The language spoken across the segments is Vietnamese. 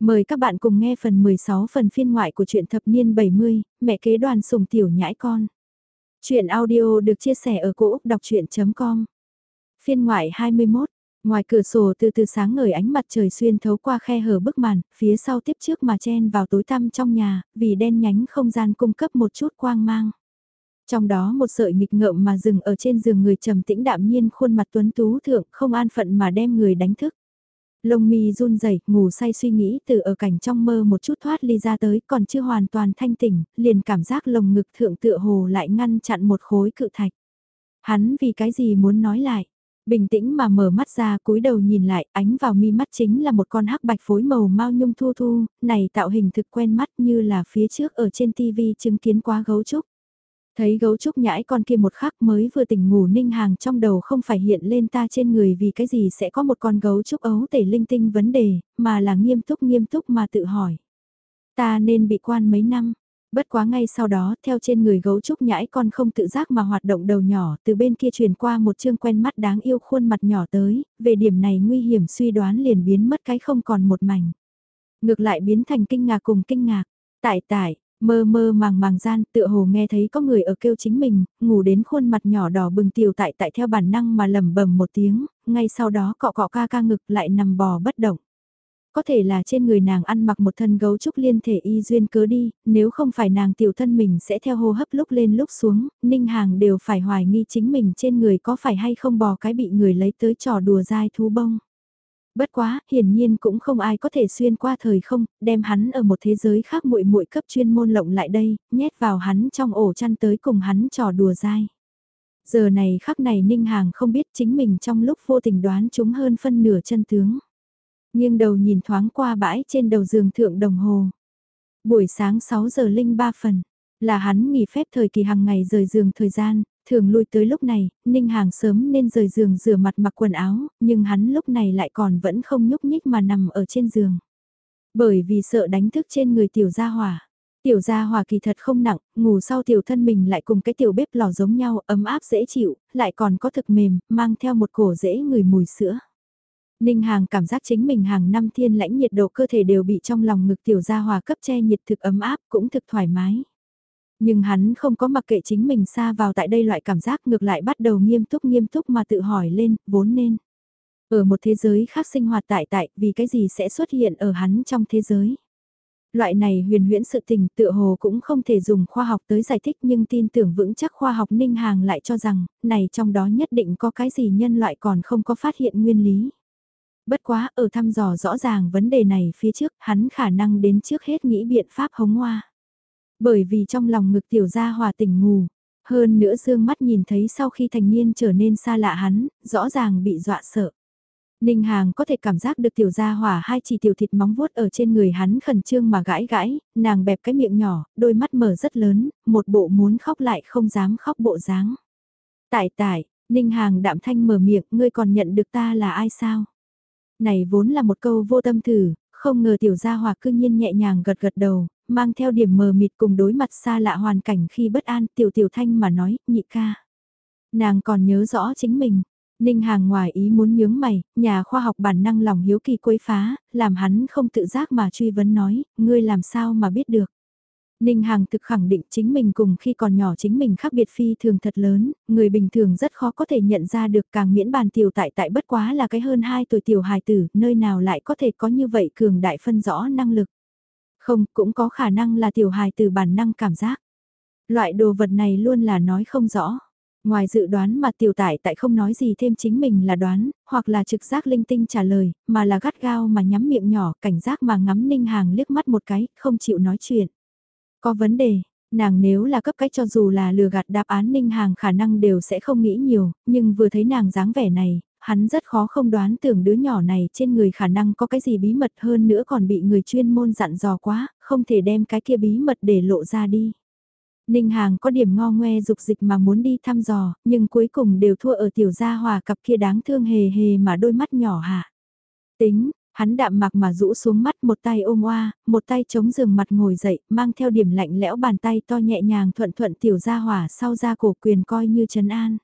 Mời các bạn cùng nghe phần 16 phần phiên ngoại của truyện thập niên 70, mẹ kế đoàn sùng tiểu nhãi con. Chuyện audio được chia sẻ ở cỗ đọc chuyện.com Phiên ngoại 21, ngoài cửa sổ từ từ sáng ngời ánh mặt trời xuyên thấu qua khe hở bức màn, phía sau tiếp trước mà chen vào tối tăm trong nhà, vì đen nhánh không gian cung cấp một chút quang mang. Trong đó một sợi nghịch ngợm mà dừng ở trên giường người trầm tĩnh đạm nhiên khuôn mặt tuấn tú thượng không an phận mà đem người đánh thức. Lông mi run rẩy, ngủ say suy nghĩ từ ở cảnh trong mơ một chút thoát ly ra tới, còn chưa hoàn toàn thanh tỉnh, liền cảm giác lồng ngực thượng tựa hồ lại ngăn chặn một khối cự thạch. Hắn vì cái gì muốn nói lại? Bình tĩnh mà mở mắt ra cúi đầu nhìn lại, ánh vào mi mắt chính là một con hắc bạch phối màu mau nhung thu thu, này tạo hình thực quen mắt như là phía trước ở trên tivi chứng kiến quá gấu trúc. Thấy gấu trúc nhãi con kia một khắc mới vừa tỉnh ngủ ninh hàng trong đầu không phải hiện lên ta trên người vì cái gì sẽ có một con gấu trúc ấu tể linh tinh vấn đề, mà là nghiêm túc nghiêm túc mà tự hỏi. Ta nên bị quan mấy năm, bất quá ngay sau đó theo trên người gấu trúc nhãi con không tự giác mà hoạt động đầu nhỏ từ bên kia truyền qua một chương quen mắt đáng yêu khuôn mặt nhỏ tới, về điểm này nguy hiểm suy đoán liền biến mất cái không còn một mảnh. Ngược lại biến thành kinh ngạc cùng kinh ngạc, tại tại, Mơ mơ màng màng gian tựa hồ nghe thấy có người ở kêu chính mình, ngủ đến khuôn mặt nhỏ đỏ bừng tiểu tại tại theo bản năng mà lẩm bẩm một tiếng, ngay sau đó cọ cọ ca ca ngực lại nằm bò bất động. Có thể là trên người nàng ăn mặc một thân gấu trúc liên thể y duyên cớ đi, nếu không phải nàng tiểu thân mình sẽ theo hô hấp lúc lên lúc xuống, ninh hàng đều phải hoài nghi chính mình trên người có phải hay không bò cái bị người lấy tới trò đùa dai thú bông. Bất quá, hiển nhiên cũng không ai có thể xuyên qua thời không, đem hắn ở một thế giới khác muội muội cấp chuyên môn lộng lại đây, nhét vào hắn trong ổ chăn tới cùng hắn trò đùa dai. Giờ này khắc này Ninh Hàng không biết chính mình trong lúc vô tình đoán chúng hơn phân nửa chân tướng. Nhưng đầu nhìn thoáng qua bãi trên đầu giường thượng đồng hồ. Buổi sáng 6 giờ linh 3 phần, là hắn nghỉ phép thời kỳ hàng ngày rời giường thời gian, Thường lui tới lúc này, Ninh Hàng sớm nên rời giường rửa mặt mặc quần áo, nhưng hắn lúc này lại còn vẫn không nhúc nhích mà nằm ở trên giường. Bởi vì sợ đánh thức trên người tiểu gia hỏa. Tiểu gia hỏa kỳ thật không nặng, ngủ sau tiểu thân mình lại cùng cái tiểu bếp lò giống nhau, ấm áp dễ chịu, lại còn có thực mềm, mang theo một cổ dễ người mùi sữa. Ninh Hàng cảm giác chính mình hàng năm thiên lãnh nhiệt độ cơ thể đều bị trong lòng ngực tiểu gia hòa cấp che nhiệt thực ấm áp cũng thực thoải mái. Nhưng hắn không có mặc kệ chính mình xa vào tại đây loại cảm giác ngược lại bắt đầu nghiêm túc nghiêm túc mà tự hỏi lên, vốn nên. Ở một thế giới khác sinh hoạt tại tại, vì cái gì sẽ xuất hiện ở hắn trong thế giới. Loại này huyền huyễn sự tình tựa hồ cũng không thể dùng khoa học tới giải thích nhưng tin tưởng vững chắc khoa học ninh hàng lại cho rằng, này trong đó nhất định có cái gì nhân loại còn không có phát hiện nguyên lý. Bất quá ở thăm dò rõ ràng vấn đề này phía trước hắn khả năng đến trước hết nghĩ biện pháp hống hoa. Bởi vì trong lòng ngực tiểu gia hòa tỉnh ngủ, hơn nữa dương mắt nhìn thấy sau khi thành niên trở nên xa lạ hắn, rõ ràng bị dọa sợ. Ninh Hàng có thể cảm giác được tiểu gia hỏa hai chỉ tiểu thịt móng vuốt ở trên người hắn khẩn trương mà gãi gãi, nàng bẹp cái miệng nhỏ, đôi mắt mở rất lớn, một bộ muốn khóc lại không dám khóc bộ dáng. Tại tại, Ninh Hàng đạm thanh mở miệng, ngươi còn nhận được ta là ai sao? Này vốn là một câu vô tâm thử, không ngờ tiểu gia hỏa cư nhiên nhẹ nhàng gật gật đầu, mang theo điểm mờ mịt cùng đối mặt xa lạ hoàn cảnh khi bất an tiểu tiểu thanh mà nói, nhị ca. Nàng còn nhớ rõ chính mình. Ninh Hàng ngoài ý muốn nhướng mày, nhà khoa học bản năng lòng hiếu kỳ quấy phá, làm hắn không tự giác mà truy vấn nói, ngươi làm sao mà biết được. Ninh Hàng thực khẳng định chính mình cùng khi còn nhỏ chính mình khác biệt phi thường thật lớn, người bình thường rất khó có thể nhận ra được càng miễn bàn tiểu tại tại bất quá là cái hơn 2 tuổi tiểu hài tử, nơi nào lại có thể có như vậy cường đại phân rõ năng lực. Không, cũng có khả năng là tiểu hài từ bản năng cảm giác. Loại đồ vật này luôn là nói không rõ. Ngoài dự đoán mà tiểu tải tại không nói gì thêm chính mình là đoán, hoặc là trực giác linh tinh trả lời, mà là gắt gao mà nhắm miệng nhỏ, cảnh giác mà ngắm ninh hàng liếc mắt một cái, không chịu nói chuyện. Có vấn đề, nàng nếu là cấp cách cho dù là lừa gạt đáp án ninh hàng khả năng đều sẽ không nghĩ nhiều, nhưng vừa thấy nàng dáng vẻ này, hắn rất khó không đoán tưởng đứa nhỏ này trên người khả năng có cái gì bí mật hơn nữa còn bị người chuyên môn dặn dò quá, không thể đem cái kia bí mật để lộ ra đi. Ninh Hàng có điểm ngo ngoe dục dịch mà muốn đi thăm dò, nhưng cuối cùng đều thua ở tiểu gia hòa cặp kia đáng thương hề hề mà đôi mắt nhỏ hạ. Tính, hắn đạm mạc mà rũ xuống mắt một tay ôm oa, một tay chống giường mặt ngồi dậy, mang theo điểm lạnh lẽo bàn tay to nhẹ nhàng thuận thuận tiểu gia hỏa sau ra cổ quyền coi như trấn an.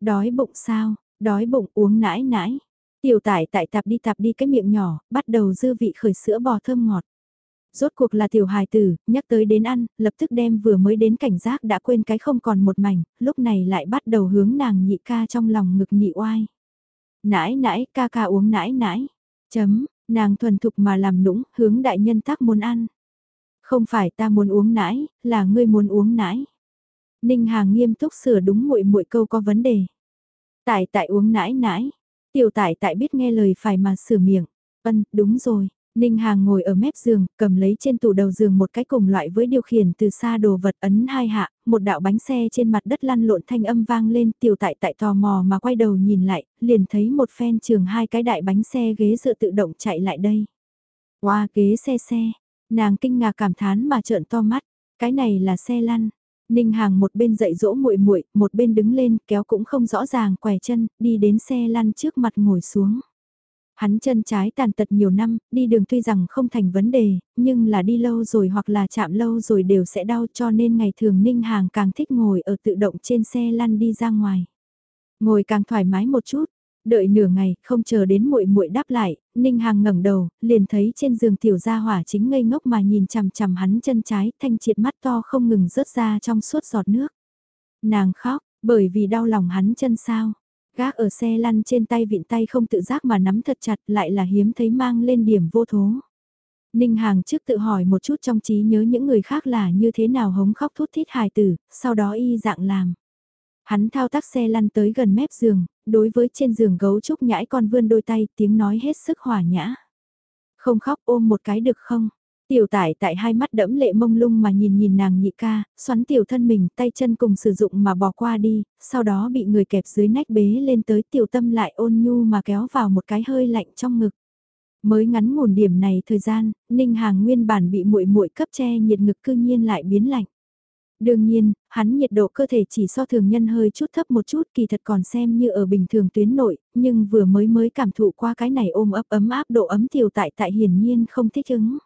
Đói bụng sao, Đói bụng uống nãi nãi. Tiểu tải tại tạp đi tạp đi cái miệng nhỏ, bắt đầu dư vị khởi sữa bò thơm ngọt. Rốt cuộc là tiểu hài tử, nhắc tới đến ăn, lập tức đem vừa mới đến cảnh giác đã quên cái không còn một mảnh, lúc này lại bắt đầu hướng nàng nhị ca trong lòng ngực nhị oai. Nãi nãi, ca ca uống nãi nãi. Chấm, nàng thuần thục mà làm nũng, hướng đại nhân tác muốn ăn. Không phải ta muốn uống nãi, là ngươi muốn uống nãi. Ninh Hàng nghiêm túc sửa đúng muội muội câu có vấn đề. Tại tại uống nãi nãi. Tiểu tại tại biết nghe lời phải mà sửa miệng. vân đúng rồi. Ninh Hàng ngồi ở mép giường, cầm lấy trên tủ đầu giường một cái cùng loại với điều khiển từ xa đồ vật ấn hai hạ, một đạo bánh xe trên mặt đất lăn lộn thanh âm vang lên tiểu tại tại tò mò mà quay đầu nhìn lại, liền thấy một phen trường hai cái đại bánh xe ghế dựa tự động chạy lại đây. Qua wow, ghế xe xe, nàng kinh ngạc cảm thán mà trợn to mắt, cái này là xe lăn. Ninh Hàng một bên dạy dỗ muội muội, một bên đứng lên, kéo cũng không rõ ràng, quẻ chân, đi đến xe lăn trước mặt ngồi xuống. Hắn chân trái tàn tật nhiều năm, đi đường tuy rằng không thành vấn đề, nhưng là đi lâu rồi hoặc là chạm lâu rồi đều sẽ đau cho nên ngày thường Ninh Hàng càng thích ngồi ở tự động trên xe lăn đi ra ngoài. Ngồi càng thoải mái một chút, đợi nửa ngày, không chờ đến muội muội đáp lại, Ninh Hàng ngẩng đầu, liền thấy trên giường tiểu gia hỏa chính ngây ngốc mà nhìn chằm chằm hắn chân trái, thanh triệt mắt to không ngừng rớt ra trong suốt giọt nước. Nàng khóc, bởi vì đau lòng hắn chân sao. Gác ở xe lăn trên tay vịn tay không tự giác mà nắm thật chặt lại là hiếm thấy mang lên điểm vô thố. Ninh Hàng trước tự hỏi một chút trong trí nhớ những người khác là như thế nào hống khóc thút thít hài tử, sau đó y dạng làm. Hắn thao tác xe lăn tới gần mép giường, đối với trên giường gấu trúc nhãi con vươn đôi tay tiếng nói hết sức hòa nhã. Không khóc ôm một cái được không? Tiểu tải tại hai mắt đẫm lệ mông lung mà nhìn nhìn nàng nhị ca, xoắn tiểu thân mình tay chân cùng sử dụng mà bỏ qua đi, sau đó bị người kẹp dưới nách bế lên tới tiểu tâm lại ôn nhu mà kéo vào một cái hơi lạnh trong ngực. Mới ngắn ngủn điểm này thời gian, Ninh Hàng nguyên bản bị muội muội cấp che nhiệt ngực cư nhiên lại biến lạnh. Đương nhiên, hắn nhiệt độ cơ thể chỉ so thường nhân hơi chút thấp một chút kỳ thật còn xem như ở bình thường tuyến nội, nhưng vừa mới mới cảm thụ qua cái này ôm ấp ấm áp độ ấm tiểu tại tại hiển nhiên không thích ứng.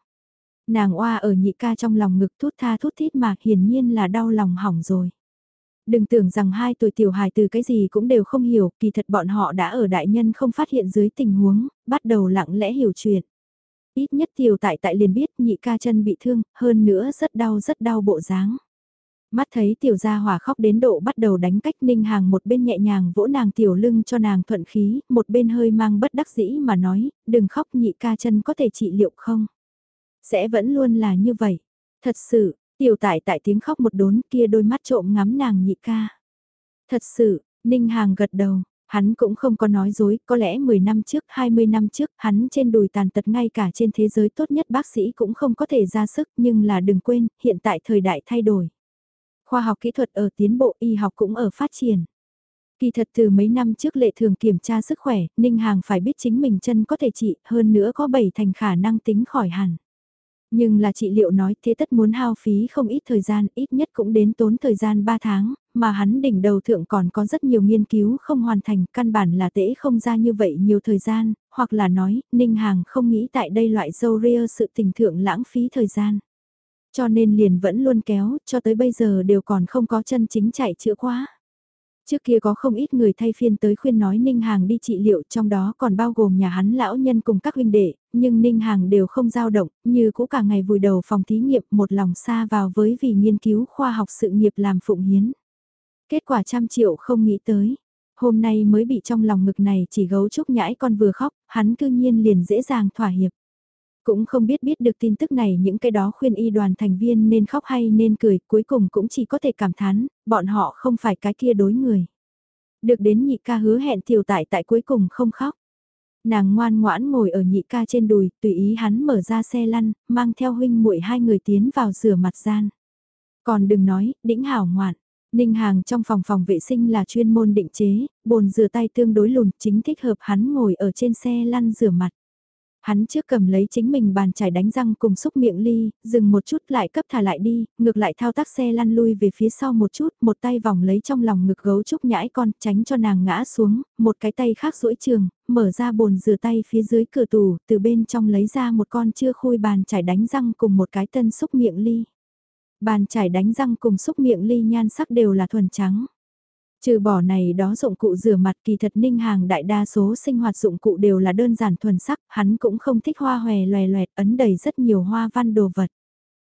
Nàng oa ở nhị ca trong lòng ngực thút tha thút thít mà hiển nhiên là đau lòng hỏng rồi. Đừng tưởng rằng hai tuổi tiểu hài từ cái gì cũng đều không hiểu, kỳ thật bọn họ đã ở đại nhân không phát hiện dưới tình huống, bắt đầu lặng lẽ hiểu chuyện. Ít nhất tiểu tại tại liền biết nhị ca chân bị thương, hơn nữa rất đau rất đau bộ dáng. Mắt thấy tiểu gia hỏa khóc đến độ bắt đầu đánh cách ninh hàng một bên nhẹ nhàng vỗ nàng tiểu lưng cho nàng thuận khí, một bên hơi mang bất đắc dĩ mà nói, đừng khóc nhị ca chân có thể trị liệu không. Sẽ vẫn luôn là như vậy. Thật sự, tiểu tại tại tiếng khóc một đốn kia đôi mắt trộm ngắm nàng nhị ca. Thật sự, ninh hàng gật đầu. Hắn cũng không có nói dối, có lẽ 10 năm trước, 20 năm trước, hắn trên đùi tàn tật ngay cả trên thế giới tốt nhất bác sĩ cũng không có thể ra sức, nhưng là đừng quên, hiện tại thời đại thay đổi. Khoa học kỹ thuật ở tiến bộ, y học cũng ở phát triển. Kỳ thật từ mấy năm trước lệ thường kiểm tra sức khỏe, Ninh Hàng phải biết chính mình chân có thể trị, hơn nữa có 7 thành khả năng tính khỏi hẳn. Nhưng là trị liệu nói thế tất muốn hao phí không ít thời gian, ít nhất cũng đến tốn thời gian 3 tháng, mà hắn đỉnh đầu thượng còn có rất nhiều nghiên cứu không hoàn thành, căn bản là tễ không ra như vậy nhiều thời gian, hoặc là nói, Ninh Hàng không nghĩ tại đây loại dâu ria sự tình thượng lãng phí thời gian. Cho nên liền vẫn luôn kéo, cho tới bây giờ đều còn không có chân chính chạy chữa quá. Trước kia có không ít người thay phiên tới khuyên nói Ninh Hàng đi trị liệu trong đó còn bao gồm nhà hắn lão nhân cùng các huynh đệ, nhưng Ninh Hàng đều không dao động, như cũ cả ngày vùi đầu phòng thí nghiệm một lòng xa vào với vì nghiên cứu khoa học sự nghiệp làm phụng hiến. Kết quả trăm triệu không nghĩ tới. Hôm nay mới bị trong lòng ngực này chỉ gấu trúc nhãi con vừa khóc, hắn cư nhiên liền dễ dàng thỏa hiệp. Cũng không biết biết được tin tức này những cái đó khuyên y đoàn thành viên nên khóc hay nên cười, cuối cùng cũng chỉ có thể cảm thán, bọn họ không phải cái kia đối người. Được đến nhị ca hứa hẹn tiểu tại tại cuối cùng không khóc. Nàng ngoan ngoãn ngồi ở nhị ca trên đùi, tùy ý hắn mở ra xe lăn, mang theo huynh muội hai người tiến vào rửa mặt gian. Còn đừng nói, đĩnh hảo ngoạn. Ninh hàng trong phòng phòng vệ sinh là chuyên môn định chế, bồn rửa tay tương đối lùn chính thích hợp hắn ngồi ở trên xe lăn rửa mặt. Hắn trước cầm lấy chính mình bàn chải đánh răng cùng xúc miệng ly, dừng một chút lại cấp thả lại đi, ngược lại thao tác xe lăn lui về phía sau một chút, một tay vòng lấy trong lòng ngực gấu trúc nhãi con, tránh cho nàng ngã xuống, một cái tay khác duỗi trường, mở ra bồn rửa tay phía dưới cửa tủ, từ bên trong lấy ra một con chưa khui bàn chải đánh răng cùng một cái tân xúc miệng ly. Bàn chải đánh răng cùng xúc miệng ly nhan sắc đều là thuần trắng. Trừ bỏ này đó dụng cụ rửa mặt kỳ thật ninh hàng đại đa số sinh hoạt dụng cụ đều là đơn giản thuần sắc, hắn cũng không thích hoa hòe loè loẹt ấn đầy rất nhiều hoa văn đồ vật.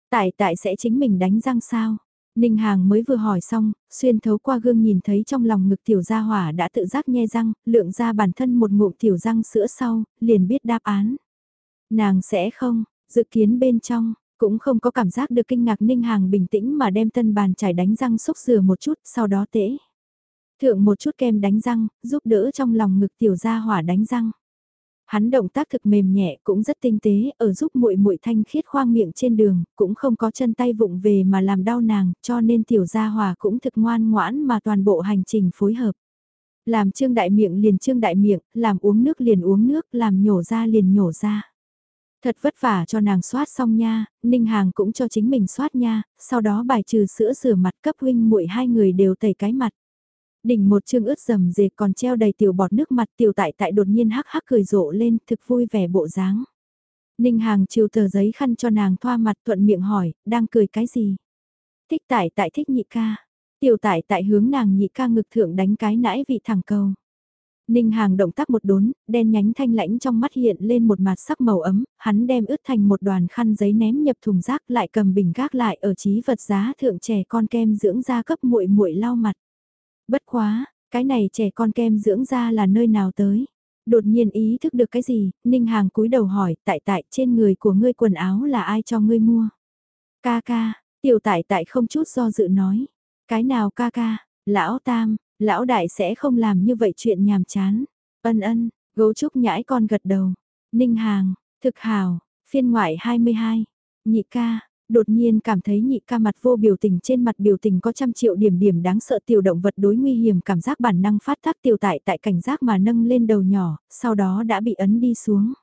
Tại tại sẽ chính mình đánh răng sao? Ninh Hàng mới vừa hỏi xong, xuyên thấu qua gương nhìn thấy trong lòng ngực tiểu gia hỏa đã tự giác nhe răng, lượng ra bản thân một ngụm tiểu răng sữa sau, liền biết đáp án. Nàng sẽ không, dự kiến bên trong, cũng không có cảm giác được kinh ngạc Ninh Hàng bình tĩnh mà đem tân bàn chải đánh răng xúc rửa một chút, sau đó tễ. Thượng một chút kem đánh răng, giúp đỡ trong lòng ngực tiểu gia hỏa đánh răng. Hắn động tác thực mềm nhẹ cũng rất tinh tế, ở giúp muội muội thanh khiết khoang miệng trên đường, cũng không có chân tay vụng về mà làm đau nàng, cho nên tiểu gia hỏa cũng thực ngoan ngoãn mà toàn bộ hành trình phối hợp. Làm trương đại miệng liền trương đại miệng, làm uống nước liền uống nước, làm nhổ ra liền nhổ ra. Thật vất vả cho nàng soát xong nha, Ninh Hàng cũng cho chính mình soát nha, sau đó bài trừ sữa rửa mặt cấp huynh muội hai người đều tẩy cái mặt. Đỉnh một chương ướt rầm rề còn treo đầy tiểu bọt nước mặt tiểu tại tại đột nhiên hắc hắc cười rộ lên thực vui vẻ bộ dáng. Ninh Hàng chiều tờ giấy khăn cho nàng thoa mặt thuận miệng hỏi, đang cười cái gì? Thích tại tại thích nhị ca. Tiểu tại tại hướng nàng nhị ca ngực thượng đánh cái nãi vị thẳng cầu. Ninh Hàng động tác một đốn, đen nhánh thanh lãnh trong mắt hiện lên một mặt sắc màu ấm, hắn đem ướt thành một đoàn khăn giấy ném nhập thùng rác lại cầm bình gác lại ở trí vật giá thượng trẻ con kem dưỡng da cấp muội muội lau mặt. Bất quá, cái này trẻ con kem dưỡng da là nơi nào tới? Đột nhiên ý thức được cái gì, Ninh Hàng cúi đầu hỏi, tại tại trên người của ngươi quần áo là ai cho ngươi mua? Ca ca, tiểu tại tại không chút do dự nói. Cái nào ca ca, lão tam, lão đại sẽ không làm như vậy chuyện nhàm chán. Ân ân, gấu trúc nhãi con gật đầu. Ninh Hàng, thực hào, phiên ngoại 22. Nhị ca, đột nhiên cảm thấy nhị ca mặt vô biểu tình trên mặt biểu tình có trăm triệu điểm điểm đáng sợ tiểu động vật đối nguy hiểm cảm giác bản năng phát tác tiểu tại tại cảnh giác mà nâng lên đầu nhỏ, sau đó đã bị ấn đi xuống.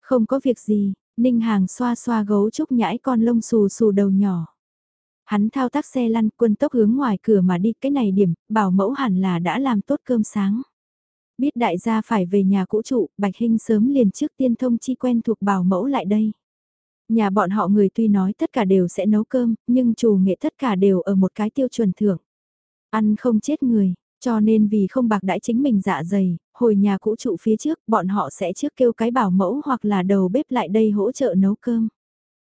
Không có việc gì, Ninh Hàng xoa xoa gấu trúc nhãi con lông xù xù đầu nhỏ. Hắn thao tác xe lăn quân tốc hướng ngoài cửa mà đi cái này điểm, bảo mẫu hẳn là đã làm tốt cơm sáng. Biết đại gia phải về nhà cũ trụ, Bạch Hinh sớm liền trước tiên thông chi quen thuộc bảo mẫu lại đây. Nhà bọn họ người tuy nói tất cả đều sẽ nấu cơm, nhưng chủ nghệ tất cả đều ở một cái tiêu chuẩn thưởng. Ăn không chết người, cho nên vì không bạc đãi chính mình dạ dày, hồi nhà cũ trụ phía trước, bọn họ sẽ trước kêu cái bảo mẫu hoặc là đầu bếp lại đây hỗ trợ nấu cơm.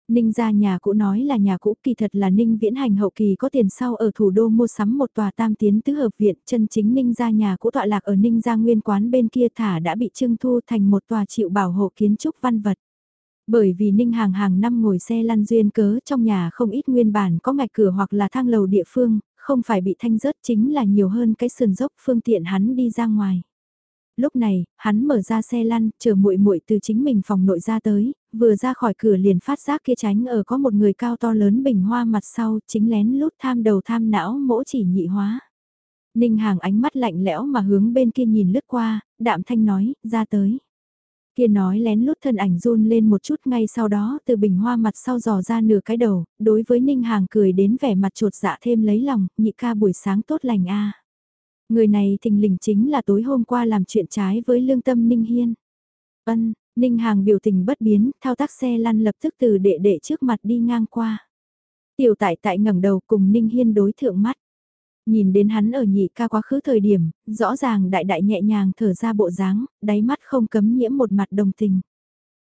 Ninh ra nhà cũ nói là nhà cũ kỳ thật là Ninh viễn hành hậu kỳ có tiền sau ở thủ đô mua sắm một tòa tam tiến tứ hợp viện chân chính Ninh ra nhà cũ tọa lạc ở Ninh gia nguyên quán bên kia thả đã bị trưng thu thành một tòa chịu bảo hộ kiến trúc văn vật. Bởi vì Ninh Hàng hàng năm ngồi xe lăn duyên cớ trong nhà không ít nguyên bản có ngạch cửa hoặc là thang lầu địa phương, không phải bị thanh rớt chính là nhiều hơn cái sườn dốc phương tiện hắn đi ra ngoài. Lúc này, hắn mở ra xe lăn, chờ muội muội từ chính mình phòng nội ra tới, vừa ra khỏi cửa liền phát giác kia tránh ở có một người cao to lớn bình hoa mặt sau, chính lén lút tham đầu tham não mỗ chỉ nhị hóa. Ninh Hàng ánh mắt lạnh lẽo mà hướng bên kia nhìn lướt qua, đạm thanh nói, ra tới. Kia nói lén lút thân ảnh run lên một chút ngay sau đó từ bình hoa mặt sau dò ra nửa cái đầu, đối với Ninh Hàng cười đến vẻ mặt trột dạ thêm lấy lòng, nhị ca buổi sáng tốt lành a Người này thình lình chính là tối hôm qua làm chuyện trái với lương tâm Ninh Hiên. Ân, Ninh Hàng biểu tình bất biến, thao tác xe lăn lập tức từ đệ đệ trước mặt đi ngang qua. Tiểu tại tại ngẩng đầu cùng Ninh Hiên đối thượng mắt. Nhìn đến hắn ở nhị ca quá khứ thời điểm, rõ ràng đại đại nhẹ nhàng thở ra bộ dáng, đáy mắt không cấm nhiễm một mặt đồng tình.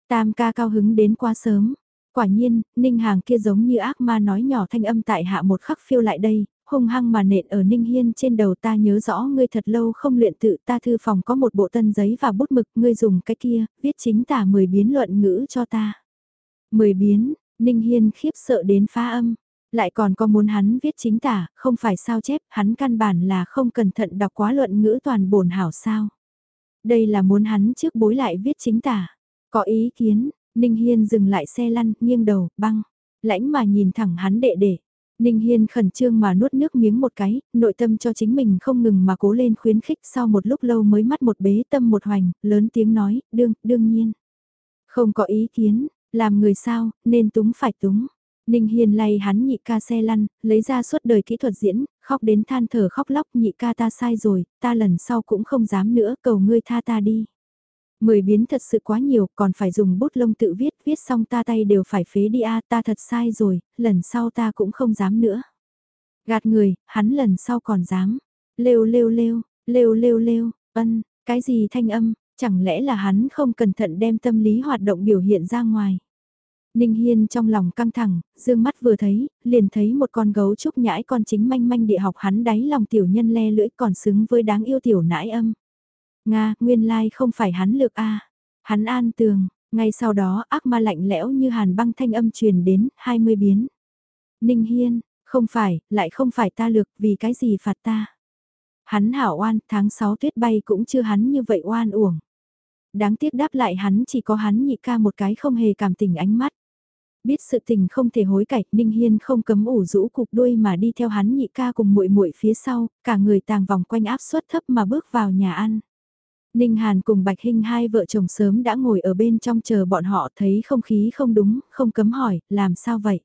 Tam ca cao hứng đến quá sớm. Quả nhiên, Ninh Hàng kia giống như ác ma nói nhỏ thanh âm tại hạ một khắc phiêu lại đây, hung hăng mà nện ở Ninh Hiên trên đầu ta nhớ rõ ngươi thật lâu không luyện tự ta thư phòng có một bộ tân giấy và bút mực ngươi dùng cái kia, viết chính tả 10 biến luận ngữ cho ta. 10 biến, Ninh Hiên khiếp sợ đến phá âm, lại còn có muốn hắn viết chính tả, không phải sao chép, hắn căn bản là không cẩn thận đọc quá luận ngữ toàn bổn hảo sao. Đây là muốn hắn trước bối lại viết chính tả. Có ý kiến, Ninh Hiên dừng lại xe lăn, nghiêng đầu, băng. Lãnh mà nhìn thẳng hắn đệ đệ. Ninh Hiên khẩn trương mà nuốt nước miếng một cái, nội tâm cho chính mình không ngừng mà cố lên khuyến khích sau một lúc lâu mới mắt một bế tâm một hoành, lớn tiếng nói, đương, đương nhiên. Không có ý kiến, làm người sao, nên túng phải túng. Ninh Hiên lay hắn nhị ca xe lăn, lấy ra suốt đời kỹ thuật diễn, khóc đến than thở khóc lóc nhị ca ta sai rồi, ta lần sau cũng không dám nữa, cầu ngươi tha ta đi. Mười biến thật sự quá nhiều, còn phải dùng bút lông tự viết, viết xong ta tay đều phải phế đi a ta thật sai rồi, lần sau ta cũng không dám nữa. Gạt người, hắn lần sau còn dám. Lêu lêu lêu, lêu lêu lêu, ân, cái gì thanh âm, chẳng lẽ là hắn không cẩn thận đem tâm lý hoạt động biểu hiện ra ngoài. Ninh Hiên trong lòng căng thẳng, dương mắt vừa thấy, liền thấy một con gấu trúc nhãi con chính manh manh địa học hắn đáy lòng tiểu nhân le lưỡi còn xứng với đáng yêu tiểu nãi âm. Nga, nguyên lai không phải hắn lược a Hắn an tường, ngay sau đó ác ma lạnh lẽo như hàn băng thanh âm truyền đến, 20 biến. Ninh Hiên, không phải, lại không phải ta lược, vì cái gì phạt ta. Hắn hảo oan, tháng 6 tuyết bay cũng chưa hắn như vậy oan uổng. Đáng tiếc đáp lại hắn chỉ có hắn nhị ca một cái không hề cảm tình ánh mắt. Biết sự tình không thể hối cải, Ninh Hiên không cấm ủ rũ cục đuôi mà đi theo hắn nhị ca cùng muội muội phía sau, cả người tàng vòng quanh áp suất thấp mà bước vào nhà ăn. Ninh Hàn cùng Bạch Hinh hai vợ chồng sớm đã ngồi ở bên trong chờ bọn họ thấy không khí không đúng, không cấm hỏi, làm sao vậy?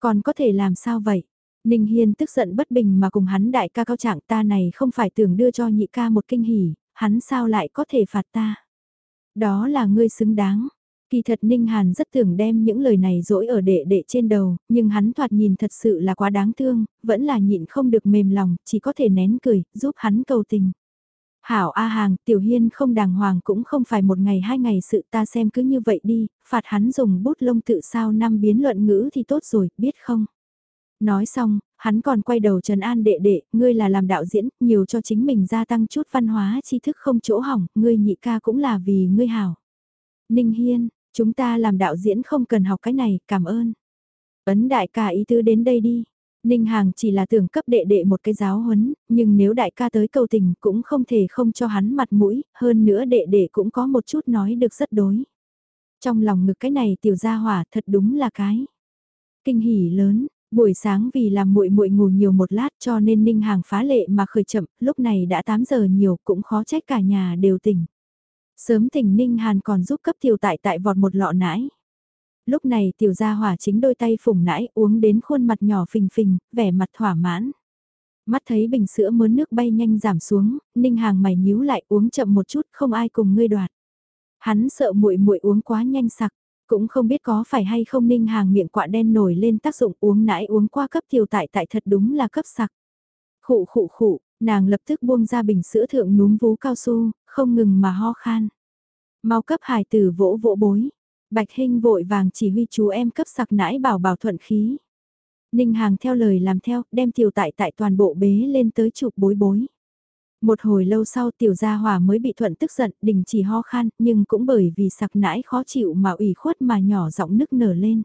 Còn có thể làm sao vậy? Ninh Hiên tức giận bất bình mà cùng hắn đại ca cao trạng ta này không phải tưởng đưa cho nhị ca một kinh hỉ, hắn sao lại có thể phạt ta? Đó là ngươi xứng đáng. Kỳ thật Ninh Hàn rất tưởng đem những lời này dỗi ở đệ đệ trên đầu, nhưng hắn thoạt nhìn thật sự là quá đáng thương, vẫn là nhịn không được mềm lòng, chỉ có thể nén cười, giúp hắn cầu tình. Hảo A Hàng, Tiểu Hiên không đàng hoàng cũng không phải một ngày hai ngày sự ta xem cứ như vậy đi, phạt hắn dùng bút lông tự sao năm biến luận ngữ thì tốt rồi, biết không? Nói xong, hắn còn quay đầu Trần An đệ đệ, ngươi là làm đạo diễn, nhiều cho chính mình gia tăng chút văn hóa tri thức không chỗ hỏng, ngươi nhị ca cũng là vì ngươi hảo. Ninh Hiên, chúng ta làm đạo diễn không cần học cái này, cảm ơn. Ấn đại ca ý tứ đến đây đi. Ninh Hàng chỉ là tưởng cấp đệ đệ một cái giáo huấn, nhưng nếu đại ca tới cầu tình cũng không thể không cho hắn mặt mũi, hơn nữa đệ đệ cũng có một chút nói được rất đối. Trong lòng ngực cái này tiểu gia hỏa thật đúng là cái. Kinh hỉ lớn, buổi sáng vì làm muội muội ngủ nhiều một lát cho nên Ninh Hàng phá lệ mà khởi chậm, lúc này đã 8 giờ nhiều cũng khó trách cả nhà đều tỉnh. Sớm tỉnh Ninh Hàn còn giúp cấp tiểu tại tại vọt một lọ nãi. Lúc này tiểu gia hỏa chính đôi tay phủng nãi uống đến khuôn mặt nhỏ phình phình, vẻ mặt thỏa mãn. Mắt thấy bình sữa mớn nước bay nhanh giảm xuống, Ninh Hàng mày nhíu lại uống chậm một chút không ai cùng ngươi đoạt. Hắn sợ muội muội uống quá nhanh sặc, cũng không biết có phải hay không Ninh Hàng miệng quạ đen nổi lên tác dụng uống nãi uống qua cấp tiểu tại tại thật đúng là cấp sặc. Khụ khụ khụ, nàng lập tức buông ra bình sữa thượng núm vú cao su, không ngừng mà ho khan. Mau cấp hài tử vỗ vỗ bối, Bạch Hinh vội vàng chỉ huy chú em cấp sặc nãi bảo bảo thuận khí. Ninh Hàng theo lời làm theo, đem tiểu tại tại toàn bộ bế lên tới chụp bối bối. Một hồi lâu sau tiểu gia hỏa mới bị thuận tức giận, đình chỉ ho khan, nhưng cũng bởi vì sặc nãi khó chịu mà ủy khuất mà nhỏ giọng nức nở lên.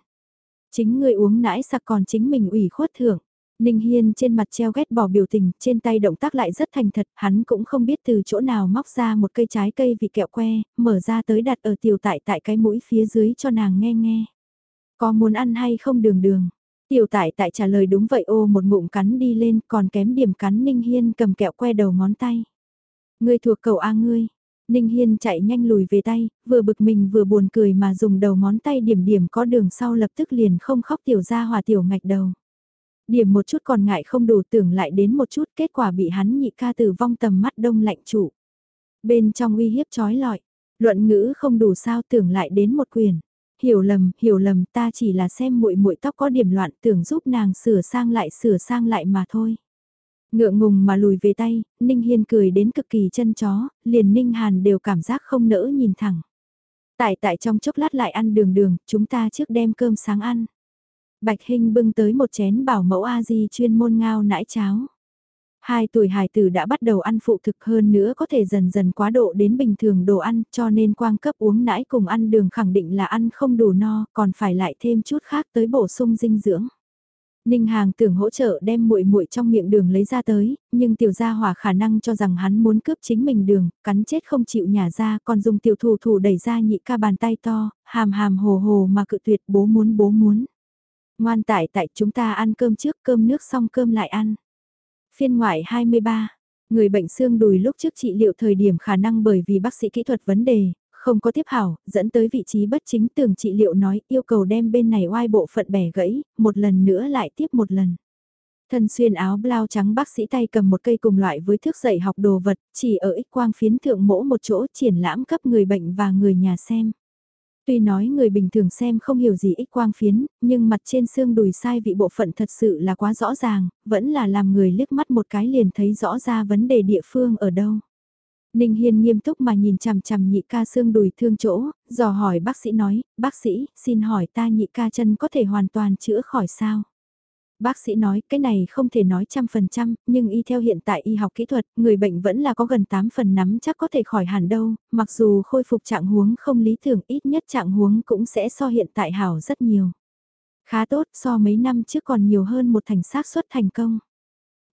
Chính người uống nãi sặc còn chính mình ủy khuất thưởng. Ninh Hiên trên mặt treo ghét bỏ biểu tình, trên tay động tác lại rất thành thật, hắn cũng không biết từ chỗ nào móc ra một cây trái cây vị kẹo que, mở ra tới đặt ở tiểu tại tại cái mũi phía dưới cho nàng nghe nghe. Có muốn ăn hay không đường đường? Tiểu tại tại trả lời đúng vậy ô một ngụm cắn đi lên còn kém điểm cắn Ninh Hiên cầm kẹo que đầu ngón tay. Ngươi thuộc cầu A ngươi. Ninh Hiên chạy nhanh lùi về tay, vừa bực mình vừa buồn cười mà dùng đầu ngón tay điểm điểm có đường sau lập tức liền không khóc tiểu ra hòa tiểu ngạch đầu. Điểm một chút còn ngại không đủ tưởng lại đến một chút kết quả bị hắn nhị ca tử vong tầm mắt đông lạnh chủ. Bên trong uy hiếp trói lọi, luận ngữ không đủ sao tưởng lại đến một quyền. Hiểu lầm, hiểu lầm ta chỉ là xem muội muội tóc có điểm loạn tưởng giúp nàng sửa sang lại sửa sang lại mà thôi. Ngượng ngùng mà lùi về tay, Ninh Hiên cười đến cực kỳ chân chó, liền Ninh Hàn đều cảm giác không nỡ nhìn thẳng. Tại tại trong chốc lát lại ăn đường đường, chúng ta trước đem cơm sáng ăn. Bạch Hinh bưng tới một chén bảo mẫu A-di chuyên môn ngao nãi cháo. Hai tuổi hải tử đã bắt đầu ăn phụ thực hơn nữa có thể dần dần quá độ đến bình thường đồ ăn cho nên quang cấp uống nãi cùng ăn đường khẳng định là ăn không đủ no còn phải lại thêm chút khác tới bổ sung dinh dưỡng. Ninh Hàng tưởng hỗ trợ đem muội muội trong miệng đường lấy ra tới, nhưng tiểu gia hỏa khả năng cho rằng hắn muốn cướp chính mình đường, cắn chết không chịu nhả ra, còn dùng tiểu thủ thủ đẩy ra nhị ca bàn tay to, hàm hàm hồ hồ mà cự tuyệt bố muốn bố muốn. Ngoan tại tại chúng ta ăn cơm trước cơm nước xong cơm lại ăn. Phiên ngoại 23. Người bệnh xương đùi lúc trước trị liệu thời điểm khả năng bởi vì bác sĩ kỹ thuật vấn đề, không có tiếp hảo, dẫn tới vị trí bất chính tưởng trị liệu nói yêu cầu đem bên này oai bộ phận bẻ gãy, một lần nữa lại tiếp một lần. Thân xuyên áo blau trắng bác sĩ tay cầm một cây cùng loại với thước dạy học đồ vật, chỉ ở ích quang phiến thượng mỗ một chỗ triển lãm cấp người bệnh và người nhà xem. Tuy nói người bình thường xem không hiểu gì ích quang phiến, nhưng mặt trên xương đùi sai vị bộ phận thật sự là quá rõ ràng, vẫn là làm người liếc mắt một cái liền thấy rõ ra vấn đề địa phương ở đâu. Ninh Hiên nghiêm túc mà nhìn chằm chằm nhị ca xương đùi thương chỗ, dò hỏi bác sĩ nói, bác sĩ, xin hỏi ta nhị ca chân có thể hoàn toàn chữa khỏi sao? Bác sĩ nói cái này không thể nói trăm phần trăm, nhưng y theo hiện tại y học kỹ thuật, người bệnh vẫn là có gần 8 phần nắm chắc có thể khỏi hẳn đâu, mặc dù khôi phục trạng huống không lý tưởng ít nhất trạng huống cũng sẽ so hiện tại hảo rất nhiều. Khá tốt so mấy năm trước còn nhiều hơn một thành xác suất thành công.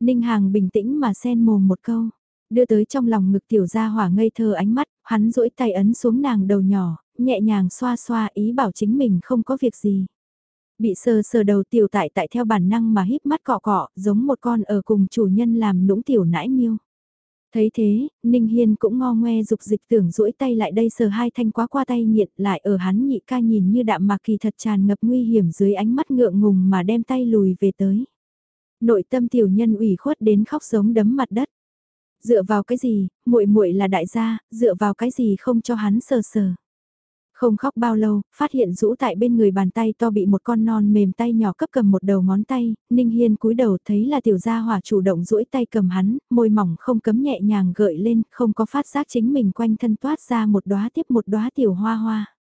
Ninh Hàng bình tĩnh mà xen mồm một câu, đưa tới trong lòng ngực tiểu gia hỏa ngây thơ ánh mắt, hắn duỗi tay ấn xuống nàng đầu nhỏ, nhẹ nhàng xoa xoa ý bảo chính mình không có việc gì. Bị sờ sờ đầu tiểu tại tại theo bản năng mà híp mắt cọ cọ, giống một con ở cùng chủ nhân làm nũng tiểu nãi miêu. Thấy thế, Ninh Hiên cũng ngo ngoe dục dịch tưởng duỗi tay lại đây sờ hai thanh quá qua tay nhiệt lại ở hắn nhị ca nhìn như đạm mạc kỳ thật tràn ngập nguy hiểm dưới ánh mắt ngượng ngùng mà đem tay lùi về tới. Nội tâm tiểu nhân ủy khuất đến khóc giống đấm mặt đất. Dựa vào cái gì, muội muội là đại gia, dựa vào cái gì không cho hắn sờ sờ. Không khóc bao lâu, phát hiện rũ tại bên người bàn tay to bị một con non mềm tay nhỏ cấp cầm một đầu ngón tay, Ninh Hiên cúi đầu thấy là tiểu gia hỏa chủ động duỗi tay cầm hắn, môi mỏng không cấm nhẹ nhàng gợi lên, không có phát giác chính mình quanh thân toát ra một đóa tiếp một đóa tiểu hoa hoa.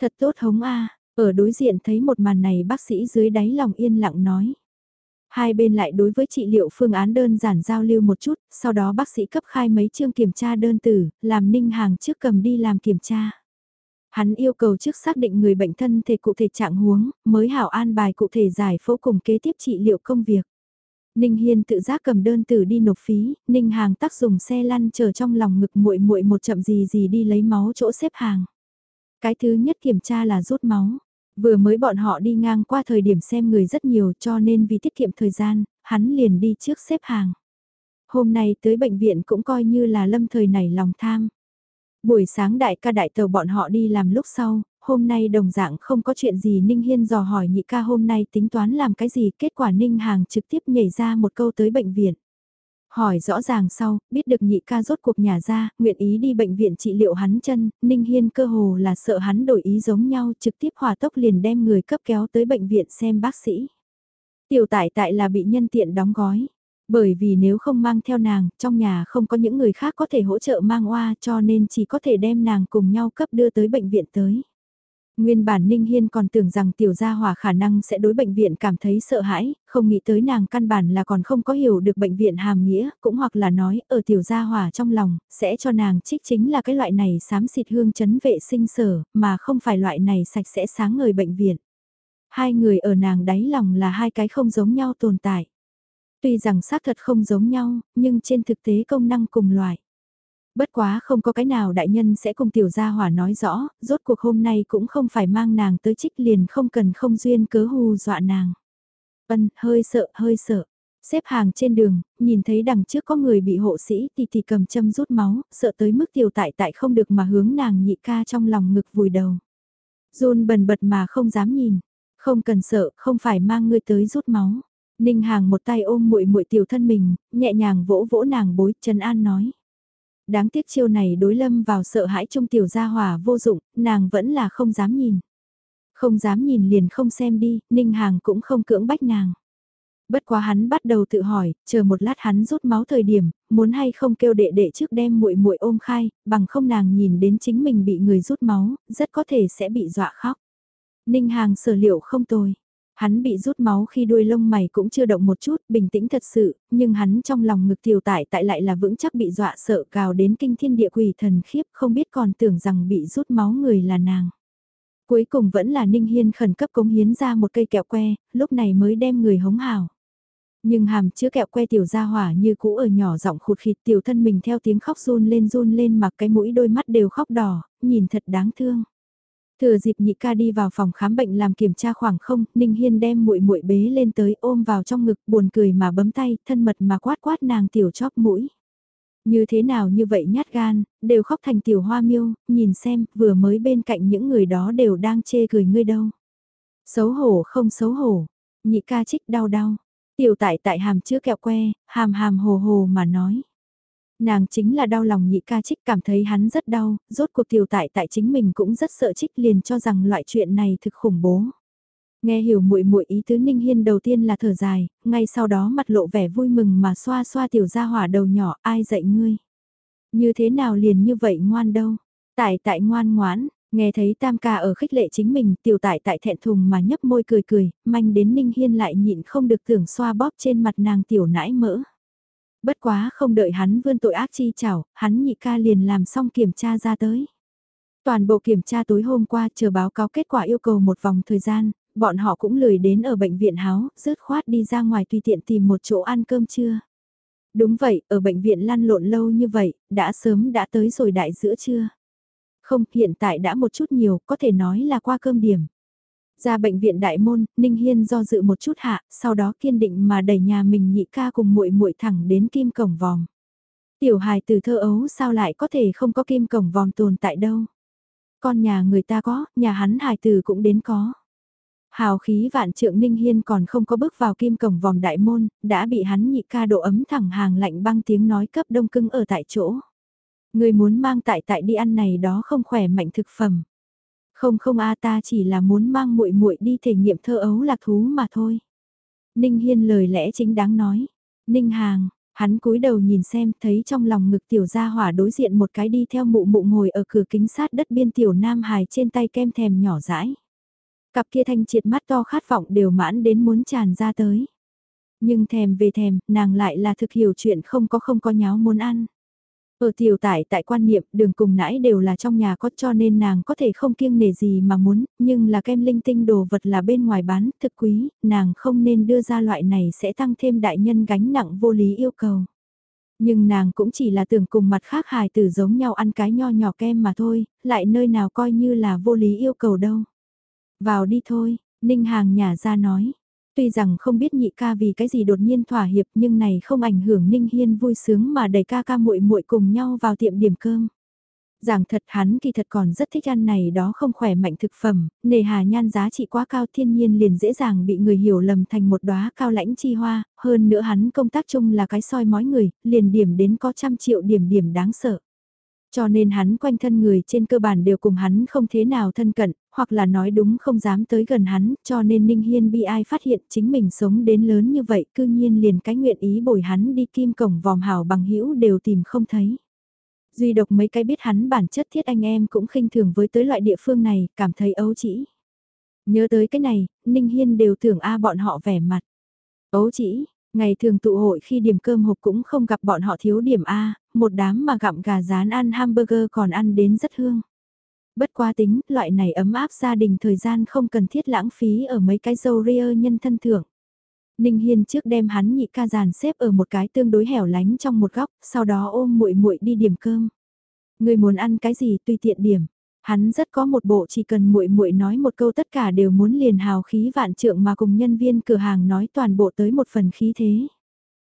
Thật tốt hống a, ở đối diện thấy một màn này bác sĩ dưới đáy lòng yên lặng nói. Hai bên lại đối với trị liệu phương án đơn giản giao lưu một chút, sau đó bác sĩ cấp khai mấy chương kiểm tra đơn tử, làm Ninh Hàng trước cầm đi làm kiểm tra. Hắn yêu cầu trước xác định người bệnh thân thể cụ thể trạng huống, mới hảo an bài cụ thể giải phẫu cùng kế tiếp trị liệu công việc. Ninh Hiên tự giác cầm đơn tử đi nộp phí, Ninh Hàng tác dùng xe lăn chờ trong lòng ngực muội muội một chậm gì gì đi lấy máu chỗ xếp hàng. Cái thứ nhất kiểm tra là rút máu. Vừa mới bọn họ đi ngang qua thời điểm xem người rất nhiều cho nên vì tiết kiệm thời gian, hắn liền đi trước xếp hàng. Hôm nay tới bệnh viện cũng coi như là lâm thời nảy lòng tham. Buổi sáng đại ca đại tàu bọn họ đi làm lúc sau, hôm nay đồng dạng không có chuyện gì Ninh Hiên dò hỏi nhị ca hôm nay tính toán làm cái gì, kết quả Ninh Hàng trực tiếp nhảy ra một câu tới bệnh viện. Hỏi rõ ràng sau, biết được nhị ca rốt cuộc nhà ra, nguyện ý đi bệnh viện trị liệu hắn chân, Ninh Hiên cơ hồ là sợ hắn đổi ý giống nhau, trực tiếp hỏa tốc liền đem người cấp kéo tới bệnh viện xem bác sĩ. Tiểu tại tại là bị nhân tiện đóng gói. Bởi vì nếu không mang theo nàng, trong nhà không có những người khác có thể hỗ trợ mang oa cho nên chỉ có thể đem nàng cùng nhau cấp đưa tới bệnh viện tới. Nguyên bản Ninh Hiên còn tưởng rằng tiểu gia hỏa khả năng sẽ đối bệnh viện cảm thấy sợ hãi, không nghĩ tới nàng căn bản là còn không có hiểu được bệnh viện hàm nghĩa, cũng hoặc là nói ở tiểu gia hỏa trong lòng, sẽ cho nàng trích chính là cái loại này xám xịt hương chấn vệ sinh sở, mà không phải loại này sạch sẽ sáng ngời bệnh viện. Hai người ở nàng đáy lòng là hai cái không giống nhau tồn tại. Tuy rằng xác thật không giống nhau, nhưng trên thực tế công năng cùng loại. Bất quá không có cái nào đại nhân sẽ cùng tiểu gia hỏa nói rõ, rốt cuộc hôm nay cũng không phải mang nàng tới trích liền không cần không duyên cớ hù dọa nàng. Vân, hơi sợ, hơi sợ. Xếp hàng trên đường, nhìn thấy đằng trước có người bị hộ sĩ thì thì cầm châm rút máu, sợ tới mức tiểu tại tại không được mà hướng nàng nhị ca trong lòng ngực vùi đầu. run bần bật mà không dám nhìn. Không cần sợ, không phải mang ngươi tới rút máu. Ninh Hàng một tay ôm muội muội tiểu thân mình, nhẹ nhàng vỗ vỗ nàng bối, Trần An nói. Đáng tiếc chiêu này đối lâm vào sợ hãi trong tiểu gia hòa vô dụng, nàng vẫn là không dám nhìn. Không dám nhìn liền không xem đi, Ninh Hàng cũng không cưỡng bách nàng. Bất quá hắn bắt đầu tự hỏi, chờ một lát hắn rút máu thời điểm, muốn hay không kêu đệ đệ trước đem muội muội ôm khai, bằng không nàng nhìn đến chính mình bị người rút máu, rất có thể sẽ bị dọa khóc. Ninh Hàng sở liệu không tồi. Hắn bị rút máu khi đuôi lông mày cũng chưa động một chút, bình tĩnh thật sự, nhưng hắn trong lòng ngực tiểu tại tại lại là vững chắc bị dọa sợ cào đến kinh thiên địa quỷ thần khiếp không biết còn tưởng rằng bị rút máu người là nàng. Cuối cùng vẫn là Ninh Hiên khẩn cấp cống hiến ra một cây kẹo que, lúc này mới đem người hống hào. Nhưng hàm chứa kẹo que tiểu ra hỏa như cũ ở nhỏ giọng khụt khịt tiểu thân mình theo tiếng khóc run lên run lên mặc cái mũi đôi mắt đều khóc đỏ, nhìn thật đáng thương. Thừa dịp nhị ca đi vào phòng khám bệnh làm kiểm tra khoảng không, Ninh Hiên đem muội muội bế lên tới ôm vào trong ngực buồn cười mà bấm tay, thân mật mà quát quát nàng tiểu chóp mũi. Như thế nào như vậy nhát gan, đều khóc thành tiểu hoa miêu, nhìn xem, vừa mới bên cạnh những người đó đều đang chê cười ngươi đâu. Xấu hổ không xấu hổ, nhị ca trích đau đau, tiểu tại tại hàm chứa kẹo que, hàm hàm hồ hồ mà nói. Nàng chính là đau lòng nhị ca trích cảm thấy hắn rất đau, rốt cuộc tiểu tại tại chính mình cũng rất sợ trích liền cho rằng loại chuyện này thực khủng bố. Nghe hiểu muội muội ý tứ Ninh Hiên đầu tiên là thở dài, ngay sau đó mặt lộ vẻ vui mừng mà xoa xoa tiểu gia hỏa đầu nhỏ, ai dạy ngươi? Như thế nào liền như vậy ngoan đâu? Tại tại ngoan ngoãn, nghe thấy tam ca ở khích lệ chính mình, tiểu tại tại thẹn thùng mà nhấp môi cười cười, manh đến Ninh Hiên lại nhịn không được tưởng xoa bóp trên mặt nàng tiểu nãi mỡ. Bất quá không đợi hắn vươn tội ác chi chảo, hắn nhị ca liền làm xong kiểm tra ra tới. Toàn bộ kiểm tra tối hôm qua chờ báo cáo kết quả yêu cầu một vòng thời gian, bọn họ cũng lười đến ở bệnh viện háo, rớt khoát đi ra ngoài tùy tiện tìm một chỗ ăn cơm trưa. Đúng vậy, ở bệnh viện lăn lộn lâu như vậy, đã sớm đã tới rồi đại giữa trưa. Không, hiện tại đã một chút nhiều, có thể nói là qua cơm điểm. Ra bệnh viện đại môn, Ninh Hiên do dự một chút hạ, sau đó kiên định mà đẩy nhà mình nhị ca cùng muội muội thẳng đến kim cổng vòng. Tiểu hài từ thơ ấu sao lại có thể không có kim cổng vòng tồn tại đâu. Con nhà người ta có, nhà hắn hài từ cũng đến có. Hào khí vạn trượng Ninh Hiên còn không có bước vào kim cổng vòng đại môn, đã bị hắn nhị ca độ ấm thẳng hàng lạnh băng tiếng nói cấp đông cưng ở tại chỗ. Người muốn mang tại tại đi ăn này đó không khỏe mạnh thực phẩm. Không không a ta chỉ là muốn mang muội muội đi thể nghiệm thơ ấu lạc thú mà thôi. Ninh Hiên lời lẽ chính đáng nói. Ninh Hàng, hắn cúi đầu nhìn xem thấy trong lòng ngực tiểu gia hỏa đối diện một cái đi theo mụ mụ ngồi ở cửa kính sát đất biên tiểu nam hài trên tay kem thèm nhỏ dãi. Cặp kia thanh triệt mắt to khát vọng đều mãn đến muốn tràn ra tới. Nhưng thèm về thèm, nàng lại là thực hiểu chuyện không có không có nháo muốn ăn. Ở tiểu tải tại quan niệm đường cùng nãy đều là trong nhà có cho nên nàng có thể không kiêng nể gì mà muốn, nhưng là kem linh tinh đồ vật là bên ngoài bán, thực quý, nàng không nên đưa ra loại này sẽ tăng thêm đại nhân gánh nặng vô lý yêu cầu. Nhưng nàng cũng chỉ là tưởng cùng mặt khác hài tử giống nhau ăn cái nho nhỏ kem mà thôi, lại nơi nào coi như là vô lý yêu cầu đâu. Vào đi thôi, Ninh Hàng nhà ra nói. Tuy rằng không biết nhị ca vì cái gì đột nhiên thỏa hiệp nhưng này không ảnh hưởng Ninh Hiên vui sướng mà đẩy ca ca muội muội cùng nhau vào tiệm điểm cơm. Giảng thật hắn kỳ thật còn rất thích ăn này đó không khỏe mạnh thực phẩm, nề hà nhan giá trị quá cao thiên nhiên liền dễ dàng bị người hiểu lầm thành một đóa cao lãnh chi hoa, hơn nữa hắn công tác chung là cái soi mói người, liền điểm đến có trăm triệu điểm điểm đáng sợ. Cho nên hắn quanh thân người trên cơ bản đều cùng hắn không thế nào thân cận, hoặc là nói đúng không dám tới gần hắn, cho nên Ninh Hiên bi ai phát hiện chính mình sống đến lớn như vậy, cư nhiên liền cái nguyện ý bồi hắn đi kim cổng vòm hào bằng hữu đều tìm không thấy. Duy độc mấy cái biết hắn bản chất thiết anh em cũng khinh thường với tới loại địa phương này, cảm thấy ấu chỉ. Nhớ tới cái này, Ninh Hiên đều tưởng A bọn họ vẻ mặt. Ấu chỉ, Ngày thường tụ hội khi điểm cơm hộp cũng không gặp bọn họ thiếu điểm A, một đám mà gặm gà rán ăn hamburger còn ăn đến rất hương. Bất quá tính, loại này ấm áp gia đình thời gian không cần thiết lãng phí ở mấy cái dâu ria nhân thân thưởng. Ninh Hiên trước đem hắn nhị ca giàn xếp ở một cái tương đối hẻo lánh trong một góc, sau đó ôm muội muội đi điểm cơm. Người muốn ăn cái gì tùy tiện điểm. Hắn rất có một bộ chỉ cần muội muội nói một câu tất cả đều muốn liền hào khí vạn trượng mà cùng nhân viên cửa hàng nói toàn bộ tới một phần khí thế.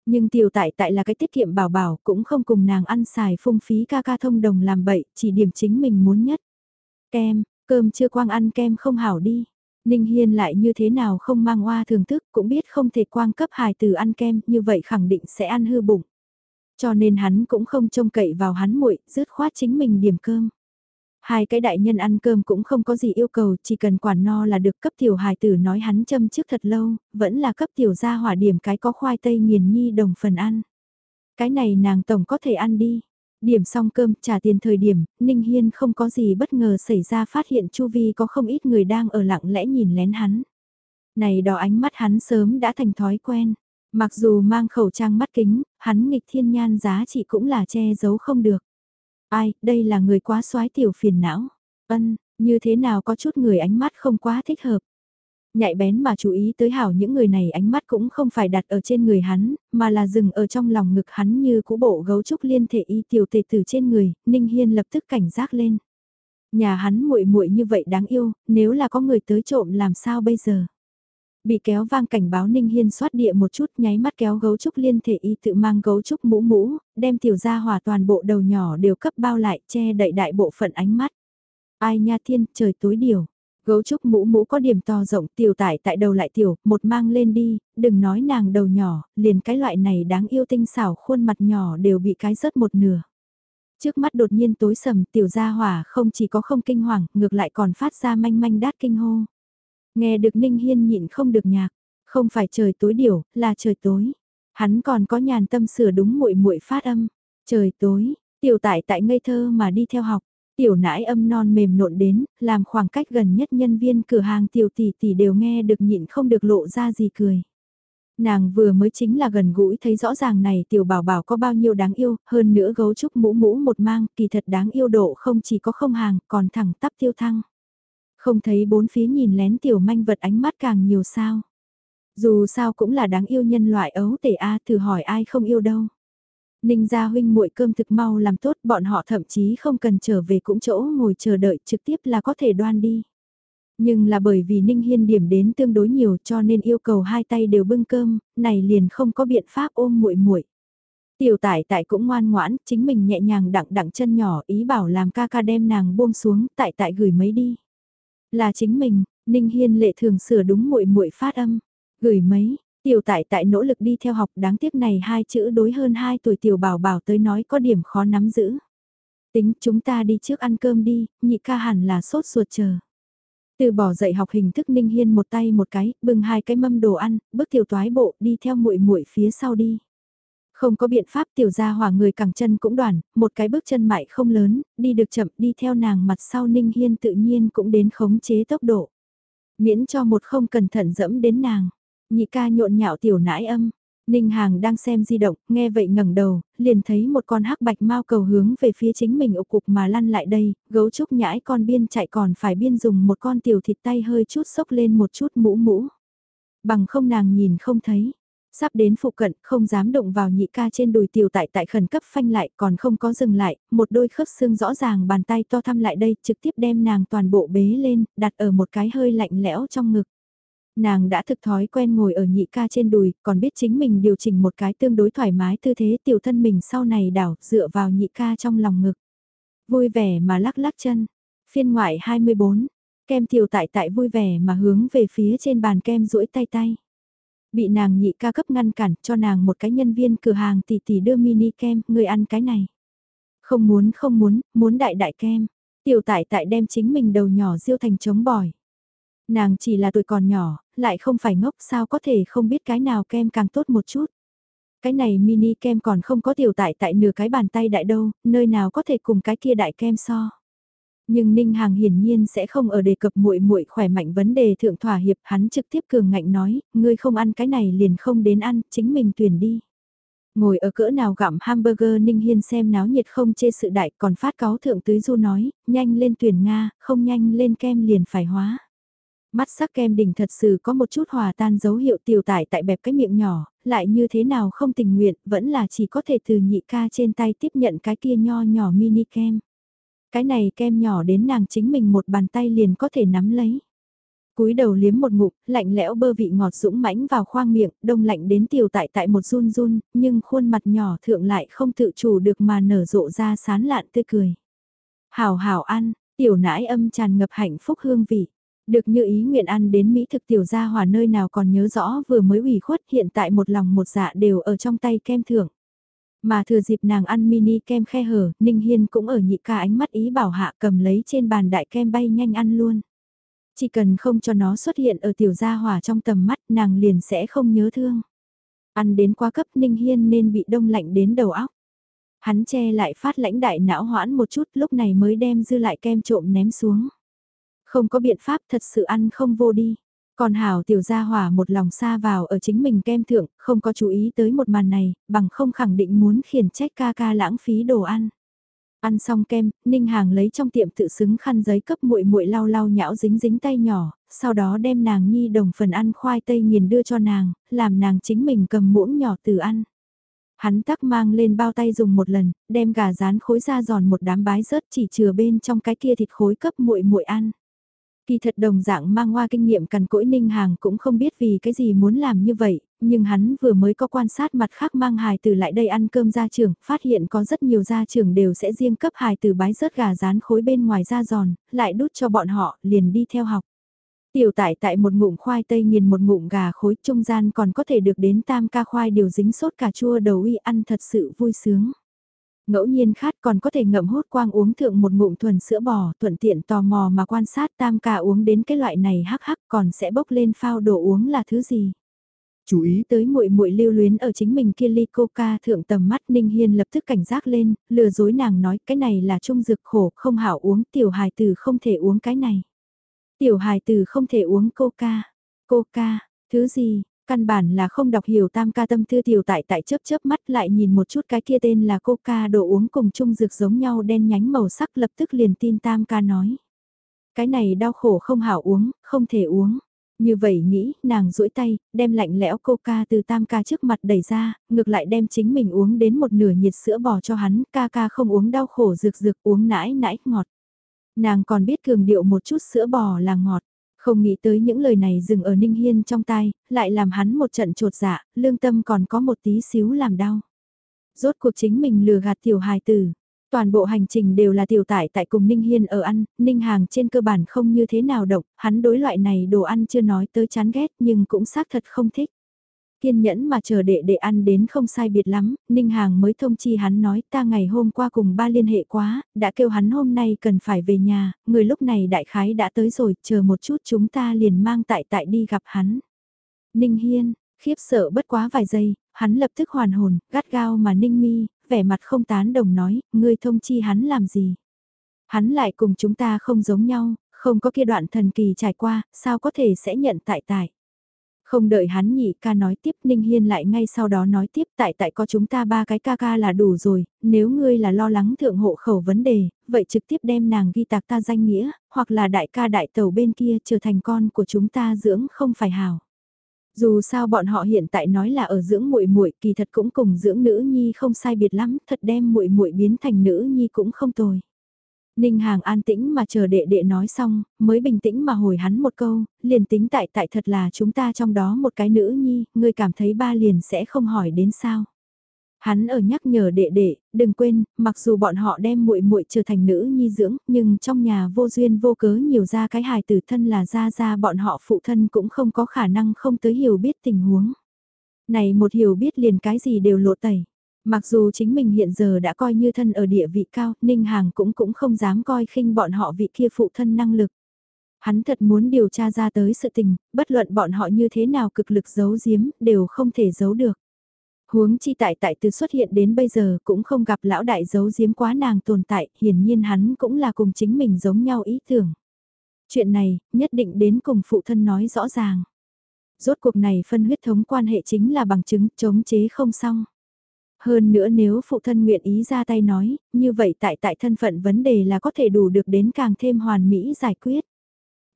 Nhưng tiểu tại tại là cái tiết kiệm bảo bảo cũng không cùng nàng ăn xài phung phí ca ca thông đồng làm bậy, chỉ điểm chính mình muốn nhất. Kem, cơm chưa quang ăn kem không hảo đi. Ninh Hiên lại như thế nào không mang oa thường thức cũng biết không thể quang cấp hài từ ăn kem như vậy khẳng định sẽ ăn hư bụng. Cho nên hắn cũng không trông cậy vào hắn muội, rứt khoát chính mình điểm cơm. Hai cái đại nhân ăn cơm cũng không có gì yêu cầu, chỉ cần quản no là được cấp tiểu hài tử nói hắn châm trước thật lâu, vẫn là cấp tiểu gia hỏa điểm cái có khoai tây nghiền nhi đồng phần ăn. Cái này nàng tổng có thể ăn đi. Điểm xong cơm trả tiền thời điểm, Ninh Hiên không có gì bất ngờ xảy ra phát hiện Chu Vi có không ít người đang ở lặng lẽ nhìn lén hắn. Này đó ánh mắt hắn sớm đã thành thói quen. Mặc dù mang khẩu trang mắt kính, hắn nghịch thiên nhan giá trị cũng là che giấu không được. Ai, đây là người quá soái tiểu phiền não. Ân, như thế nào có chút người ánh mắt không quá thích hợp. Nhạy bén mà chú ý tới hảo những người này ánh mắt cũng không phải đặt ở trên người hắn, mà là dừng ở trong lòng ngực hắn như cũ bộ gấu trúc liên thể y tiểu tề tử trên người, Ninh Hiên lập tức cảnh giác lên. Nhà hắn muội muội như vậy đáng yêu, nếu là có người tới trộm làm sao bây giờ? Bị kéo vang cảnh báo Ninh Hiên xoát địa một chút nháy mắt kéo gấu trúc liên thể y tự mang gấu trúc mũ mũ, đem tiểu gia hỏa toàn bộ đầu nhỏ đều cấp bao lại che đậy đại bộ phận ánh mắt. Ai nha thiên, trời tối điều. Gấu trúc mũ mũ có điểm to rộng tiểu tải tại đầu lại tiểu, một mang lên đi, đừng nói nàng đầu nhỏ, liền cái loại này đáng yêu tinh xảo khuôn mặt nhỏ đều bị cái rớt một nửa. Trước mắt đột nhiên tối sầm tiểu gia hỏa không chỉ có không kinh hoàng, ngược lại còn phát ra manh manh đát kinh hô. Nghe được Ninh Hiên nhịn không được nhạc, không phải trời tối điểu, là trời tối. Hắn còn có nhàn tâm sửa đúng muội muội phát âm. Trời tối, tiểu tại tại ngây thơ mà đi theo học. Tiểu nãi âm non mềm nộn đến, làm khoảng cách gần nhất nhân viên cửa hàng tiểu tỷ tỷ đều nghe được nhịn không được lộ ra gì cười. Nàng vừa mới chính là gần gũi thấy rõ ràng này tiểu bảo bảo có bao nhiêu đáng yêu, hơn nữa gấu trúc mũ mũ một mang, kỳ thật đáng yêu độ không chỉ có không hàng, còn thẳng tắp tiêu thăng. Không thấy bốn phía nhìn lén tiểu manh vật ánh mắt càng nhiều sao. Dù sao cũng là đáng yêu nhân loại ấu tể A thử hỏi ai không yêu đâu. Ninh gia huynh muội cơm thực mau làm tốt bọn họ thậm chí không cần trở về cũng chỗ ngồi chờ đợi trực tiếp là có thể đoan đi. Nhưng là bởi vì Ninh Hiên điểm đến tương đối nhiều cho nên yêu cầu hai tay đều bưng cơm, này liền không có biện pháp ôm muội muội. Tiểu tải tại cũng ngoan ngoãn, chính mình nhẹ nhàng đặng đặng chân nhỏ ý bảo làm ca ca đem nàng buông xuống tại tại gửi mấy đi. Là chính mình, Ninh Hiên lệ thường sửa đúng muội muội phát âm. Gửi mấy, tiểu tại tại nỗ lực đi theo học đáng tiếc này hai chữ đối hơn hai tuổi tiểu bảo bảo tới nói có điểm khó nắm giữ. Tính chúng ta đi trước ăn cơm đi, nhị ca hẳn là sốt ruột chờ. Từ bỏ dạy học hình thức Ninh Hiên một tay một cái, bưng hai cái mâm đồ ăn, bước tiểu toái bộ đi theo muội muội phía sau đi. Không có biện pháp tiểu gia hỏa người cẳng chân cũng đoàn, một cái bước chân mại không lớn, đi được chậm đi theo nàng mặt sau Ninh Hiên tự nhiên cũng đến khống chế tốc độ. Miễn cho một không cẩn thận dẫm đến nàng. Nhị ca nhộn nhạo tiểu nãi âm. Ninh Hàng đang xem di động, nghe vậy ngẩng đầu, liền thấy một con hắc bạch mau cầu hướng về phía chính mình ục cục mà lăn lại đây, gấu trúc nhãi con biên chạy còn phải biên dùng một con tiểu thịt tay hơi chút sốc lên một chút mũ mũ. Bằng không nàng nhìn không thấy, Sắp đến phụ cận, không dám động vào nhị ca trên đùi tiểu tại tại khẩn cấp phanh lại, còn không có dừng lại, một đôi khớp xương rõ ràng bàn tay to thăm lại đây, trực tiếp đem nàng toàn bộ bế lên, đặt ở một cái hơi lạnh lẽo trong ngực. Nàng đã thực thói quen ngồi ở nhị ca trên đùi, còn biết chính mình điều chỉnh một cái tương đối thoải mái tư thế tiểu thân mình sau này đảo, dựa vào nhị ca trong lòng ngực. Vui vẻ mà lắc lắc chân. Phiên ngoại 24, kem tiểu tại tại vui vẻ mà hướng về phía trên bàn kem duỗi tay tay. Bị nàng nhị ca cấp ngăn cản cho nàng một cái nhân viên cửa hàng tỷ tỷ đưa mini kem, người ăn cái này. Không muốn không muốn, muốn đại đại kem. Tiểu tại tại đem chính mình đầu nhỏ diêu thành chống bỏi. Nàng chỉ là tuổi còn nhỏ, lại không phải ngốc sao có thể không biết cái nào kem càng tốt một chút. Cái này mini kem còn không có tiểu tại tại nửa cái bàn tay đại đâu, nơi nào có thể cùng cái kia đại kem so. Nhưng Ninh Hàng hiển nhiên sẽ không ở đề cập muội muội khỏe mạnh vấn đề thượng thỏa hiệp, hắn trực tiếp cường ngạnh nói, ngươi không ăn cái này liền không đến ăn, chính mình tuyển đi. Ngồi ở cỡ nào gặm hamburger Ninh Hiên xem náo nhiệt không chê sự đại còn phát cáo thượng tứ du nói, nhanh lên tuyển Nga, không nhanh lên kem liền phải hóa. Mắt sắc kem đỉnh thật sự có một chút hòa tan dấu hiệu tiểu tải tại bẹp cái miệng nhỏ, lại như thế nào không tình nguyện, vẫn là chỉ có thể từ nhị ca trên tay tiếp nhận cái kia nho nhỏ mini kem. Cái này kem nhỏ đến nàng chính mình một bàn tay liền có thể nắm lấy. cúi đầu liếm một ngụm, lạnh lẽo bơ vị ngọt dũng mãnh vào khoang miệng, đông lạnh đến tiểu tại tại một run run, nhưng khuôn mặt nhỏ thượng lại không tự chủ được mà nở rộ ra sán lạn tươi cười. Hảo hảo ăn, tiểu nãi âm tràn ngập hạnh phúc hương vị. Được như ý nguyện ăn đến Mỹ thực tiểu gia hòa nơi nào còn nhớ rõ vừa mới ủy khuất hiện tại một lòng một dạ đều ở trong tay kem thưởng. Mà thừa dịp nàng ăn mini kem khe hở, Ninh Hiên cũng ở nhị ca ánh mắt ý bảo hạ cầm lấy trên bàn đại kem bay nhanh ăn luôn. Chỉ cần không cho nó xuất hiện ở tiểu gia hỏa trong tầm mắt nàng liền sẽ không nhớ thương. Ăn đến quá cấp Ninh Hiên nên bị đông lạnh đến đầu óc. Hắn che lại phát lãnh đại não hoãn một chút lúc này mới đem dư lại kem trộm ném xuống. Không có biện pháp thật sự ăn không vô đi. Còn Hảo tiểu gia hỏa một lòng xa vào ở chính mình kem thượng, không có chú ý tới một màn này, bằng không khẳng định muốn khiển trách ca ca lãng phí đồ ăn. Ăn xong kem, Ninh Hàng lấy trong tiệm tự xứng khăn giấy cấp muội muội lau lau nhão dính dính tay nhỏ, sau đó đem nàng nhi đồng phần ăn khoai tây nghiền đưa cho nàng, làm nàng chính mình cầm muỗng nhỏ từ ăn. Hắn tắc mang lên bao tay dùng một lần, đem gà rán khối ra giòn một đám bái rớt chỉ chừa bên trong cái kia thịt khối cấp muội muội ăn. Kỳ thật đồng dạng mang hoa kinh nghiệm cằn cỗi ninh hàng cũng không biết vì cái gì muốn làm như vậy, nhưng hắn vừa mới có quan sát mặt khác mang hài từ lại đây ăn cơm gia trưởng, phát hiện có rất nhiều gia trưởng đều sẽ riêng cấp hài từ bái rớt gà rán khối bên ngoài da giòn, lại đút cho bọn họ, liền đi theo học. Tiểu tại tại một ngụm khoai tây nghiền một ngụm gà khối trung gian còn có thể được đến tam ca khoai điều dính sốt cà chua đầu uy ăn thật sự vui sướng. Ngẫu nhiên khát còn có thể ngậm hốt quang uống thượng một ngụm thuần sữa bò thuận tiện tò mò mà quan sát tam ca uống đến cái loại này hắc hắc còn sẽ bốc lên phao đồ uống là thứ gì. Chú ý tới muội muội lưu luyến ở chính mình kia ly coca thượng tầm mắt Ninh Hiên lập tức cảnh giác lên, lừa dối nàng nói cái này là trung dược khổ không hảo uống tiểu hài tử không thể uống cái này. Tiểu hài tử không thể uống coca. Coca, thứ gì, căn bản là không đọc hiểu tam ca tâm tư tiểu tại tại chớp chớp mắt lại nhìn một chút cái kia tên là coca đồ uống cùng chung dược giống nhau đen nhánh màu sắc lập tức liền tin tam ca nói. Cái này đau khổ không hảo uống, không thể uống. Như vậy nghĩ, nàng duỗi tay, đem lạnh lẽo coca từ tam ca trước mặt đẩy ra, ngược lại đem chính mình uống đến một nửa nhiệt sữa bò cho hắn, ca ca không uống đau khổ rực rực uống nãi nãi ngọt. Nàng còn biết cường điệu một chút sữa bò là ngọt. Không nghĩ tới những lời này dừng ở Ninh Hiên trong tai, lại làm hắn một trận trột dạ, lương tâm còn có một tí xíu làm đau. Rốt cuộc chính mình lừa gạt tiểu hài tử. Toàn bộ hành trình đều là tiểu tải tại cùng Ninh Hiên ở ăn, Ninh Hàng trên cơ bản không như thế nào động, hắn đối loại này đồ ăn chưa nói tới chán ghét nhưng cũng xác thật không thích. Kiên nhẫn mà chờ đệ đệ ăn đến không sai biệt lắm, Ninh Hàng mới thông chi hắn nói ta ngày hôm qua cùng ba liên hệ quá, đã kêu hắn hôm nay cần phải về nhà, người lúc này đại khái đã tới rồi, chờ một chút chúng ta liền mang tại tại đi gặp hắn. Ninh Hiên, khiếp sợ bất quá vài giây, hắn lập tức hoàn hồn, gắt gao mà Ninh Mi, vẻ mặt không tán đồng nói, ngươi thông chi hắn làm gì. Hắn lại cùng chúng ta không giống nhau, không có kia đoạn thần kỳ trải qua, sao có thể sẽ nhận tại tại. Không đợi hắn nhị ca nói tiếp Ninh Hiên lại ngay sau đó nói tiếp tại tại có chúng ta ba cái ca ca là đủ rồi, nếu ngươi là lo lắng thượng hộ khẩu vấn đề, vậy trực tiếp đem nàng ghi tạc ta danh nghĩa, hoặc là đại ca đại tàu bên kia trở thành con của chúng ta dưỡng không phải hào. Dù sao bọn họ hiện tại nói là ở dưỡng muội muội, kỳ thật cũng cùng dưỡng nữ nhi không sai biệt lắm, thật đem muội muội biến thành nữ nhi cũng không tồi. Ninh Hàng an tĩnh mà chờ đệ đệ nói xong, mới bình tĩnh mà hồi hắn một câu, liền tính tại tại thật là chúng ta trong đó một cái nữ nhi, ngươi cảm thấy ba liền sẽ không hỏi đến sao. Hắn ở nhắc nhở đệ đệ, đừng quên, mặc dù bọn họ đem muội muội trở thành nữ nhi dưỡng, nhưng trong nhà vô duyên vô cớ nhiều ra cái hài tử thân là ra ra bọn họ phụ thân cũng không có khả năng không tới hiểu biết tình huống. Này một hiểu biết liền cái gì đều lộ tẩy. Mặc dù chính mình hiện giờ đã coi như thân ở địa vị cao, Ninh Hàng cũng cũng không dám coi khinh bọn họ vị kia phụ thân năng lực. Hắn thật muốn điều tra ra tới sự tình, bất luận bọn họ như thế nào cực lực giấu giếm, đều không thể giấu được. Huống chi tại tại từ xuất hiện đến bây giờ cũng không gặp lão đại giấu giếm quá nàng tồn tại, hiển nhiên hắn cũng là cùng chính mình giống nhau ý tưởng. Chuyện này, nhất định đến cùng phụ thân nói rõ ràng. Rốt cuộc này phân huyết thống quan hệ chính là bằng chứng chống chế không xong. Hơn nữa nếu phụ thân nguyện ý ra tay nói, như vậy tại tại thân phận vấn đề là có thể đủ được đến càng thêm hoàn mỹ giải quyết.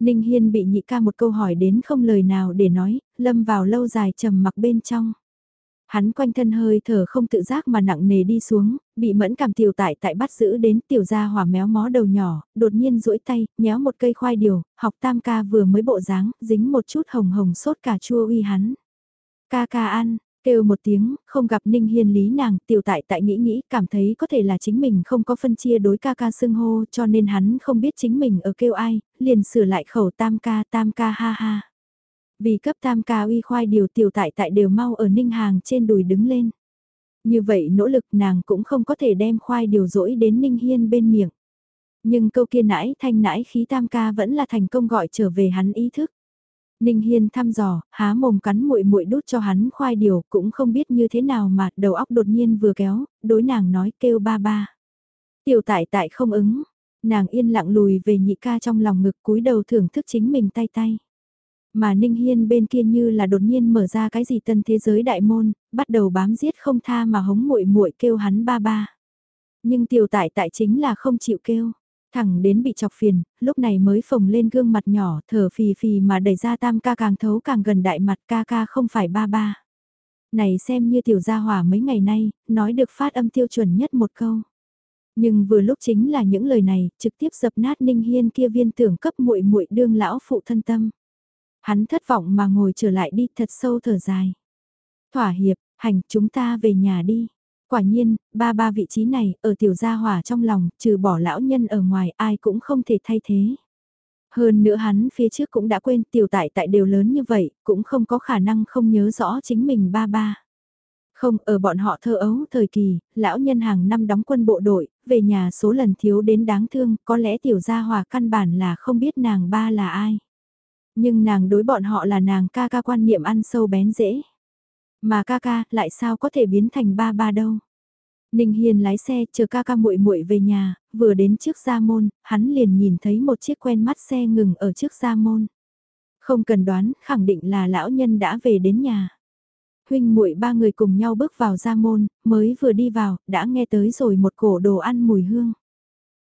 Ninh Hiên bị nhị ca một câu hỏi đến không lời nào để nói, lâm vào lâu dài trầm mặc bên trong. Hắn quanh thân hơi thở không tự giác mà nặng nề đi xuống, bị mẫn cảm tiểu tại tại bắt giữ đến tiểu gia hỏa méo mó đầu nhỏ, đột nhiên duỗi tay, nhéo một cây khoai điều, học tam ca vừa mới bộ dáng, dính một chút hồng hồng sốt cà chua uy hắn. Ca ca ăn, Kêu một tiếng, không gặp Ninh Hiên lý nàng, tiểu tại tại nghĩ nghĩ, cảm thấy có thể là chính mình không có phân chia đối ca ca xưng hô cho nên hắn không biết chính mình ở kêu ai, liền sửa lại khẩu tam ca tam ca ha ha. Vì cấp tam ca uy khoai điều tiểu tại tại đều mau ở Ninh Hàng trên đùi đứng lên. Như vậy nỗ lực nàng cũng không có thể đem khoai điều dỗi đến Ninh Hiên bên miệng. Nhưng câu kia nãi thanh nãi khí tam ca vẫn là thành công gọi trở về hắn ý thức. Ninh Hiên thăm dò, há mồm cắn muội muội đút cho hắn khoai điều, cũng không biết như thế nào mà đầu óc đột nhiên vừa kéo, đối nàng nói kêu ba ba. Tiểu tại tại không ứng, nàng yên lặng lùi về nhị ca trong lòng ngực cúi đầu thưởng thức chính mình tay tay. Mà Ninh Hiên bên kia như là đột nhiên mở ra cái gì tân thế giới đại môn, bắt đầu bám giết không tha mà hống muội muội kêu hắn ba ba. Nhưng tiểu tại tại chính là không chịu kêu. Thẳng đến bị chọc phiền, lúc này mới phồng lên gương mặt nhỏ thở phì phì mà đẩy ra tam ca càng thấu càng gần đại mặt ca ca không phải ba ba. Này xem như tiểu gia hỏa mấy ngày nay, nói được phát âm tiêu chuẩn nhất một câu. Nhưng vừa lúc chính là những lời này, trực tiếp dập nát Ninh Hiên kia viên tưởng cấp muội muội đương lão phụ thân tâm. Hắn thất vọng mà ngồi trở lại đi thật sâu thở dài. Thỏa hiệp, hành chúng ta về nhà đi. Quả nhiên, ba ba vị trí này, ở tiểu gia hỏa trong lòng, trừ bỏ lão nhân ở ngoài ai cũng không thể thay thế. Hơn nữa hắn phía trước cũng đã quên tiểu tại tại đều lớn như vậy, cũng không có khả năng không nhớ rõ chính mình ba ba. Không, ở bọn họ thơ ấu thời kỳ, lão nhân hàng năm đóng quân bộ đội, về nhà số lần thiếu đến đáng thương, có lẽ tiểu gia hòa căn bản là không biết nàng ba là ai. Nhưng nàng đối bọn họ là nàng ca ca quan niệm ăn sâu bén dễ. Mà ca ca lại sao có thể biến thành ba ba đâu. Ninh Hiền lái xe chờ ca ca muội muội về nhà, vừa đến trước gia môn, hắn liền nhìn thấy một chiếc quen mắt xe ngừng ở trước gia môn. Không cần đoán, khẳng định là lão nhân đã về đến nhà. Huynh muội ba người cùng nhau bước vào gia môn, mới vừa đi vào, đã nghe tới rồi một cổ đồ ăn mùi hương.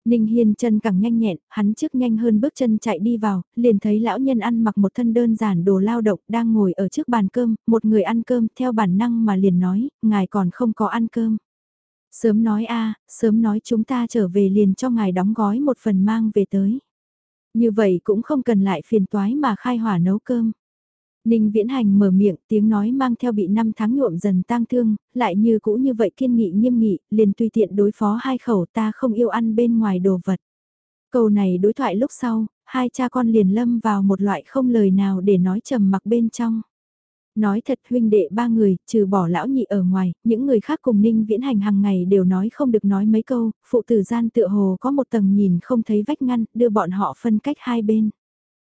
Ninh Hiên chân càng nhanh nhẹn, hắn trước nhanh hơn bước chân chạy đi vào, liền thấy lão nhân ăn mặc một thân đơn giản đồ lao động đang ngồi ở trước bàn cơm, một người ăn cơm theo bản năng mà liền nói, ngài còn không có ăn cơm. Sớm nói a, sớm nói chúng ta trở về liền cho ngài đóng gói một phần mang về tới. Như vậy cũng không cần lại phiền toái mà khai hỏa nấu cơm. Ninh Viễn Hành mở miệng tiếng nói mang theo bị năm tháng nhuộm dần tang thương, lại như cũ như vậy kiên nghị nghiêm nghị, liền tùy tiện đối phó hai khẩu ta không yêu ăn bên ngoài đồ vật. Câu này đối thoại lúc sau, hai cha con liền lâm vào một loại không lời nào để nói trầm mặc bên trong. Nói thật huynh đệ ba người, trừ bỏ lão nhị ở ngoài, những người khác cùng ninh viễn hành hàng ngày đều nói không được nói mấy câu, phụ tử gian tựa hồ có một tầng nhìn không thấy vách ngăn, đưa bọn họ phân cách hai bên.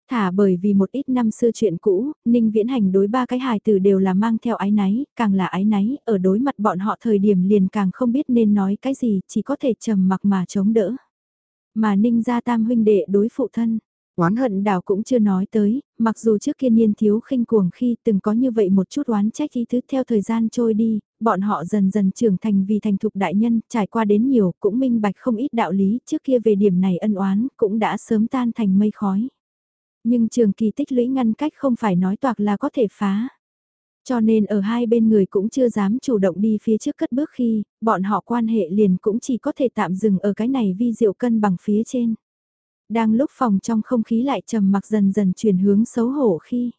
Thả bởi vì một ít năm xưa chuyện cũ, Ninh Viễn Hành đối ba cái hài tử đều là mang theo ái náy, càng là ái náy, ở đối mặt bọn họ thời điểm liền càng không biết nên nói cái gì, chỉ có thể trầm mặc mà chống đỡ. Mà Ninh gia tam huynh đệ đối phụ thân, Oán hận đảo cũng chưa nói tới, mặc dù trước kia niên thiếu khinh cuồng khi từng có như vậy một chút oán trách ý thứ theo thời gian trôi đi, bọn họ dần dần trưởng thành vì thành thục đại nhân, trải qua đến nhiều, cũng minh bạch không ít đạo lý, trước kia về điểm này ân oán, cũng đã sớm tan thành mây khói. Nhưng trường kỳ tích lũy ngăn cách không phải nói toạc là có thể phá. Cho nên ở hai bên người cũng chưa dám chủ động đi phía trước cất bước khi, bọn họ quan hệ liền cũng chỉ có thể tạm dừng ở cái này vi diệu cân bằng phía trên. Đang lúc phòng trong không khí lại trầm mặc dần dần chuyển hướng xấu hổ khi.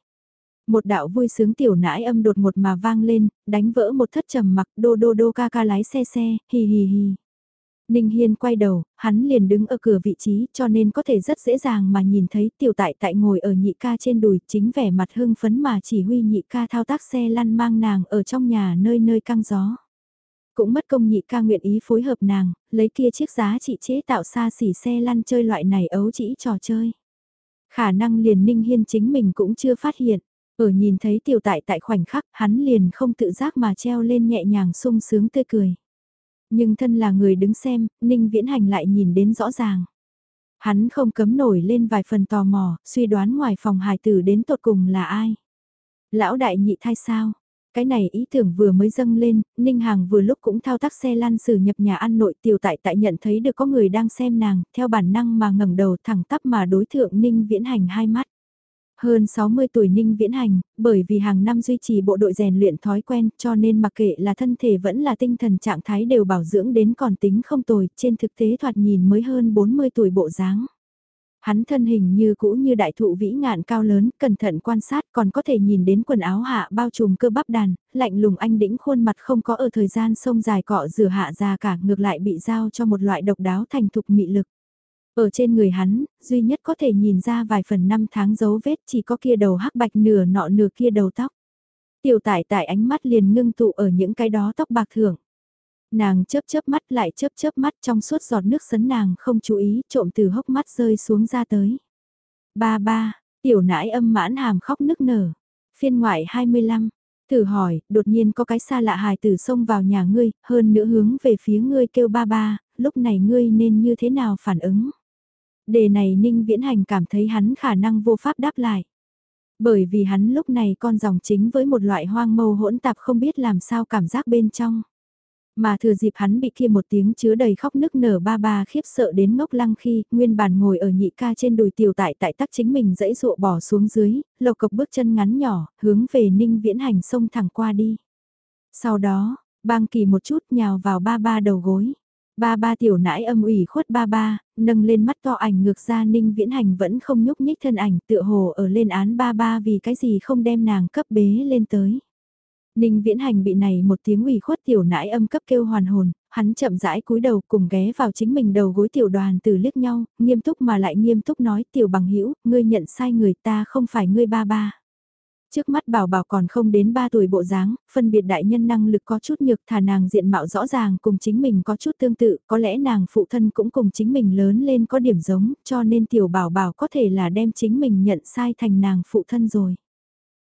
Một đạo vui sướng tiểu nãi âm đột một mà vang lên, đánh vỡ một thất trầm mặc đô đô đô ca ca lái xe xe, hì hì hì. Ninh Hiên quay đầu, hắn liền đứng ở cửa vị trí cho nên có thể rất dễ dàng mà nhìn thấy tiểu tại tại ngồi ở nhị ca trên đùi chính vẻ mặt hưng phấn mà chỉ huy nhị ca thao tác xe lăn mang nàng ở trong nhà nơi nơi căng gió. Cũng mất công nhị ca nguyện ý phối hợp nàng, lấy kia chiếc giá trị chế tạo xa xỉ xe lăn chơi loại này ấu chỉ trò chơi. Khả năng liền Ninh Hiên chính mình cũng chưa phát hiện. Ở nhìn thấy tiểu tại tại khoảnh khắc hắn liền không tự giác mà treo lên nhẹ nhàng sung sướng tươi cười. Nhưng thân là người đứng xem, Ninh Viễn Hành lại nhìn đến rõ ràng. Hắn không cấm nổi lên vài phần tò mò, suy đoán ngoài phòng hài tử đến tột cùng là ai. Lão đại nhị thai sao? Cái này ý tưởng vừa mới dâng lên, Ninh Hàng vừa lúc cũng thao tác xe lăn xử nhập nhà ăn nội tiểu tại tại nhận thấy được có người đang xem nàng, theo bản năng mà ngẩng đầu thẳng tắp mà đối thượng Ninh Viễn Hành hai mắt. Hơn 60 tuổi Ninh Viễn Hành, bởi vì hàng năm duy trì bộ đội rèn luyện thói quen cho nên mặc kệ là thân thể vẫn là tinh thần trạng thái đều bảo dưỡng đến còn tính không tồi, trên thực tế thoạt nhìn mới hơn 40 tuổi bộ dáng. Hắn thân hình như cũ như đại thụ vĩ ngạn cao lớn, cẩn thận quan sát còn có thể nhìn đến quần áo hạ bao trùm cơ bắp đàn, lạnh lùng anh đĩnh khuôn mặt không có ở thời gian sông dài cọ rửa hạ ra cả ngược lại bị giao cho một loại độc đáo thành thục mị lực. Ở trên người hắn, duy nhất có thể nhìn ra vài phần năm tháng dấu vết chỉ có kia đầu hắc bạch nửa nọ nửa kia đầu tóc. Tiểu tải tại ánh mắt liền ngưng tụ ở những cái đó tóc bạc thưởng. Nàng chớp chớp mắt lại chớp chớp mắt trong suốt giọt nước sấn nàng không chú ý trộm từ hốc mắt rơi xuống ra tới. Ba ba, tiểu nãi âm mãn hàm khóc nức nở. Phiên ngoại 25, Thử hỏi, đột nhiên có cái xa lạ hài tử xông vào nhà ngươi, hơn nữa hướng về phía ngươi kêu ba ba, lúc này ngươi nên như thế nào phản ứng? Đề này Ninh Viễn Hành cảm thấy hắn khả năng vô pháp đáp lại. Bởi vì hắn lúc này con dòng chính với một loại hoang mâu hỗn tạp không biết làm sao cảm giác bên trong. Mà thừa dịp hắn bị kia một tiếng chứa đầy khóc nức nở ba ba khiếp sợ đến ngốc lăng khi nguyên bản ngồi ở nhị ca trên đùi tiểu tại tại tắc chính mình dãy dụa bỏ xuống dưới, lộc cộc bước chân ngắn nhỏ, hướng về ninh viễn hành sông thẳng qua đi. Sau đó, bang kỳ một chút nhào vào ba ba đầu gối. Ba ba tiểu nãi âm ủy khuất ba ba, nâng lên mắt to ảnh ngược ra ninh viễn hành vẫn không nhúc nhích thân ảnh tựa hồ ở lên án ba ba vì cái gì không đem nàng cấp bế lên tới. Ninh viễn hành bị này một tiếng ủy khuất tiểu nãi âm cấp kêu hoàn hồn, hắn chậm rãi cúi đầu cùng ghé vào chính mình đầu gối tiểu đoàn từ liếc nhau, nghiêm túc mà lại nghiêm túc nói tiểu bằng hữu ngươi nhận sai người ta không phải ngươi ba ba. Trước mắt bảo bảo còn không đến 3 tuổi bộ dáng, phân biệt đại nhân năng lực có chút nhược thả nàng diện mạo rõ ràng cùng chính mình có chút tương tự, có lẽ nàng phụ thân cũng cùng chính mình lớn lên có điểm giống, cho nên tiểu bảo bảo có thể là đem chính mình nhận sai thành nàng phụ thân rồi.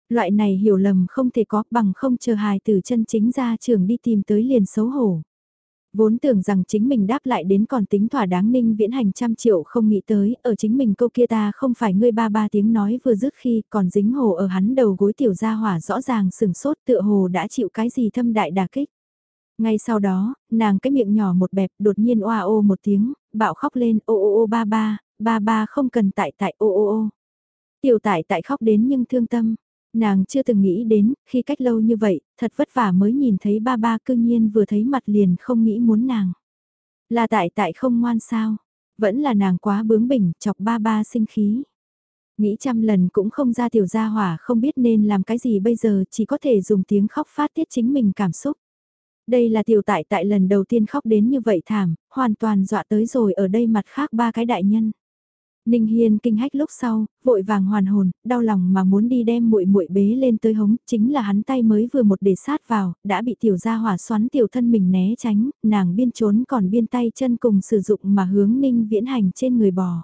Loại này hiểu lầm không thể có bằng không chờ hài từ chân chính ra trường đi tìm tới liền xấu hổ. Vốn tưởng rằng chính mình đáp lại đến còn tính thỏa đáng ninh viễn hành trăm triệu không nghĩ tới, ở chính mình câu kia ta không phải ngươi ba ba tiếng nói vừa dứt khi còn dính hồ ở hắn đầu gối tiểu gia hỏa rõ ràng sừng sốt tựa hồ đã chịu cái gì thâm đại đà kích. Ngay sau đó, nàng cái miệng nhỏ một bẹp đột nhiên oa ô một tiếng, bạo khóc lên ô ô ô ba ba, ba ba không cần tại tại ô ô ô. Tiểu tại tại khóc đến nhưng thương tâm, Nàng chưa từng nghĩ đến, khi cách lâu như vậy, thật vất vả mới nhìn thấy ba ba cư nhiên vừa thấy mặt liền không nghĩ muốn nàng. Là tại tại không ngoan sao, vẫn là nàng quá bướng bỉnh, chọc ba ba sinh khí. Nghĩ trăm lần cũng không ra tiểu gia hỏa không biết nên làm cái gì bây giờ chỉ có thể dùng tiếng khóc phát tiết chính mình cảm xúc. Đây là tiểu tại tại lần đầu tiên khóc đến như vậy thảm, hoàn toàn dọa tới rồi ở đây mặt khác ba cái đại nhân. Ninh Hiên kinh hách lúc sau, vội vàng hoàn hồn, đau lòng mà muốn đi đem muội muội bế lên tới hống, chính là hắn tay mới vừa một để sát vào, đã bị tiểu gia hỏa xoắn tiểu thân mình né tránh, nàng biên trốn còn biên tay chân cùng sử dụng mà hướng Ninh viễn hành trên người bò.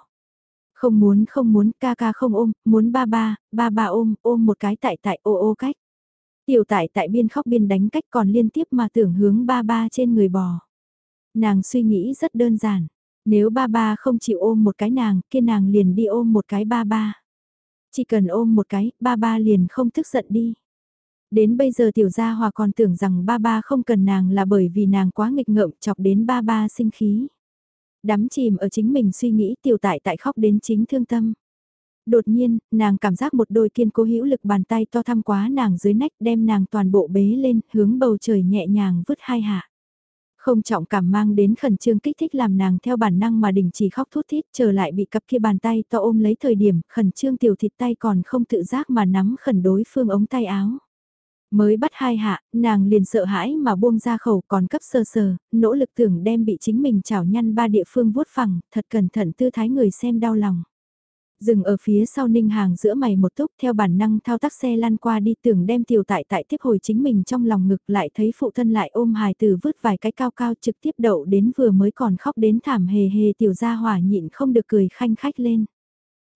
Không muốn không muốn ca ca không ôm, muốn ba ba, ba ba ôm, ôm một cái tại tại ô ô cách. Tiểu tại tại biên khóc biên đánh cách còn liên tiếp mà tưởng hướng ba ba trên người bò. Nàng suy nghĩ rất đơn giản nếu ba ba không chịu ôm một cái nàng, kia nàng liền đi ôm một cái ba ba. Chỉ cần ôm một cái, ba ba liền không tức giận đi. Đến bây giờ tiểu gia hòa còn tưởng rằng ba ba không cần nàng là bởi vì nàng quá nghịch ngợm chọc đến ba ba sinh khí. Đắm chìm ở chính mình suy nghĩ tiểu tại tại khóc đến chính thương tâm. Đột nhiên, nàng cảm giác một đôi kiên cố hữu lực bàn tay to thăm quá nàng dưới nách đem nàng toàn bộ bế lên, hướng bầu trời nhẹ nhàng vứt hai hạ. Không trọng cảm mang đến khẩn trương kích thích làm nàng theo bản năng mà đình chỉ khóc thút thít trở lại bị cặp kia bàn tay to ôm lấy thời điểm khẩn trương tiểu thịt tay còn không tự giác mà nắm khẩn đối phương ống tay áo. Mới bắt hai hạ, nàng liền sợ hãi mà buông ra khẩu còn cấp sơ sờ, nỗ lực tưởng đem bị chính mình chảo nhăn ba địa phương vuốt phẳng, thật cẩn thận tư thái người xem đau lòng dừng ở phía sau ninh hàng giữa mày một túc theo bản năng thao tác xe lăn qua đi tưởng đem tiểu tại tại tiếp hồi chính mình trong lòng ngực lại thấy phụ thân lại ôm hài từ vứt vài cái cao cao trực tiếp đậu đến vừa mới còn khóc đến thảm hề hề tiểu gia hỏa nhịn không được cười khanh khách lên.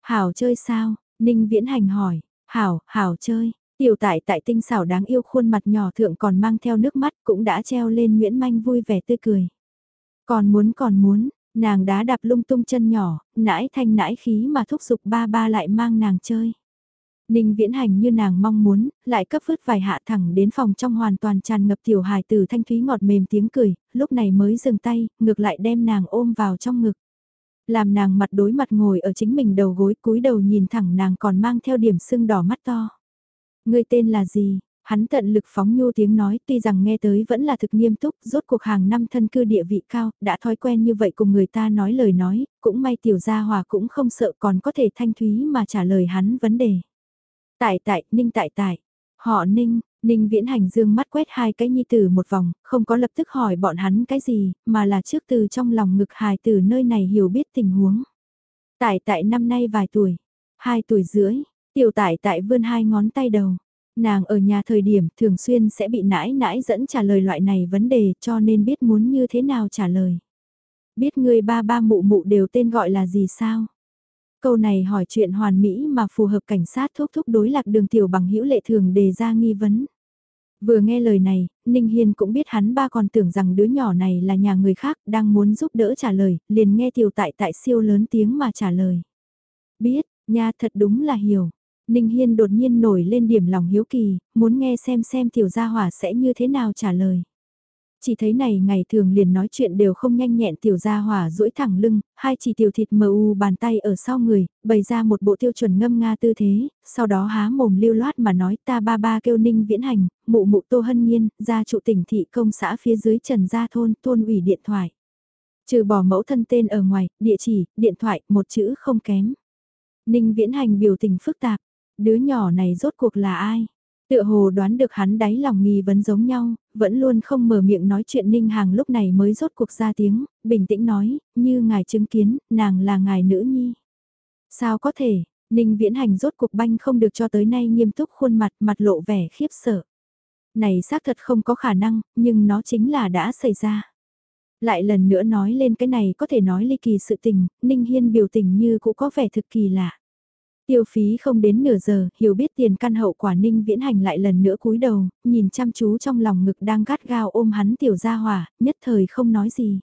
Hảo chơi sao? Ninh viễn hành hỏi. Hảo, hảo chơi. Tiểu tại tại tinh xảo đáng yêu khuôn mặt nhỏ thượng còn mang theo nước mắt cũng đã treo lên Nguyễn Manh vui vẻ tươi cười. Còn muốn còn muốn, Nàng đá đạp lung tung chân nhỏ, nãi thanh nãi khí mà thúc giục ba ba lại mang nàng chơi. Ninh viễn hành như nàng mong muốn, lại cấp vứt vài hạ thẳng đến phòng trong hoàn toàn tràn ngập tiểu hài từ thanh thúy ngọt mềm tiếng cười, lúc này mới dừng tay, ngược lại đem nàng ôm vào trong ngực. Làm nàng mặt đối mặt ngồi ở chính mình đầu gối cúi đầu nhìn thẳng nàng còn mang theo điểm sưng đỏ mắt to. Người tên là gì? Hắn tận lực phóng nhu tiếng nói tuy rằng nghe tới vẫn là thực nghiêm túc, rốt cuộc hàng năm thân cư địa vị cao, đã thói quen như vậy cùng người ta nói lời nói, cũng may tiểu gia hòa cũng không sợ còn có thể thanh thúy mà trả lời hắn vấn đề. Tại tại, ninh tại tại, họ ninh, ninh viễn hành dương mắt quét hai cái nhi tử một vòng, không có lập tức hỏi bọn hắn cái gì, mà là trước từ trong lòng ngực hài từ nơi này hiểu biết tình huống. Tại tại năm nay vài tuổi, hai tuổi rưỡi, tiểu tại tại vươn hai ngón tay đầu Nàng ở nhà thời điểm thường xuyên sẽ bị nãi nãi dẫn trả lời loại này vấn đề cho nên biết muốn như thế nào trả lời. Biết người ba ba mụ mụ đều tên gọi là gì sao? Câu này hỏi chuyện hoàn mỹ mà phù hợp cảnh sát thúc thúc đối lạc đường tiểu bằng hữu lệ thường đề ra nghi vấn. Vừa nghe lời này, Ninh Hiên cũng biết hắn ba còn tưởng rằng đứa nhỏ này là nhà người khác đang muốn giúp đỡ trả lời, liền nghe tiểu tại tại siêu lớn tiếng mà trả lời. Biết, nha thật đúng là hiểu, Ninh Hiên đột nhiên nổi lên điểm lòng hiếu kỳ, muốn nghe xem xem tiểu gia hỏa sẽ như thế nào trả lời. Chỉ thấy này ngày thường liền nói chuyện đều không nhanh nhẹn tiểu gia hỏa duỗi thẳng lưng, hai chỉ tiểu thịt mờ u bàn tay ở sau người, bày ra một bộ tiêu chuẩn ngâm nga tư thế, sau đó há mồm lưu loát mà nói ta ba ba kêu ninh viễn hành, mụ mụ tô hân nhiên, gia trụ tỉnh thị công xã phía dưới trần gia thôn, thôn ủy điện thoại. Trừ bỏ mẫu thân tên ở ngoài, địa chỉ, điện thoại, một chữ không kém. Ninh viễn hành biểu tình phức tạp, Đứa nhỏ này rốt cuộc là ai? Tựa hồ đoán được hắn đáy lòng nghi vấn giống nhau, vẫn luôn không mở miệng nói chuyện Ninh Hàng lúc này mới rốt cuộc ra tiếng, bình tĩnh nói, như ngài chứng kiến, nàng là ngài nữ nhi. Sao có thể, Ninh Viễn Hành rốt cuộc banh không được cho tới nay nghiêm túc khuôn mặt, mặt lộ vẻ khiếp sợ. Này xác thật không có khả năng, nhưng nó chính là đã xảy ra. Lại lần nữa nói lên cái này có thể nói ly kỳ sự tình, Ninh Hiên biểu tình như cũng có vẻ thực kỳ lạ. Tiêu phí không đến nửa giờ, hiểu biết tiền căn hậu quả ninh viễn hành lại lần nữa cúi đầu, nhìn chăm chú trong lòng ngực đang gắt gao ôm hắn tiểu gia hỏa, nhất thời không nói gì.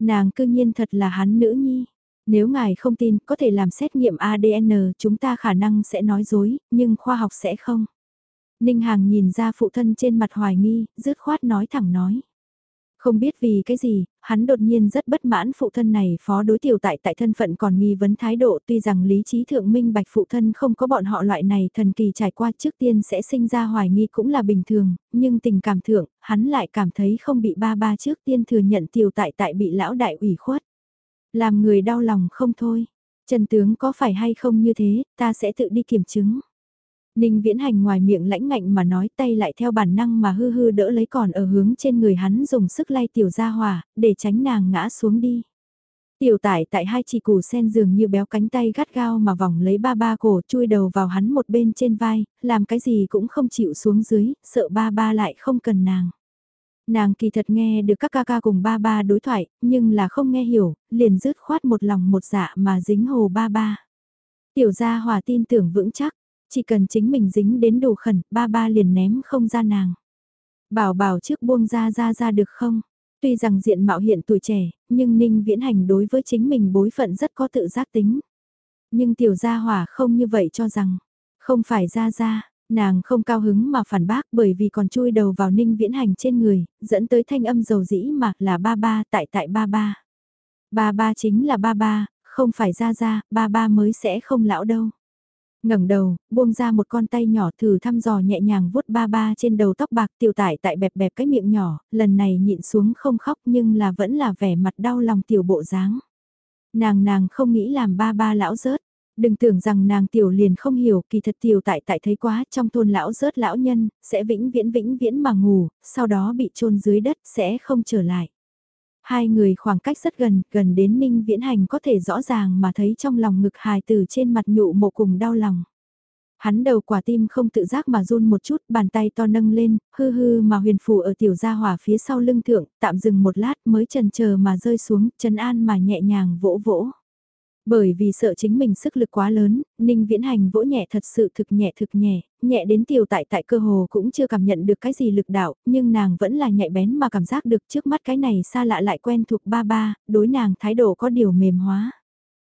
Nàng cư nhiên thật là hắn nữ nhi. Nếu ngài không tin, có thể làm xét nghiệm ADN, chúng ta khả năng sẽ nói dối, nhưng khoa học sẽ không. Ninh Hàng nhìn ra phụ thân trên mặt hoài nghi, dứt khoát nói thẳng nói. Không biết vì cái gì, hắn đột nhiên rất bất mãn phụ thân này phó đối tiểu tại tại thân phận còn nghi vấn thái độ tuy rằng lý trí thượng minh bạch phụ thân không có bọn họ loại này thần kỳ trải qua trước tiên sẽ sinh ra hoài nghi cũng là bình thường, nhưng tình cảm thượng, hắn lại cảm thấy không bị ba ba trước tiên thừa nhận tiểu tại tại bị lão đại ủy khuất. Làm người đau lòng không thôi, Trần tướng có phải hay không như thế, ta sẽ tự đi kiểm chứng. Ninh viễn hành ngoài miệng lãnh ngạnh mà nói tay lại theo bản năng mà hư hư đỡ lấy còn ở hướng trên người hắn dùng sức lay tiểu ra hòa, để tránh nàng ngã xuống đi. Tiểu tải tại hai chỉ củ sen dường như béo cánh tay gắt gao mà vòng lấy ba ba cổ chui đầu vào hắn một bên trên vai, làm cái gì cũng không chịu xuống dưới, sợ ba ba lại không cần nàng. Nàng kỳ thật nghe được các ca ca cùng ba ba đối thoại, nhưng là không nghe hiểu, liền rứt khoát một lòng một dạ mà dính hồ ba ba. Tiểu gia hòa tin tưởng vững chắc, chỉ cần chính mình dính đến đủ khẩn, ba ba liền ném không ra nàng. Bảo bảo trước buông ra ra ra được không? Tuy rằng diện mạo hiện tuổi trẻ, nhưng Ninh Viễn Hành đối với chính mình bối phận rất có tự giác tính. Nhưng tiểu gia hỏa không như vậy cho rằng, không phải ra ra, nàng không cao hứng mà phản bác bởi vì còn chui đầu vào Ninh Viễn Hành trên người, dẫn tới thanh âm dầu dĩ mà là ba ba tại tại ba ba. Ba ba chính là ba ba, không phải ra ra, ba ba mới sẽ không lão đâu ngẩng đầu, buông ra một con tay nhỏ thử thăm dò nhẹ nhàng vuốt ba ba trên đầu tóc bạc tiểu tải tại bẹp bẹp cái miệng nhỏ, lần này nhịn xuống không khóc nhưng là vẫn là vẻ mặt đau lòng tiểu bộ dáng. Nàng nàng không nghĩ làm ba ba lão rớt, đừng tưởng rằng nàng tiểu liền không hiểu kỳ thật tiểu tại tại thấy quá trong thôn lão rớt lão nhân, sẽ vĩnh viễn vĩnh viễn mà ngủ, sau đó bị chôn dưới đất sẽ không trở lại. Hai người khoảng cách rất gần, gần đến Ninh Viễn Hành có thể rõ ràng mà thấy trong lòng ngực hài từ trên mặt nhụ mộ cùng đau lòng. Hắn đầu quả tim không tự giác mà run một chút, bàn tay to nâng lên, hư hư mà huyền phù ở tiểu gia hỏa phía sau lưng thượng, tạm dừng một lát mới trần chờ mà rơi xuống, chân an mà nhẹ nhàng vỗ vỗ. Bởi vì sợ chính mình sức lực quá lớn, Ninh Viễn Hành vỗ nhẹ thật sự thực nhẹ thực nhẹ, nhẹ đến tiểu tại tại cơ hồ cũng chưa cảm nhận được cái gì lực đạo, nhưng nàng vẫn là nhạy bén mà cảm giác được trước mắt cái này xa lạ lại quen thuộc ba ba, đối nàng thái độ có điều mềm hóa.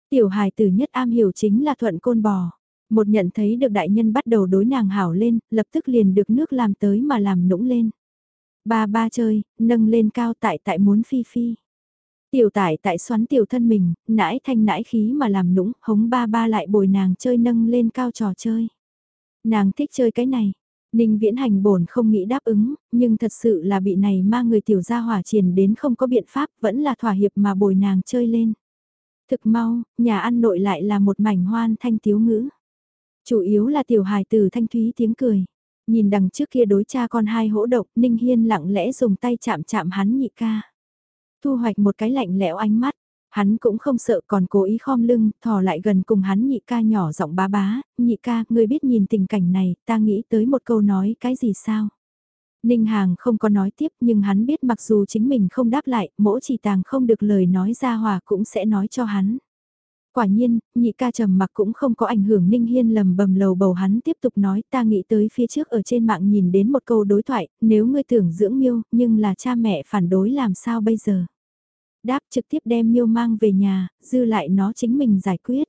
Tiểu hài tử nhất am hiểu chính là thuận côn bò. Một nhận thấy được đại nhân bắt đầu đối nàng hảo lên, lập tức liền được nước làm tới mà làm nũng lên. Ba ba chơi, nâng lên cao tại tại muốn phi phi. Tiểu tải tại xoắn tiểu thân mình, nãi thanh nãi khí mà làm nũng, hống ba ba lại bồi nàng chơi nâng lên cao trò chơi. Nàng thích chơi cái này. Ninh viễn hành bổn không nghĩ đáp ứng, nhưng thật sự là bị này ma người tiểu gia hỏa triển đến không có biện pháp vẫn là thỏa hiệp mà bồi nàng chơi lên. Thực mau, nhà ăn nội lại là một mảnh hoan thanh tiếu ngữ. Chủ yếu là tiểu hài từ thanh thúy tiếng cười. Nhìn đằng trước kia đối cha con hai hỗ độc, Ninh Hiên lặng lẽ dùng tay chạm chạm hắn nhị ca thu hoạch một cái lạnh lẽo ánh mắt. Hắn cũng không sợ còn cố ý khom lưng, thò lại gần cùng hắn nhị ca nhỏ giọng bá bá, nhị ca, ngươi biết nhìn tình cảnh này, ta nghĩ tới một câu nói cái gì sao? Ninh Hàng không có nói tiếp nhưng hắn biết mặc dù chính mình không đáp lại, mỗi chỉ tàng không được lời nói ra hòa cũng sẽ nói cho hắn. Quả nhiên, nhị ca trầm mặc cũng không có ảnh hưởng Ninh Hiên lầm bầm lầu bầu hắn tiếp tục nói ta nghĩ tới phía trước ở trên mạng nhìn đến một câu đối thoại, nếu ngươi tưởng dưỡng miêu nhưng là cha mẹ phản đối làm sao bây giờ đáp trực tiếp đem miêu mang về nhà, dư lại nó chính mình giải quyết.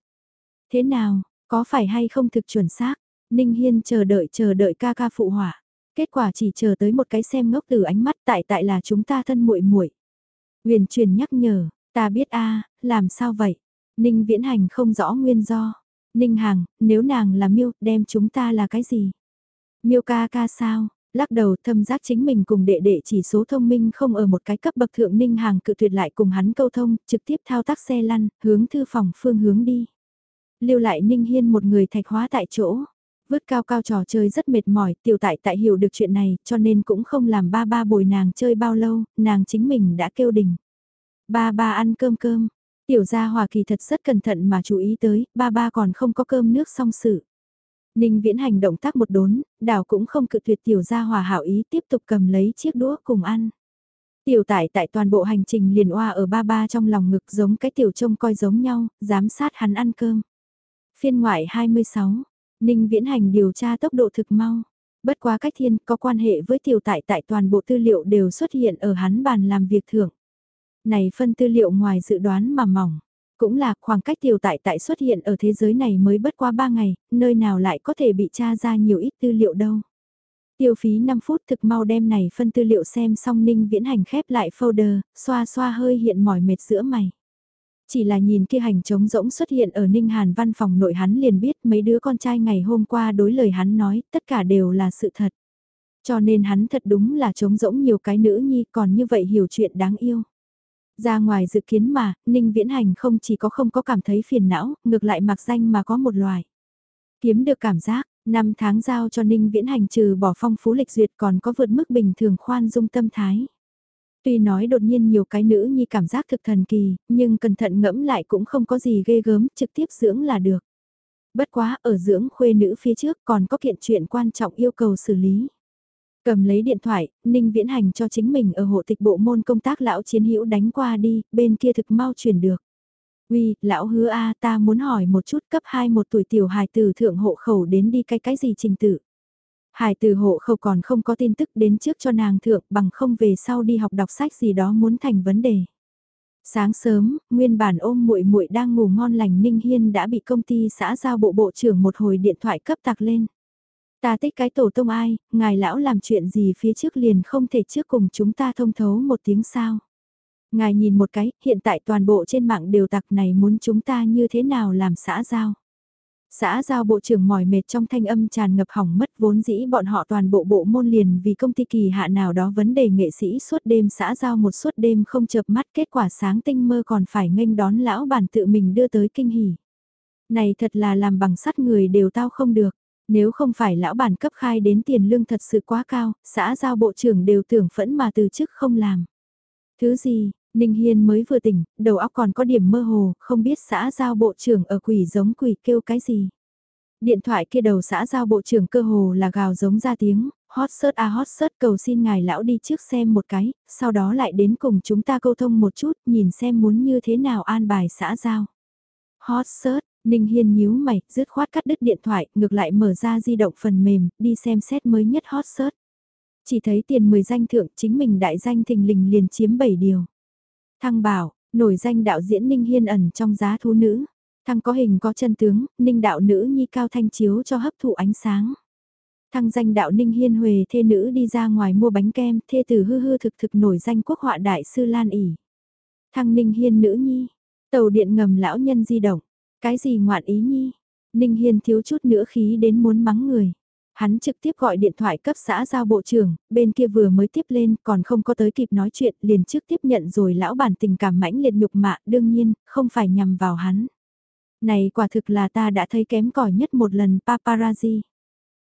Thế nào, có phải hay không thực chuẩn xác? Ninh Hiên chờ đợi chờ đợi ca ca phụ hỏa. Kết quả chỉ chờ tới một cái xem ngốc từ ánh mắt tại tại là chúng ta thân muội muội. Huyền truyền nhắc nhở, ta biết a, làm sao vậy? Ninh Viễn Hành không rõ nguyên do. Ninh Hằng, nếu nàng là miêu, đem chúng ta là cái gì? Miêu ca ca sao? Lắc đầu thâm giác chính mình cùng đệ đệ chỉ số thông minh không ở một cái cấp bậc thượng ninh hàng cự tuyệt lại cùng hắn câu thông, trực tiếp thao tác xe lăn, hướng thư phòng phương hướng đi. Lưu lại ninh hiên một người thạch hóa tại chỗ. Vứt cao cao trò chơi rất mệt mỏi, tiểu tại tại hiểu được chuyện này, cho nên cũng không làm ba ba bồi nàng chơi bao lâu, nàng chính mình đã kêu đình. Ba ba ăn cơm cơm, tiểu gia hòa kỳ thật rất cẩn thận mà chú ý tới, ba ba còn không có cơm nước xong sự. Ninh viễn hành động tác một đốn, đảo cũng không cự tuyệt tiểu gia hòa hảo ý tiếp tục cầm lấy chiếc đũa cùng ăn. Tiểu Tải tại toàn bộ hành trình liền oa ở ba ba trong lòng ngực giống cái tiểu trông coi giống nhau, giám sát hắn ăn cơm. Phiên ngoại 26, Ninh Viễn Hành điều tra tốc độ thực mau. Bất quá cách thiên có quan hệ với tiểu tại tại toàn bộ tư liệu đều xuất hiện ở hắn bàn làm việc thưởng. Này phân tư liệu ngoài dự đoán mà mỏng. Cũng là khoảng cách tiểu tại tại xuất hiện ở thế giới này mới bất qua 3 ngày, nơi nào lại có thể bị tra ra nhiều ít tư liệu đâu. Tiêu phí 5 phút thực mau đem này phân tư liệu xem xong ninh viễn hành khép lại folder, xoa xoa hơi hiện mỏi mệt giữa mày. Chỉ là nhìn kia hành trống rỗng xuất hiện ở Ninh Hàn văn phòng nội hắn liền biết mấy đứa con trai ngày hôm qua đối lời hắn nói, tất cả đều là sự thật. Cho nên hắn thật đúng là trống rỗng nhiều cái nữ nhi còn như vậy hiểu chuyện đáng yêu. Ra ngoài dự kiến mà, Ninh Viễn Hành không chỉ có không có cảm thấy phiền não, ngược lại mặc danh mà có một loài. Kiếm được cảm giác, năm tháng giao cho Ninh Viễn Hành trừ bỏ phong phú lịch duyệt còn có vượt mức bình thường khoan dung tâm thái. Tuy nói đột nhiên nhiều cái nữ nhi cảm giác thực thần kỳ, nhưng cẩn thận ngẫm lại cũng không có gì ghê gớm, trực tiếp dưỡng là được. Bất quá ở dưỡng khuê nữ phía trước còn có kiện chuyện quan trọng yêu cầu xử lý. Cầm lấy điện thoại, Ninh Viễn Hành cho chính mình ở hộ tịch bộ môn công tác lão chiến hữu đánh qua đi, bên kia thực mau chuyển được. Uy, lão hứa A ta muốn hỏi một chút cấp 2 một tuổi tiểu hài tử thượng hộ khẩu đến đi cái cái gì trình tự. Hải từ hộ khẩu còn không có tin tức đến trước cho nàng thượng bằng không về sau đi học đọc sách gì đó muốn thành vấn đề. Sáng sớm, nguyên bản ôm muội muội đang ngủ ngon lành Ninh Hiên đã bị công ty xã giao bộ bộ trưởng một hồi điện thoại cấp tạc lên. Ta tích cái tổ tông ai, ngài lão làm chuyện gì phía trước liền không thể trước cùng chúng ta thông thấu một tiếng sao. Ngài nhìn một cái, hiện tại toàn bộ trên mạng đều tặc này muốn chúng ta như thế nào làm xã giao. Xã giao bộ trưởng mỏi mệt trong thanh âm tràn ngập hỏng mất vốn dĩ bọn họ toàn bộ bộ môn liền vì công ty kỳ hạ nào đó vấn đề nghệ sĩ suốt đêm xã giao một suốt đêm không chợp mắt kết quả sáng tinh mơ còn phải nghênh đón lão bản tự mình đưa tới kinh hỉ. Này thật là làm bằng sắt người đều tao không được, nếu không phải lão bản cấp khai đến tiền lương thật sự quá cao, xã giao bộ trưởng đều tưởng phẫn mà từ chức không làm. Thứ gì, Ninh Hiên mới vừa tỉnh, đầu óc còn có điểm mơ hồ, không biết xã giao bộ trưởng ở quỷ giống quỷ kêu cái gì. Điện thoại kia đầu xã giao bộ trưởng cơ hồ là gào giống ra tiếng, hot search a hot search cầu xin ngài lão đi trước xem một cái, sau đó lại đến cùng chúng ta câu thông một chút, nhìn xem muốn như thế nào an bài xã giao. Hot search, Ninh Hiên nhíu mày, dứt khoát cắt đứt điện thoại, ngược lại mở ra di động phần mềm, đi xem xét mới nhất hot search. Chỉ thấy tiền 10 danh thượng chính mình đại danh thình lình liền chiếm 7 điều. Thăng bảo, nổi danh đạo diễn Ninh Hiên ẩn trong giá thú nữ. Thăng có hình có chân tướng, Ninh đạo nữ nhi cao thanh chiếu cho hấp thụ ánh sáng. Thăng danh đạo Ninh Hiên Huề thê nữ đi ra ngoài mua bánh kem, thê tử hư hư thực thực nổi danh quốc họa đại sư Lan ỉ. Thăng Ninh Hiên nữ nhi, tàu điện ngầm lão nhân di động, cái gì ngoạn ý nhi. Ninh Hiên thiếu chút nữa khí đến muốn mắng người. Hắn trực tiếp gọi điện thoại cấp xã giao bộ trưởng, bên kia vừa mới tiếp lên còn không có tới kịp nói chuyện liền trước tiếp nhận rồi lão bản tình cảm mãnh liệt nhục mạ đương nhiên, không phải nhằm vào hắn. Này quả thực là ta đã thấy kém cỏi nhất một lần paparazzi.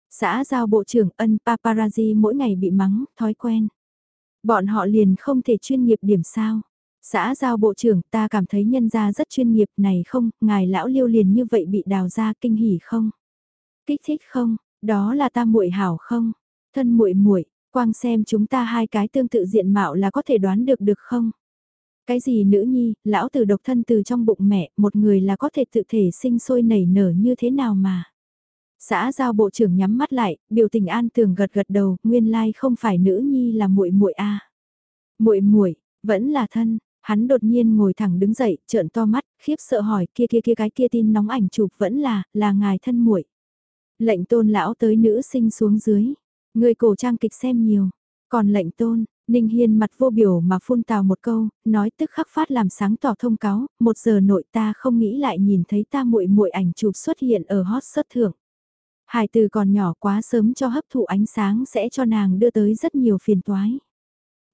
Xã giao bộ trưởng ân paparazzi mỗi ngày bị mắng, thói quen. Bọn họ liền không thể chuyên nghiệp điểm sao. Xã giao bộ trưởng ta cảm thấy nhân gia rất chuyên nghiệp này không, ngài lão liêu liền như vậy bị đào ra kinh hỉ không? Kích thích không? Đó là ta muội hảo không? Thân muội muội, quang xem chúng ta hai cái tương tự diện mạo là có thể đoán được được không? Cái gì nữ nhi, lão tử độc thân từ trong bụng mẹ, một người là có thể tự thể sinh sôi nảy nở như thế nào mà? Xã giao bộ trưởng nhắm mắt lại, biểu tình an tường gật gật đầu, nguyên lai không phải nữ nhi là muội muội a. Muội muội, vẫn là thân, hắn đột nhiên ngồi thẳng đứng dậy, trợn to mắt, khiếp sợ hỏi, kia kia kia cái kia tin nóng ảnh chụp vẫn là, là ngài thân muội. Lệnh tôn lão tới nữ sinh xuống dưới. Người cổ trang kịch xem nhiều. Còn lệnh tôn, Ninh Hiên mặt vô biểu mà phun tào một câu, nói tức khắc phát làm sáng tỏ thông cáo, một giờ nội ta không nghĩ lại nhìn thấy ta muội muội ảnh chụp xuất hiện ở hot search thượng. Hải từ còn nhỏ quá sớm cho hấp thụ ánh sáng sẽ cho nàng đưa tới rất nhiều phiền toái.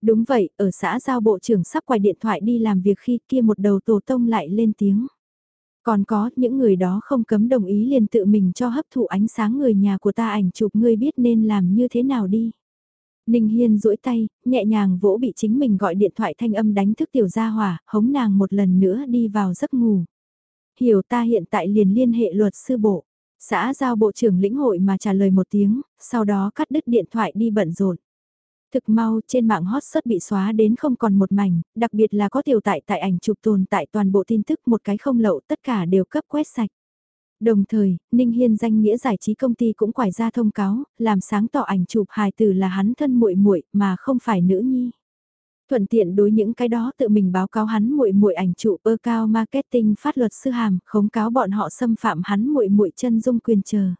Đúng vậy, ở xã giao bộ trưởng sắp quay điện thoại đi làm việc khi kia một đầu tổ tông lại lên tiếng. Còn có, những người đó không cấm đồng ý liền tự mình cho hấp thụ ánh sáng người nhà của ta ảnh chụp ngươi biết nên làm như thế nào đi. Ninh Hiên duỗi tay, nhẹ nhàng vỗ bị chính mình gọi điện thoại thanh âm đánh thức tiểu gia hỏa, hống nàng một lần nữa đi vào giấc ngủ. Hiểu ta hiện tại liền liên hệ luật sư bộ. Xã giao bộ trưởng lĩnh hội mà trả lời một tiếng, sau đó cắt đứt điện thoại đi bận rộn. Thực mau trên mạng hot search bị xóa đến không còn một mảnh, đặc biệt là có tiểu tại tại ảnh chụp tồn tại toàn bộ tin tức một cái không lậu tất cả đều cấp quét sạch. Đồng thời, Ninh Hiên danh nghĩa giải trí công ty cũng quải ra thông cáo, làm sáng tỏ ảnh chụp hài tử là hắn thân muội muội mà không phải nữ nhi. Thuận tiện đối những cái đó tự mình báo cáo hắn muội muội ảnh chụp ơ cao marketing phát luật sư hàm, khống cáo bọn họ xâm phạm hắn muội muội chân dung quyền chờ.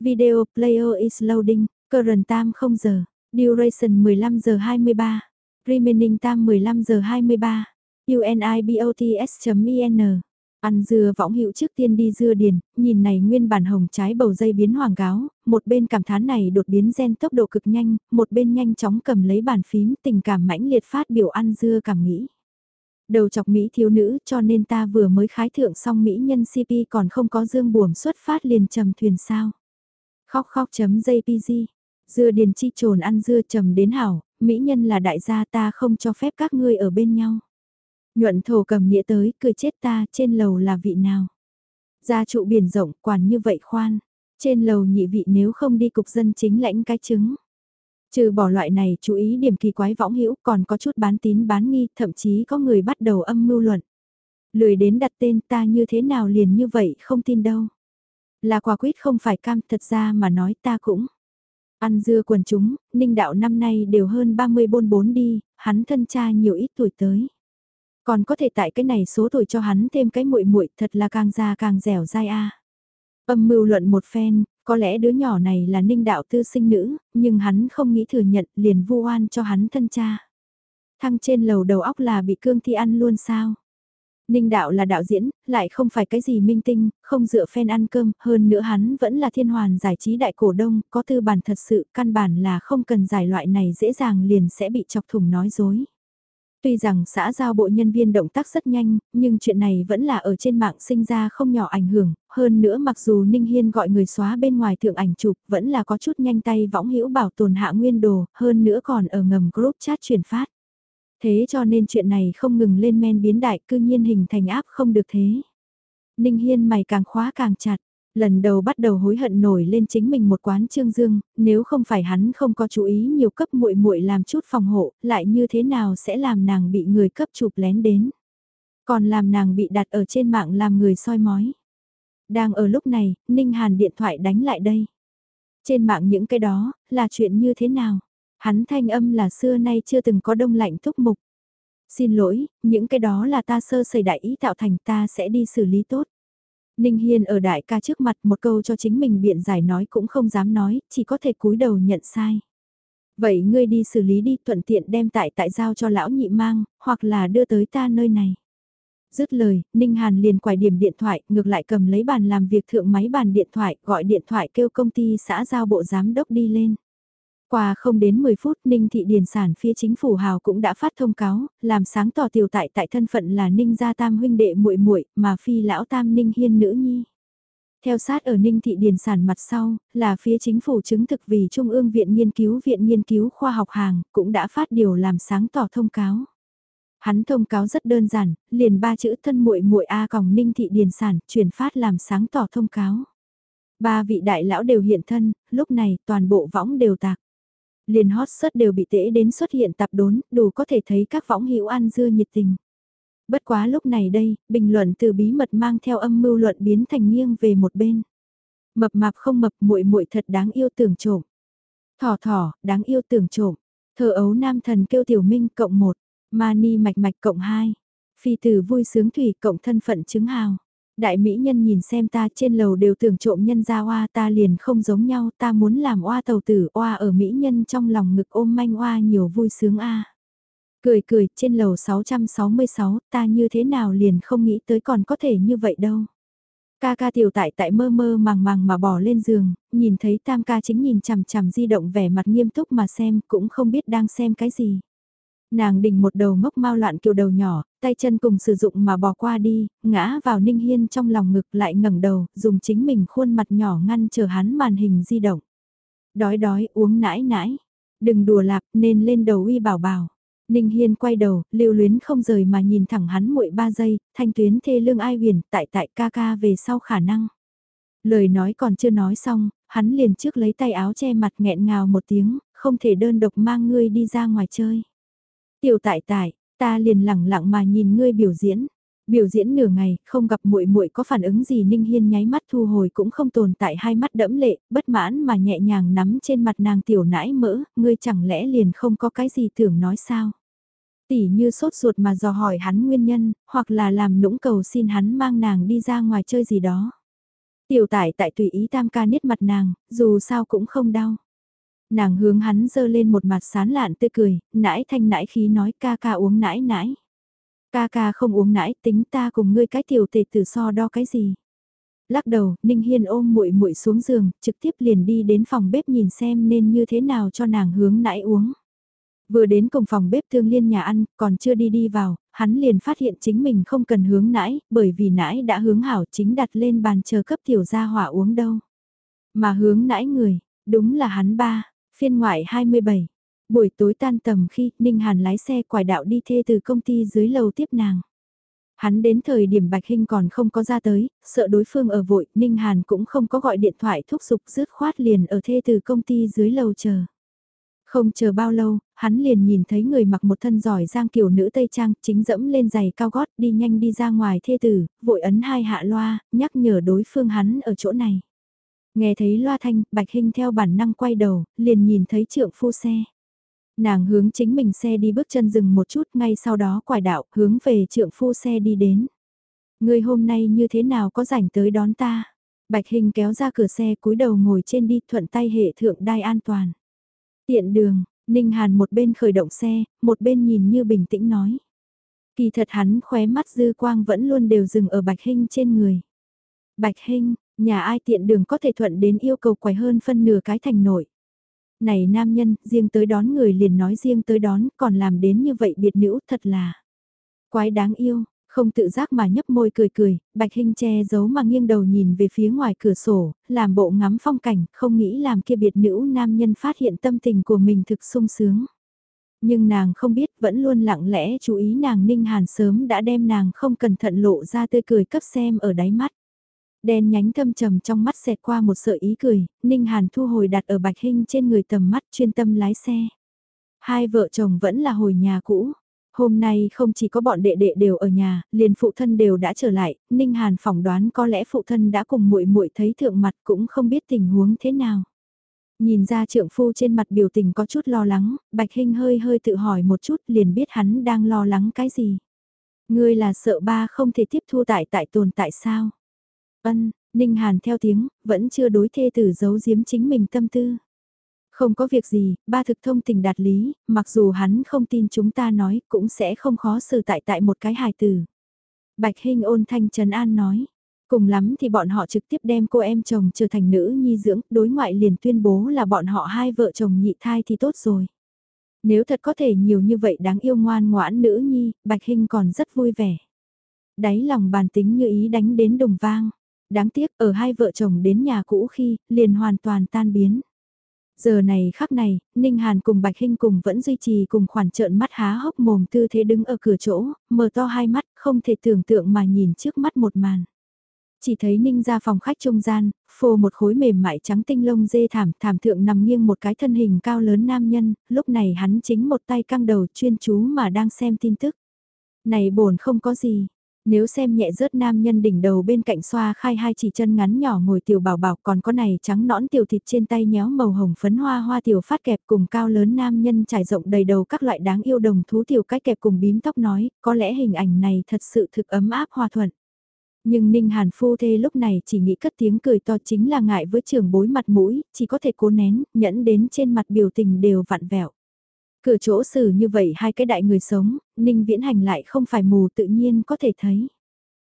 Video player is loading, current time 0 giờ, duration 15 giờ 23, remaining time 15 giờ 23, unibots.in Ăn dưa võng hiệu trước tiên đi dưa điền, nhìn này nguyên bản hồng trái bầu dây biến hoàng gáo, một bên cảm thán này đột biến gen tốc độ cực nhanh, một bên nhanh chóng cầm lấy bàn phím tình cảm mãnh liệt phát biểu ăn dưa cảm nghĩ. Đầu chọc Mỹ thiếu nữ cho nên ta vừa mới khái thượng xong Mỹ nhân CP còn không có dương buồm xuất phát liền trầm thuyền sao. Khóc khóc chấm JPG, dưa điền chi trồn ăn dưa trầm đến hảo, Mỹ nhân là đại gia ta không cho phép các ngươi ở bên nhau. Nhuận thổ cầm nghĩa tới, cười chết ta, trên lầu là vị nào? Gia trụ biển rộng, quản như vậy khoan. Trên lầu nhị vị nếu không đi cục dân chính lãnh cái chứng. Trừ bỏ loại này chú ý điểm kỳ quái võng hữu còn có chút bán tín bán nghi, thậm chí có người bắt đầu âm mưu luận. Lười đến đặt tên ta như thế nào liền như vậy không tin đâu. Là quả quyết không phải cam thật ra mà nói ta cũng. Ăn dưa quần chúng, ninh đạo năm nay đều hơn 30 bôn bốn đi, hắn thân cha nhiều ít tuổi tới. Còn có thể tại cái này số tuổi cho hắn thêm cái muội muội thật là càng già càng dẻo dai a. Âm mưu luận một phen, có lẽ đứa nhỏ này là ninh đạo tư sinh nữ, nhưng hắn không nghĩ thừa nhận liền vu oan cho hắn thân cha. Thăng trên lầu đầu óc là bị cương thi ăn luôn sao? Ninh đạo là đạo diễn, lại không phải cái gì minh tinh, không dựa phen ăn cơm, hơn nữa hắn vẫn là thiên hoàn giải trí đại cổ đông, có tư bản thật sự, căn bản là không cần giải loại này dễ dàng liền sẽ bị chọc thủng nói dối. Tuy rằng xã giao bộ nhân viên động tác rất nhanh, nhưng chuyện này vẫn là ở trên mạng sinh ra không nhỏ ảnh hưởng, hơn nữa mặc dù Ninh Hiên gọi người xóa bên ngoài thượng ảnh chụp, vẫn là có chút nhanh tay võng hữu bảo tồn hạ nguyên đồ, hơn nữa còn ở ngầm group chat truyền phát. Thế cho nên chuyện này không ngừng lên men biến đại cư nhiên hình thành áp không được thế. Ninh Hiên mày càng khóa càng chặt, Lần đầu bắt đầu hối hận nổi lên chính mình một quán trương dương, nếu không phải hắn không có chú ý nhiều cấp muội muội làm chút phòng hộ, lại như thế nào sẽ làm nàng bị người cấp chụp lén đến. Còn làm nàng bị đặt ở trên mạng làm người soi mói. Đang ở lúc này, Ninh Hàn điện thoại đánh lại đây. Trên mạng những cái đó, là chuyện như thế nào? Hắn thanh âm là xưa nay chưa từng có đông lạnh thúc mục. Xin lỗi, những cái đó là ta sơ sẩy đại ý tạo thành ta sẽ đi xử lý tốt. Ninh Hiên ở đại ca trước mặt một câu cho chính mình biện giải nói cũng không dám nói, chỉ có thể cúi đầu nhận sai. Vậy ngươi đi xử lý đi thuận tiện đem tại tại giao cho lão nhị mang, hoặc là đưa tới ta nơi này. Dứt lời, Ninh Hàn liền quải điểm điện thoại, ngược lại cầm lấy bàn làm việc thượng máy bàn điện thoại, gọi điện thoại kêu công ty xã giao bộ giám đốc đi lên. Qua không đến 10 phút Ninh Thị Điền Sản phía chính phủ Hào cũng đã phát thông cáo, làm sáng tỏ tiểu tại tại thân phận là Ninh gia tam huynh đệ muội muội mà phi lão tam Ninh Hiên nữ nhi. Theo sát ở Ninh Thị Điền Sản mặt sau, là phía chính phủ chứng thực vì Trung ương Viện Nghiên cứu Viện Nghiên cứu Khoa học Hàng, cũng đã phát điều làm sáng tỏ thông cáo. Hắn thông cáo rất đơn giản, liền ba chữ thân muội muội A còng Ninh Thị Điền Sản, chuyển phát làm sáng tỏ thông cáo. Ba vị đại lão đều hiện thân, lúc này toàn bộ võng đều tạc liền hot search đều bị tễ đến xuất hiện tạp đốn, đủ có thể thấy các võng hữu ăn dưa nhiệt tình. Bất quá lúc này đây, bình luận từ bí mật mang theo âm mưu luận biến thành nghiêng về một bên. Mập mạp không mập muội muội thật đáng yêu tưởng trộm. Thỏ thỏ, đáng yêu tưởng trộm. Thờ ấu nam thần kêu tiểu minh cộng một, mani mạch mạch cộng hai, phi tử vui sướng thủy cộng thân phận chứng hào. Đại mỹ nhân nhìn xem ta trên lầu đều tưởng trộm nhân ra oa ta liền không giống nhau ta muốn làm oa tàu tử oa ở mỹ nhân trong lòng ngực ôm manh oa nhiều vui sướng a Cười cười trên lầu 666 ta như thế nào liền không nghĩ tới còn có thể như vậy đâu. Ca ca tiểu tại tại mơ mơ màng màng mà bỏ lên giường, nhìn thấy tam ca chính nhìn chằm chằm di động vẻ mặt nghiêm túc mà xem cũng không biết đang xem cái gì. Nàng đỉnh một đầu ngốc mau loạn kiều đầu nhỏ, tay chân cùng sử dụng mà bỏ qua đi, ngã vào Ninh Hiên trong lòng ngực lại ngẩng đầu, dùng chính mình khuôn mặt nhỏ ngăn chờ hắn màn hình di động. Đói đói uống nãi nãi, đừng đùa lạp nên lên đầu uy bảo bảo. Ninh Hiên quay đầu, lưu luyến không rời mà nhìn thẳng hắn muội ba giây, thanh tuyến thê lương ai huyền, tại tại ca ca về sau khả năng. Lời nói còn chưa nói xong, hắn liền trước lấy tay áo che mặt nghẹn ngào một tiếng, không thể đơn độc mang ngươi đi ra ngoài chơi. Tiểu tại tại, ta liền lẳng lặng mà nhìn ngươi biểu diễn. Biểu diễn nửa ngày, không gặp muội muội có phản ứng gì Ninh Hiên nháy mắt thu hồi cũng không tồn tại hai mắt đẫm lệ, bất mãn mà nhẹ nhàng nắm trên mặt nàng tiểu nãi mỡ, ngươi chẳng lẽ liền không có cái gì tưởng nói sao? Tỉ như sốt ruột mà dò hỏi hắn nguyên nhân, hoặc là làm nũng cầu xin hắn mang nàng đi ra ngoài chơi gì đó. Tiểu tải tại tùy ý tam ca niết mặt nàng, dù sao cũng không đau. Nàng hướng hắn dơ lên một mặt sán lạn tươi cười, nãi thanh nãi khí nói ca ca uống nãi nãi. Ca ca không uống nãi tính ta cùng ngươi cái tiểu tề tử so đo cái gì. Lắc đầu, Ninh Hiên ôm muội muội xuống giường, trực tiếp liền đi đến phòng bếp nhìn xem nên như thế nào cho nàng hướng nãi uống. Vừa đến cùng phòng bếp thương liên nhà ăn, còn chưa đi đi vào, hắn liền phát hiện chính mình không cần hướng nãi, bởi vì nãi đã hướng hảo chính đặt lên bàn chờ cấp tiểu gia hỏa uống đâu. Mà hướng nãi người, đúng là hắn ba, phiên ngoại 27. Buổi tối tan tầm khi Ninh Hàn lái xe quải đạo đi thê từ công ty dưới lầu tiếp nàng. Hắn đến thời điểm Bạch Hinh còn không có ra tới, sợ đối phương ở vội, Ninh Hàn cũng không có gọi điện thoại thúc giục rứt khoát liền ở thê từ công ty dưới lầu chờ. Không chờ bao lâu, hắn liền nhìn thấy người mặc một thân giỏi giang kiểu nữ Tây Trang chính dẫm lên giày cao gót đi nhanh đi ra ngoài thê tử, vội ấn hai hạ loa, nhắc nhở đối phương hắn ở chỗ này. Nghe thấy loa thanh, Bạch Hinh theo bản năng quay đầu, liền nhìn thấy trượng phu xe. Nàng hướng chính mình xe đi bước chân dừng một chút ngay sau đó quải đạo hướng về trượng phu xe đi đến. Người hôm nay như thế nào có rảnh tới đón ta? Bạch hình kéo ra cửa xe cúi đầu ngồi trên đi thuận tay hệ thượng đai an toàn. Tiện đường, Ninh Hàn một bên khởi động xe, một bên nhìn như bình tĩnh nói. Kỳ thật hắn khóe mắt dư quang vẫn luôn đều dừng ở Bạch hình trên người. Bạch hình nhà ai tiện đường có thể thuận đến yêu cầu quài hơn phân nửa cái thành nội. Này nam nhân, riêng tới đón người liền nói riêng tới đón, còn làm đến như vậy biệt nữ thật là quái đáng yêu, không tự giác mà nhấp môi cười cười, Bạch hình che giấu mà nghiêng đầu nhìn về phía ngoài cửa sổ, làm bộ ngắm phong cảnh, không nghĩ làm kia biệt nữ nam nhân phát hiện tâm tình của mình thực sung sướng. Nhưng nàng không biết vẫn luôn lặng lẽ chú ý nàng Ninh Hàn sớm đã đem nàng không cẩn thận lộ ra tươi cười cấp xem ở đáy mắt. Đen nhánh thâm trầm trong mắt xẹt qua một sợi ý cười, Ninh Hàn thu hồi đặt ở Bạch Hinh trên người tầm mắt chuyên tâm lái xe. Hai vợ chồng vẫn là hồi nhà cũ, Hôm nay không chỉ có bọn đệ đệ đều ở nhà, liền phụ thân đều đã trở lại, Ninh Hàn phỏng đoán có lẽ phụ thân đã cùng muội muội thấy thượng mặt cũng không biết tình huống thế nào. Nhìn ra trượng phu trên mặt biểu tình có chút lo lắng, Bạch Hinh hơi hơi tự hỏi một chút liền biết hắn đang lo lắng cái gì. Ngươi là sợ ba không thể tiếp thu tại tại tồn tại sao? Ân, Ninh Hàn theo tiếng, vẫn chưa đối thê tử giấu giếm chính mình tâm tư. Không có việc gì, ba thực thông tình đạt lý, mặc dù hắn không tin chúng ta nói, cũng sẽ không khó xử tại tại một cái hài tử. Bạch Hinh ôn thanh Trần an nói. Cùng lắm thì bọn họ trực tiếp đem cô em chồng trở thành nữ nhi dưỡng, đối ngoại liền tuyên bố là bọn họ hai vợ chồng nhị thai thì tốt rồi. Nếu thật có thể nhiều như vậy đáng yêu ngoan ngoãn nữ nhi, Bạch Hinh còn rất vui vẻ. Đáy lòng bàn tính như ý đánh đến đồng vang. Đáng tiếc ở hai vợ chồng đến nhà cũ khi, liền hoàn toàn tan biến. Giờ này khắc này, Ninh Hàn cùng Bạch Hinh cùng vẫn duy trì cùng khoản trợn mắt há hốc mồm tư thế đứng ở cửa chỗ, mở to hai mắt, không thể tưởng tượng mà nhìn trước mắt một màn. Chỉ thấy Ninh ra phòng khách trung gian, phô một khối mềm mại trắng tinh lông dê thảm, thảm thượng nằm nghiêng một cái thân hình cao lớn nam nhân, lúc này hắn chính một tay căng đầu chuyên chú mà đang xem tin tức. Này bổn không có gì, nếu xem nhẹ rớt nam nhân đỉnh đầu bên cạnh xoa khai hai chỉ chân ngắn nhỏ ngồi tiểu bảo bảo còn có này trắng nõn tiểu thịt trên tay nhéo màu hồng phấn hoa hoa tiểu phát kẹp cùng cao lớn nam nhân trải rộng đầy đầu các loại đáng yêu đồng thú tiểu cách kẹp cùng bím tóc nói, có lẽ hình ảnh này thật sự thực ấm áp hòa thuận. Nhưng Ninh Hàn phu thê lúc này chỉ nghĩ cất tiếng cười to chính là ngại với trường bối mặt mũi, chỉ có thể cố nén, nhẫn đến trên mặt biểu tình đều vặn vẹo. Cửa chỗ xử như vậy hai cái đại người sống, Ninh Viễn Hành lại không phải mù tự nhiên có thể thấy.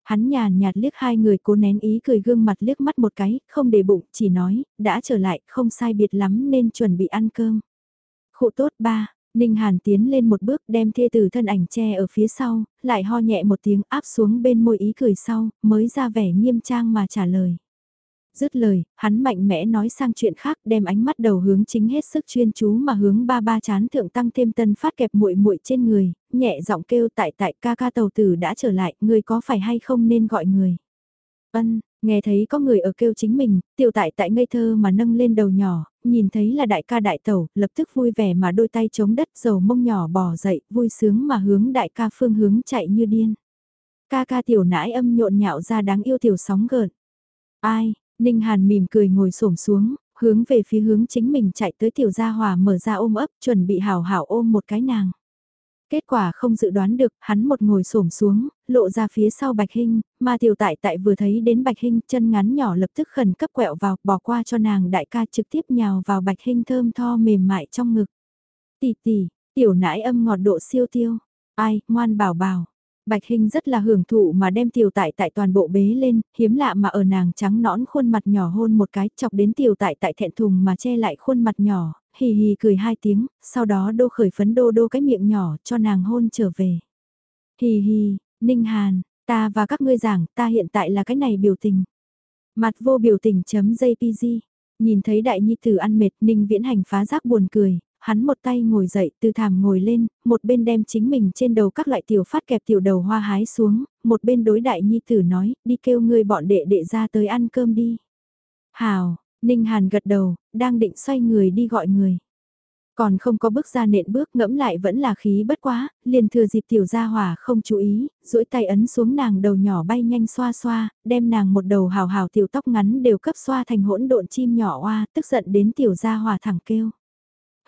Hắn nhàn nhạt liếc hai người cố nén ý cười gương mặt liếc mắt một cái, không để bụng, chỉ nói, đã trở lại, không sai biệt lắm nên chuẩn bị ăn cơm. Khụ tốt ba, Ninh Hàn tiến lên một bước đem thê tử thân ảnh che ở phía sau, lại ho nhẹ một tiếng áp xuống bên môi ý cười sau, mới ra vẻ nghiêm trang mà trả lời. Dứt lời, hắn mạnh mẽ nói sang chuyện khác đem ánh mắt đầu hướng chính hết sức chuyên chú mà hướng ba ba chán thượng tăng thêm tân phát kẹp muội muội trên người, nhẹ giọng kêu tại tại ca ca tàu tử đã trở lại, người có phải hay không nên gọi người. Ân, nghe thấy có người ở kêu chính mình, tiểu tại tại ngây thơ mà nâng lên đầu nhỏ, nhìn thấy là đại ca đại tẩu, lập tức vui vẻ mà đôi tay chống đất dầu mông nhỏ bò dậy, vui sướng mà hướng đại ca phương hướng chạy như điên. Ca ca tiểu nãi âm nhộn nhạo ra đáng yêu tiểu sóng gợn. Ai, Ninh Hàn mỉm cười ngồi xổm xuống, hướng về phía hướng chính mình chạy tới tiểu gia hòa mở ra ôm ấp, chuẩn bị hảo hảo ôm một cái nàng. Kết quả không dự đoán được, hắn một ngồi xổm xuống, lộ ra phía sau Bạch Hinh, mà tiểu tại tại vừa thấy đến Bạch Hinh chân ngắn nhỏ lập tức khẩn cấp quẹo vào, bỏ qua cho nàng đại ca trực tiếp nhào vào Bạch Hinh thơm tho mềm mại trong ngực. Tì tì, tiểu nãi âm ngọt độ siêu tiêu, ai, ngoan bảo bảo. Bạch Hinh rất là hưởng thụ mà đem tiểu tại tại toàn bộ bế lên, hiếm lạ mà ở nàng trắng nõn khuôn mặt nhỏ hôn một cái chọc đến tiểu tại tại thẹn thùng mà che lại khuôn mặt nhỏ, hì hì cười hai tiếng, sau đó đô khởi phấn đô đô cái miệng nhỏ cho nàng hôn trở về. Hì hì, Ninh Hàn, ta và các ngươi giảng, ta hiện tại là cái này biểu tình. Mặt vô biểu tình chấm JPG. Nhìn thấy đại nhi tử ăn mệt Ninh viễn hành phá giác buồn cười, hắn một tay ngồi dậy từ thảm ngồi lên, một bên đem chính mình trên đầu các loại tiểu phát kẹp tiểu đầu hoa hái xuống, một bên đối đại nhi tử nói, đi kêu người bọn đệ đệ ra tới ăn cơm đi. Hào, Ninh Hàn gật đầu, đang định xoay người đi gọi người. Còn không có bước ra nện bước ngẫm lại vẫn là khí bất quá, liền thừa dịp tiểu gia hỏa không chú ý, duỗi tay ấn xuống nàng đầu nhỏ bay nhanh xoa xoa, đem nàng một đầu hào hào tiểu tóc ngắn đều cấp xoa thành hỗn độn chim nhỏ oa, tức giận đến tiểu gia hỏa thẳng kêu.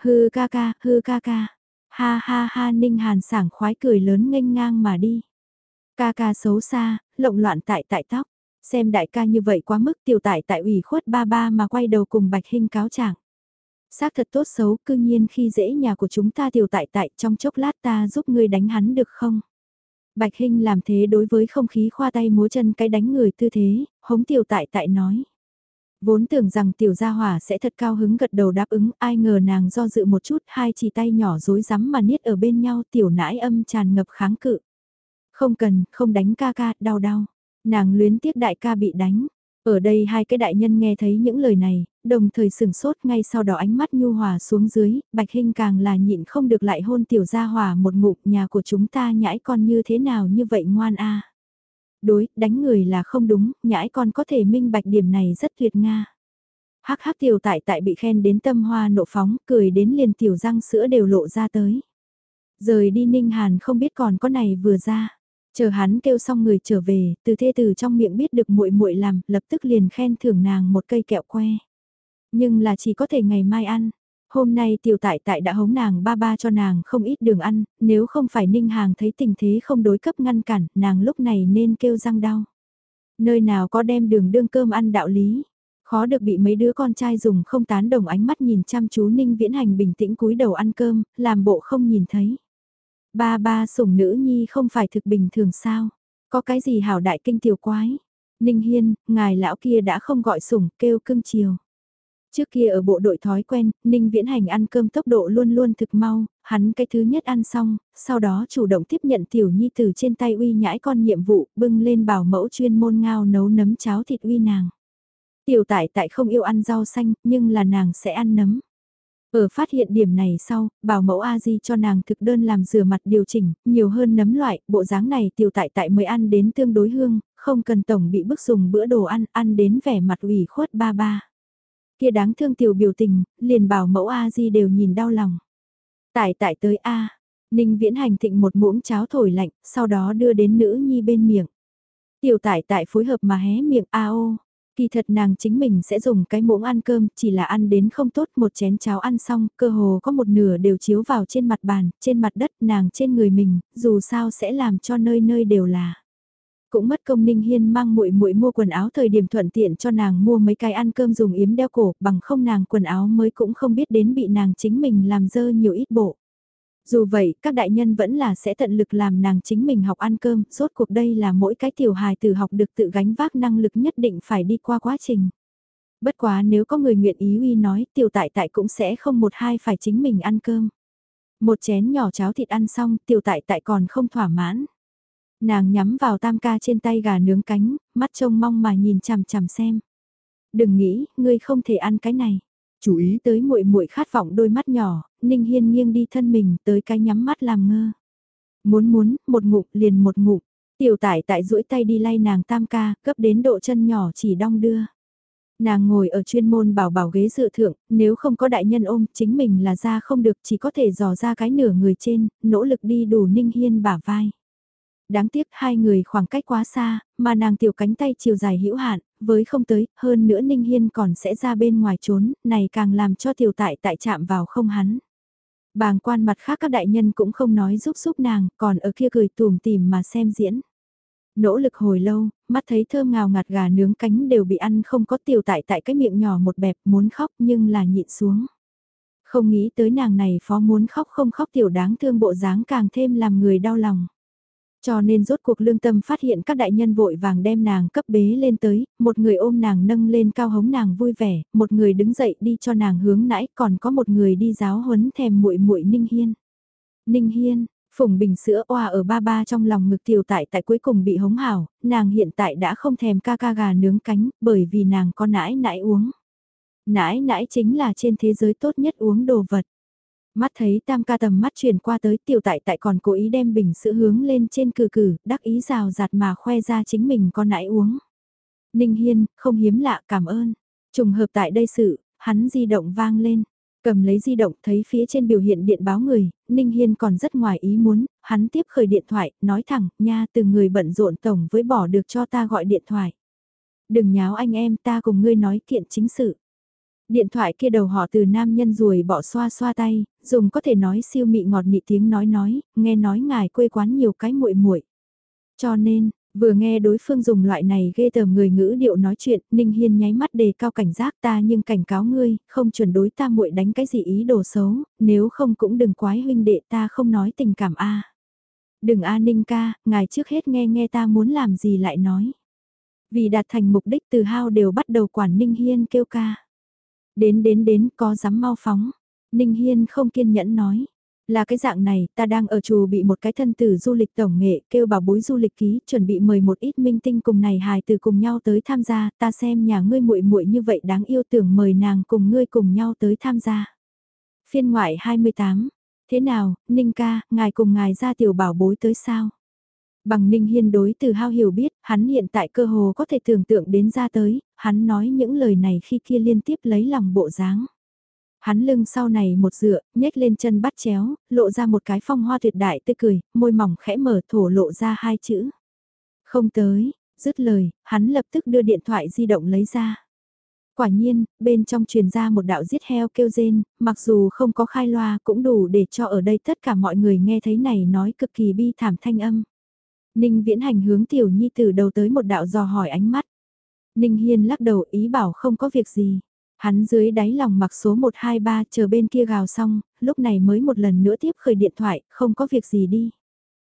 Hư ca ca, hư ca ca. Ha ha ha Ninh Hàn sảng khoái cười lớn nghênh ngang mà đi. Ca ca xấu xa, lộng loạn tại tại tóc. Xem đại ca như vậy quá mức tiểu tại tại ủy khuất ba ba mà quay đầu cùng Bạch Hinh cáo trạng. Xác thật tốt xấu cư nhiên khi dễ nhà của chúng ta tiểu tại tại trong chốc lát ta giúp ngươi đánh hắn được không? Bạch Hinh làm thế đối với không khí khoa tay múa chân cái đánh người tư thế, hống tiểu tại tại nói. Vốn tưởng rằng tiểu gia hỏa sẽ thật cao hứng gật đầu đáp ứng, ai ngờ nàng do dự một chút, hai chỉ tay nhỏ rối rắm mà niết ở bên nhau tiểu nãi âm tràn ngập kháng cự. Không cần, không đánh ca ca, đau đau. Nàng luyến tiếc đại ca bị đánh. Ở đây hai cái đại nhân nghe thấy những lời này, đồng thời sửng sốt ngay sau đó ánh mắt nhu hòa xuống dưới, bạch hình càng là nhịn không được lại hôn tiểu gia hòa một ngụm nhà của chúng ta nhãi con như thế nào như vậy ngoan a đối, đánh người là không đúng, nhãi con có thể minh bạch điểm này rất tuyệt nga. Hắc hắc tiểu tại tại bị khen đến tâm hoa nộ phóng, cười đến liền tiểu răng sữa đều lộ ra tới. Rời đi Ninh Hàn không biết còn có này vừa ra. Chờ hắn kêu xong người trở về, từ thê từ trong miệng biết được muội muội làm, lập tức liền khen thưởng nàng một cây kẹo que. Nhưng là chỉ có thể ngày mai ăn. Hôm nay tiểu tại tại đã hống nàng ba ba cho nàng không ít đường ăn, nếu không phải ninh hàng thấy tình thế không đối cấp ngăn cản, nàng lúc này nên kêu răng đau. Nơi nào có đem đường đương cơm ăn đạo lý, khó được bị mấy đứa con trai dùng không tán đồng ánh mắt nhìn chăm chú ninh viễn hành bình tĩnh cúi đầu ăn cơm, làm bộ không nhìn thấy. Ba ba sủng nữ nhi không phải thực bình thường sao, có cái gì hảo đại kinh tiểu quái. Ninh Hiên, ngài lão kia đã không gọi sủng, kêu cưng chiều. Trước kia ở bộ đội thói quen, Ninh Viễn Hành ăn cơm tốc độ luôn luôn thực mau, hắn cái thứ nhất ăn xong, sau đó chủ động tiếp nhận tiểu nhi từ trên tay uy nhãi con nhiệm vụ, bưng lên bảo mẫu chuyên môn ngao nấu nấm cháo thịt uy nàng. Tiểu tại tại không yêu ăn rau xanh, nhưng là nàng sẽ ăn nấm. Ở phát hiện điểm này sau, bảo mẫu A-di cho nàng thực đơn làm rửa mặt điều chỉnh, nhiều hơn nấm loại, bộ dáng này tiểu tại tại mới ăn đến tương đối hương, không cần tổng bị bức dùng bữa đồ ăn, ăn đến vẻ mặt ủy khuất ba ba. Kia đáng thương tiểu biểu tình, liền bảo mẫu A-di đều nhìn đau lòng. Tại tại tới A, Ninh viễn hành thịnh một muỗng cháo thổi lạnh, sau đó đưa đến nữ nhi bên miệng. Tiểu tại tại phối hợp mà hé miệng a ô. Kỳ thật nàng chính mình sẽ dùng cái muỗng ăn cơm, chỉ là ăn đến không tốt một chén cháo ăn xong, cơ hồ có một nửa đều chiếu vào trên mặt bàn, trên mặt đất nàng trên người mình, dù sao sẽ làm cho nơi nơi đều là cũng mất công Ninh Hiên mang muội muội mua quần áo thời điểm thuận tiện cho nàng mua mấy cái ăn cơm dùng yếm đeo cổ, bằng không nàng quần áo mới cũng không biết đến bị nàng chính mình làm dơ nhiều ít bộ. Dù vậy, các đại nhân vẫn là sẽ tận lực làm nàng chính mình học ăn cơm, rốt cuộc đây là mỗi cái tiểu hài từ học được tự gánh vác năng lực nhất định phải đi qua quá trình. Bất quá nếu có người nguyện ý uy nói, tiểu tại tại cũng sẽ không một hai phải chính mình ăn cơm. Một chén nhỏ cháo thịt ăn xong, tiểu tại tại còn không thỏa mãn. Nàng nhắm vào tam ca trên tay gà nướng cánh, mắt trông mong mà nhìn chằm chằm xem. Đừng nghĩ, ngươi không thể ăn cái này. Chú ý tới muội muội khát vọng đôi mắt nhỏ, Ninh Hiên nghiêng đi thân mình tới cái nhắm mắt làm ngơ. Muốn muốn, một ngụm liền một ngụm. Tiểu tải tại duỗi tay đi lay nàng tam ca, cấp đến độ chân nhỏ chỉ đong đưa. Nàng ngồi ở chuyên môn bảo bảo ghế dự thượng, nếu không có đại nhân ôm, chính mình là ra không được, chỉ có thể dò ra cái nửa người trên, nỗ lực đi đủ ninh hiên bả vai. Đáng tiếc hai người khoảng cách quá xa, mà nàng tiểu cánh tay chiều dài hữu hạn, với không tới, hơn nữa ninh hiên còn sẽ ra bên ngoài trốn, này càng làm cho tiểu tại tại chạm vào không hắn. Bàng quan mặt khác các đại nhân cũng không nói giúp giúp nàng, còn ở kia cười tùm tìm mà xem diễn. Nỗ lực hồi lâu, mắt thấy thơm ngào ngạt gà nướng cánh đều bị ăn không có tiểu tại tại cái miệng nhỏ một bẹp muốn khóc nhưng là nhịn xuống. Không nghĩ tới nàng này phó muốn khóc không khóc tiểu đáng thương bộ dáng càng thêm làm người đau lòng. Cho nên rốt cuộc lương tâm phát hiện các đại nhân vội vàng đem nàng cấp bế lên tới, một người ôm nàng nâng lên cao hống nàng vui vẻ, một người đứng dậy đi cho nàng hướng nãy, còn có một người đi giáo huấn thèm muội muội Ninh Hiên. Ninh Hiên, Phùng bình sữa oa ở ba ba trong lòng ngực tiểu tại tại cuối cùng bị hống hảo, nàng hiện tại đã không thèm ca ca gà nướng cánh, bởi vì nàng có nãi nãi uống. Nãi nãi chính là trên thế giới tốt nhất uống đồ vật. Mắt thấy tam ca tầm mắt chuyển qua tới tiểu tại tại còn cố ý đem bình sữa hướng lên trên cử cử, đắc ý rào rạt mà khoe ra chính mình con nãy uống. Ninh Hiên, không hiếm lạ cảm ơn. Trùng hợp tại đây sự, hắn di động vang lên. Cầm lấy di động thấy phía trên biểu hiện điện báo người, Ninh Hiên còn rất ngoài ý muốn, hắn tiếp khởi điện thoại, nói thẳng, nha từ người bận rộn tổng với bỏ được cho ta gọi điện thoại. Đừng nháo anh em ta cùng ngươi nói kiện chính sự. Điện thoại kia đầu họ từ nam nhân ruồi bỏ xoa xoa tay, dùng có thể nói siêu mị ngọt nị tiếng nói nói, nghe nói ngài quê quán nhiều cái muội muội. Cho nên, vừa nghe đối phương dùng loại này ghê tởm người ngữ điệu nói chuyện, Ninh Hiên nháy mắt đề cao cảnh giác ta nhưng cảnh cáo ngươi, không chuẩn đối ta muội đánh cái gì ý đồ xấu, nếu không cũng đừng quái huynh đệ ta không nói tình cảm a. Đừng a Ninh ca, ngài trước hết nghe nghe ta muốn làm gì lại nói. Vì đạt thành mục đích từ hao đều bắt đầu quản Ninh Hiên kêu ca. Đến đến đến có dám mau phóng. Ninh Hiên không kiên nhẫn nói. Là cái dạng này, ta đang ở chùa bị một cái thân tử du lịch tổng nghệ kêu bảo bối du lịch ký, chuẩn bị mời một ít minh tinh cùng này hài từ cùng nhau tới tham gia, ta xem nhà ngươi muội muội như vậy đáng yêu tưởng mời nàng cùng ngươi cùng nhau tới tham gia. Phiên ngoại 28, thế nào, Ninh ca, ngài cùng ngài ra tiểu bảo bối tới sao? Bằng Ninh Hiên đối từ hao hiểu biết, hắn hiện tại cơ hồ có thể tưởng tượng đến ra tới, hắn nói những lời này khi kia liên tiếp lấy lòng bộ dáng. Hắn lưng sau này một dựa, nhếch lên chân bắt chéo, lộ ra một cái phong hoa tuyệt đại tươi cười, môi mỏng khẽ mở thổ lộ ra hai chữ. Không tới, dứt lời, hắn lập tức đưa điện thoại di động lấy ra. Quả nhiên, bên trong truyền ra một đạo giết heo kêu rên, mặc dù không có khai loa cũng đủ để cho ở đây tất cả mọi người nghe thấy này nói cực kỳ bi thảm thanh âm. Ninh viễn hành hướng tiểu nhi từ đầu tới một đạo dò hỏi ánh mắt. Ninh hiên lắc đầu ý bảo không có việc gì. Hắn dưới đáy lòng mặc số 123 chờ bên kia gào xong, lúc này mới một lần nữa tiếp khởi điện thoại, không có việc gì đi.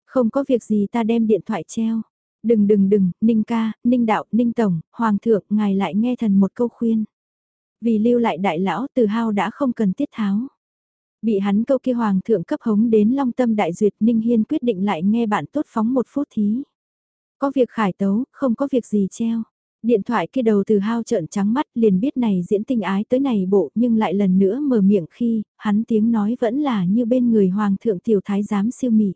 Không có việc gì ta đem điện thoại treo. Đừng đừng đừng, Ninh ca, Ninh đạo, Ninh tổng, Hoàng thượng, ngài lại nghe thần một câu khuyên. Vì lưu lại đại lão từ hao đã không cần tiết tháo. Bị hắn câu kia Hoàng thượng cấp hống đến long tâm đại duyệt Ninh Hiên quyết định lại nghe bạn tốt phóng một phút thí. Có việc khải tấu, không có việc gì treo. Điện thoại kia đầu từ hao trợn trắng mắt liền biết này diễn tình ái tới này bộ nhưng lại lần nữa mở miệng khi, hắn tiếng nói vẫn là như bên người hoàng thượng tiểu thái giám siêu mị.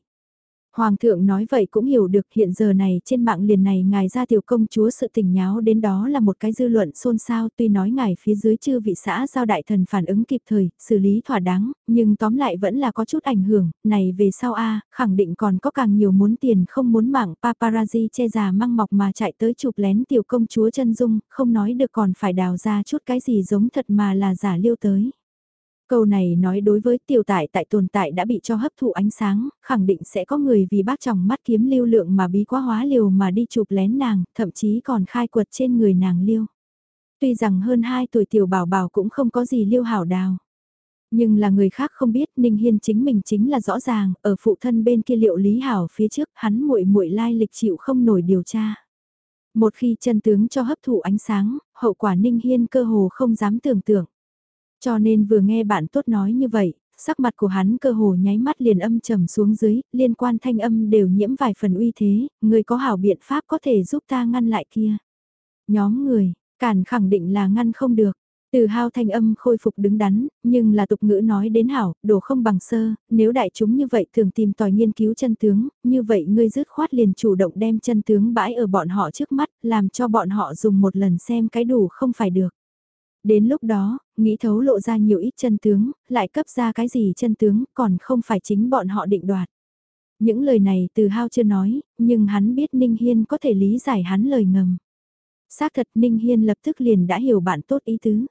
Hoàng thượng nói vậy cũng hiểu được hiện giờ này trên mạng liền này ngài ra tiểu công chúa sự tình nháo đến đó là một cái dư luận xôn xao tuy nói ngài phía dưới chư vị xã giao đại thần phản ứng kịp thời, xử lý thỏa đáng, nhưng tóm lại vẫn là có chút ảnh hưởng, này về sau a khẳng định còn có càng nhiều muốn tiền không muốn mạng paparazzi che già măng mọc mà chạy tới chụp lén tiểu công chúa chân dung, không nói được còn phải đào ra chút cái gì giống thật mà là giả liêu tới. Câu này nói đối với tiểu tại tại tồn tại đã bị cho hấp thụ ánh sáng, khẳng định sẽ có người vì bác chồng mắt kiếm lưu lượng mà bí quá hóa liều mà đi chụp lén nàng, thậm chí còn khai quật trên người nàng liêu. Tuy rằng hơn 2 tuổi tiểu bảo bảo cũng không có gì liêu hảo đào. Nhưng là người khác không biết Ninh Hiên chính mình chính là rõ ràng, ở phụ thân bên kia liệu Lý Hảo phía trước hắn muội muội lai lịch chịu không nổi điều tra. Một khi chân tướng cho hấp thụ ánh sáng, hậu quả Ninh Hiên cơ hồ không dám tưởng tượng. Cho nên vừa nghe bạn tốt nói như vậy, sắc mặt của hắn cơ hồ nháy mắt liền âm trầm xuống dưới, liên quan thanh âm đều nhiễm vài phần uy thế, người có hảo biện pháp có thể giúp ta ngăn lại kia. Nhóm người, cản khẳng định là ngăn không được. Từ hao thanh âm khôi phục đứng đắn, nhưng là tục ngữ nói đến hảo, đồ không bằng sơ, nếu đại chúng như vậy thường tìm tòi nghiên cứu chân tướng, như vậy ngươi dứt khoát liền chủ động đem chân tướng bãi ở bọn họ trước mắt, làm cho bọn họ dùng một lần xem cái đủ không phải được. Đến lúc đó, nghĩ thấu lộ ra nhiều ít chân tướng, lại cấp ra cái gì chân tướng, còn không phải chính bọn họ định đoạt. Những lời này từ hao chưa nói, nhưng hắn biết Ninh Hiên có thể lý giải hắn lời ngầm. Xác thật Ninh Hiên lập tức liền đã hiểu bạn tốt ý tứ.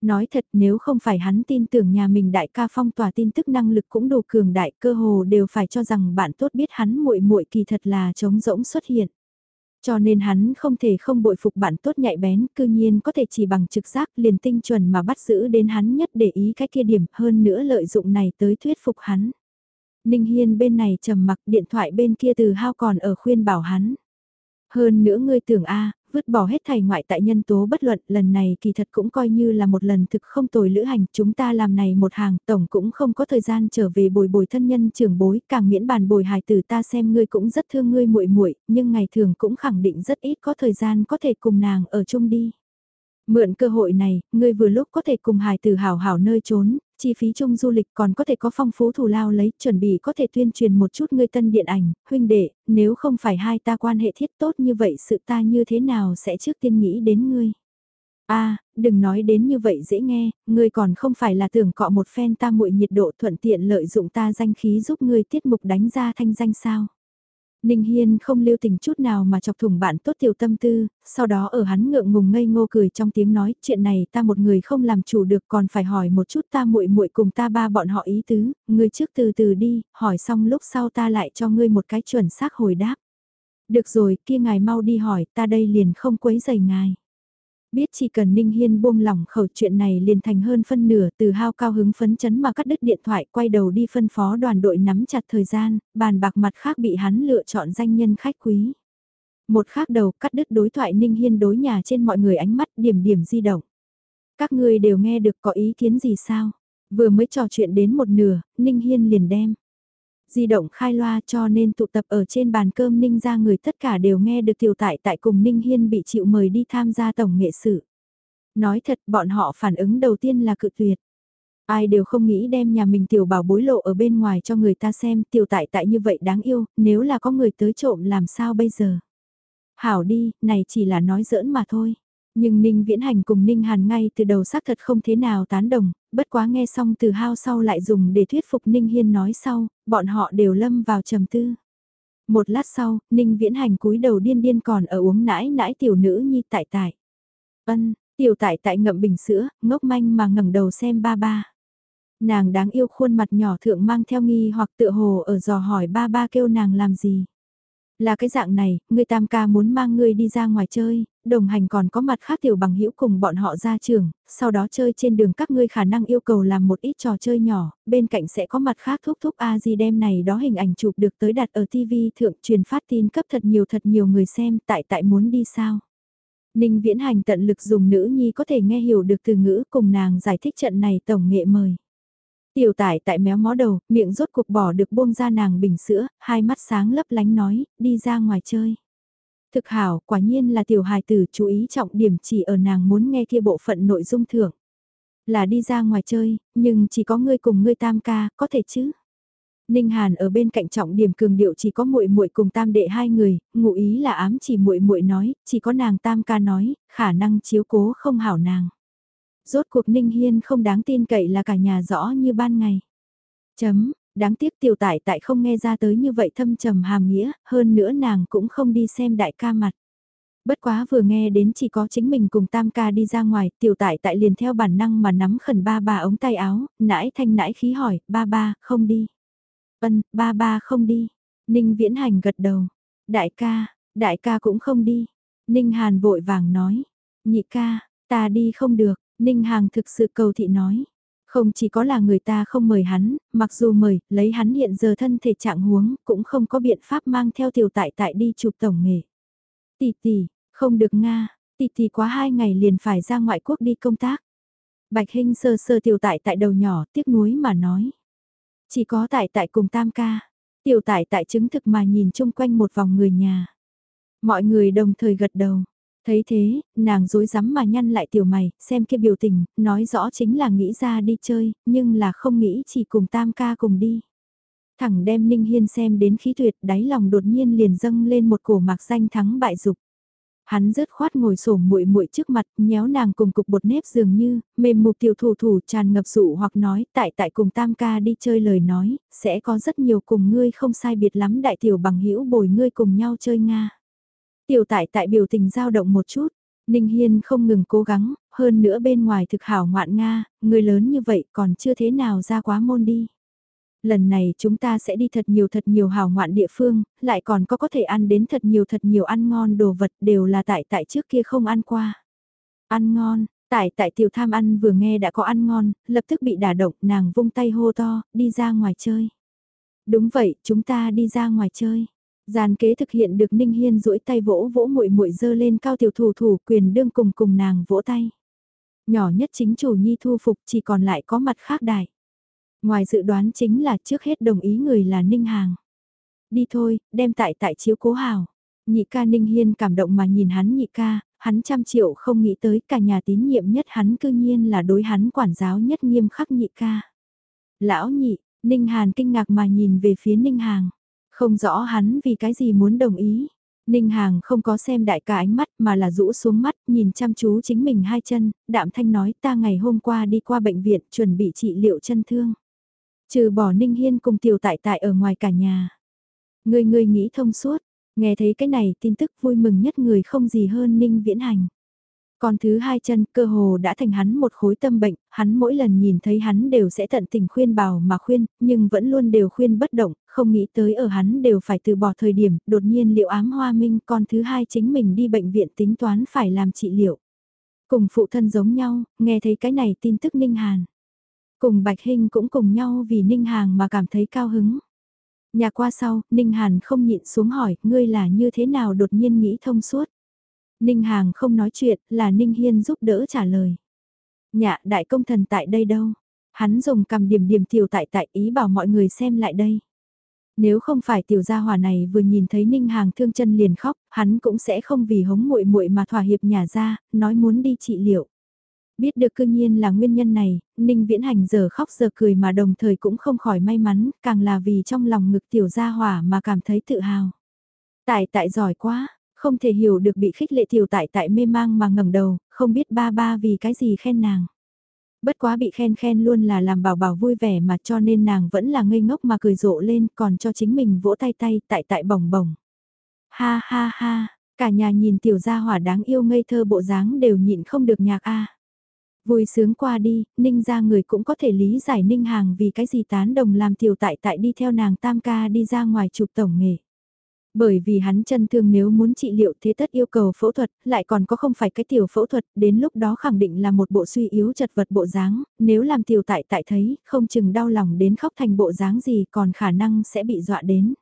Nói thật nếu không phải hắn tin tưởng nhà mình đại ca phong tỏa tin tức năng lực cũng đủ cường đại cơ hồ đều phải cho rằng bạn tốt biết hắn muội muội kỳ thật là trống rỗng xuất hiện. Cho nên hắn không thể không bội phục bạn tốt nhạy bén, cư nhiên có thể chỉ bằng trực giác liền tinh chuẩn mà bắt giữ đến hắn nhất để ý cái kia điểm hơn nữa lợi dụng này tới thuyết phục hắn. Ninh Hiên bên này trầm mặc điện thoại bên kia từ hao còn ở khuyên bảo hắn. Hơn nữa ngươi tưởng a vứt bỏ hết thầy ngoại tại nhân tố bất luận, lần này kỳ thật cũng coi như là một lần thực không tồi lữ hành, chúng ta làm này một hàng, tổng cũng không có thời gian trở về bồi bồi thân nhân trưởng bối, càng miễn bàn bồi hài tử ta xem ngươi cũng rất thương ngươi muội muội, nhưng ngày thường cũng khẳng định rất ít có thời gian có thể cùng nàng ở chung đi. Mượn cơ hội này, ngươi vừa lúc có thể cùng hài tử hảo hảo nơi trốn, chi phí chung du lịch còn có thể có phong phú thù lao lấy, chuẩn bị có thể tuyên truyền một chút ngươi tân điện ảnh, huynh đệ, nếu không phải hai ta quan hệ thiết tốt như vậy sự ta như thế nào sẽ trước tiên nghĩ đến ngươi. a đừng nói đến như vậy dễ nghe, ngươi còn không phải là tưởng cọ một phen ta muội nhiệt độ thuận tiện lợi dụng ta danh khí giúp ngươi tiết mục đánh ra thanh danh sao. Ninh Hiên không lưu tình chút nào mà chọc thủng bạn tốt tiểu tâm tư, sau đó ở hắn ngượng ngùng ngây ngô cười trong tiếng nói, chuyện này ta một người không làm chủ được còn phải hỏi một chút ta muội muội cùng ta ba bọn họ ý tứ, ngươi trước từ từ đi, hỏi xong lúc sau ta lại cho ngươi một cái chuẩn xác hồi đáp. Được rồi, kia ngài mau đi hỏi, ta đây liền không quấy giày ngài. Biết chỉ cần Ninh Hiên buông lỏng khẩu chuyện này liền thành hơn phân nửa từ hao cao hứng phấn chấn mà cắt đứt điện thoại quay đầu đi phân phó đoàn đội nắm chặt thời gian, bàn bạc mặt khác bị hắn lựa chọn danh nhân khách quý. Một khác đầu cắt đứt đối thoại Ninh Hiên đối nhà trên mọi người ánh mắt điểm điểm di động. Các người đều nghe được có ý kiến gì sao? Vừa mới trò chuyện đến một nửa, Ninh Hiên liền đem di động khai loa cho nên tụ tập ở trên bàn cơm Ninh ra người tất cả đều nghe được tiểu tại tại cùng Ninh Hiên bị chịu mời đi tham gia tổng nghệ sự. Nói thật bọn họ phản ứng đầu tiên là cự tuyệt. Ai đều không nghĩ đem nhà mình tiểu bảo bối lộ ở bên ngoài cho người ta xem tiểu tại tại như vậy đáng yêu, nếu là có người tới trộm làm sao bây giờ. Hảo đi, này chỉ là nói giỡn mà thôi. Nhưng Ninh Viễn Hành cùng Ninh Hàn ngay từ đầu xác thật không thế nào tán đồng, bất quá nghe xong từ hao sau lại dùng để thuyết phục Ninh Hiên nói sau, bọn họ đều lâm vào trầm tư. Một lát sau, Ninh Viễn Hành cúi đầu điên điên còn ở uống nãi nãi tiểu nữ nhi tại tại. Ân, tiểu tại tại ngậm bình sữa, ngốc manh mà ngẩng đầu xem ba ba. Nàng đáng yêu khuôn mặt nhỏ thượng mang theo nghi hoặc tựa hồ ở dò hỏi ba ba kêu nàng làm gì. Là cái dạng này, người tam ca muốn mang ngươi đi ra ngoài chơi, đồng hành còn có mặt khác tiểu bằng hữu cùng bọn họ ra trường, sau đó chơi trên đường các ngươi khả năng yêu cầu làm một ít trò chơi nhỏ, bên cạnh sẽ có mặt khác thúc thúc a di đem này đó hình ảnh chụp được tới đặt ở TV thượng truyền phát tin cấp thật nhiều thật nhiều người xem tại tại muốn đi sao. Ninh Viễn Hành tận lực dùng nữ nhi có thể nghe hiểu được từ ngữ cùng nàng giải thích trận này tổng nghệ mời. Tiểu tải tại méo mó đầu, miệng rốt cuộc bỏ được buông ra nàng bình sữa, hai mắt sáng lấp lánh nói, đi ra ngoài chơi. Thực hảo, quả nhiên là tiểu hài tử chú ý trọng điểm chỉ ở nàng muốn nghe kia bộ phận nội dung thưởng. Là đi ra ngoài chơi, nhưng chỉ có ngươi cùng ngươi tam ca, có thể chứ? Ninh Hàn ở bên cạnh trọng điểm cường điệu chỉ có muội muội cùng tam đệ hai người, ngụ ý là ám chỉ muội muội nói, chỉ có nàng tam ca nói, khả năng chiếu cố không hảo nàng. Rốt cuộc Ninh Hiên không đáng tin cậy là cả nhà rõ như ban ngày. Chấm, đáng tiếc tiểu tại tại không nghe ra tới như vậy thâm trầm hàm nghĩa, hơn nữa nàng cũng không đi xem đại ca mặt. Bất quá vừa nghe đến chỉ có chính mình cùng tam ca đi ra ngoài, tiểu tại tại liền theo bản năng mà nắm khẩn ba ba ống tay áo, nãi thanh nãi khí hỏi, ba ba, không đi. Vân, ba ba không đi. Ninh viễn hành gật đầu. Đại ca, đại ca cũng không đi. Ninh hàn vội vàng nói. Nhị ca, ta đi không được. Ninh Hàng thực sự cầu thị nói. Không chỉ có là người ta không mời hắn, mặc dù mời, lấy hắn hiện giờ thân thể trạng huống, cũng không có biện pháp mang theo tiểu tại tại đi chụp tổng nghề. Tỷ tỷ, không được Nga, tỷ tỷ quá hai ngày liền phải ra ngoại quốc đi công tác. Bạch Hinh sơ sơ tiểu tại tại đầu nhỏ tiếc nuối mà nói. Chỉ có tại tại cùng tam ca. Tiểu tại tại chứng thực mà nhìn chung quanh một vòng người nhà. Mọi người đồng thời gật đầu. Thấy thế, nàng dối rắm mà nhăn lại tiểu mày, xem kia biểu tình, nói rõ chính là nghĩ ra đi chơi, nhưng là không nghĩ chỉ cùng tam ca cùng đi. Thẳng đem Ninh Hiên xem đến khí tuyệt, đáy lòng đột nhiên liền dâng lên một cổ mạc danh thắng bại dục. Hắn rớt khoát ngồi sổ muội muội trước mặt, nhéo nàng cùng cục bột nếp dường như, mềm mục tiểu thủ thủ tràn ngập dụ hoặc nói, tại tại cùng tam ca đi chơi lời nói, sẽ có rất nhiều cùng ngươi không sai biệt lắm đại tiểu bằng hữu bồi ngươi cùng nhau chơi Nga. Tiểu tại tại biểu tình dao động một chút, Ninh Hiên không ngừng cố gắng, hơn nữa bên ngoài thực hảo ngoạn Nga, người lớn như vậy còn chưa thế nào ra quá môn đi. Lần này chúng ta sẽ đi thật nhiều thật nhiều hảo ngoạn địa phương, lại còn có có thể ăn đến thật nhiều thật nhiều ăn ngon đồ vật đều là tại tại trước kia không ăn qua. Ăn ngon, tại tại tiểu tham ăn vừa nghe đã có ăn ngon, lập tức bị đả động nàng vung tay hô to, đi ra ngoài chơi. Đúng vậy, chúng ta đi ra ngoài chơi. Giàn kế thực hiện được Ninh Hiên duỗi tay vỗ vỗ muội muội dơ lên cao tiểu thủ thủ quyền đương cùng cùng nàng vỗ tay. Nhỏ nhất chính chủ nhi thu phục chỉ còn lại có mặt khác đại. Ngoài dự đoán chính là trước hết đồng ý người là Ninh Hàng. Đi thôi, đem tại tại chiếu cố hào. Nhị ca Ninh Hiên cảm động mà nhìn hắn nhị ca, hắn trăm triệu không nghĩ tới cả nhà tín nhiệm nhất hắn cư nhiên là đối hắn quản giáo nhất nghiêm khắc nhị ca. Lão nhị, Ninh Hàn kinh ngạc mà nhìn về phía Ninh Hàng. Không rõ hắn vì cái gì muốn đồng ý. Ninh Hàng không có xem đại ca ánh mắt mà là rũ xuống mắt, nhìn chăm chú chính mình hai chân, đạm thanh nói ta ngày hôm qua đi qua bệnh viện chuẩn bị trị liệu chân thương. Trừ bỏ Ninh Hiên cùng tiểu tại tại ở ngoài cả nhà. Người người nghĩ thông suốt, nghe thấy cái này tin tức vui mừng nhất người không gì hơn Ninh Viễn Hành. Còn thứ hai chân cơ hồ đã thành hắn một khối tâm bệnh, hắn mỗi lần nhìn thấy hắn đều sẽ tận tình khuyên bảo mà khuyên, nhưng vẫn luôn đều khuyên bất động, không nghĩ tới ở hắn đều phải từ bỏ thời điểm, đột nhiên liệu ám hoa minh con thứ hai chính mình đi bệnh viện tính toán phải làm trị liệu. Cùng phụ thân giống nhau, nghe thấy cái này tin tức Ninh Hàn. Cùng Bạch Hinh cũng cùng nhau vì Ninh Hàng mà cảm thấy cao hứng. Nhà qua sau, Ninh Hàn không nhịn xuống hỏi, ngươi là như thế nào đột nhiên nghĩ thông suốt. Ninh Hàng không nói chuyện, là Ninh Hiên giúp đỡ trả lời. Nhạ đại công thần tại đây đâu? Hắn dùng cầm điểm điểm tiểu tại tại ý bảo mọi người xem lại đây. Nếu không phải tiểu gia hỏa này vừa nhìn thấy Ninh Hàng thương chân liền khóc, hắn cũng sẽ không vì hống muội muội mà thỏa hiệp nhà ra, nói muốn đi trị liệu. Biết được cương nhiên là nguyên nhân này, Ninh Viễn Hành giờ khóc giờ cười mà đồng thời cũng không khỏi may mắn, càng là vì trong lòng ngực tiểu gia hỏa mà cảm thấy tự hào. Tại tại giỏi quá, không thể hiểu được bị khích lệ tiểu tại tại mê mang mà ngẩng đầu, không biết ba ba vì cái gì khen nàng. Bất quá bị khen khen luôn là làm bảo bảo vui vẻ mà cho nên nàng vẫn là ngây ngốc mà cười rộ lên còn cho chính mình vỗ tay tay tại tại bồng bồng. Ha ha ha, cả nhà nhìn tiểu gia hỏa đáng yêu ngây thơ bộ dáng đều nhịn không được nhạc a. Vui sướng qua đi, Ninh ra người cũng có thể lý giải Ninh Hàng vì cái gì tán đồng làm tiểu tại tại đi theo nàng tam ca đi ra ngoài chụp tổng nghề. Bởi vì hắn chân thương nếu muốn trị liệu thế tất yêu cầu phẫu thuật, lại còn có không phải cái tiểu phẫu thuật, đến lúc đó khẳng định là một bộ suy yếu chật vật bộ dáng, nếu làm tiểu tại tại thấy, không chừng đau lòng đến khóc thành bộ dáng gì còn khả năng sẽ bị dọa đến.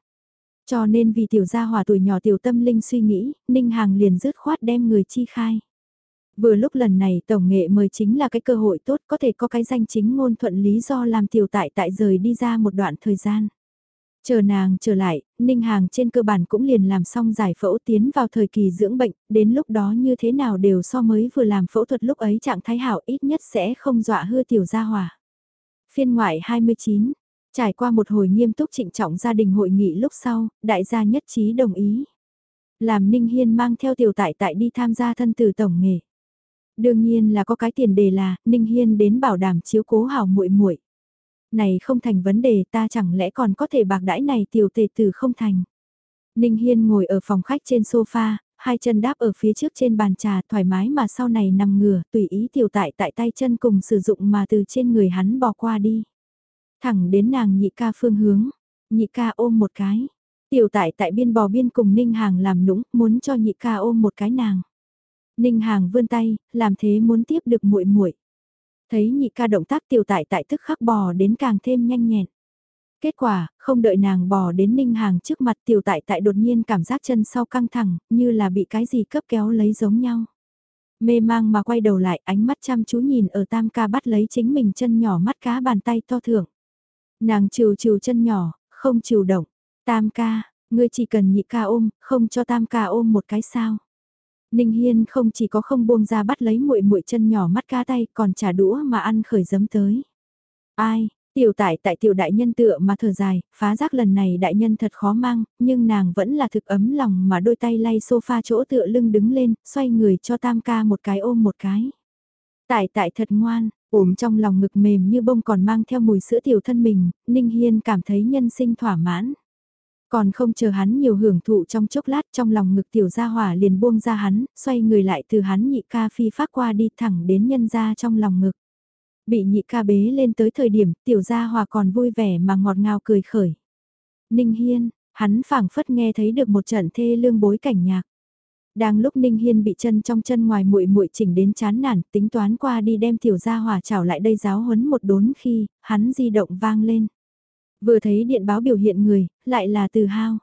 Cho nên vì tiểu gia hòa tuổi nhỏ tiểu tâm linh suy nghĩ, Ninh Hàng liền dứt khoát đem người chi khai. Vừa lúc lần này tổng nghệ mời chính là cái cơ hội tốt có thể có cái danh chính ngôn thuận lý do làm tiểu tại tại rời đi ra một đoạn thời gian. Chờ nàng trở lại, Ninh Hàng trên cơ bản cũng liền làm xong giải phẫu tiến vào thời kỳ dưỡng bệnh, đến lúc đó như thế nào đều so mới vừa làm phẫu thuật lúc ấy trạng thái hảo ít nhất sẽ không dọa hư tiểu gia hòa. Phiên ngoại 29, trải qua một hồi nghiêm túc trịnh trọng gia đình hội nghị lúc sau, đại gia nhất trí đồng ý. Làm Ninh Hiên mang theo tiểu tại tại đi tham gia thân tử tổng nghề. Đương nhiên là có cái tiền đề là, Ninh Hiên đến bảo đảm chiếu cố hảo muội muội. Này không thành vấn đề ta chẳng lẽ còn có thể bạc đãi này tiểu tề tử không thành. Ninh Hiên ngồi ở phòng khách trên sofa, hai chân đáp ở phía trước trên bàn trà thoải mái mà sau này nằm ngửa tùy ý tiểu tại tại tay chân cùng sử dụng mà từ trên người hắn bò qua đi. Thẳng đến nàng nhị ca phương hướng, nhị ca ôm một cái. Tiểu tại tại biên bò biên cùng Ninh Hàng làm nũng muốn cho nhị ca ôm một cái nàng. Ninh Hàng vươn tay, làm thế muốn tiếp được muội muội. Thấy nhị ca động tác tiểu tại tại tức khắc bò đến càng thêm nhanh nhẹn. Kết quả, không đợi nàng bò đến Ninh Hàng trước mặt tiểu tại tại đột nhiên cảm giác chân sau căng thẳng, như là bị cái gì cấp kéo lấy giống nhau. Mê mang mà quay đầu lại ánh mắt chăm chú nhìn ở tam ca bắt lấy chính mình chân nhỏ mắt cá bàn tay to thưởng. Nàng trừ trừ chân nhỏ, không chiều động. Tam ca, ngươi chỉ cần nhị ca ôm, không cho tam ca ôm một cái sao. Ninh Hiên không chỉ có không buông ra bắt lấy muội muội chân nhỏ mắt cá tay còn trả đũa mà ăn khởi giấm tới. Ai, tiểu tại tại tiểu đại nhân tựa mà thở dài, phá giác lần này đại nhân thật khó mang, nhưng nàng vẫn là thực ấm lòng mà đôi tay lay sofa chỗ tựa lưng đứng lên, xoay người cho tam ca một cái ôm một cái. Tại tại thật ngoan, ốm trong lòng ngực mềm như bông còn mang theo mùi sữa tiểu thân mình, Ninh Hiên cảm thấy nhân sinh thỏa mãn. Còn không chờ hắn nhiều hưởng thụ trong chốc lát trong lòng ngực tiểu gia hỏa liền buông ra hắn, xoay người lại từ hắn nhị ca phi phát qua đi thẳng đến nhân ra trong lòng ngực. Bị nhị ca bế lên tới thời điểm tiểu gia hỏa còn vui vẻ mà ngọt ngào cười khởi. Ninh Hiên, hắn phảng phất nghe thấy được một trận thê lương bối cảnh nhạc. Đang lúc Ninh Hiên bị chân trong chân ngoài muội muội chỉnh đến chán nản, tính toán qua đi đem tiểu gia hỏa trảo lại đây giáo huấn một đốn khi, hắn di động vang lên. Vừa thấy điện báo biểu hiện người, lại là từ hao.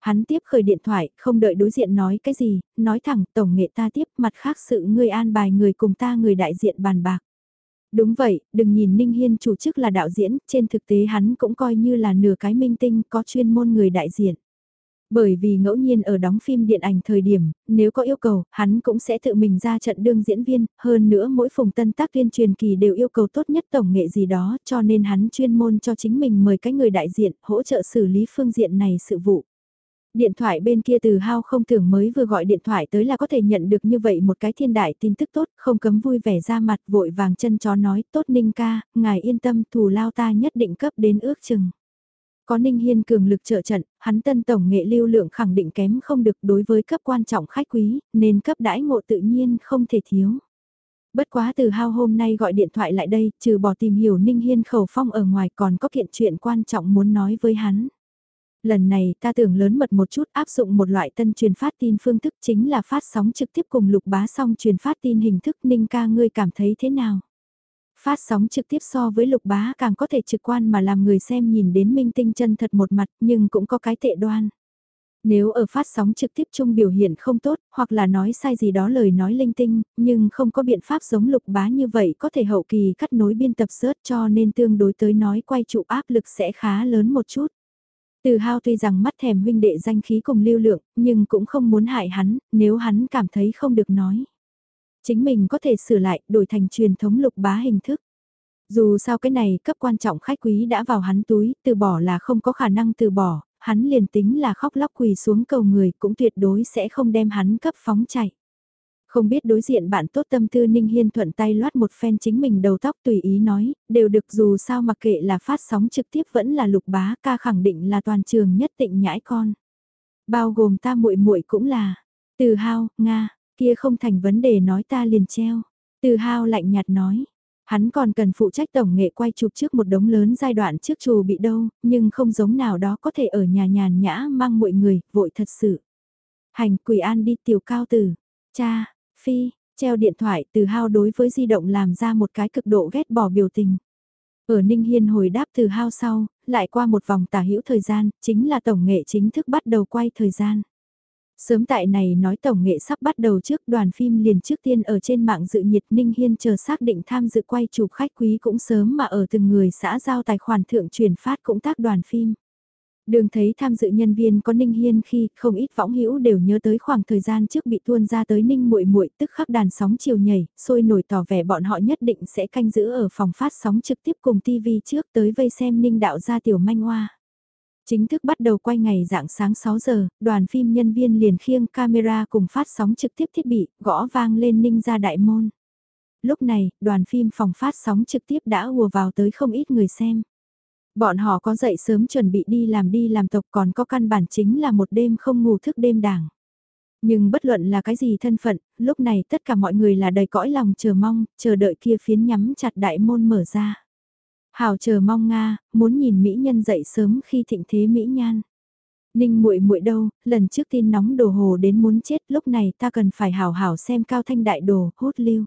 Hắn tiếp khởi điện thoại, không đợi đối diện nói cái gì, nói thẳng tổng nghệ ta tiếp mặt khác sự ngươi an bài người cùng ta người đại diện bàn bạc. Đúng vậy, đừng nhìn Ninh Hiên chủ chức là đạo diễn, trên thực tế hắn cũng coi như là nửa cái minh tinh có chuyên môn người đại diện. Bởi vì ngẫu nhiên ở đóng phim điện ảnh thời điểm, nếu có yêu cầu, hắn cũng sẽ tự mình ra trận đương diễn viên, hơn nữa mỗi phùng tân tác tuyên truyền kỳ đều yêu cầu tốt nhất tổng nghệ gì đó, cho nên hắn chuyên môn cho chính mình mời cái người đại diện, hỗ trợ xử lý phương diện này sự vụ. Điện thoại bên kia từ hao không tưởng mới vừa gọi điện thoại tới là có thể nhận được như vậy một cái thiên đại tin tức tốt, không cấm vui vẻ ra mặt vội vàng chân chó nói tốt ninh ca, ngài yên tâm thù lao ta nhất định cấp đến ước chừng. Có Ninh Hiên cường lực trợ trận, hắn tân tổng nghệ lưu lượng khẳng định kém không được đối với cấp quan trọng khách quý, nên cấp đãi ngộ tự nhiên không thể thiếu. Bất quá từ hao hôm nay gọi điện thoại lại đây, trừ bỏ tìm hiểu Ninh Hiên khẩu phong ở ngoài còn có kiện chuyện quan trọng muốn nói với hắn. Lần này ta tưởng lớn mật một chút áp dụng một loại tân truyền phát tin phương thức chính là phát sóng trực tiếp cùng lục bá xong truyền phát tin hình thức Ninh ca ngươi cảm thấy thế nào? Phát sóng trực tiếp so với lục bá càng có thể trực quan mà làm người xem nhìn đến minh tinh chân thật một mặt nhưng cũng có cái tệ đoan. Nếu ở phát sóng trực tiếp chung biểu hiện không tốt, hoặc là nói sai gì đó lời nói linh tinh, nhưng không có biện pháp giống lục bá như vậy có thể hậu kỳ cắt nối biên tập sớt cho nên tương đối tới nói quay trụ áp lực sẽ khá lớn một chút. Từ hao tuy rằng mắt thèm huynh đệ danh khí cùng lưu lượng, nhưng cũng không muốn hại hắn, nếu hắn cảm thấy không được nói. Chính mình có thể sửa lại, đổi thành truyền thống lục bá hình thức. Dù sao cái này cấp quan trọng khách quý đã vào hắn túi, từ bỏ là không có khả năng từ bỏ, hắn liền tính là khóc lóc quỳ xuống cầu người cũng tuyệt đối sẽ không đem hắn cấp phóng chạy. Không biết đối diện bạn tốt tâm tư Ninh Hiên thuận tay loát một phen chính mình đầu tóc tùy ý nói, đều được dù sao mặc kệ là phát sóng trực tiếp vẫn là lục bá ca khẳng định là toàn trường nhất tịnh nhãi con. Bao gồm ta muội muội cũng là, từ hao, Nga, Kia không thành vấn đề nói ta liền treo. Từ hao lạnh nhạt nói. Hắn còn cần phụ trách tổng nghệ quay chụp trước một đống lớn giai đoạn trước chù bị đâu, nhưng không giống nào đó có thể ở nhà nhàn nhã mang mọi người, vội thật sự. Hành quỷ an đi tiểu cao tử. Cha, phi, treo điện thoại từ hao đối với di động làm ra một cái cực độ ghét bỏ biểu tình. Ở Ninh Hiên hồi đáp từ hao sau, lại qua một vòng tả hữu thời gian, chính là tổng nghệ chính thức bắt đầu quay thời gian. Sớm tại này nói tổng nghệ sắp bắt đầu trước đoàn phim liền trước tiên ở trên mạng dự nhiệt Ninh Hiên chờ xác định tham dự quay chụp khách quý cũng sớm mà ở từng người xã giao tài khoản thượng truyền phát cũng tác đoàn phim. Đường thấy tham dự nhân viên có Ninh Hiên khi không ít võng hữu đều nhớ tới khoảng thời gian trước bị tuôn ra tới Ninh muội muội tức khắc đàn sóng chiều nhảy, sôi nổi tỏ vẻ bọn họ nhất định sẽ canh giữ ở phòng phát sóng trực tiếp cùng TV trước tới vây xem Ninh đạo ra tiểu manh hoa. Chính thức bắt đầu quay ngày dạng sáng 6 giờ, đoàn phim nhân viên liền khiêng camera cùng phát sóng trực tiếp thiết bị, gõ vang lên ninh ra đại môn. Lúc này, đoàn phim phòng phát sóng trực tiếp đã ùa vào tới không ít người xem. Bọn họ có dậy sớm chuẩn bị đi làm đi làm tộc còn có căn bản chính là một đêm không ngủ thức đêm đảng. Nhưng bất luận là cái gì thân phận, lúc này tất cả mọi người là đầy cõi lòng chờ mong, chờ đợi kia phiến nhắm chặt đại môn mở ra. Hào chờ mong Nga, muốn nhìn Mỹ nhân dậy sớm khi thịnh thế Mỹ nhan. Ninh muội muội đâu, lần trước tin nóng đồ hồ đến muốn chết lúc này ta cần phải hào hảo xem cao thanh đại đồ, hút lưu.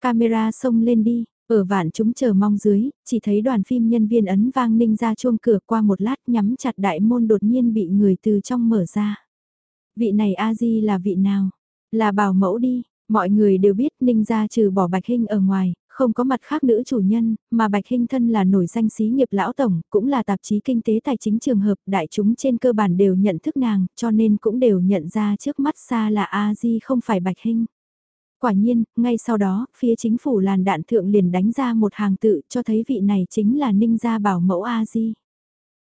Camera xông lên đi, ở vạn chúng chờ mong dưới, chỉ thấy đoàn phim nhân viên ấn vang ninh ra chuông cửa qua một lát nhắm chặt đại môn đột nhiên bị người từ trong mở ra. Vị này a di là vị nào? Là bảo mẫu đi, Mọi người đều biết Ninh gia trừ bỏ Bạch hình ở ngoài, không có mặt khác nữ chủ nhân, mà Bạch Hinh thân là nổi danh xí nghiệp lão tổng, cũng là tạp chí kinh tế tài chính trường hợp, đại chúng trên cơ bản đều nhận thức nàng, cho nên cũng đều nhận ra trước mắt xa là A Di không phải Bạch Hinh. Quả nhiên, ngay sau đó, phía chính phủ làn đạn thượng liền đánh ra một hàng tự cho thấy vị này chính là Ninh gia bảo mẫu A Di.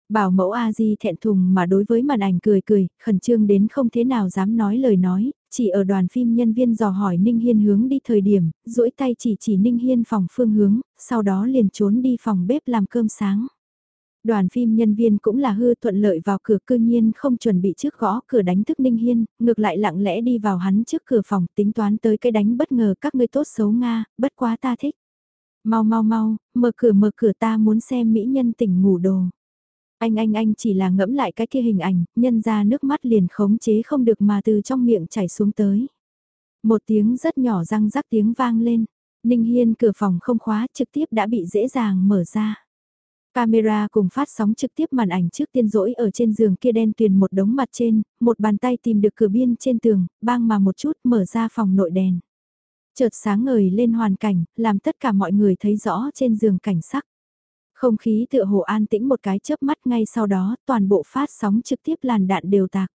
Bảo mẫu A Di thẹn thùng mà đối với màn ảnh cười cười, khẩn trương đến không thế nào dám nói lời nói, chỉ ở đoàn phim nhân viên dò hỏi Ninh Hiên hướng đi thời điểm, duỗi tay chỉ chỉ Ninh Hiên phòng phương hướng, sau đó liền trốn đi phòng bếp làm cơm sáng. Đoàn phim nhân viên cũng là hư thuận lợi vào cửa cư nhiên không chuẩn bị trước gõ cửa đánh thức Ninh Hiên, ngược lại lặng lẽ đi vào hắn trước cửa phòng tính toán tới cái đánh bất ngờ các ngươi tốt xấu Nga, bất quá ta thích. Mau mau mau, mở cửa mở cửa ta muốn xem mỹ nhân tỉnh ngủ đồ. Anh anh anh chỉ là ngẫm lại cái kia hình ảnh, nhân ra nước mắt liền khống chế không được mà từ trong miệng chảy xuống tới. Một tiếng rất nhỏ răng rắc tiếng vang lên, Ninh Hiên cửa phòng không khóa trực tiếp đã bị dễ dàng mở ra. Camera cùng phát sóng trực tiếp màn ảnh trước tiên rỗi ở trên giường kia đen tuyền một đống mặt trên, một bàn tay tìm được cửa biên trên tường, bang mà một chút mở ra phòng nội đèn. Chợt sáng ngời lên hoàn cảnh, làm tất cả mọi người thấy rõ trên giường cảnh sắc. Không khí tựa hồ an tĩnh một cái chớp mắt ngay sau đó toàn bộ phát sóng trực tiếp làn đạn đều tạc.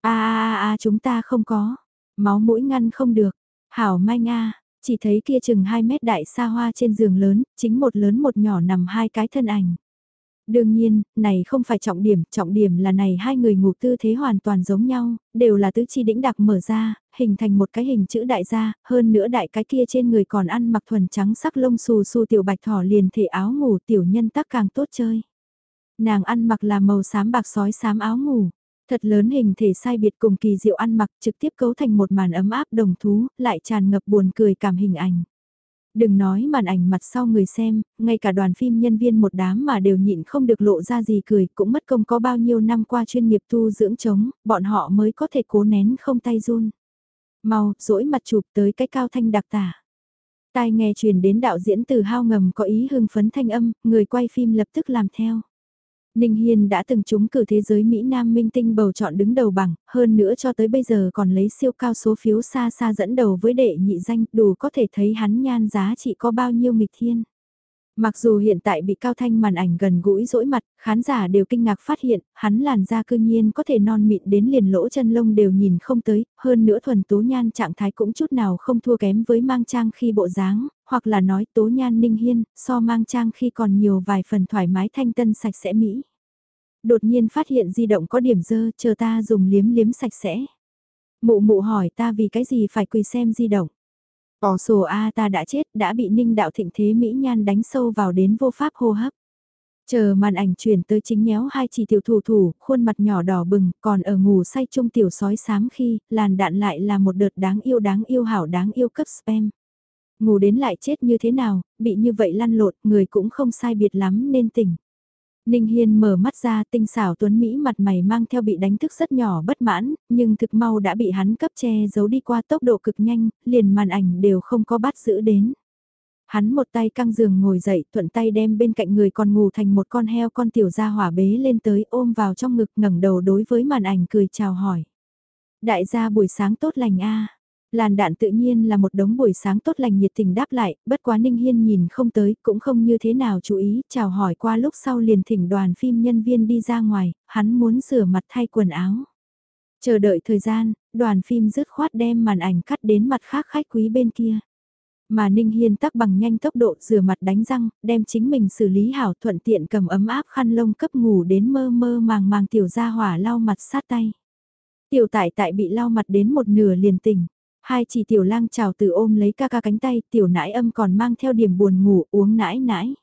a a a chúng ta không có, máu mũi ngăn không được, hảo mai nga chỉ thấy kia chừng 2 mét đại xa hoa trên giường lớn, chính một lớn một nhỏ nằm hai cái thân ảnh. Đương nhiên, này không phải trọng điểm, trọng điểm là này hai người ngủ tư thế hoàn toàn giống nhau, đều là tứ chi đĩnh đặc mở ra, hình thành một cái hình chữ đại gia, hơn nữa đại cái kia trên người còn ăn mặc thuần trắng sắc lông xù xù tiểu bạch thỏ liền thể áo ngủ tiểu nhân tắc càng tốt chơi. Nàng ăn mặc là màu xám bạc sói xám áo ngủ, thật lớn hình thể sai biệt cùng kỳ diệu ăn mặc trực tiếp cấu thành một màn ấm áp đồng thú, lại tràn ngập buồn cười cảm hình ảnh. Đừng nói màn ảnh mặt sau người xem, ngay cả đoàn phim nhân viên một đám mà đều nhịn không được lộ ra gì cười, cũng mất công có bao nhiêu năm qua chuyên nghiệp tu dưỡng chống, bọn họ mới có thể cố nén không tay run. Mau, rỗi mặt chụp tới cái cao thanh đặc tả. Tai nghe truyền đến đạo diễn từ hao ngầm có ý hưng phấn thanh âm, người quay phim lập tức làm theo. Ninh Hiên đã từng trúng cử thế giới Mỹ Nam minh tinh bầu chọn đứng đầu bảng, hơn nữa cho tới bây giờ còn lấy siêu cao số phiếu xa xa dẫn đầu với đệ nhị danh, đủ có thể thấy hắn nhan giá trị có bao nhiêu nghịch thiên. Mặc dù hiện tại bị cao thanh màn ảnh gần gũi rỗi mặt, khán giả đều kinh ngạc phát hiện, hắn làn da cư nhiên có thể non mịn đến liền lỗ chân lông đều nhìn không tới, hơn nữa thuần tố nhan trạng thái cũng chút nào không thua kém với mang trang khi bộ dáng, hoặc là nói tố nhan ninh hiên, so mang trang khi còn nhiều vài phần thoải mái thanh tân sạch sẽ mỹ. Đột nhiên phát hiện di động có điểm dơ, chờ ta dùng liếm liếm sạch sẽ. Mụ mụ hỏi ta vì cái gì phải quỳ xem di động. Ồ sổ A ta đã chết, đã bị ninh đạo thịnh thế Mỹ Nhan đánh sâu vào đến vô pháp hô hấp. Chờ màn ảnh chuyển tới chính nhéo hai chỉ tiểu thủ thủ, khuôn mặt nhỏ đỏ bừng, còn ở ngủ say chung tiểu sói sám khi, làn đạn lại là một đợt đáng yêu đáng yêu hảo đáng yêu cấp spam. Ngủ đến lại chết như thế nào, bị như vậy lăn lộn, người cũng không sai biệt lắm nên tỉnh. Ninh Hiên mở mắt ra tinh xảo tuấn Mỹ mặt mày mang theo bị đánh thức rất nhỏ bất mãn, nhưng thực mau đã bị hắn cấp che giấu đi qua tốc độ cực nhanh, liền màn ảnh đều không có bắt giữ đến. Hắn một tay căng giường ngồi dậy, thuận tay đem bên cạnh người còn ngủ thành một con heo con tiểu gia hỏa bế lên tới ôm vào trong ngực ngẩng đầu đối với màn ảnh cười chào hỏi. Đại gia buổi sáng tốt lành a Làn đạn tự nhiên là một đống buổi sáng tốt lành nhiệt tình đáp lại, bất quá Ninh Hiên nhìn không tới, cũng không như thế nào chú ý, chào hỏi qua lúc sau liền thỉnh đoàn phim nhân viên đi ra ngoài, hắn muốn rửa mặt thay quần áo. Chờ đợi thời gian, đoàn phim dứt khoát đem màn ảnh cắt đến mặt khác khách quý bên kia. Mà Ninh Hiên tắc bằng nhanh tốc độ rửa mặt đánh răng, đem chính mình xử lý hảo thuận tiện cầm ấm áp khăn lông cấp ngủ đến mơ mơ màng màng tiểu ra hỏa lau mặt sát tay. Tiểu tại tại bị lau mặt đến một nửa liền tỉnh. Hai chỉ tiểu lang chào từ ôm lấy ca ca cánh tay, tiểu nãi âm còn mang theo điểm buồn ngủ uống nãi nãi.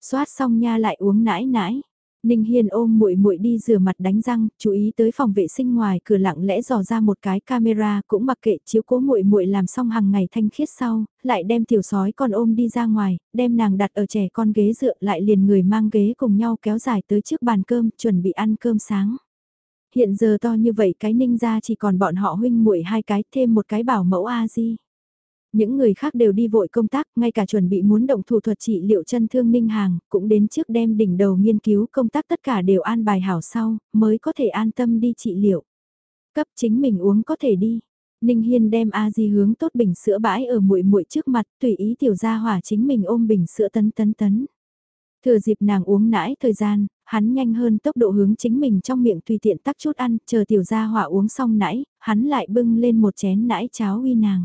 Xoát xong nha lại uống nãi nãi. Ninh Hiên ôm muội muội đi rửa mặt đánh răng, chú ý tới phòng vệ sinh ngoài cửa lặng lẽ dò ra một cái camera, cũng mặc kệ chiếu cố muội muội làm xong hàng ngày thanh khiết sau, lại đem tiểu sói con ôm đi ra ngoài, đem nàng đặt ở trẻ con ghế dựa lại liền người mang ghế cùng nhau kéo dài tới trước bàn cơm, chuẩn bị ăn cơm sáng hiện giờ to như vậy cái ninh ra chỉ còn bọn họ huynh muội hai cái thêm một cái bảo mẫu A di. Những người khác đều đi vội công tác, ngay cả chuẩn bị muốn động thủ thuật trị liệu chân thương ninh hàng, cũng đến trước đem đỉnh đầu nghiên cứu công tác tất cả đều an bài hảo sau, mới có thể an tâm đi trị liệu. Cấp chính mình uống có thể đi. Ninh Hiên đem A Di hướng tốt bình sữa bãi ở muội muội trước mặt, tùy ý tiểu gia hỏa chính mình ôm bình sữa tấn tấn tấn. Thừa dịp nàng uống nãi thời gian, hắn nhanh hơn tốc độ hướng chính mình trong miệng tùy tiện tắc chút ăn, chờ tiểu gia hỏa uống xong nãy hắn lại bưng lên một chén nãy cháo uy nàng.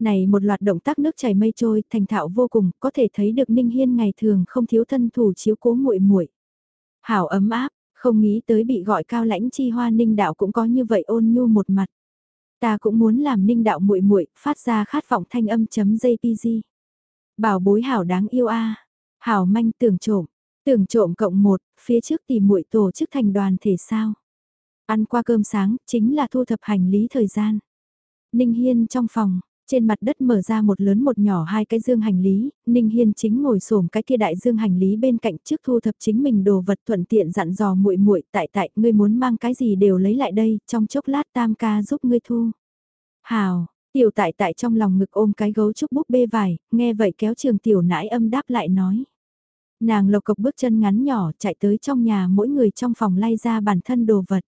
Này một loạt động tác nước chảy mây trôi, thành thạo vô cùng, có thể thấy được Ninh Hiên ngày thường không thiếu thân thủ chiếu cố muội muội. Hảo ấm áp, không nghĩ tới bị gọi cao lãnh chi hoa Ninh đạo cũng có như vậy ôn nhu một mặt. Ta cũng muốn làm Ninh đạo muội muội, phát ra khát vọng thanh âm chấm JPG. Bảo bối hảo đáng yêu a. Hảo manh tưởng trộm, tưởng trộm cộng một, phía trước tìm muội tổ chức thành đoàn thể sao. Ăn qua cơm sáng, chính là thu thập hành lý thời gian. Ninh Hiên trong phòng, trên mặt đất mở ra một lớn một nhỏ hai cái dương hành lý, Ninh Hiên chính ngồi xổm cái kia đại dương hành lý bên cạnh trước thu thập chính mình đồ vật thuận tiện dặn dò muội muội, tại tại, ngươi muốn mang cái gì đều lấy lại đây, trong chốc lát tam ca giúp ngươi thu. Hào, tiểu tại tại trong lòng ngực ôm cái gấu trúc búp bê vải, nghe vậy kéo trường tiểu nãi âm đáp lại nói. Nàng lộc cộc bước chân ngắn nhỏ chạy tới trong nhà mỗi người trong phòng lay ra bản thân đồ vật.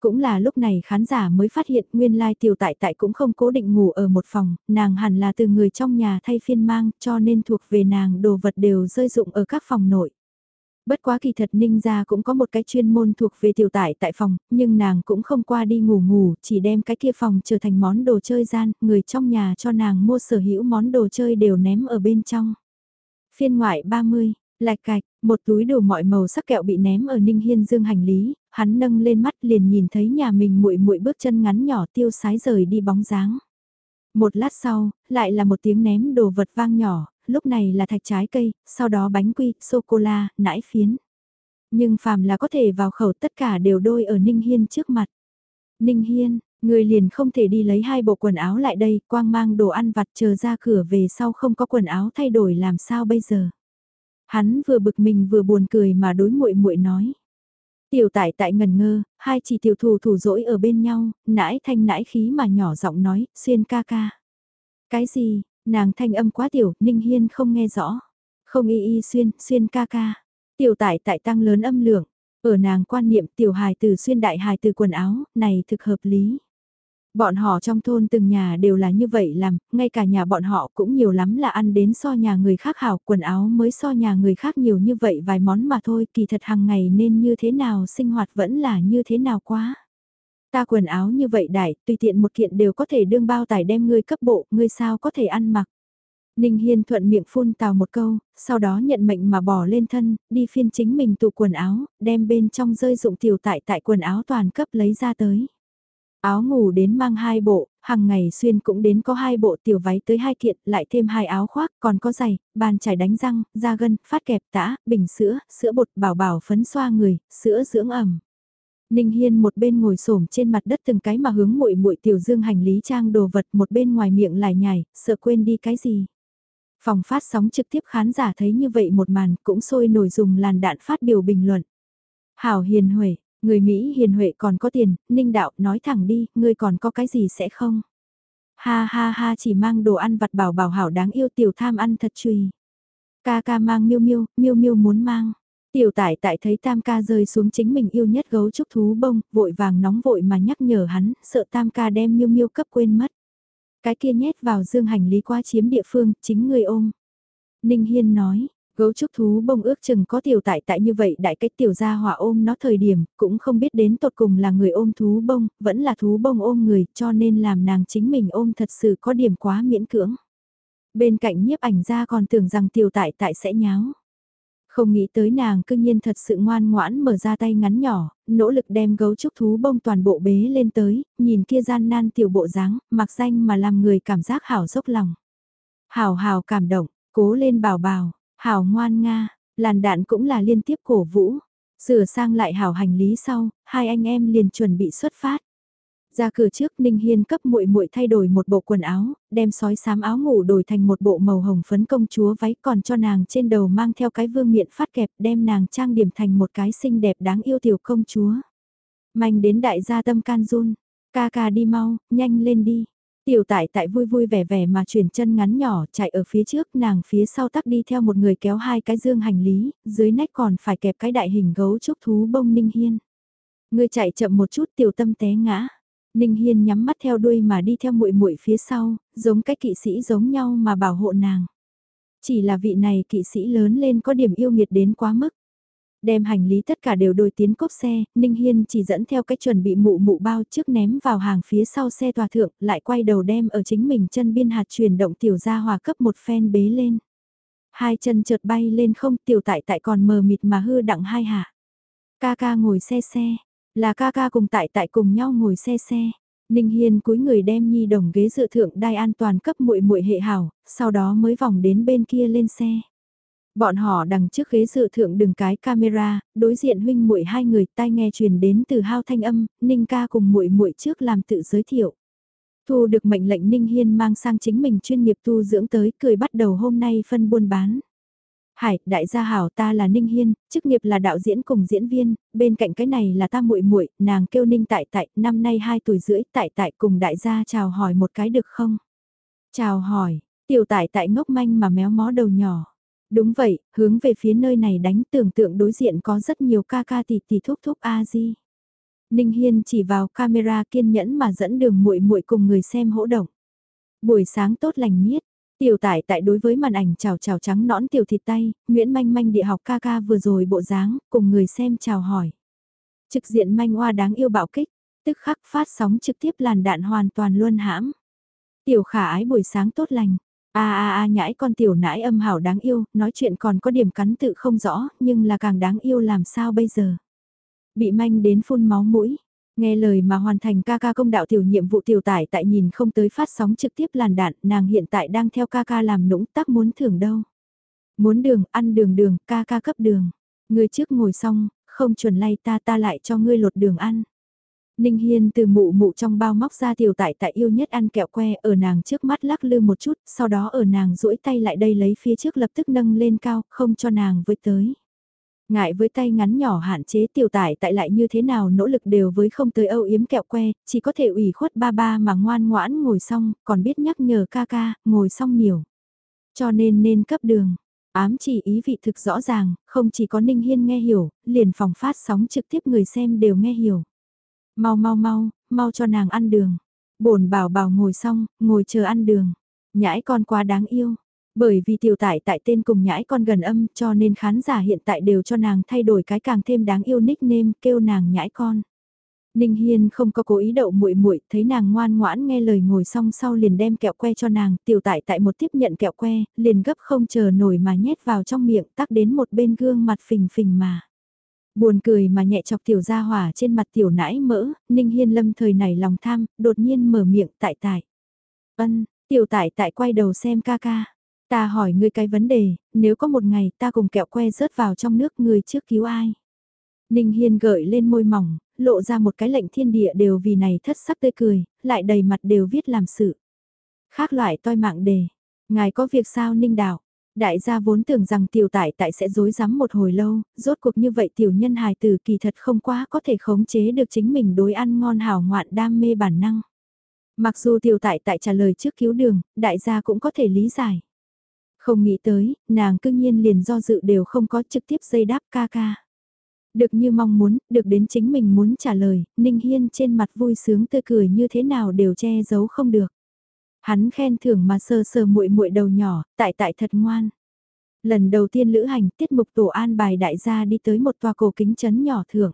Cũng là lúc này khán giả mới phát hiện nguyên lai tiểu tại tại cũng không cố định ngủ ở một phòng, nàng hẳn là từ người trong nhà thay phiên mang cho nên thuộc về nàng đồ vật đều rơi dụng ở các phòng nội. Bất quá kỳ thật ninh gia cũng có một cái chuyên môn thuộc về tiểu tại tại phòng, nhưng nàng cũng không qua đi ngủ ngủ, chỉ đem cái kia phòng trở thành món đồ chơi gian, người trong nhà cho nàng mua sở hữu món đồ chơi đều ném ở bên trong. Phiên ngoại 30, Lạch cạch, một túi đồ mọi màu sắc kẹo bị ném ở Ninh Hiên dương hành lý, hắn nâng lên mắt liền nhìn thấy nhà mình muội muội bước chân ngắn nhỏ tiêu sái rời đi bóng dáng. Một lát sau, lại là một tiếng ném đồ vật vang nhỏ, lúc này là thạch trái cây, sau đó bánh quy, sô-cô-la, nãi phiến. Nhưng phàm là có thể vào khẩu tất cả đều đôi ở Ninh Hiên trước mặt. Ninh Hiên, người liền không thể đi lấy hai bộ quần áo lại đây, quang mang đồ ăn vặt chờ ra cửa về sau không có quần áo thay đổi làm sao bây giờ. Hắn vừa bực mình vừa buồn cười mà đối muội muội nói. Tiểu tại tại ngần ngơ, hai chỉ tiểu thủ thủ dỗi ở bên nhau, nãi thanh nãi khí mà nhỏ giọng nói, xuyên ca ca. Cái gì, nàng thanh âm quá tiểu, Ninh Hiên không nghe rõ. Không y y xuyên, xuyên ca ca. Tiểu tại tại tăng lớn âm lượng, ở nàng quan niệm tiểu hài từ xuyên đại hài từ quần áo, này thực hợp lý. Bọn họ trong thôn từng nhà đều là như vậy làm, ngay cả nhà bọn họ cũng nhiều lắm là ăn đến so nhà người khác hảo, quần áo mới so nhà người khác nhiều như vậy vài món mà thôi, kỳ thật hàng ngày nên như thế nào sinh hoạt vẫn là như thế nào quá. Ta quần áo như vậy đại, tùy tiện một kiện đều có thể đương bao tải đem ngươi cấp bộ, ngươi sao có thể ăn mặc. Ninh Hiên thuận miệng phun tào một câu, sau đó nhận mệnh mà bỏ lên thân, đi phiên chính mình tụ quần áo, đem bên trong rơi dụng tiểu tại tại quần áo toàn cấp lấy ra tới. Áo ngủ đến mang hai bộ, hàng ngày xuyên cũng đến có hai bộ tiểu váy tới hai kiện, lại thêm hai áo khoác, còn có giày, bàn chải đánh răng, da gân, phát kẹp tã, bình sữa, sữa bột bảo bảo phấn xoa người, sữa dưỡng ẩm. Ninh Hiên một bên ngồi xổm trên mặt đất từng cái mà hướng muội muội tiểu dương hành lý trang đồ vật một bên ngoài miệng lại nhảy, sợ quên đi cái gì. Phòng phát sóng trực tiếp khán giả thấy như vậy một màn cũng sôi nổi dùng làn đạn phát biểu bình luận. Hảo hiền huệ, Người Mỹ hiền huệ còn có tiền, ninh đạo nói thẳng đi, ngươi còn có cái gì sẽ không? Ha ha ha chỉ mang đồ ăn vặt bảo bảo hảo đáng yêu tiểu tham ăn thật chùy. Ca ca mang miêu miêu, miêu miêu muốn mang. Tiểu tải tại thấy tam ca rơi xuống chính mình yêu nhất gấu trúc thú bông, vội vàng nóng vội mà nhắc nhở hắn, sợ tam ca đem miêu miêu cấp quên mất. Cái kia nhét vào dương hành lý qua chiếm địa phương, chính người ôm. Ninh Hiên nói, Gấu trúc thú bông ước chừng có tiểu tại tại như vậy đại cách tiểu gia hỏa ôm nó thời điểm, cũng không biết đến tột cùng là người ôm thú bông, vẫn là thú bông ôm người, cho nên làm nàng chính mình ôm thật sự có điểm quá miễn cưỡng. Bên cạnh nhiếp ảnh gia còn tưởng rằng tiểu tại tại sẽ nháo. Không nghĩ tới nàng cư nhiên thật sự ngoan ngoãn mở ra tay ngắn nhỏ, nỗ lực đem gấu trúc thú bông toàn bộ bế lên tới, nhìn kia gian nan tiểu bộ dáng, mặc danh mà làm người cảm giác hảo dốc lòng. Hảo hảo cảm động, cố lên bảo bảo, Hảo ngoan Nga, làn đạn cũng là liên tiếp cổ vũ. Sửa sang lại hảo hành lý sau, hai anh em liền chuẩn bị xuất phát. Ra cửa trước Ninh Hiên cấp muội muội thay đổi một bộ quần áo, đem sói xám áo ngủ đổi thành một bộ màu hồng phấn công chúa váy còn cho nàng trên đầu mang theo cái vương miện phát kẹp đem nàng trang điểm thành một cái xinh đẹp đáng yêu tiểu công chúa. Mạnh đến đại gia tâm can run, ca ca đi mau, nhanh lên đi. Tiểu tại tại vui vui vẻ vẻ mà chuyển chân ngắn nhỏ chạy ở phía trước nàng phía sau tắc đi theo một người kéo hai cái dương hành lý, dưới nách còn phải kẹp cái đại hình gấu trúc thú bông ninh hiên. Người chạy chậm một chút tiểu tâm té ngã. Ninh Hiên nhắm mắt theo đuôi mà đi theo muội muội phía sau, giống cái kỵ sĩ giống nhau mà bảo hộ nàng. Chỉ là vị này kỵ sĩ lớn lên có điểm yêu nghiệt đến quá mức. Đem hành lý tất cả đều đổi tiến cốp xe, Ninh Hiên chỉ dẫn theo cách chuẩn bị mụ mụ bao trước ném vào hàng phía sau xe tòa thượng, lại quay đầu đem ở chính mình chân biên hạt chuyển động tiểu ra hòa cấp một phen bế lên. Hai chân chợt bay lên không tiểu tại tại còn mờ mịt mà hư đặng hai hạ. Ca ca ngồi xe xe, là ca ca cùng tại tại cùng nhau ngồi xe xe. Ninh Hiên cúi người đem nhi đồng ghế dự thượng đai an toàn cấp muội muội hệ hảo, sau đó mới vòng đến bên kia lên xe. Bọn họ đằng trước ghế dự thượng đừng cái camera, đối diện huynh muội hai người tai nghe truyền đến từ hao thanh âm, Ninh ca cùng muội muội trước làm tự giới thiệu. Thu được mệnh lệnh Ninh Hiên mang sang chính mình chuyên nghiệp tu dưỡng tới, cười bắt đầu hôm nay phân buôn bán. Hải, đại gia hảo ta là Ninh Hiên, chức nghiệp là đạo diễn cùng diễn viên, bên cạnh cái này là ta muội muội, nàng kêu Ninh Tại Tại, năm nay 2 tuổi rưỡi, Tại Tại cùng đại gia chào hỏi một cái được không? Chào hỏi, tiểu Tại Tại ngốc manh mà méo mó đầu nhỏ. Đúng vậy, hướng về phía nơi này đánh tưởng tượng đối diện có rất nhiều ca ca tỷ tỷ thúc thúc a di. Ninh Hiên chỉ vào camera kiên nhẫn mà dẫn đường muội muội cùng người xem hỗ động. Buổi sáng tốt lành miết, Tiểu tải tại đối với màn ảnh chào chào trắng nõn tiểu thịt tay, Nguyễn Manh Manh địa học ca ca vừa rồi bộ dáng, cùng người xem chào hỏi. Trực diện manh hoa đáng yêu bạo kích, tức khắc phát sóng trực tiếp làn đạn hoàn toàn luôn hãm. Tiểu khả ái buổi sáng tốt lành, a a a nhãi con tiểu nãi âm hảo đáng yêu, nói chuyện còn có điểm cắn tự không rõ, nhưng là càng đáng yêu làm sao bây giờ. Bị manh đến phun máu mũi, Nghe lời mà hoàn thành ca ca công đạo tiểu nhiệm vụ tiểu tải tại nhìn không tới phát sóng trực tiếp làn đạn, nàng hiện tại đang theo ca ca làm nũng tắc muốn thưởng đâu. Muốn đường, ăn đường đường, ca ca cấp đường. Người trước ngồi xong, không chuẩn lay ta ta lại cho ngươi lột đường ăn. Ninh Hiên từ mụ mụ trong bao móc ra tiểu tại tại yêu nhất ăn kẹo que ở nàng trước mắt lắc lư một chút, sau đó ở nàng duỗi tay lại đây lấy phía trước lập tức nâng lên cao, không cho nàng với tới. Ngại với tay ngắn nhỏ hạn chế tiểu tải tại lại như thế nào nỗ lực đều với không tới âu yếm kẹo que, chỉ có thể ủy khuất ba ba mà ngoan ngoãn ngồi xong, còn biết nhắc nhở ca ca, ngồi xong nhiều. Cho nên nên cấp đường. Ám chỉ ý vị thực rõ ràng, không chỉ có Ninh Hiên nghe hiểu, liền phòng phát sóng trực tiếp người xem đều nghe hiểu. Mau mau mau, mau cho nàng ăn đường. bổn bảo bảo ngồi xong, ngồi chờ ăn đường. Nhãi con quá đáng yêu. Bởi vì tiểu tải tại tên cùng nhãi con gần âm cho nên khán giả hiện tại đều cho nàng thay đổi cái càng thêm đáng yêu nickname kêu nàng nhãi con. Ninh Hiên không có cố ý đậu muội muội, thấy nàng ngoan ngoãn nghe lời ngồi xong sau liền đem kẹo que cho nàng, tiểu tại tại một tiếp nhận kẹo que, liền gấp không chờ nổi mà nhét vào trong miệng, tắc đến một bên gương mặt phình phình mà. Buồn cười mà nhẹ chọc tiểu gia hỏa trên mặt tiểu nãi mỡ, Ninh Hiên lâm thời này lòng tham, đột nhiên mở miệng tại tại. Ân, tiểu tại tại quay đầu xem ca ca. Ta hỏi ngươi cái vấn đề, nếu có một ngày ta cùng kẹo que rớt vào trong nước người trước cứu ai? Ninh Hiên gợi lên môi mỏng, lộ ra một cái lệnh thiên địa đều vì này thất sắc tươi cười, lại đầy mặt đều viết làm sự. Khác loại toi mạng đề, ngài có việc sao Ninh Đạo? Đại gia vốn tưởng rằng tiểu tại tại sẽ dối rắm một hồi lâu, rốt cuộc như vậy tiểu nhân hài tử kỳ thật không quá có thể khống chế được chính mình đối ăn ngon hảo ngoạn đam mê bản năng. Mặc dù tiểu tại tại trả lời trước cứu đường, đại gia cũng có thể lý giải. Không nghĩ tới, nàng cương nhiên liền do dự đều không có trực tiếp dây đáp ca ca. Được như mong muốn, được đến chính mình muốn trả lời, Ninh Hiên trên mặt vui sướng tươi cười như thế nào đều che giấu không được. Hắn khen thưởng mà sờ sờ muội muội đầu nhỏ, tại tại thật ngoan. Lần đầu tiên lữ hành, tiết mục tổ an bài đại gia đi tới một tòa cổ kính chấn nhỏ thưởng.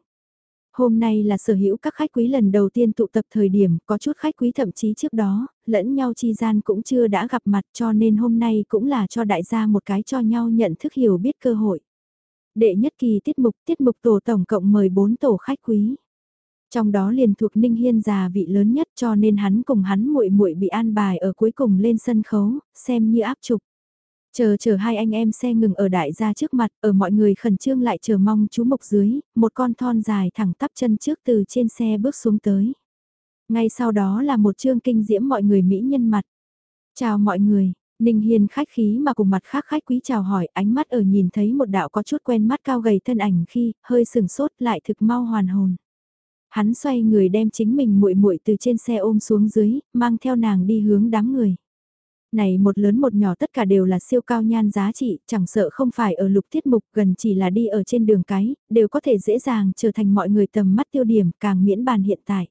Hôm nay là sở hữu các khách quý lần đầu tiên tụ tập thời điểm, có chút khách quý thậm chí trước đó, lẫn nhau chi gian cũng chưa đã gặp mặt cho nên hôm nay cũng là cho đại gia một cái cho nhau nhận thức hiểu biết cơ hội. Đệ nhất kỳ tiết mục, tiết mục tổ tổng cộng mời 4 tổ khách quý. Trong đó liền thuộc Ninh Hiên già vị lớn nhất cho nên hắn cùng hắn muội muội bị an bài ở cuối cùng lên sân khấu, xem như áp trục. Chờ chờ hai anh em xe ngừng ở đại gia trước mặt, ở mọi người khẩn trương lại chờ mong chú mộc dưới, một con thon dài thẳng tắp chân trước từ trên xe bước xuống tới. Ngay sau đó là một chương kinh diễm mọi người mỹ nhân mặt. Chào mọi người, Ninh Hiên khách khí mà cùng mặt khác khách quý chào hỏi ánh mắt ở nhìn thấy một đạo có chút quen mắt cao gầy thân ảnh khi hơi sừng sốt lại thực mau hoàn hồn. Hắn xoay người đem chính mình muội muội từ trên xe ôm xuống dưới, mang theo nàng đi hướng đám người. Này một lớn một nhỏ tất cả đều là siêu cao nhan giá trị, chẳng sợ không phải ở lục tiết mục gần chỉ là đi ở trên đường cái, đều có thể dễ dàng trở thành mọi người tầm mắt tiêu điểm càng miễn bàn hiện tại.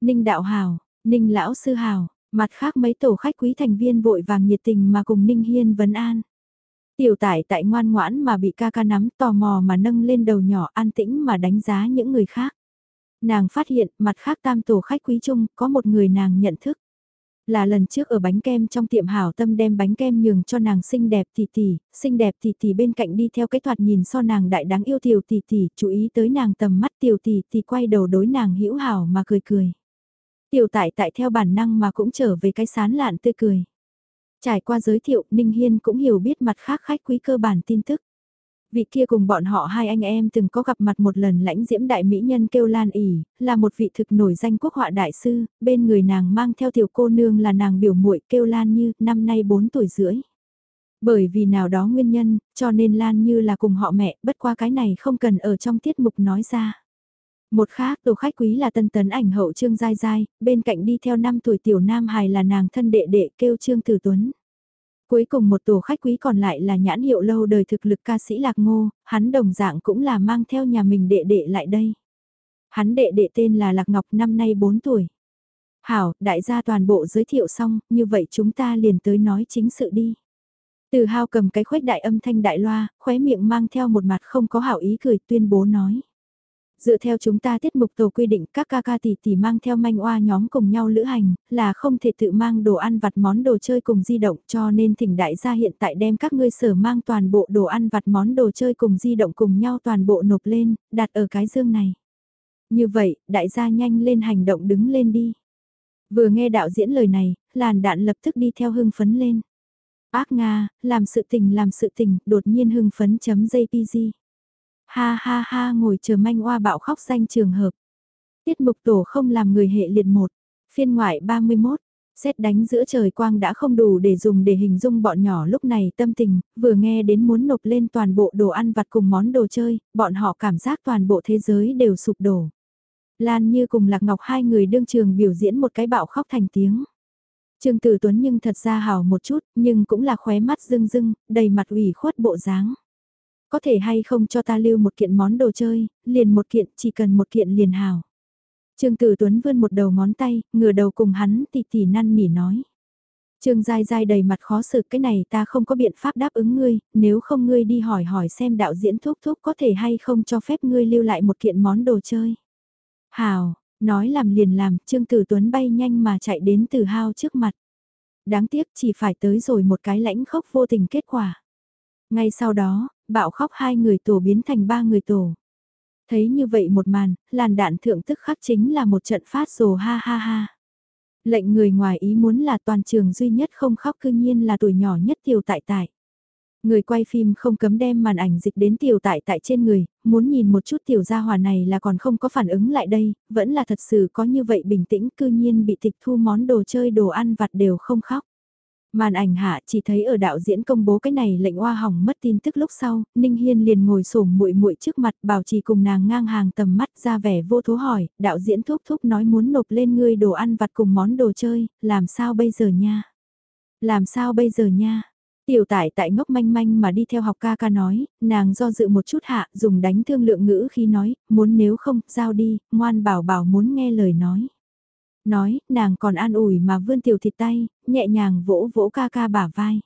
Ninh đạo hào, Ninh lão sư hào, mặt khác mấy tổ khách quý thành viên vội vàng nhiệt tình mà cùng Ninh Hiên vấn an. Tiểu tải tại ngoan ngoãn mà bị ca ca nắm tò mò mà nâng lên đầu nhỏ an tĩnh mà đánh giá những người khác. Nàng phát hiện mặt khác tam tổ khách quý chung có một người nàng nhận thức. Là lần trước ở bánh kem trong tiệm hảo tâm đem bánh kem nhường cho nàng xinh đẹp tỷ tỷ, xinh đẹp tỷ tỷ bên cạnh đi theo cái thoạt nhìn so nàng đại đáng yêu tiểu tỷ tỷ, chú ý tới nàng tầm mắt tiểu tỷ tỷ quay đầu đối nàng hữu hảo mà cười cười. Tiểu tại tại theo bản năng mà cũng trở về cái sán lạn tươi cười. Trải qua giới thiệu, Ninh Hiên cũng hiểu biết mặt khác khách quý cơ bản tin tức. Vị kia cùng bọn họ hai anh em từng có gặp mặt một lần lãnh diễm đại mỹ nhân kêu Lan ỉ, là một vị thực nổi danh quốc họa đại sư, bên người nàng mang theo tiểu cô nương là nàng biểu muội kêu Lan Như, năm nay 4 tuổi rưỡi. Bởi vì nào đó nguyên nhân, cho nên Lan Như là cùng họ mẹ, bất qua cái này không cần ở trong tiết mục nói ra. Một khác tổ khách quý là tân tấn ảnh hậu Trương Giai Giai, bên cạnh đi theo 5 tuổi tiểu nam hài là nàng thân đệ đệ kêu Trương Tử Tuấn. Cuối cùng một tổ khách quý còn lại là nhãn hiệu lâu đời thực lực ca sĩ Lạc Ngô, hắn đồng dạng cũng là mang theo nhà mình đệ đệ lại đây. Hắn đệ đệ tên là Lạc Ngọc năm nay 4 tuổi. Hảo, đại gia toàn bộ giới thiệu xong, như vậy chúng ta liền tới nói chính sự đi. Từ hao cầm cái khuếch đại âm thanh đại loa, khóe miệng mang theo một mặt không có hảo ý cười tuyên bố nói. Dựa theo chúng ta tiết mục tổ quy định các ca ca tỷ tỷ mang theo manh oa nhóm cùng nhau lữ hành, là không thể tự mang đồ ăn vặt món đồ chơi cùng di động cho nên thỉnh đại gia hiện tại đem các ngươi sở mang toàn bộ đồ ăn vặt món đồ chơi cùng di động cùng nhau toàn bộ nộp lên, đặt ở cái dương này. Như vậy, đại gia nhanh lên hành động đứng lên đi. Vừa nghe đạo diễn lời này, làn đạn lập tức đi theo hưng phấn lên. Ác Nga, làm sự tình làm sự tình, đột nhiên hưng phấn chấm JPG. Ha ha ha ngồi chờ manh oa bạo khóc danh trường hợp. Tiết mục tổ không làm người hệ liệt một. Phiên ngoại 31. Xét đánh giữa trời quang đã không đủ để dùng để hình dung bọn nhỏ lúc này tâm tình, vừa nghe đến muốn nộp lên toàn bộ đồ ăn vặt cùng món đồ chơi, bọn họ cảm giác toàn bộ thế giới đều sụp đổ. Lan như cùng Lạc Ngọc hai người đương trường biểu diễn một cái bạo khóc thành tiếng. Trương Tử Tuấn nhưng thật ra hào một chút, nhưng cũng là khóe mắt rưng rưng, đầy mặt ủy khuất bộ dáng. Có thể hay không cho ta lưu một kiện món đồ chơi, liền một kiện, chỉ cần một kiện liền hào. Trương Tử Tuấn vươn một đầu ngón tay, ngửa đầu cùng hắn tỉ tỉ năn nỉ nói. Trương Giai Giai đầy mặt khó xử cái này ta không có biện pháp đáp ứng ngươi, nếu không ngươi đi hỏi hỏi xem đạo diễn thúc thúc có thể hay không cho phép ngươi lưu lại một kiện món đồ chơi. Hào, nói làm liền làm, Trương Tử Tuấn bay nhanh mà chạy đến từ hao trước mặt. Đáng tiếc chỉ phải tới rồi một cái lãnh khốc vô tình kết quả. Ngay sau đó, bạo khóc hai người tổ biến thành ba người tổ. Thấy như vậy một màn, làn đạn thượng tức khắc chính là một trận phát rồ ha ha ha. Lệnh người ngoài ý muốn là toàn trường duy nhất không khóc cư nhiên là tuổi nhỏ nhất tiểu tại tại. Người quay phim không cấm đem màn ảnh dịch đến tiểu tại tại trên người, muốn nhìn một chút tiểu gia hòa này là còn không có phản ứng lại đây, vẫn là thật sự có như vậy bình tĩnh cư nhiên bị tịch thu món đồ chơi đồ ăn vặt đều không khóc. Màn ảnh hạ chỉ thấy ở đạo diễn công bố cái này lệnh oa hỏng mất tin tức lúc sau, Ninh Hiên liền ngồi sổm muội muội trước mặt bảo trì cùng nàng ngang hàng tầm mắt ra vẻ vô thố hỏi, đạo diễn thúc thúc nói muốn nộp lên ngươi đồ ăn vặt cùng món đồ chơi, làm sao bây giờ nha? Làm sao bây giờ nha? Tiểu tải tại ngốc manh manh mà đi theo học ca ca nói, nàng do dự một chút hạ, dùng đánh thương lượng ngữ khi nói, muốn nếu không, giao đi, ngoan bảo bảo muốn nghe lời nói. Nói, nàng còn an ủi mà vươn tiểu thịt tay, nhẹ nhàng vỗ vỗ ca ca bả vai.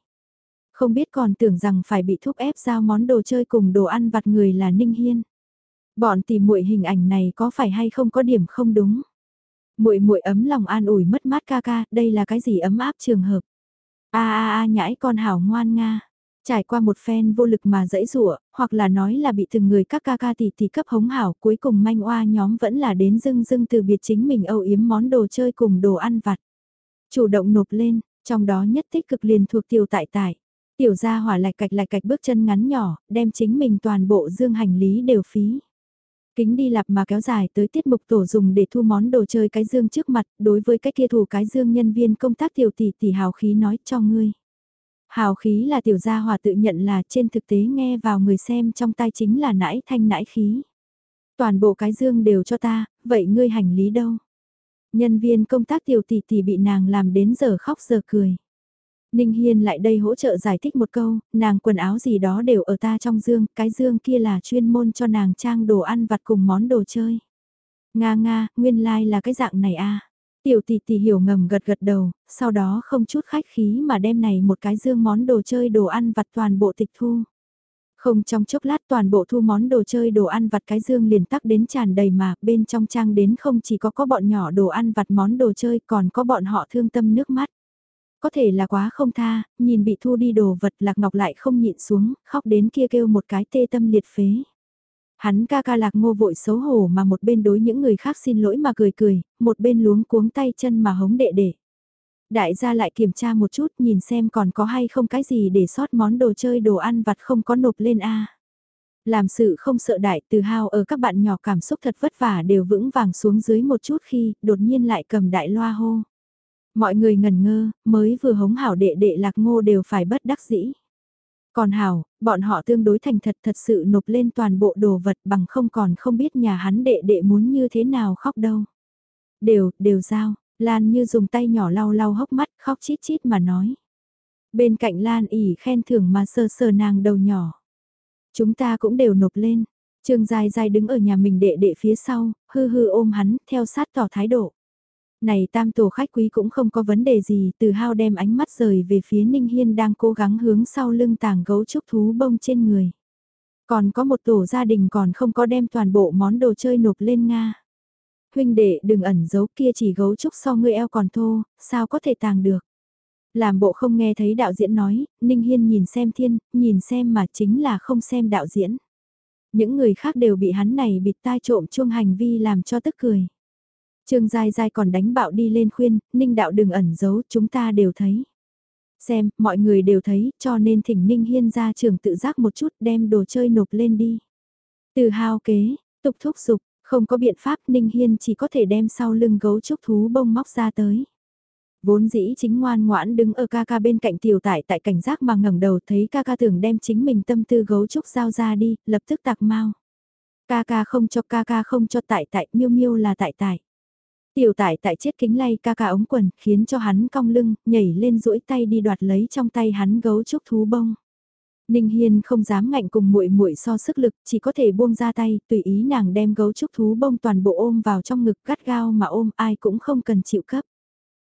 Không biết còn tưởng rằng phải bị thúc ép giao món đồ chơi cùng đồ ăn vặt người là Ninh Hiên. Bọn tìm muội hình ảnh này có phải hay không có điểm không đúng. Muội muội ấm lòng an ủi mất mát ca ca, đây là cái gì ấm áp trường hợp. A a a nhãi con hảo ngoan nga. Trải qua một phen vô lực mà dẫy rủa hoặc là nói là bị từng người các ca ca tỷ tỷ cấp hống hảo cuối cùng manh oa nhóm vẫn là đến dưng dưng từ biệt chính mình âu yếm món đồ chơi cùng đồ ăn vặt. Chủ động nộp lên, trong đó nhất tích cực liền thuộc tiểu tại tại. Tiểu gia hỏa lạch cạch lạch cạch bước chân ngắn nhỏ, đem chính mình toàn bộ dương hành lý đều phí. Kính đi lặp mà kéo dài tới tiết mục tổ dùng để thu món đồ chơi cái dương trước mặt, đối với cái kia thủ cái dương nhân viên công tác tiểu tỷ tỷ hào khí nói cho ngươi. Hào khí là tiểu gia hòa tự nhận là trên thực tế nghe vào người xem trong tai chính là nãi thanh nãi khí. Toàn bộ cái dương đều cho ta, vậy ngươi hành lý đâu? Nhân viên công tác tiểu tỷ tỷ bị nàng làm đến giờ khóc giờ cười. Ninh Hiên lại đây hỗ trợ giải thích một câu, nàng quần áo gì đó đều ở ta trong dương, cái dương kia là chuyên môn cho nàng trang đồ ăn vặt cùng món đồ chơi. Nga nga, nguyên lai like là cái dạng này a. Tiểu tỷ tỷ hiểu ngầm gật gật đầu, sau đó không chút khách khí mà đem này một cái dương món đồ chơi đồ ăn vặt toàn bộ tịch thu. Không trong chốc lát toàn bộ thu món đồ chơi đồ ăn vặt cái dương liền tắc đến tràn đầy mà bên trong trang đến không chỉ có có bọn nhỏ đồ ăn vặt món đồ chơi còn có bọn họ thương tâm nước mắt. Có thể là quá không tha, nhìn bị thu đi đồ vật lạc ngọc lại không nhịn xuống, khóc đến kia kêu một cái tê tâm liệt phế. Hắn ca ca lạc ngô vội xấu hổ mà một bên đối những người khác xin lỗi mà cười cười, một bên luống cuống tay chân mà hống đệ đệ. Đại gia lại kiểm tra một chút nhìn xem còn có hay không cái gì để sót món đồ chơi đồ ăn vặt không có nộp lên A. Làm sự không sợ đại từ hao ở các bạn nhỏ cảm xúc thật vất vả đều vững vàng xuống dưới một chút khi đột nhiên lại cầm đại loa hô. Mọi người ngần ngơ, mới vừa hống hảo đệ đệ lạc ngô đều phải bất đắc dĩ. Còn hảo, bọn họ tương đối thành thật thật sự nộp lên toàn bộ đồ vật bằng không còn không biết nhà hắn đệ đệ muốn như thế nào khóc đâu. Đều, đều giao, Lan như dùng tay nhỏ lau lau hốc mắt khóc chít chít mà nói. Bên cạnh Lan ỉ khen thưởng mà sơ sờ nàng đầu nhỏ. Chúng ta cũng đều nộp lên. Trương dài dài đứng ở nhà mình đệ đệ phía sau, hư hư ôm hắn, theo sát tỏ thái độ. Này tam tổ khách quý cũng không có vấn đề gì, từ hao đem ánh mắt rời về phía Ninh Hiên đang cố gắng hướng sau lưng tàng gấu trúc thú bông trên người. Còn có một tổ gia đình còn không có đem toàn bộ món đồ chơi nộp lên Nga. Huynh đệ đừng ẩn giấu kia chỉ gấu trúc so ngươi eo còn thô, sao có thể tàng được. Làm bộ không nghe thấy đạo diễn nói, Ninh Hiên nhìn xem thiên, nhìn xem mà chính là không xem đạo diễn. Những người khác đều bị hắn này bịt tai trộm chuông hành vi làm cho tức cười. Trương Giai Giai còn đánh bạo đi lên khuyên, Ninh đạo đừng ẩn giấu, chúng ta đều thấy. Xem, mọi người đều thấy, cho nên thỉnh Ninh Hiên ra trường tự giác một chút đem đồ chơi nộp lên đi. Từ hao kế, tục thúc dục, không có biện pháp Ninh Hiên chỉ có thể đem sau lưng gấu trúc thú bông móc ra tới. Vốn dĩ chính ngoan ngoãn đứng ở ca ca bên cạnh tiểu tải tại cảnh giác mà ngẩng đầu thấy ca ca tưởng đem chính mình tâm tư gấu trúc giao ra đi, lập tức tạc mau. Ca ca không cho ca ca không cho tại tại miêu miêu là tại tại. Tiểu tại tại chết kính lay ca ca ống quần, khiến cho hắn cong lưng, nhảy lên duỗi tay đi đoạt lấy trong tay hắn gấu trúc thú bông. Ninh Hiên không dám ngạnh cùng muội muội so sức lực, chỉ có thể buông ra tay, tùy ý nàng đem gấu trúc thú bông toàn bộ ôm vào trong ngực gắt gao mà ôm ai cũng không cần chịu cấp.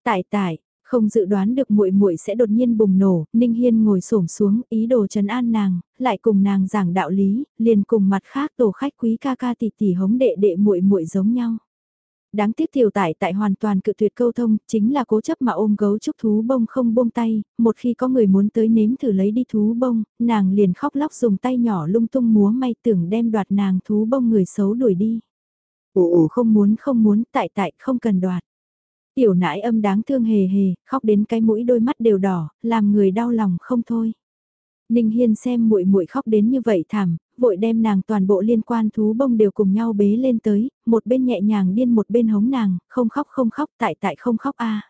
Tại tại không dự đoán được muội muội sẽ đột nhiên bùng nổ, Ninh Hiên ngồi xổm xuống, ý đồ trấn an nàng, lại cùng nàng giảng đạo lý, liền cùng mặt khác tổ khách quý ca ca tỷ tỷ hống đệ đệ muội muội giống nhau. Đáng tiếc tiểu tải tại hoàn toàn cự tuyệt câu thông, chính là cố chấp mà ôm gấu trúc thú bông không buông tay, một khi có người muốn tới nếm thử lấy đi thú bông, nàng liền khóc lóc dùng tay nhỏ lung tung múa may tưởng đem đoạt nàng thú bông người xấu đuổi đi. Ồ ồ không muốn không muốn, tại tại không cần đoạt. Tiểu nãi âm đáng thương hề hề, khóc đến cái mũi đôi mắt đều đỏ, làm người đau lòng không thôi. Ninh Hiên xem muội muội khóc đến như vậy thảm, vội đem nàng toàn bộ liên quan thú bông đều cùng nhau bế lên tới, một bên nhẹ nhàng điên một bên hống nàng, không khóc không khóc tại tại không khóc a.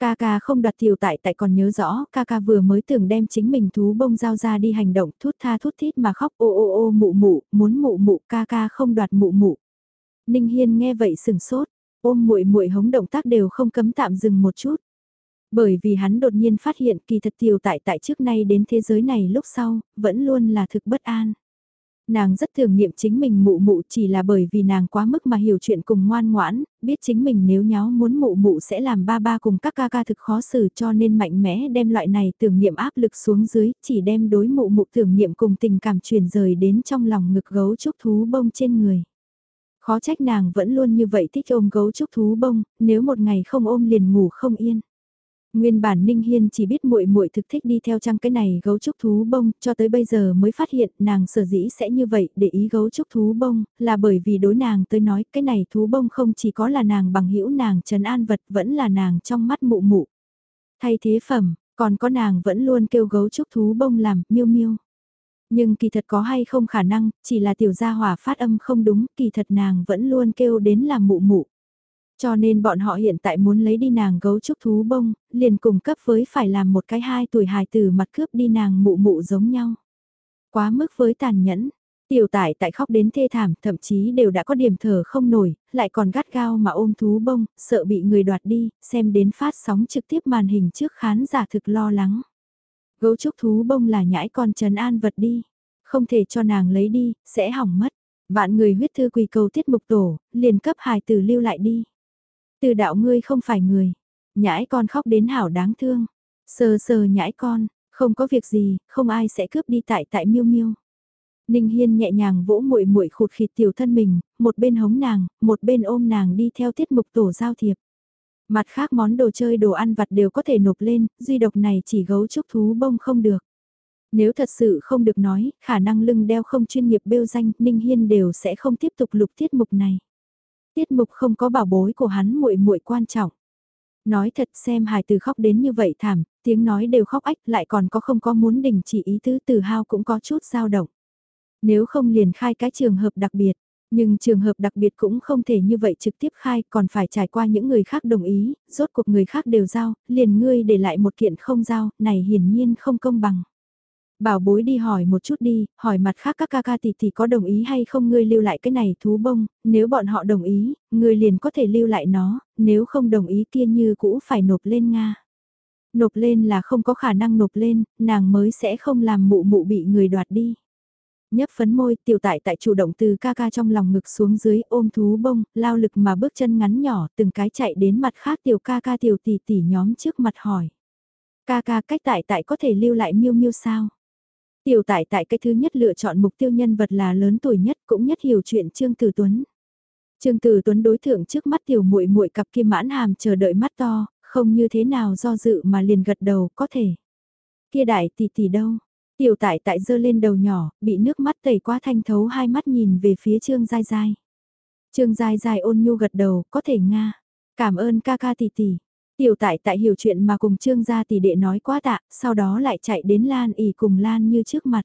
Ca ca không đoạt tiểu tại tại còn nhớ rõ, ca ca vừa mới tưởng đem chính mình thú bông giao ra đi hành động, thút tha thút thít mà khóc ô ô ô mụ mụ, muốn mụ mụ, ca ca không đoạt mụ mụ. Ninh Hiên nghe vậy sừng sốt, ôm muội muội hống động tác đều không cấm tạm dừng một chút. Bởi vì hắn đột nhiên phát hiện kỳ thật tiểu tại tại trước nay đến thế giới này lúc sau, vẫn luôn là thực bất an. Nàng rất thường niệm chính mình mụ mụ chỉ là bởi vì nàng quá mức mà hiểu chuyện cùng ngoan ngoãn, biết chính mình nếu nháo muốn mụ mụ sẽ làm ba ba cùng các ca ca thực khó xử cho nên mạnh mẽ đem loại này tưởng niệm áp lực xuống dưới, chỉ đem đối mụ mụ tưởng niệm cùng tình cảm truyền rời đến trong lòng ngực gấu trúc thú bông trên người. Khó trách nàng vẫn luôn như vậy thích ôm gấu trúc thú bông, nếu một ngày không ôm liền ngủ không yên. Nguyên bản Ninh Hiên chỉ biết muội muội thực thích đi theo trang cái này gấu trúc thú bông, cho tới bây giờ mới phát hiện nàng sở dĩ sẽ như vậy để ý gấu trúc thú bông, là bởi vì đối nàng tới nói cái này thú bông không chỉ có là nàng bằng hữu nàng trần an vật vẫn là nàng trong mắt mụ mụ. Thay thế phẩm, còn có nàng vẫn luôn kêu gấu trúc thú bông làm miêu miêu. Nhưng kỳ thật có hay không khả năng, chỉ là tiểu gia hỏa phát âm không đúng, kỳ thật nàng vẫn luôn kêu đến là mụ mụ. Cho nên bọn họ hiện tại muốn lấy đi nàng gấu trúc thú bông, liền cùng cấp với phải làm một cái hai tuổi hài tử mặt cướp đi nàng mụ mụ giống nhau. Quá mức với tàn nhẫn, tiểu tải tại khóc đến thê thảm thậm chí đều đã có điểm thở không nổi, lại còn gắt gao mà ôm thú bông, sợ bị người đoạt đi, xem đến phát sóng trực tiếp màn hình trước khán giả thực lo lắng. Gấu trúc thú bông là nhãi con trần an vật đi, không thể cho nàng lấy đi, sẽ hỏng mất. Vạn người huyết thư quỳ cầu tiết mục tổ, liền cấp hài tử lưu lại đi. Từ đạo ngươi không phải người, nhãi con khóc đến hảo đáng thương, sờ sờ nhãi con, không có việc gì, không ai sẽ cướp đi tại tại miêu miêu. Ninh Hiên nhẹ nhàng vỗ muội muội khụt khịt tiểu thân mình, một bên hống nàng, một bên ôm nàng đi theo tiết mục tổ giao thiệp. Mặt khác món đồ chơi đồ ăn vặt đều có thể nộp lên, duy độc này chỉ gấu trúc thú bông không được. Nếu thật sự không được nói, khả năng lưng đeo không chuyên nghiệp bêu danh, Ninh Hiên đều sẽ không tiếp tục lục tiết mục này. Tiết mục không có bảo bối của hắn muội muội quan trọng. Nói thật xem hài từ khóc đến như vậy thảm, tiếng nói đều khóc ách lại còn có không có muốn đình chỉ ý tứ từ hao cũng có chút dao động. Nếu không liền khai cái trường hợp đặc biệt, nhưng trường hợp đặc biệt cũng không thể như vậy trực tiếp khai còn phải trải qua những người khác đồng ý, rốt cuộc người khác đều giao, liền ngươi để lại một kiện không giao, này hiển nhiên không công bằng. Bảo bối đi hỏi một chút đi, hỏi mặt khác các ca ca tỷ tỷ có đồng ý hay không ngươi lưu lại cái này thú bông, nếu bọn họ đồng ý, ngươi liền có thể lưu lại nó, nếu không đồng ý kia như cũ phải nộp lên Nga. Nộp lên là không có khả năng nộp lên, nàng mới sẽ không làm mụ mụ bị người đoạt đi. Nhấp phấn môi tiểu tại tại chủ động từ ca ca trong lòng ngực xuống dưới ôm thú bông, lao lực mà bước chân ngắn nhỏ từng cái chạy đến mặt khác tiểu ca ca tiểu tỷ tỷ nhóm trước mặt hỏi. Ca ca cách tại tại có thể lưu lại miêu miêu sao? Tiểu tại tại cái thứ nhất lựa chọn mục tiêu nhân vật là lớn tuổi nhất cũng nhất hiểu chuyện Trương Tử Tuấn. Trương Tử Tuấn đối thượng trước mắt tiểu muội muội cặp kim mãn hàm chờ đợi mắt to, không như thế nào do dự mà liền gật đầu có thể. Kia đại tỷ tỷ đâu? Tiểu tại tại dơ lên đầu nhỏ, bị nước mắt tẩy qua thanh thấu hai mắt nhìn về phía Trương Giai Giai. Trương Giai Giai ôn nhu gật đầu, có thể nga. Cảm ơn ca ca tỷ tỷ. Tiểu tại tại hiểu chuyện mà cùng Trương gia tỷ đệ nói quá tạ, sau đó lại chạy đến Lan ỉ cùng Lan như trước mặt.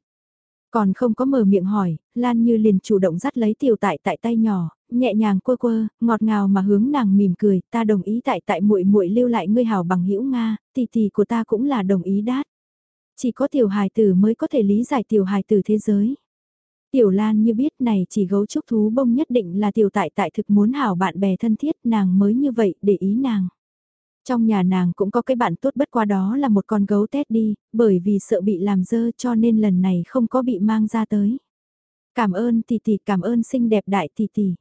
Còn không có mở miệng hỏi, Lan như liền chủ động dắt lấy tiểu tại tại tay nhỏ, nhẹ nhàng quơ quơ, ngọt ngào mà hướng nàng mỉm cười, ta đồng ý tại tại muội muội lưu lại ngươi hảo bằng hữu Nga, tỷ tỷ của ta cũng là đồng ý đát. Chỉ có tiểu hài tử mới có thể lý giải tiểu hài tử thế giới. Tiểu Lan như biết này chỉ gấu trúc thú bông nhất định là tiểu tại tại thực muốn hảo bạn bè thân thiết nàng mới như vậy để ý nàng. Trong nhà nàng cũng có cái bạn tốt bất qua đó là một con gấu tét đi, bởi vì sợ bị làm dơ cho nên lần này không có bị mang ra tới. Cảm ơn tỷ tỷ, cảm ơn xinh đẹp đại tỷ tỷ.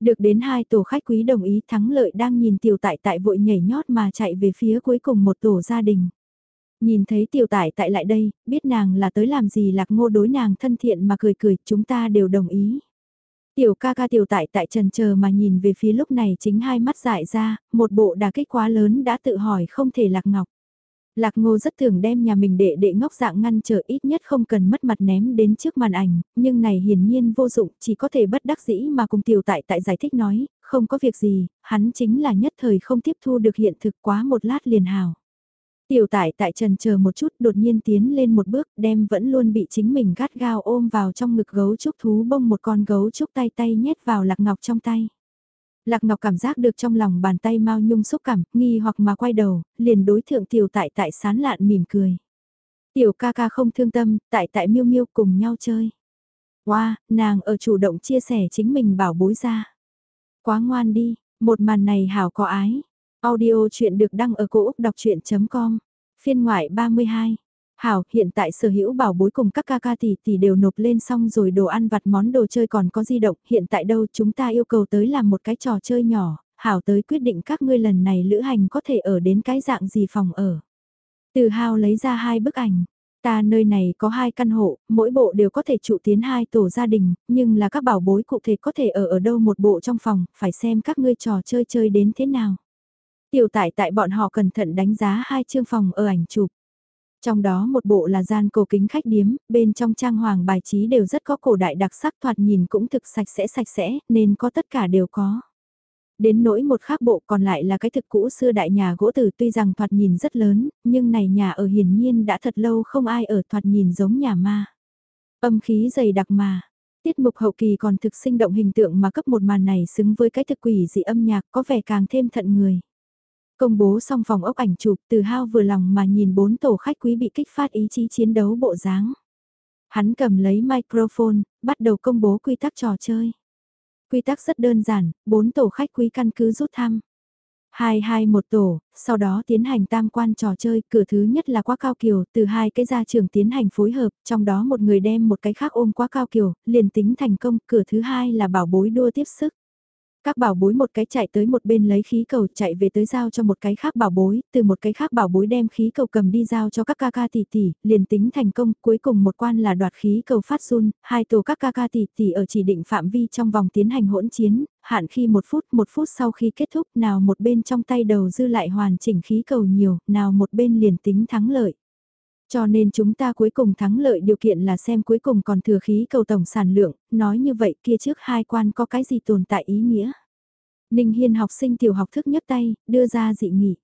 Được đến hai tổ khách quý đồng ý thắng lợi đang nhìn tiểu tại tại vội nhảy nhót mà chạy về phía cuối cùng một tổ gia đình. Nhìn thấy tiểu tại tại lại đây, biết nàng là tới làm gì lạc ngô đối nàng thân thiện mà cười cười, chúng ta đều đồng ý. Tiểu ca ca tiểu tại tại trần chờ mà nhìn về phía lúc này chính hai mắt dại ra, một bộ đà kích quá lớn đã tự hỏi không thể lạc ngọc. Lạc ngô rất thường đem nhà mình đệ đệ ngốc dạng ngăn trở ít nhất không cần mất mặt ném đến trước màn ảnh, nhưng này hiển nhiên vô dụng, chỉ có thể bất đắc dĩ mà cùng tiểu tại tại giải thích nói, không có việc gì, hắn chính là nhất thời không tiếp thu được hiện thực quá một lát liền hào. Tiểu tại tại trần chờ một chút đột nhiên tiến lên một bước đem vẫn luôn bị chính mình gắt gao ôm vào trong ngực gấu trúc thú bông một con gấu trúc tay tay nhét vào lạc ngọc trong tay. Lạc ngọc cảm giác được trong lòng bàn tay mau nhung xúc cảm, nghi hoặc mà quay đầu, liền đối thượng tiểu tại tại sán lạn mỉm cười. Tiểu ca ca không thương tâm, tại tại miêu miêu cùng nhau chơi. Wow, nàng ở chủ động chia sẻ chính mình bảo bối ra. Quá ngoan đi, một màn này hảo có ái. Audio chuyện được đăng ở cổ Úc đọc chuyện.com, phiên ngoại 32. Hảo, hiện tại sở hữu bảo bối cùng các ca ca tỷ tỷ đều nộp lên xong rồi đồ ăn vặt món đồ chơi còn có di động, hiện tại đâu chúng ta yêu cầu tới làm một cái trò chơi nhỏ, Hảo tới quyết định các ngươi lần này lữ hành có thể ở đến cái dạng gì phòng ở. Từ Hào lấy ra hai bức ảnh, ta nơi này có hai căn hộ, mỗi bộ đều có thể trụ tiến hai tổ gia đình, nhưng là các bảo bối cụ thể có thể ở ở đâu một bộ trong phòng, phải xem các ngươi trò chơi chơi đến thế nào. Tiểu tại tại bọn họ cẩn thận đánh giá hai chương phòng ở ảnh chụp. Trong đó một bộ là gian cổ kính khách điếm, bên trong trang hoàng bài trí đều rất có cổ đại đặc sắc thoạt nhìn cũng thực sạch sẽ sạch sẽ, nên có tất cả đều có. Đến nỗi một khác bộ còn lại là cái thực cũ xưa đại nhà gỗ tử tuy rằng thoạt nhìn rất lớn, nhưng này nhà ở hiển nhiên đã thật lâu không ai ở thoạt nhìn giống nhà ma. Âm khí dày đặc mà, tiết mục hậu kỳ còn thực sinh động hình tượng mà cấp một màn này xứng với cái thực quỷ dị âm nhạc có vẻ càng thêm thận người. Công bố xong phòng ốc ảnh chụp từ hao vừa lòng mà nhìn bốn tổ khách quý bị kích phát ý chí chiến đấu bộ dáng. Hắn cầm lấy microphone, bắt đầu công bố quy tắc trò chơi. Quy tắc rất đơn giản, bốn tổ khách quý căn cứ rút thăm. Hai hai một tổ, sau đó tiến hành tam quan trò chơi, cửa thứ nhất là quá cao kiều, từ hai cái gia trường tiến hành phối hợp, trong đó một người đem một cái khác ôm quá cao kiều, liền tính thành công, cửa thứ hai là bảo bối đua tiếp sức. Các bảo bối một cái chạy tới một bên lấy khí cầu chạy về tới giao cho một cái khác bảo bối, từ một cái khác bảo bối đem khí cầu cầm đi giao cho các ca ca tỷ tỷ, liền tính thành công, cuối cùng một quan là đoạt khí cầu phát run, hai tổ các ca ca tỷ tỷ ở chỉ định phạm vi trong vòng tiến hành hỗn chiến, hạn khi một phút, một phút sau khi kết thúc, nào một bên trong tay đầu dư lại hoàn chỉnh khí cầu nhiều, nào một bên liền tính thắng lợi. Cho nên chúng ta cuối cùng thắng lợi điều kiện là xem cuối cùng còn thừa khí cầu tổng sản lượng, nói như vậy kia trước hai quan có cái gì tồn tại ý nghĩa. Ninh Hiên học sinh tiểu học thức nhấp tay, đưa ra dị nghị.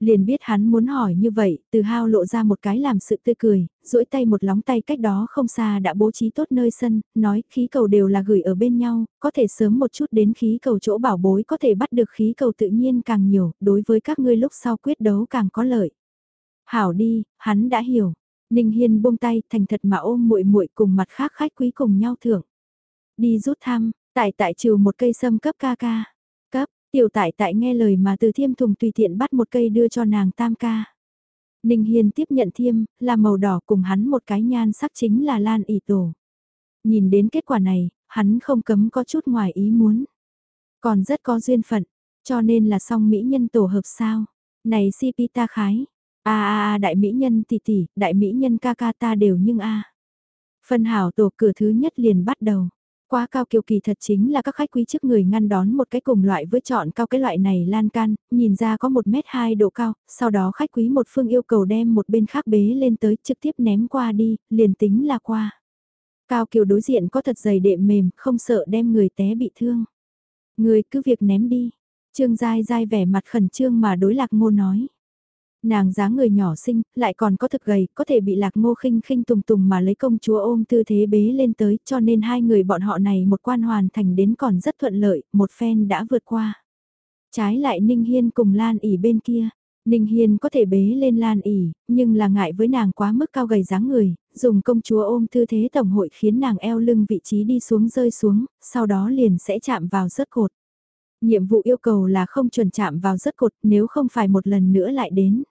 Liền biết hắn muốn hỏi như vậy, từ hao lộ ra một cái làm sự tươi cười, duỗi tay một lóng tay cách đó không xa đã bố trí tốt nơi sân, nói khí cầu đều là gửi ở bên nhau, có thể sớm một chút đến khí cầu chỗ bảo bối có thể bắt được khí cầu tự nhiên càng nhiều, đối với các ngươi lúc sau quyết đấu càng có lợi. Hảo đi, hắn đã hiểu. Ninh Hiên buông tay, thành thật mà ôm muội muội cùng mặt khác khách quý cùng nhau thưởng. Đi rút thăm, tại tại trừ một cây sâm cấp ca ca. Cấp, tiểu tại tại nghe lời mà từ thiêm thùng tùy tiện bắt một cây đưa cho nàng tam ca. Ninh Hiên tiếp nhận thiêm, là màu đỏ cùng hắn một cái nhan sắc chính là lan ỉ tổ. Nhìn đến kết quả này, hắn không cấm có chút ngoài ý muốn. Còn rất có duyên phận, cho nên là song mỹ nhân tổ hợp sao. Này CP ta khái, a a a đại mỹ nhân tỷ tỷ, đại mỹ nhân ca ca ta đều nhưng a. Phân hảo tổ cửa thứ nhất liền bắt đầu. Quá cao kiều kỳ thật chính là các khách quý trước người ngăn đón một cái cùng loại với chọn cao cái loại này lan can, nhìn ra có 1 mét 2 độ cao, sau đó khách quý một phương yêu cầu đem một bên khác bế lên tới trực tiếp ném qua đi, liền tính là qua. Cao kiều đối diện có thật dày đệm mềm, không sợ đem người té bị thương. Người cứ việc ném đi. Trương Giai Giai vẻ mặt khẩn trương mà đối lạc ngô nói. Nàng dáng người nhỏ xinh, lại còn có thực gầy, có thể bị lạc ngô khinh khinh tùng tùng mà lấy công chúa ôm tư thế bế lên tới, cho nên hai người bọn họ này một quan hoàn thành đến còn rất thuận lợi, một phen đã vượt qua. Trái lại Ninh Hiên cùng Lan ỉ bên kia, Ninh Hiên có thể bế lên Lan ỉ, nhưng là ngại với nàng quá mức cao gầy dáng người, dùng công chúa ôm tư thế tổng hội khiến nàng eo lưng vị trí đi xuống rơi xuống, sau đó liền sẽ chạm vào rớt cột. Nhiệm vụ yêu cầu là không chuẩn chạm vào rớt cột nếu không phải một lần nữa lại đến.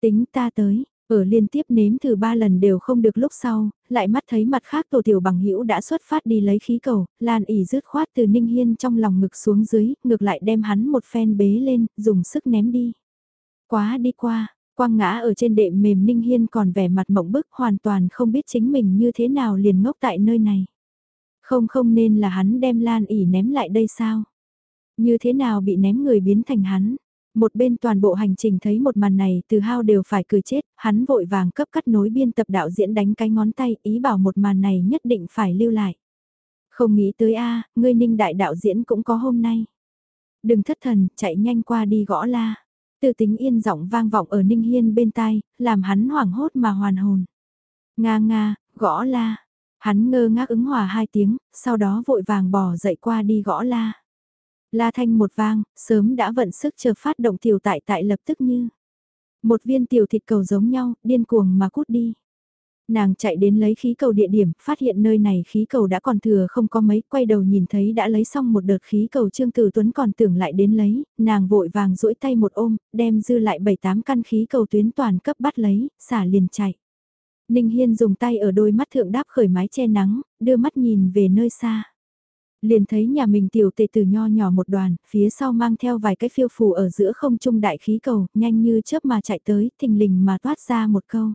Tính ta tới, ở liên tiếp nếm thử ba lần đều không được lúc sau, lại mắt thấy mặt khác tổ tiểu bằng hữu đã xuất phát đi lấy khí cầu, Lan ỉ rứt khoát từ Ninh Hiên trong lòng ngực xuống dưới, ngược lại đem hắn một phen bế lên, dùng sức ném đi. Quá đi qua, quang ngã ở trên đệm mềm Ninh Hiên còn vẻ mặt mộng bức hoàn toàn không biết chính mình như thế nào liền ngốc tại nơi này. Không không nên là hắn đem Lan ỉ ném lại đây sao? Như thế nào bị ném người biến thành hắn? Một bên toàn bộ hành trình thấy một màn này từ hao đều phải cười chết, hắn vội vàng cấp cắt nối biên tập đạo diễn đánh cái ngón tay ý bảo một màn này nhất định phải lưu lại. Không nghĩ tới a ngươi ninh đại đạo diễn cũng có hôm nay. Đừng thất thần, chạy nhanh qua đi gõ la. Từ tính yên giọng vang vọng ở ninh hiên bên tai, làm hắn hoảng hốt mà hoàn hồn. Nga nga, gõ la. Hắn ngơ ngác ứng hòa hai tiếng, sau đó vội vàng bỏ dậy qua đi gõ la. La thanh một vang, sớm đã vận sức chờ phát động tiểu tại tại lập tức như. Một viên tiểu thịt cầu giống nhau, điên cuồng mà cút đi. Nàng chạy đến lấy khí cầu địa điểm, phát hiện nơi này khí cầu đã còn thừa không có mấy, quay đầu nhìn thấy đã lấy xong một đợt khí cầu Trương Tử Tuấn còn tưởng lại đến lấy, nàng vội vàng duỗi tay một ôm, đem dư lại 7-8 căn khí cầu tuyến toàn cấp bắt lấy, xả liền chạy. Ninh Hiên dùng tay ở đôi mắt thượng đáp khởi mái che nắng, đưa mắt nhìn về nơi xa. Liền thấy nhà mình tiểu tề từ nho nhỏ một đoàn, phía sau mang theo vài cái phiêu phù ở giữa không trung đại khí cầu, nhanh như chớp mà chạy tới, thình lình mà toát ra một câu.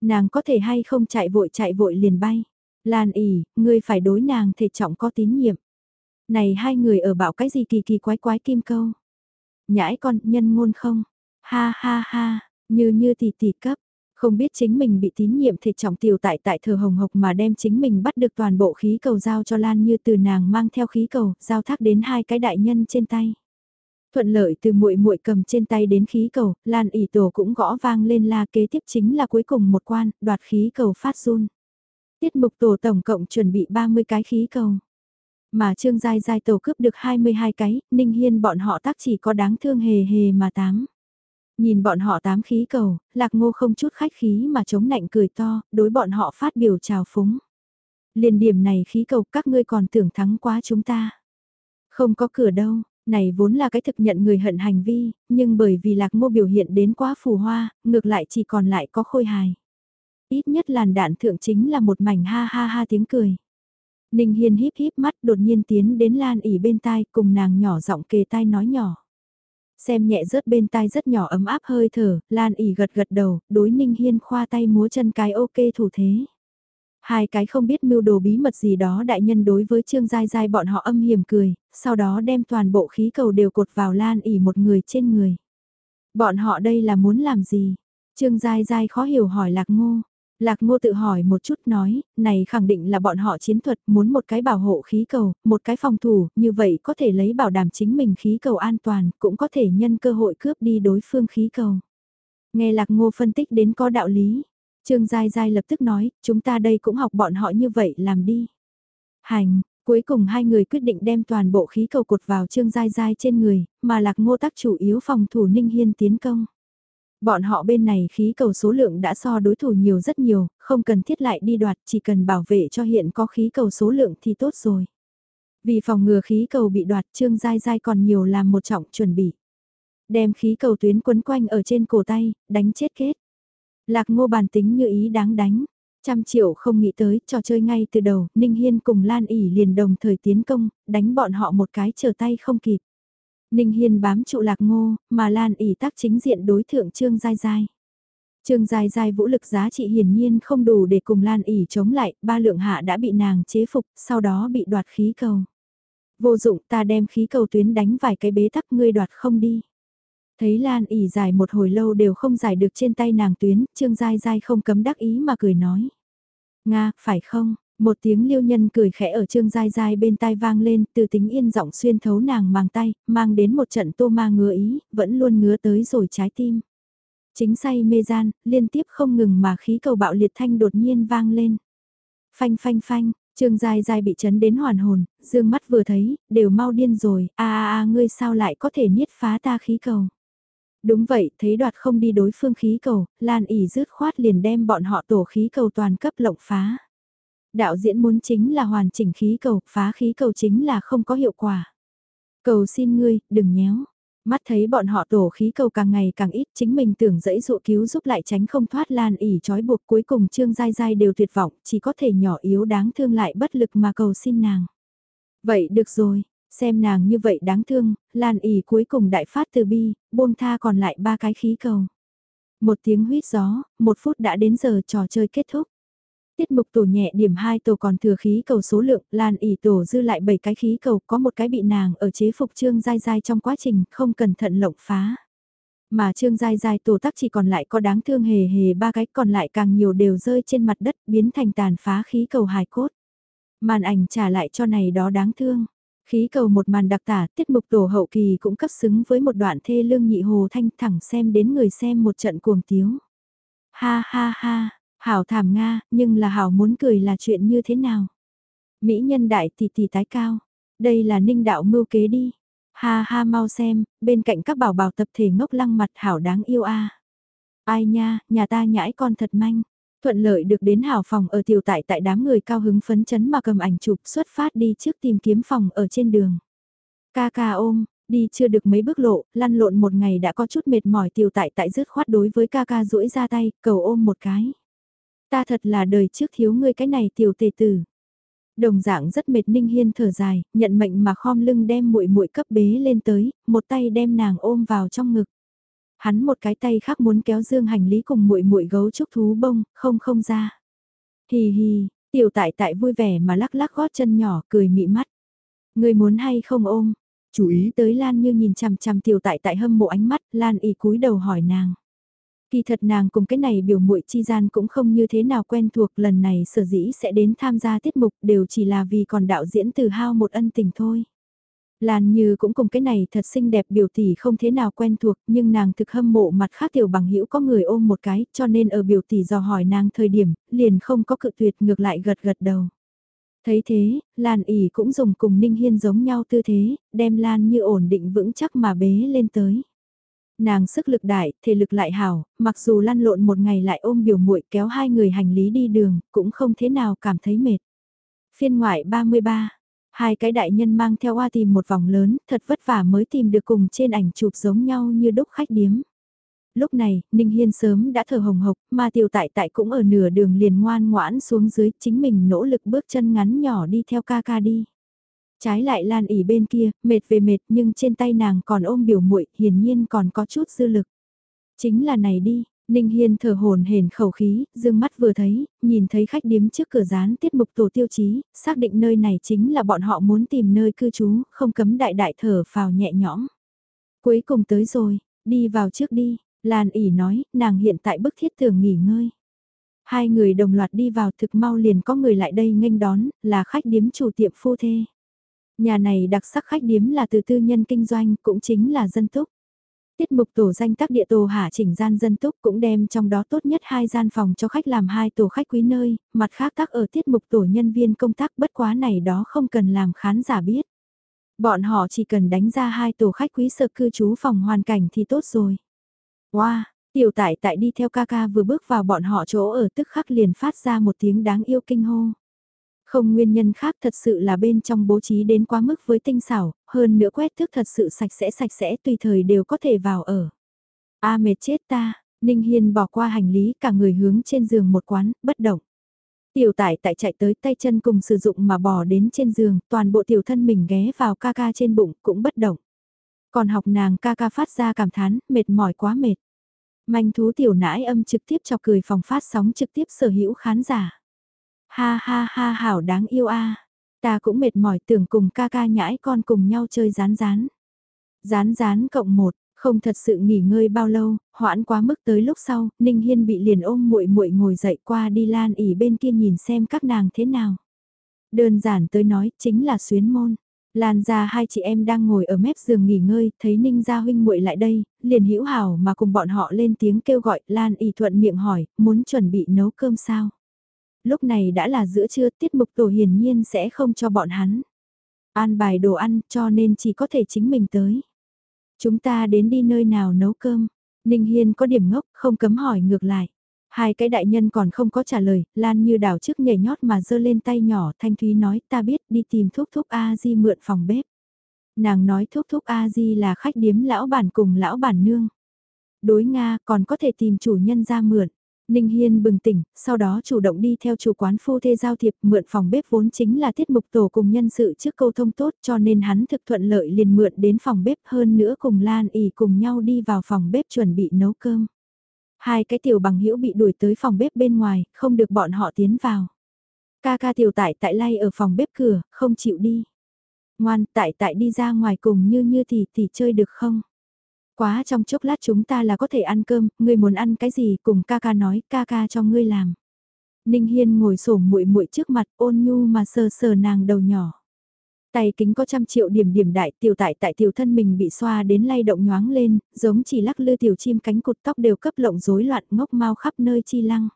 Nàng có thể hay không chạy vội chạy vội liền bay. Lan ỉ, ngươi phải đối nàng thể trọng có tín nhiệm. Này hai người ở bảo cái gì kỳ kỳ quái quái kim câu. Nhãi con, nhân ngôn không? Ha ha ha, như như tỷ tỷ cấp, không biết chính mình bị tín nhiệm thì trọng tiểu tại tại thờ hồng hộc mà đem chính mình bắt được toàn bộ khí cầu giao cho Lan như từ nàng mang theo khí cầu, giao thác đến hai cái đại nhân trên tay. Thuận lợi từ muội muội cầm trên tay đến khí cầu, Lan ỉ tổ cũng gõ vang lên la kế tiếp chính là cuối cùng một quan, đoạt khí cầu phát run. Tiết mục tổ tổng cộng chuẩn bị 30 cái khí cầu. Mà Trương Giai Giai tổ cướp được 22 cái, Ninh Hiên bọn họ tác chỉ có đáng thương hề hề mà tám. Nhìn bọn họ tám khí cầu, lạc ngô không chút khách khí mà chống nạnh cười to, đối bọn họ phát biểu chào phúng. Liền điểm này khí cầu các ngươi còn tưởng thắng quá chúng ta. Không có cửa đâu, Này vốn là cái thực nhận người hận hành vi, nhưng bởi vì lạc ngô biểu hiện đến quá phù hoa, ngược lại chỉ còn lại có khôi hài. Ít nhất làn đạn thượng chính là một mảnh ha ha ha tiếng cười. Ninh Hiên híp híp mắt đột nhiên tiến đến Lan ỉ bên tai cùng nàng nhỏ giọng kề tai nói nhỏ. Xem nhẹ rớt bên tai rất nhỏ ấm áp hơi thở, Lan ỉ gật gật đầu, đối Ninh Hiên khoa tay múa chân cái ok thủ thế. Hai cái không biết mưu đồ bí mật gì đó đại nhân đối với Trương Giai Giai bọn họ âm hiểm cười, sau đó đem toàn bộ khí cầu đều cột vào Lan ỉ một người trên người. Bọn họ đây là muốn làm gì? Trương Giai Giai khó hiểu hỏi Lạc Ngô. Lạc Ngô tự hỏi một chút nói, này khẳng định là bọn họ chiến thuật muốn một cái bảo hộ khí cầu, một cái phòng thủ, như vậy có thể lấy bảo đảm chính mình khí cầu an toàn, cũng có thể nhân cơ hội cướp đi đối phương khí cầu. Nghe Lạc Ngô phân tích đến có đạo lý, Trương Giai Giai lập tức nói, chúng ta đây cũng học bọn họ như vậy làm đi. Hành, cuối cùng hai người quyết định đem toàn bộ khí cầu cột vào Trương Giai Giai trên người, mà Lạc Ngô tác chủ yếu phòng thủ Ninh Hiên tiến công. Bọn họ bên này khí cầu số lượng đã so đối thủ nhiều rất nhiều, không cần thiết lại đi đoạt, chỉ cần bảo vệ cho hiện có khí cầu số lượng thì tốt rồi. Vì phòng ngừa khí cầu bị đoạt Trương Giai Giai còn nhiều làm một trọng chuẩn bị. Đem khí cầu tuyến quấn quanh ở trên cổ tay, đánh chết kết. Lạc ngô bàn tính như ý đáng đánh. Trăm triệu không nghĩ tới, trò chơi ngay từ đầu, Ninh Hiên cùng Lan ỉ liền đồng thời tiến công, đánh bọn họ một cái trở tay không kịp. Ninh Hiên bám trụ lạc ngô, mà Lan ỉ tác chính diện đối thượng Trương Giai Giai. Trương Giai Giai vũ lực giá trị hiển nhiên không đủ để cùng Lan ỉ chống lại, ba lượng hạ đã bị nàng chế phục, sau đó bị đoạt khí cầu. Vô dụng ta đem khí cầu tuyến đánh vài cái bế tắc ngươi đoạt không đi. Thấy Lan ỉ giải một hồi lâu đều không giải được trên tay nàng tuyến, Trương Giai Giai không cấm đắc ý mà cười nói. Nga, phải không? Một tiếng liêu nhân cười khẽ ở Trương dai dai bên tai vang lên, từ tính yên giọng xuyên thấu nàng mang tay, mang đến một trận tô ma ngứa ý, vẫn luôn ngứa tới rồi trái tim. Chính say mê gian, liên tiếp không ngừng mà khí cầu bạo liệt thanh đột nhiên vang lên. Phanh phanh phanh, Trương dai dai bị chấn đến hoàn hồn, dương mắt vừa thấy, đều mau điên rồi, a a a ngươi sao lại có thể niết phá ta khí cầu. Đúng vậy, thấy đoạt không đi đối phương khí cầu, Lan ỉ rứt khoát liền đem bọn họ tổ khí cầu toàn cấp lộng phá. Đạo diễn muốn chính là hoàn chỉnh khí cầu, phá khí cầu chính là không có hiệu quả. Cầu xin ngươi, đừng nhéo. Mắt thấy bọn họ tổ khí cầu càng ngày càng ít, chính mình tưởng dẫy dụ cứu giúp lại tránh không thoát lan ỉ trói buộc cuối cùng trương dai dai đều tuyệt vọng, chỉ có thể nhỏ yếu đáng thương lại bất lực mà cầu xin nàng. Vậy được rồi, Xem nàng như vậy đáng thương, Lan ỉ cuối cùng đại phát từ bi, buông tha còn lại ba cái khí cầu. Một tiếng huyết gió, một phút đã đến giờ trò chơi kết thúc. Tiết mục tổ nhẹ điểm hai tổ còn thừa khí cầu số lượng, Lan ỉ tổ dư lại 7 cái khí cầu, có một cái bị nàng ở chế phục trương dai dai trong quá trình không cẩn thận lộng phá. Mà trương dai dai tổ tắc chỉ còn lại có đáng thương hề hề ba cái còn lại càng nhiều đều rơi trên mặt đất biến thành tàn phá khí cầu hài cốt. Màn ảnh trả lại cho này đó đáng thương. Khí cầu một màn đặc tả, tiết mục tổ hậu kỳ cũng cấp xứng với một đoạn thê lương nhị hồ thanh thẳng xem đến người xem một trận cuồng tiếu. Ha ha ha, hảo thảm Nga, nhưng là hảo muốn cười là chuyện như thế nào? Mỹ nhân đại tỷ tỷ tái cao, đây là ninh đạo mưu kế đi. Ha ha mau xem, bên cạnh các bảo bảo tập thể ngốc lăng mặt hảo đáng yêu a. Ai nha, nhà ta nhãi con thật manh. Thuận lợi được đến hảo phòng ở tiểu tại tại đám người cao hứng phấn chấn mà cầm ảnh chụp xuất phát đi trước tìm kiếm phòng ở trên đường. Ca ca ôm, đi chưa được mấy bước lộ, lăn lộn một ngày đã có chút mệt mỏi tiểu tại tại rứt khoát đối với ca ca duỗi ra tay, cầu ôm một cái. Ta thật là đời trước thiếu ngươi cái này tiểu tề tử. Đồng dạng rất mệt Ninh Hiên thở dài, nhận mệnh mà khom lưng đem muội muội cấp bế lên tới, một tay đem nàng ôm vào trong ngực. Hắn một cái tay khác muốn kéo dương hành lý cùng muội muội gấu trúc thú bông, không không ra. Hì hì, tiểu tại tại vui vẻ mà lắc lắc gót chân nhỏ cười mị mắt. Người muốn hay không ôm? Chú ý tới Lan như nhìn chằm chằm tiểu tại tại hâm mộ ánh mắt, Lan y cúi đầu hỏi nàng. Kỳ thật nàng cùng cái này biểu muội chi gian cũng không như thế nào quen thuộc lần này sở dĩ sẽ đến tham gia tiết mục đều chỉ là vì còn đạo diễn từ hao một ân tình thôi. Lan Như cũng cùng cái này thật xinh đẹp biểu tỷ không thế nào quen thuộc nhưng nàng thực hâm mộ mặt khác tiểu bằng hữu có người ôm một cái cho nên ở biểu tỷ dò hỏi nàng thời điểm liền không có cự tuyệt ngược lại gật gật đầu. Thấy thế, Lan ỉ cũng dùng cùng Ninh Hiên giống nhau tư thế, đem Lan Như ổn định vững chắc mà bế lên tới. Nàng sức lực đại, thể lực lại hảo, mặc dù lăn lộn một ngày lại ôm biểu muội kéo hai người hành lý đi đường, cũng không thế nào cảm thấy mệt. Phiên ngoại 33 Hai cái đại nhân mang theo hoa tìm một vòng lớn, thật vất vả mới tìm được cùng trên ảnh chụp giống nhau như đúc khách điếm. Lúc này, Ninh Hiên sớm đã thở hồng hộc, mà tiểu tại tại cũng ở nửa đường liền ngoan ngoãn xuống dưới, chính mình nỗ lực bước chân ngắn nhỏ đi theo ca ca đi. Trái lại Lan ỉ bên kia, mệt về mệt nhưng trên tay nàng còn ôm biểu muội hiển nhiên còn có chút dư lực. Chính là này đi, Ninh Hiên thở hồn hển khẩu khí, dương mắt vừa thấy, nhìn thấy khách điếm trước cửa dán tiết mục tổ tiêu chí, xác định nơi này chính là bọn họ muốn tìm nơi cư trú, không cấm đại đại thở phào nhẹ nhõm. Cuối cùng tới rồi, đi vào trước đi, Lan ỉ nói, nàng hiện tại bức thiết thường nghỉ ngơi. Hai người đồng loạt đi vào thực mau liền có người lại đây nghênh đón, là khách điếm chủ tiệm phu thê. Nhà này đặc sắc khách điếm là từ tư nhân kinh doanh, cũng chính là dân túc. Tiết mục tổ danh tác địa tổ hạ chỉnh gian dân túc cũng đem trong đó tốt nhất hai gian phòng cho khách làm hai tổ khách quý nơi, mặt khác tác ở tiết mục tổ nhân viên công tác bất quá này đó không cần làm khán giả biết. Bọn họ chỉ cần đánh ra hai tổ khách quý sơ cư trú phòng hoàn cảnh thì tốt rồi. Wow, tiểu tại tại đi theo ca ca vừa bước vào bọn họ chỗ ở tức khắc liền phát ra một tiếng đáng yêu kinh hô. Không nguyên nhân khác thật sự là bên trong bố trí đến quá mức với tinh xảo, hơn nữa quét thước thật sự sạch sẽ sạch sẽ tùy thời đều có thể vào ở. A mệt chết ta, Ninh Hiên bỏ qua hành lý cả người hướng trên giường một quán, bất động. Tiểu tải tại chạy tới tay chân cùng sử dụng mà bò đến trên giường, toàn bộ tiểu thân mình ghé vào ca ca trên bụng, cũng bất động. Còn học nàng ca ca phát ra cảm thán, mệt mỏi quá mệt. Manh thú tiểu nãi âm trực tiếp cho cười phòng phát sóng trực tiếp sở hữu khán giả. Ha ha ha hảo đáng yêu a. Ta cũng mệt mỏi tưởng cùng ca ca nhãi con cùng nhau chơi rán rán. Rán rán cộng một, không thật sự nghỉ ngơi bao lâu, hoãn quá mức tới lúc sau, Ninh Hiên bị liền ôm muội muội ngồi dậy qua đi lan ỉ bên kia nhìn xem các nàng thế nào. Đơn giản tới nói, chính là xuyến môn. Lan ra hai chị em đang ngồi ở mép giường nghỉ ngơi, thấy Ninh gia huynh muội lại đây, liền hữu hảo mà cùng bọn họ lên tiếng kêu gọi, Lan ỉ thuận miệng hỏi, muốn chuẩn bị nấu cơm sao? Lúc này đã là giữa trưa, tiết mục tổ hiển nhiên sẽ không cho bọn hắn. An bài đồ ăn, cho nên chỉ có thể chính mình tới. Chúng ta đến đi nơi nào nấu cơm? Ninh Hiên có điểm ngốc, không cấm hỏi ngược lại. Hai cái đại nhân còn không có trả lời, Lan như đảo trước nhảy nhót mà giơ lên tay nhỏ, Thanh Thúy nói ta biết đi tìm thúc thúc A-di mượn phòng bếp. Nàng nói thúc thúc A-di là khách điếm lão bản cùng lão bản nương. Đối Nga còn có thể tìm chủ nhân ra mượn. Ninh Hiên bừng tỉnh, sau đó chủ động đi theo chủ quán phu thê giao thiệp mượn phòng bếp vốn chính là tiết mục tổ cùng nhân sự trước câu thông tốt cho nên hắn thực thuận lợi liền mượn đến phòng bếp hơn nữa cùng Lan ỉ cùng nhau đi vào phòng bếp chuẩn bị nấu cơm. Hai cái tiểu bằng hữu bị đuổi tới phòng bếp bên ngoài, không được bọn họ tiến vào. Ca ca tiểu tại tại lay ở phòng bếp cửa, không chịu đi. Ngoan, tại tại đi ra ngoài cùng như như thì thì chơi được không? Quá trong chốc lát chúng ta là có thể ăn cơm, ngươi muốn ăn cái gì cùng ca ca nói, ca ca cho ngươi làm. Ninh Hiên ngồi sổ muội muội trước mặt ôn nhu mà sờ sờ nàng đầu nhỏ. Tay kính có trăm triệu điểm điểm đại tiểu tại tại tiểu thân mình bị xoa đến lay động nhoáng lên, giống chỉ lắc lư tiểu chim cánh cụt tóc đều cấp lộng rối loạn ngốc mau khắp nơi chi lăng.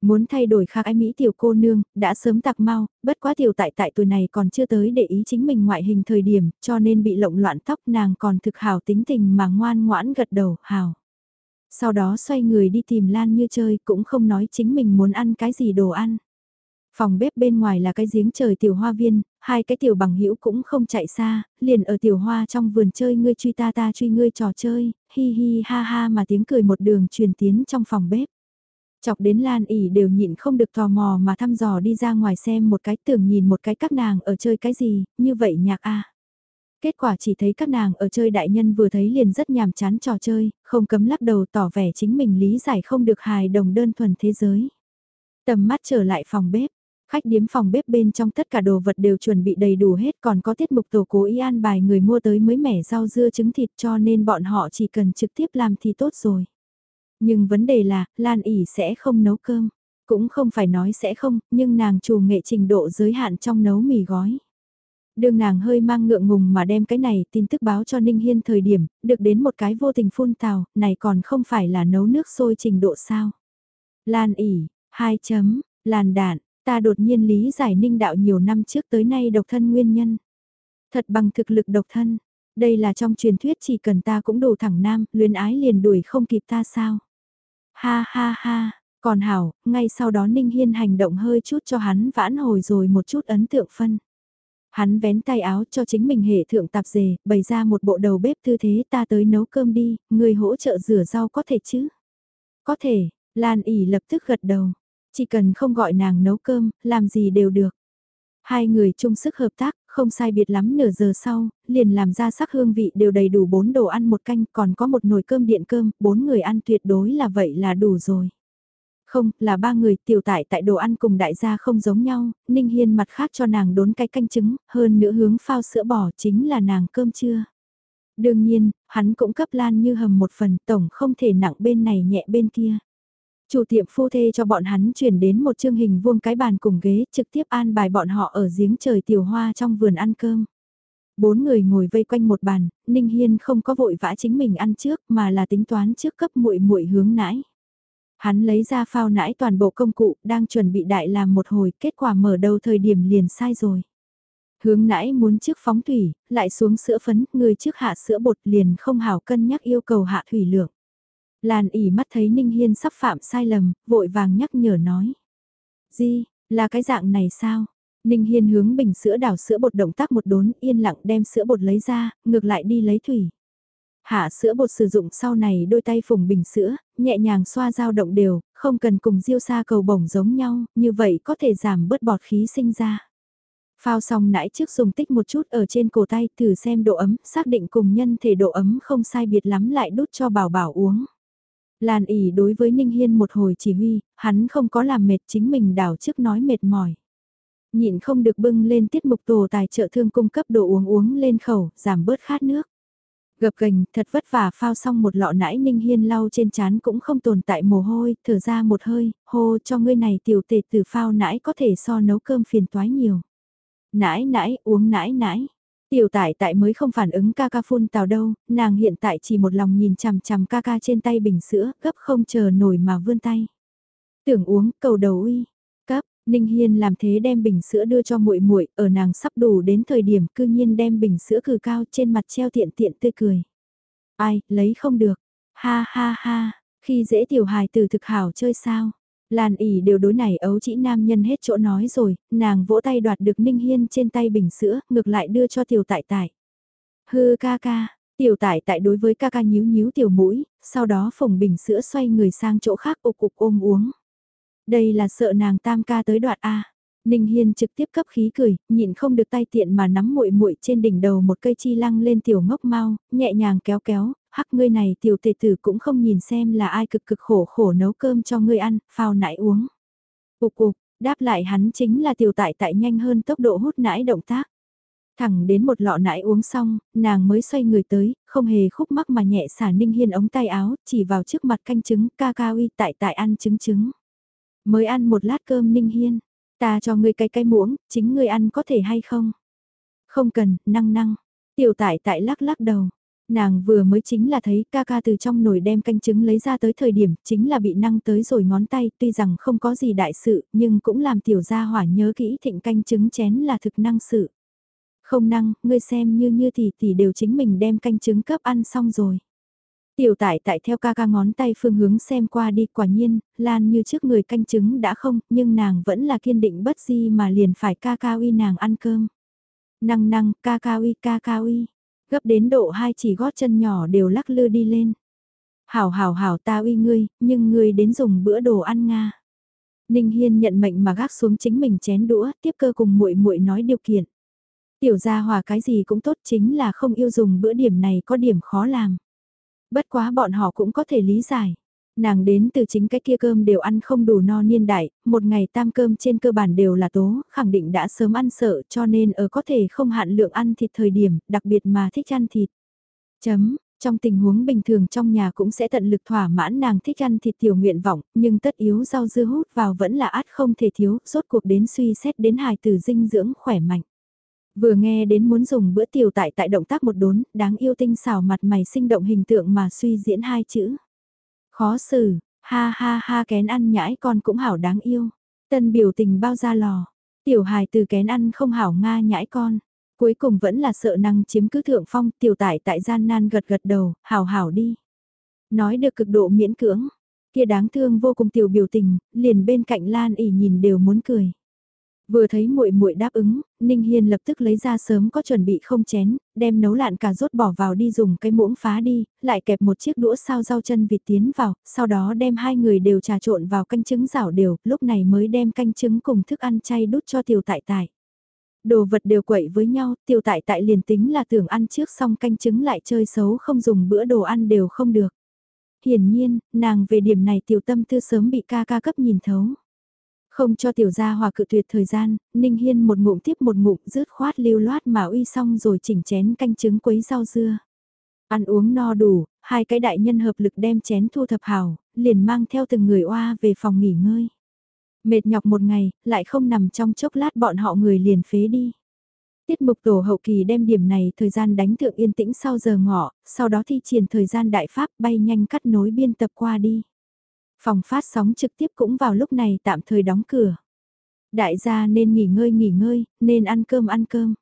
Muốn thay đổi khác ái Mỹ tiểu cô nương, đã sớm tạc mau, bất quá tiểu tại tại tuổi này còn chưa tới để ý chính mình ngoại hình thời điểm, cho nên bị lộng loạn tóc nàng còn thực hào tính tình mà ngoan ngoãn gật đầu, hào. Sau đó xoay người đi tìm Lan như chơi cũng không nói chính mình muốn ăn cái gì đồ ăn. Phòng bếp bên ngoài là cái giếng trời tiểu hoa viên, hai cái tiểu bằng hữu cũng không chạy xa, liền ở tiểu hoa trong vườn chơi ngươi truy ta ta truy ngươi trò chơi, hi hi ha ha mà tiếng cười một đường truyền tiến trong phòng bếp. Chọc đến Lan ỉ đều nhịn không được tò mò mà thăm dò đi ra ngoài xem một cái tưởng nhìn một cái các nàng ở chơi cái gì, như vậy nhạc a Kết quả chỉ thấy các nàng ở chơi đại nhân vừa thấy liền rất nhàm chán trò chơi, không cấm lắc đầu tỏ vẻ chính mình lý giải không được hài đồng đơn thuần thế giới. Tầm mắt trở lại phòng bếp, khách điếm phòng bếp bên trong tất cả đồ vật đều chuẩn bị đầy đủ hết còn có tiết mục tổ cố ý an bài người mua tới mới mẻ rau dưa trứng thịt cho nên bọn họ chỉ cần trực tiếp làm thì tốt rồi. Nhưng vấn đề là, Lan ỉ sẽ không nấu cơm. Cũng không phải nói sẽ không, nhưng nàng chủ nghệ trình độ giới hạn trong nấu mì gói. Đường nàng hơi mang ngượng ngùng mà đem cái này tin tức báo cho Ninh Hiên thời điểm, được đến một cái vô tình phun tào, này còn không phải là nấu nước sôi trình độ sao. Lan ỉ, hai chấm, làn đạn, ta đột nhiên lý giải Ninh đạo nhiều năm trước tới nay độc thân nguyên nhân. Thật bằng thực lực độc thân, đây là trong truyền thuyết chỉ cần ta cũng đủ thẳng nam, luyến ái liền đuổi không kịp ta sao. Ha ha ha, còn hảo, ngay sau đó Ninh Hiên hành động hơi chút cho hắn vãn hồi rồi một chút ấn tượng phân. Hắn vén tay áo cho chính mình hệ thượng tạp dề, bày ra một bộ đầu bếp tư thế ta tới nấu cơm đi, người hỗ trợ rửa rau có thể chứ? Có thể, Lan ỉ lập tức gật đầu. Chỉ cần không gọi nàng nấu cơm, làm gì đều được. Hai người chung sức hợp tác, không sai biệt lắm nửa giờ sau, liền làm ra sắc hương vị đều đầy đủ bốn đồ ăn một canh, còn có một nồi cơm điện cơm, bốn người ăn tuyệt đối là vậy là đủ rồi. Không, là ba người tiểu tại tại đồ ăn cùng đại gia không giống nhau, Ninh Hiên mặt khác cho nàng đốn cái canh trứng, hơn nữa hướng phao sữa bò chính là nàng cơm trưa. Đương nhiên, hắn cũng cấp Lan như hầm một phần tổng không thể nặng bên này nhẹ bên kia. Chủ tiệm phu thê cho bọn hắn chuyển đến một chương hình vuông cái bàn cùng ghế trực tiếp an bài bọn họ ở giếng trời tiểu hoa trong vườn ăn cơm. Bốn người ngồi vây quanh một bàn, Ninh Hiên không có vội vã chính mình ăn trước mà là tính toán trước cấp muội muội hướng nãi. Hắn lấy ra phao nãi toàn bộ công cụ, đang chuẩn bị đại làm một hồi, kết quả mở đầu thời điểm liền sai rồi. Hướng nãi muốn trước phóng thủy, lại xuống sữa phấn, người trước hạ sữa bột liền không hảo cân nhắc yêu cầu hạ thủy lượng. Lan ỉ mắt thấy Ninh Hiên sắp phạm sai lầm, vội vàng nhắc nhở nói. Di, là cái dạng này sao? Ninh Hiên hướng bình sữa đảo sữa bột động tác một đốn yên lặng đem sữa bột lấy ra, ngược lại đi lấy thủy. Hạ sữa bột sử dụng sau này đôi tay phùng bình sữa, nhẹ nhàng xoa dao động đều, không cần cùng diêu xa cầu bổng giống nhau, như vậy có thể giảm bớt bọt khí sinh ra. Phao xong nãy trước dùng tích một chút ở trên cổ tay thử xem độ ấm, xác định cùng nhân thể độ ấm không sai biệt lắm lại đút cho bảo bảo uống. Lan ỉ đối với Ninh Hiên một hồi chỉ huy, hắn không có làm mệt chính mình đảo trước nói mệt mỏi. Nhịn không được bưng lên tiết mục tổ tài trợ thương cung cấp đồ uống uống lên khẩu, giảm bớt khát nước. Gập gành, thật vất vả phao xong một lọ nãi Ninh Hiên lau trên chán cũng không tồn tại mồ hôi, thở ra một hơi, hô cho ngươi này tiểu tệ từ phao nãi có thể so nấu cơm phiền toái nhiều. Nãi nãi, uống nãi nãi. Tiểu tải tại mới không phản ứng ca ca phun tào đâu, nàng hiện tại chỉ một lòng nhìn chằm chằm ca ca trên tay bình sữa, gấp không chờ nổi mà vươn tay. Tưởng uống, cầu đầu uy, cấp, Ninh Hiên làm thế đem bình sữa đưa cho muội muội, ở nàng sắp đủ đến thời điểm cư nhiên đem bình sữa cử cao trên mặt treo tiện tiện tươi cười. Ai, lấy không được, ha ha ha, khi dễ tiểu hài từ thực hảo chơi sao. Lan ỉ đều đối này ấu chỉ nam nhân hết chỗ nói rồi, nàng vỗ tay đoạt được Ninh Hiên trên tay bình sữa, ngược lại đưa cho tiểu tại tại. Hư ca ca, tiểu tại tại đối với ca ca nhíu nhíu tiểu mũi, sau đó phồng bình sữa xoay người sang chỗ khác ục cục ôm uống. Đây là sợ nàng tam ca tới đoạt A. Ninh Hiên trực tiếp cấp khí cười, nhịn không được tay tiện mà nắm muội muội trên đỉnh đầu một cây chi lăng lên tiểu ngốc mau, nhẹ nhàng kéo kéo, hắc ngươi này tiểu tề tử cũng không nhìn xem là ai cực cực khổ khổ nấu cơm cho ngươi ăn, phao nãi uống. Ục ục, đáp lại hắn chính là tiểu tại tại nhanh hơn tốc độ hút nãi động tác. Thẳng đến một lọ nãi uống xong, nàng mới xoay người tới, không hề khúc mắc mà nhẹ xả ninh hiên ống tay áo, chỉ vào trước mặt canh trứng ca ca uy tại tại ăn trứng trứng. Mới ăn một lát cơm ninh hiên, ta cho ngươi cái cái muỗng, chính ngươi ăn có thể hay không? Không cần, năng năng. Tiểu tại tại lắc lắc đầu. Nàng vừa mới chính là thấy ca ca từ trong nồi đem canh trứng lấy ra tới thời điểm chính là bị năng tới rồi ngón tay tuy rằng không có gì đại sự nhưng cũng làm tiểu gia hỏa nhớ kỹ thịnh canh trứng chén là thực năng sự. Không năng, ngươi xem như như thì thì đều chính mình đem canh trứng cấp ăn xong rồi. Tiểu tại tại theo ca ca ngón tay phương hướng xem qua đi quả nhiên, Lan như trước người canh trứng đã không, nhưng nàng vẫn là kiên định bất di mà liền phải ca ca uy nàng ăn cơm. Năng năng, ca ca uy ca ca uy, gấp đến độ hai chỉ gót chân nhỏ đều lắc lư đi lên. Hảo hảo hảo ta uy ngươi, nhưng ngươi đến dùng bữa đồ ăn Nga. Ninh Hiên nhận mệnh mà gác xuống chính mình chén đũa, tiếp cơ cùng muội muội nói điều kiện. Tiểu gia hòa cái gì cũng tốt chính là không yêu dùng bữa điểm này có điểm khó làm. Bất quá bọn họ cũng có thể lý giải. Nàng đến từ chính cái kia cơm đều ăn không đủ no niên đại, một ngày tam cơm trên cơ bản đều là tố, khẳng định đã sớm ăn sợ cho nên ở có thể không hạn lượng ăn thịt thời điểm, đặc biệt mà thích ăn thịt. Chấm, trong tình huống bình thường trong nhà cũng sẽ tận lực thỏa mãn nàng thích ăn thịt tiểu nguyện vọng, nhưng tất yếu rau dưa hút vào vẫn là át không thể thiếu, rốt cuộc đến suy xét đến hài từ dinh dưỡng khỏe mạnh. Vừa nghe đến muốn dùng bữa tiểu tại tại động tác một đốn, đáng yêu tinh xảo mặt mày sinh động hình tượng mà suy diễn hai chữ. Khó xử, ha ha ha kén ăn nhãi con cũng hảo đáng yêu. Tân biểu tình bao ra lò, tiểu hài từ kén ăn không hảo nga nhãi con. Cuối cùng vẫn là sợ năng chiếm cứ thượng phong tiểu tại tại gian nan gật gật đầu, hảo hảo đi. Nói được cực độ miễn cưỡng, kia đáng thương vô cùng tiểu biểu tình, liền bên cạnh Lan ỉ nhìn đều muốn cười. Vừa thấy muội muội đáp ứng, Ninh Hiên lập tức lấy ra sớm có chuẩn bị không chén, đem nấu lạn cà rốt bỏ vào đi dùng cái muỗng phá đi, lại kẹp một chiếc đũa sao rau chân vịt tiến vào, sau đó đem hai người đều trà trộn vào canh trứng rảo đều, lúc này mới đem canh trứng cùng thức ăn chay đút cho tiểu tại tại. Đồ vật đều quậy với nhau, tiểu tại tại liền tính là tưởng ăn trước xong canh trứng lại chơi xấu không dùng bữa đồ ăn đều không được. Hiển nhiên, nàng về điểm này tiểu tâm tư sớm bị ca ca cấp nhìn thấu. Không cho tiểu gia hòa cự tuyệt thời gian, Ninh Hiên một ngụm tiếp một ngụm rứt khoát lưu loát mà uy xong rồi chỉnh chén canh trứng quấy rau dưa. Ăn uống no đủ, hai cái đại nhân hợp lực đem chén thu thập hào, liền mang theo từng người oa về phòng nghỉ ngơi. Mệt nhọc một ngày, lại không nằm trong chốc lát bọn họ người liền phế đi. Tiết mục tổ hậu kỳ đem điểm này thời gian đánh thượng yên tĩnh sau giờ ngọ, sau đó thi triển thời gian đại pháp bay nhanh cắt nối biên tập qua đi. Phòng phát sóng trực tiếp cũng vào lúc này tạm thời đóng cửa. Đại gia nên nghỉ ngơi nghỉ ngơi, nên ăn cơm ăn cơm.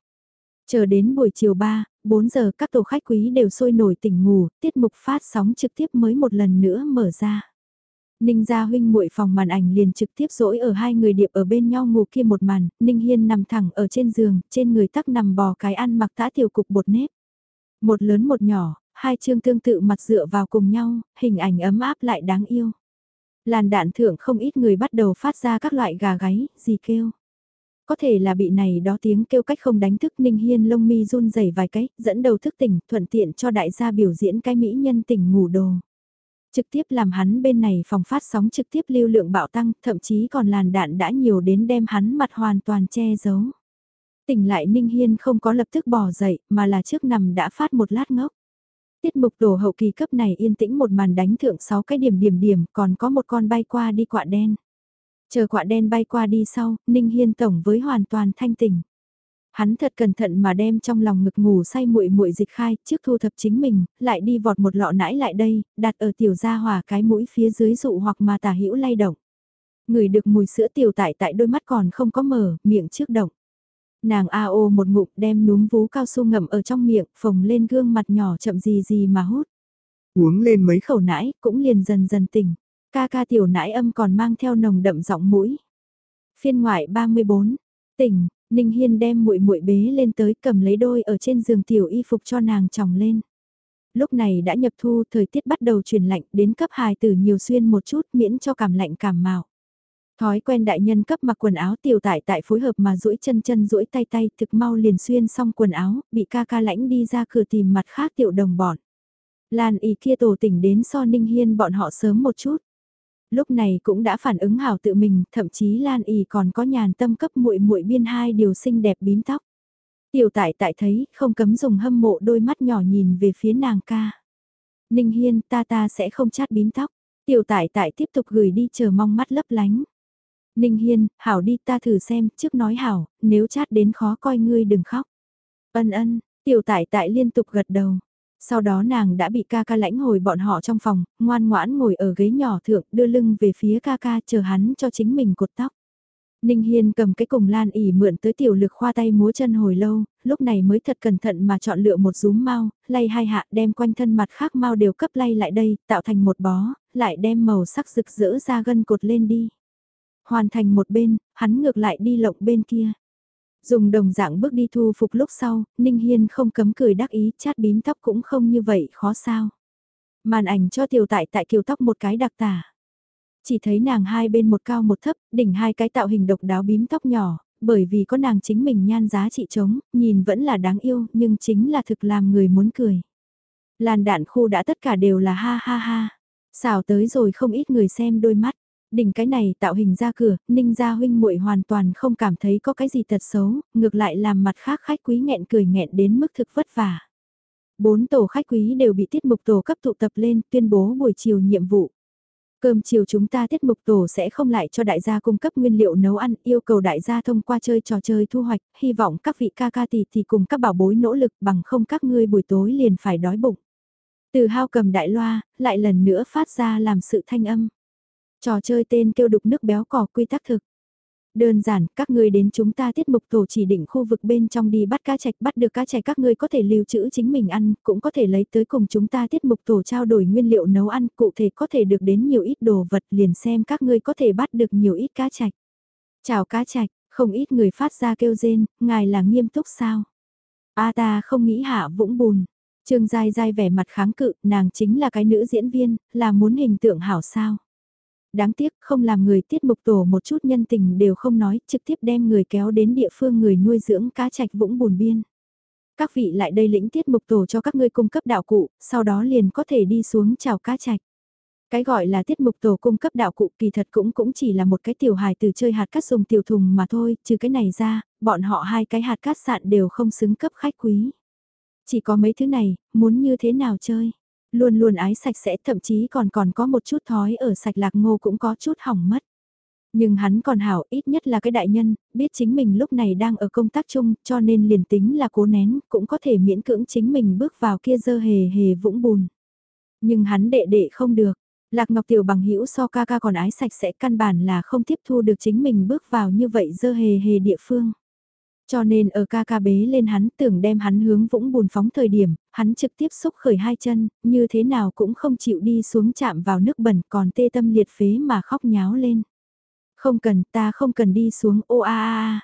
Chờ đến buổi chiều 3, 4 giờ các tổ khách quý đều sôi nổi tỉnh ngủ, tiết mục phát sóng trực tiếp mới một lần nữa mở ra. Ninh gia huynh muội phòng màn ảnh liền trực tiếp dỗi ở hai người điệp ở bên nhau ngủ kia một màn, Ninh Hiên nằm thẳng ở trên giường, trên người tắc nằm bò cái ăn mặc tã tiểu cục bột nếp. Một lớn một nhỏ, hai chương tương tự mặt dựa vào cùng nhau, hình ảnh ấm áp lại đáng yêu. Làn đạn thượng không ít người bắt đầu phát ra các loại gà gáy, gì kêu. Có thể là bị này đó tiếng kêu cách không đánh thức Ninh Hiên lông mi run rẩy vài cái, dẫn đầu thức tỉnh, thuận tiện cho đại gia biểu diễn cái mỹ nhân tỉnh ngủ đồ. Trực tiếp làm hắn bên này phòng phát sóng trực tiếp lưu lượng bạo tăng, thậm chí còn làn đạn đã nhiều đến đem hắn mặt hoàn toàn che giấu. Tỉnh lại Ninh Hiên không có lập tức bỏ dậy, mà là trước nằm đã phát một lát ngốc. Tiết mục tổ hậu kỳ cấp này yên tĩnh một màn đánh thượng 6 cái điểm điểm điểm, còn có một con bay qua đi quạ đen. Chờ quạ đen bay qua đi sau, Ninh Hiên tổng với hoàn toàn thanh tỉnh. Hắn thật cẩn thận mà đem trong lòng ngực ngủ say muội muội dịch khai, trước thu thập chính mình, lại đi vọt một lọ nãi lại đây, đặt ở tiểu gia hòa cái mũi phía dưới dụ hoặc mà tả hữu lay động. Người được mùi sữa tiểu tại tại đôi mắt còn không có mở, miệng trước động. Nàng a ô một ngụm đem núm vú cao su ngậm ở trong miệng, phồng lên gương mặt nhỏ chậm gì gì mà hút. Uống lên mấy khẩu nãi, cũng liền dần dần tỉnh. Ca ca tiểu nãi âm còn mang theo nồng đậm giọng mũi. Phiên ngoại 34, tỉnh, Ninh Hiên đem muội muội bế lên tới cầm lấy đôi ở trên giường tiểu y phục cho nàng chồng lên. Lúc này đã nhập thu, thời tiết bắt đầu chuyển lạnh, đến cấp hài tử nhiều xuyên một chút miễn cho cảm lạnh cảm mạo. Thói quen đại nhân cấp mặc quần áo tiểu tại tại phối hợp mà duỗi chân chân duỗi tay tay thực mau liền xuyên xong quần áo, bị ca ca lãnh đi ra cửa tìm mặt khác tiểu đồng bọn. Lan ý kia tổ tỉnh đến so ninh hiên bọn họ sớm một chút. Lúc này cũng đã phản ứng hảo tự mình, thậm chí Lan ý còn có nhàn tâm cấp muội muội biên hai điều xinh đẹp bím tóc. Tiểu tại tại thấy, không cấm dùng hâm mộ đôi mắt nhỏ nhìn về phía nàng ca. Ninh hiên ta ta sẽ không chát bím tóc. Tiểu tại tại tiếp tục gửi đi chờ mong mắt lấp lánh. Ninh Hiên, hảo đi ta thử xem, trước nói hảo, nếu chát đến khó coi ngươi đừng khóc. Ân ân, tiểu tại tại liên tục gật đầu. Sau đó nàng đã bị ca ca lãnh hồi bọn họ trong phòng, ngoan ngoãn ngồi ở ghế nhỏ thượng đưa lưng về phía ca ca chờ hắn cho chính mình cột tóc. Ninh Hiên cầm cái cùng lan ỉ mượn tới tiểu lực khoa tay múa chân hồi lâu, lúc này mới thật cẩn thận mà chọn lựa một rúm mau, lay hai hạ đem quanh thân mặt khác mau đều cấp lay lại đây, tạo thành một bó, lại đem màu sắc rực rỡ ra gân cột lên đi. Hoàn thành một bên, hắn ngược lại đi lộng bên kia. Dùng đồng dạng bước đi thu phục lúc sau, Ninh Hiên không cấm cười đắc ý chát bím tóc cũng không như vậy khó sao. Màn ảnh cho tiểu tại tại kiều tóc một cái đặc tả. Chỉ thấy nàng hai bên một cao một thấp, đỉnh hai cái tạo hình độc đáo bím tóc nhỏ, bởi vì có nàng chính mình nhan giá trị trống, nhìn vẫn là đáng yêu nhưng chính là thực làm người muốn cười. Làn đạn khu đã tất cả đều là ha ha ha. Xào tới rồi không ít người xem đôi mắt. Đỉnh cái này tạo hình ra cửa, ninh gia huynh muội hoàn toàn không cảm thấy có cái gì tật xấu, ngược lại làm mặt khác khách quý nghẹn cười nghẹn đến mức thực vất vả. Bốn tổ khách quý đều bị tiết mục tổ cấp tụ tập lên tuyên bố buổi chiều nhiệm vụ. Cơm chiều chúng ta tiết mục tổ sẽ không lại cho đại gia cung cấp nguyên liệu nấu ăn, yêu cầu đại gia thông qua chơi trò chơi thu hoạch, hy vọng các vị ca ca tỷ thì cùng các bảo bối nỗ lực bằng không các ngươi buổi tối liền phải đói bụng. Từ hao cầm đại loa, lại lần nữa phát ra làm sự thanh âm. Trò chơi tên kêu đục nước béo cò quy tắc thực. Đơn giản, các ngươi đến chúng ta tiết mục tổ chỉ định khu vực bên trong đi bắt cá chạch bắt được cá chạch các ngươi có thể lưu trữ chính mình ăn, cũng có thể lấy tới cùng chúng ta tiết mục tổ trao đổi nguyên liệu nấu ăn, cụ thể có thể được đến nhiều ít đồ vật liền xem các ngươi có thể bắt được nhiều ít cá chạch. Chào cá chạch, Không ít người phát ra kêu rên, ngài là nghiêm túc sao? A ta không nghĩ hạ vũng bùn. Trương Giai Giai vẻ mặt kháng cự, nàng chính là cái nữ diễn viên, là muốn hình tượng hảo sao. Đáng tiếc không làm người tiết mục tổ một chút nhân tình đều không nói, trực tiếp đem người kéo đến địa phương người nuôi dưỡng cá trạch vũng bùn biên. Các vị lại đây lĩnh tiết mục tổ cho các ngươi cung cấp đạo cụ, sau đó liền có thể đi xuống chào cá trạch. Cái gọi là tiết mục tổ cung cấp đạo cụ kỳ thật cũng cũng chỉ là một cái tiểu hài từ chơi hạt cát dùng tiểu thùng mà thôi, trừ cái này ra, bọn họ hai cái hạt cát sạn đều không xứng cấp khách quý. Chỉ có mấy thứ này, muốn như thế nào chơi? Luôn luôn ái sạch sẽ thậm chí còn còn có một chút thói ở sạch lạc ngô cũng có chút hỏng mất. Nhưng hắn còn hảo ít nhất là cái đại nhân, biết chính mình lúc này đang ở công tác chung cho nên liền tính là cố nén cũng có thể miễn cưỡng chính mình bước vào kia dơ hề hề vũng bùn. Nhưng hắn đệ đệ không được, Lạc Ngọc Tiểu bằng hữu so ca ca còn ái sạch sẽ căn bản là không tiếp thu được chính mình bước vào như vậy dơ hề hề địa phương. Cho nên ở ca ca bế lên hắn tưởng đem hắn hướng vũng bùn phóng thời điểm, hắn trực tiếp xúc khởi hai chân, như thế nào cũng không chịu đi xuống chạm vào nước bẩn còn tê tâm liệt phế mà khóc nháo lên. Không cần, ta không cần đi xuống ô a a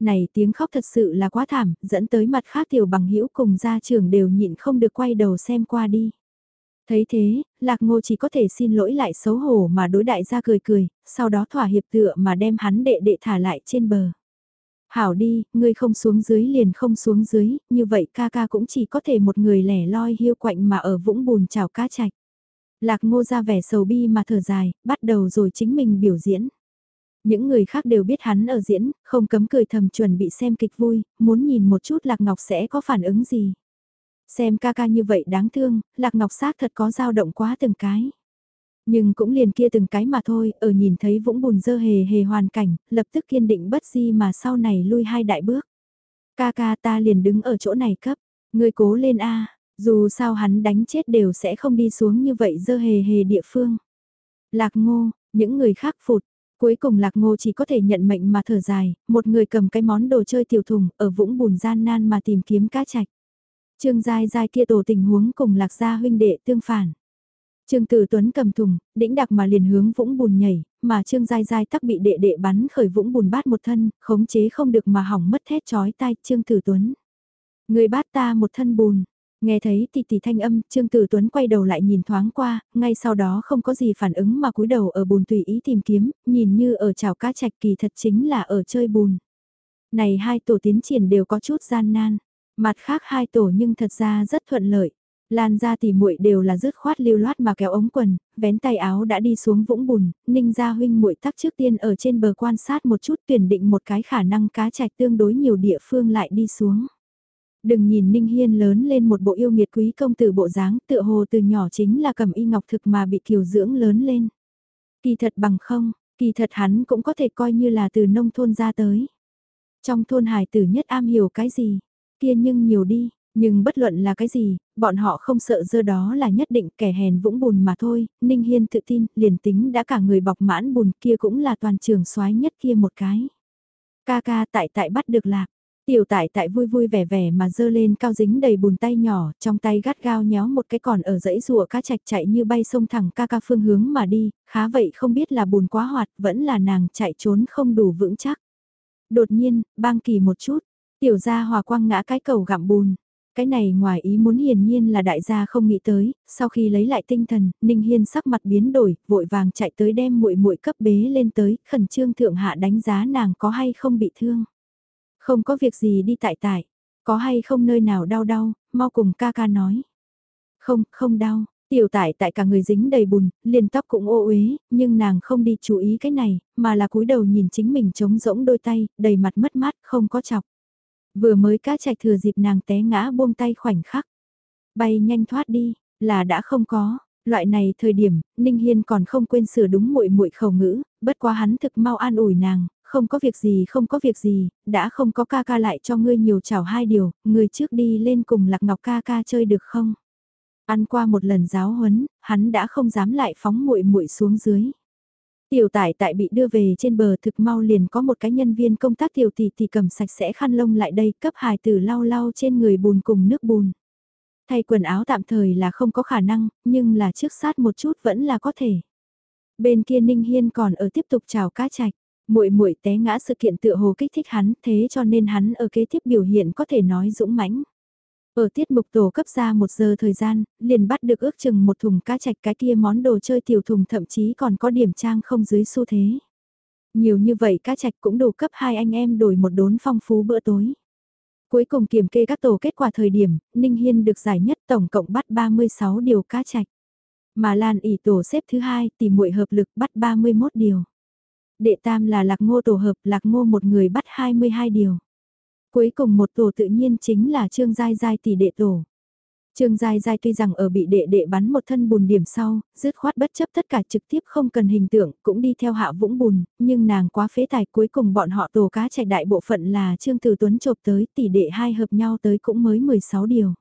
Này tiếng khóc thật sự là quá thảm, dẫn tới mặt khác tiểu bằng hữu cùng gia trưởng đều nhịn không được quay đầu xem qua đi. Thấy thế, Lạc Ngô chỉ có thể xin lỗi lại xấu hổ mà đối đại gia cười cười, sau đó thỏa hiệp tựa mà đem hắn đệ đệ thả lại trên bờ. Hảo đi, ngươi không xuống dưới liền không xuống dưới, như vậy ca ca cũng chỉ có thể một người lẻ loi hiu quạnh mà ở vũng bùn chào cá chạch. Lạc ngô ra vẻ sầu bi mà thở dài, bắt đầu rồi chính mình biểu diễn. Những người khác đều biết hắn ở diễn, không cấm cười thầm chuẩn bị xem kịch vui, muốn nhìn một chút Lạc Ngọc sẽ có phản ứng gì. Xem ca ca như vậy đáng thương, Lạc Ngọc xác thật có dao động quá từng cái. Nhưng cũng liền kia từng cái mà thôi, ở nhìn thấy vũng bùn dơ hề hề hoàn cảnh, lập tức kiên định bất di mà sau này lui hai đại bước. Ca ca ta liền đứng ở chỗ này cấp, người cố lên a dù sao hắn đánh chết đều sẽ không đi xuống như vậy dơ hề hề địa phương. Lạc ngô, những người khác phụt, cuối cùng lạc ngô chỉ có thể nhận mệnh mà thở dài, một người cầm cái món đồ chơi tiểu thùng ở vũng bùn gian nan mà tìm kiếm cá chạch. Trương Giai Giai kia tổ tình huống cùng lạc gia huynh đệ tương phản. Trương Tử Tuấn cầm thùng, đĩnh đặc mà liền hướng vũng bùn nhảy, mà Trương Giai Giai tắc bị đệ đệ bắn khởi vũng bùn bát một thân, khống chế không được mà hỏng mất thét chói tai Trương Tử Tuấn. Người bát ta một thân bùn. Nghe thấy tỷ tỷ thanh âm, Trương Tử Tuấn quay đầu lại nhìn thoáng qua, ngay sau đó không có gì phản ứng mà cúi đầu ở bùn tùy ý tìm kiếm, nhìn như ở chảo cá trạch kỳ thật chính là ở chơi bùn. Này hai tổ tiến triển đều có chút gian nan, mặt khác hai tổ nhưng thật ra rất thuận lợi. Lan ra thì muội đều là rứt khoát lưu loát mà kéo ống quần, vén tay áo đã đi xuống vũng bùn, ninh gia huynh muội tắc trước tiên ở trên bờ quan sát một chút tuyển định một cái khả năng cá trạch tương đối nhiều địa phương lại đi xuống. Đừng nhìn Ninh Hiên lớn lên một bộ yêu nghiệt quý công tử bộ dáng tựa hồ từ nhỏ chính là cầm y ngọc thực mà bị kiều dưỡng lớn lên. Kỳ thật bằng không, kỳ thật hắn cũng có thể coi như là từ nông thôn ra tới. Trong thôn hài tử nhất am hiểu cái gì, kia nhưng nhiều đi, nhưng bất luận là cái gì, bọn họ không sợ dơ đó là nhất định kẻ hèn vũng bùn mà thôi, Ninh Hiên tự tin, liền tính đã cả người bọc mãn bùn kia cũng là toàn trường soái nhất kia một cái. Ca ca tại tại bắt được lạc, tiểu tại tại vui vui vẻ vẻ mà dơ lên cao dính đầy bùn tay nhỏ, trong tay gắt gao nhéo một cái còn ở dãy rùa cá chạch chạy như bay sông thẳng ca ca phương hướng mà đi, khá vậy không biết là bùn quá hoạt, vẫn là nàng chạy trốn không đủ vững chắc. Đột nhiên, bang kỳ một chút, tiểu gia hòa quang ngã cái cầu gặm bùn. Cái này ngoài ý muốn hiển nhiên là đại gia không nghĩ tới, sau khi lấy lại tinh thần, Ninh Hiên sắc mặt biến đổi, vội vàng chạy tới đem muội muội cấp bế lên tới, khẩn trương thượng hạ đánh giá nàng có hay không bị thương. Không có việc gì đi tại tại, có hay không nơi nào đau đau, mau cùng ca ca nói. Không, không đau, tiểu tại tại cả người dính đầy bùn, liền tóc cũng ô uế, nhưng nàng không đi chú ý cái này, mà là cúi đầu nhìn chính mình trống rỗng đôi tay, đầy mặt mất mát, không có chọc. Vừa mới cá trạch thừa dịp nàng té ngã buông tay khoảnh khắc. Bay nhanh thoát đi, là đã không có. Loại này thời điểm, Ninh Hiên còn không quên sửa đúng muội muội khẩu ngữ, bất quá hắn thực mau an ủi nàng, không có việc gì không có việc gì, đã không có ca ca lại cho ngươi nhiều chảo hai điều, ngươi trước đi lên cùng Lạc Ngọc ca ca chơi được không? Ăn qua một lần giáo huấn, hắn đã không dám lại phóng muội muội xuống dưới. Tiểu tải tại bị đưa về trên bờ thực mau liền có một cái nhân viên công tác tiểu tỷ tỷ cầm sạch sẽ khăn lông lại đây cấp hài tử lau lau trên người bùn cùng nước bùn. Thay quần áo tạm thời là không có khả năng, nhưng là trước sát một chút vẫn là có thể. Bên kia Ninh Hiên còn ở tiếp tục chào cá chạch. Muội muội té ngã sự kiện tựa hồ kích thích hắn, thế cho nên hắn ở kế tiếp biểu hiện có thể nói dũng mãnh. Ở tiết mục tổ cấp ra một giờ thời gian, liền bắt được ước chừng một thùng cá chạch cái kia món đồ chơi tiểu thùng thậm chí còn có điểm trang không dưới xu thế. Nhiều như vậy cá chạch cũng đủ cấp hai anh em đổi một đốn phong phú bữa tối. Cuối cùng kiểm kê các tổ kết quả thời điểm, Ninh Hiên được giải nhất tổng cộng bắt 36 điều cá chạch. Mà Lan ỉ tổ xếp thứ hai tìm muội hợp lực bắt 31 điều. Đệ tam là lạc ngô tổ hợp lạc ngô một người bắt 22 điều. Cuối cùng một tổ tự nhiên chính là Trương Giai Giai tỷ đệ tổ. Trương Giai Giai tuy rằng ở bị đệ đệ bắn một thân bùn điểm sau, dứt khoát bất chấp tất cả trực tiếp không cần hình tượng, cũng đi theo hạ vũng bùn, nhưng nàng quá phế tài cuối cùng bọn họ tổ cá chạy đại bộ phận là Trương Tử Tuấn chộp tới tỷ đệ hai hợp nhau tới cũng mới 16 điều.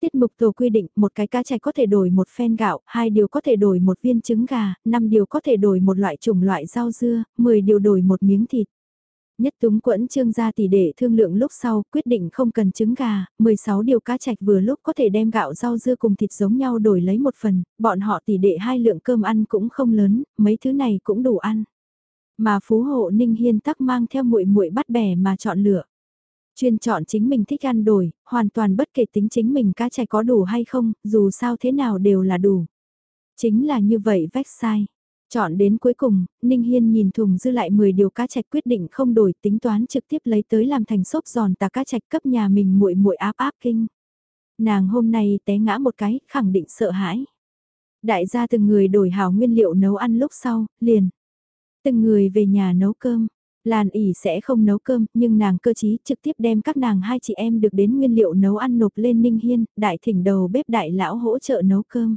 Tiết mục tổ quy định một cái cá chạch có thể đổi một phen gạo, hai điều có thể đổi một viên trứng gà, năm điều có thể đổi một loại chủng loại rau dưa, 10 điều đổi một miếng thịt. Nhất túng quẫn trương gia tỷ đệ thương lượng lúc sau quyết định không cần trứng gà, 16 điều cá chạch vừa lúc có thể đem gạo rau dưa cùng thịt giống nhau đổi lấy một phần, bọn họ tỷ đệ hai lượng cơm ăn cũng không lớn, mấy thứ này cũng đủ ăn. Mà phú hộ Ninh Hiên tắc mang theo muội muội bắt bẻ mà chọn lựa. Chuyên chọn chính mình thích ăn đổi, hoàn toàn bất kể tính chính mình cá chạch có đủ hay không, dù sao thế nào đều là đủ. Chính là như vậy vách sai. Chọn đến cuối cùng, Ninh Hiên nhìn thùng dư lại 10 điều cá chạch quyết định không đổi tính toán trực tiếp lấy tới làm thành xốp giòn tà cá chạch cấp nhà mình muội muội áp áp kinh. Nàng hôm nay té ngã một cái, khẳng định sợ hãi. Đại gia từng người đổi hảo nguyên liệu nấu ăn lúc sau, liền. Từng người về nhà nấu cơm. Lan ỉ sẽ không nấu cơm, nhưng nàng cơ trí trực tiếp đem các nàng hai chị em được đến nguyên liệu nấu ăn nộp lên Ninh Hiên, đại thỉnh đầu bếp đại lão hỗ trợ nấu cơm.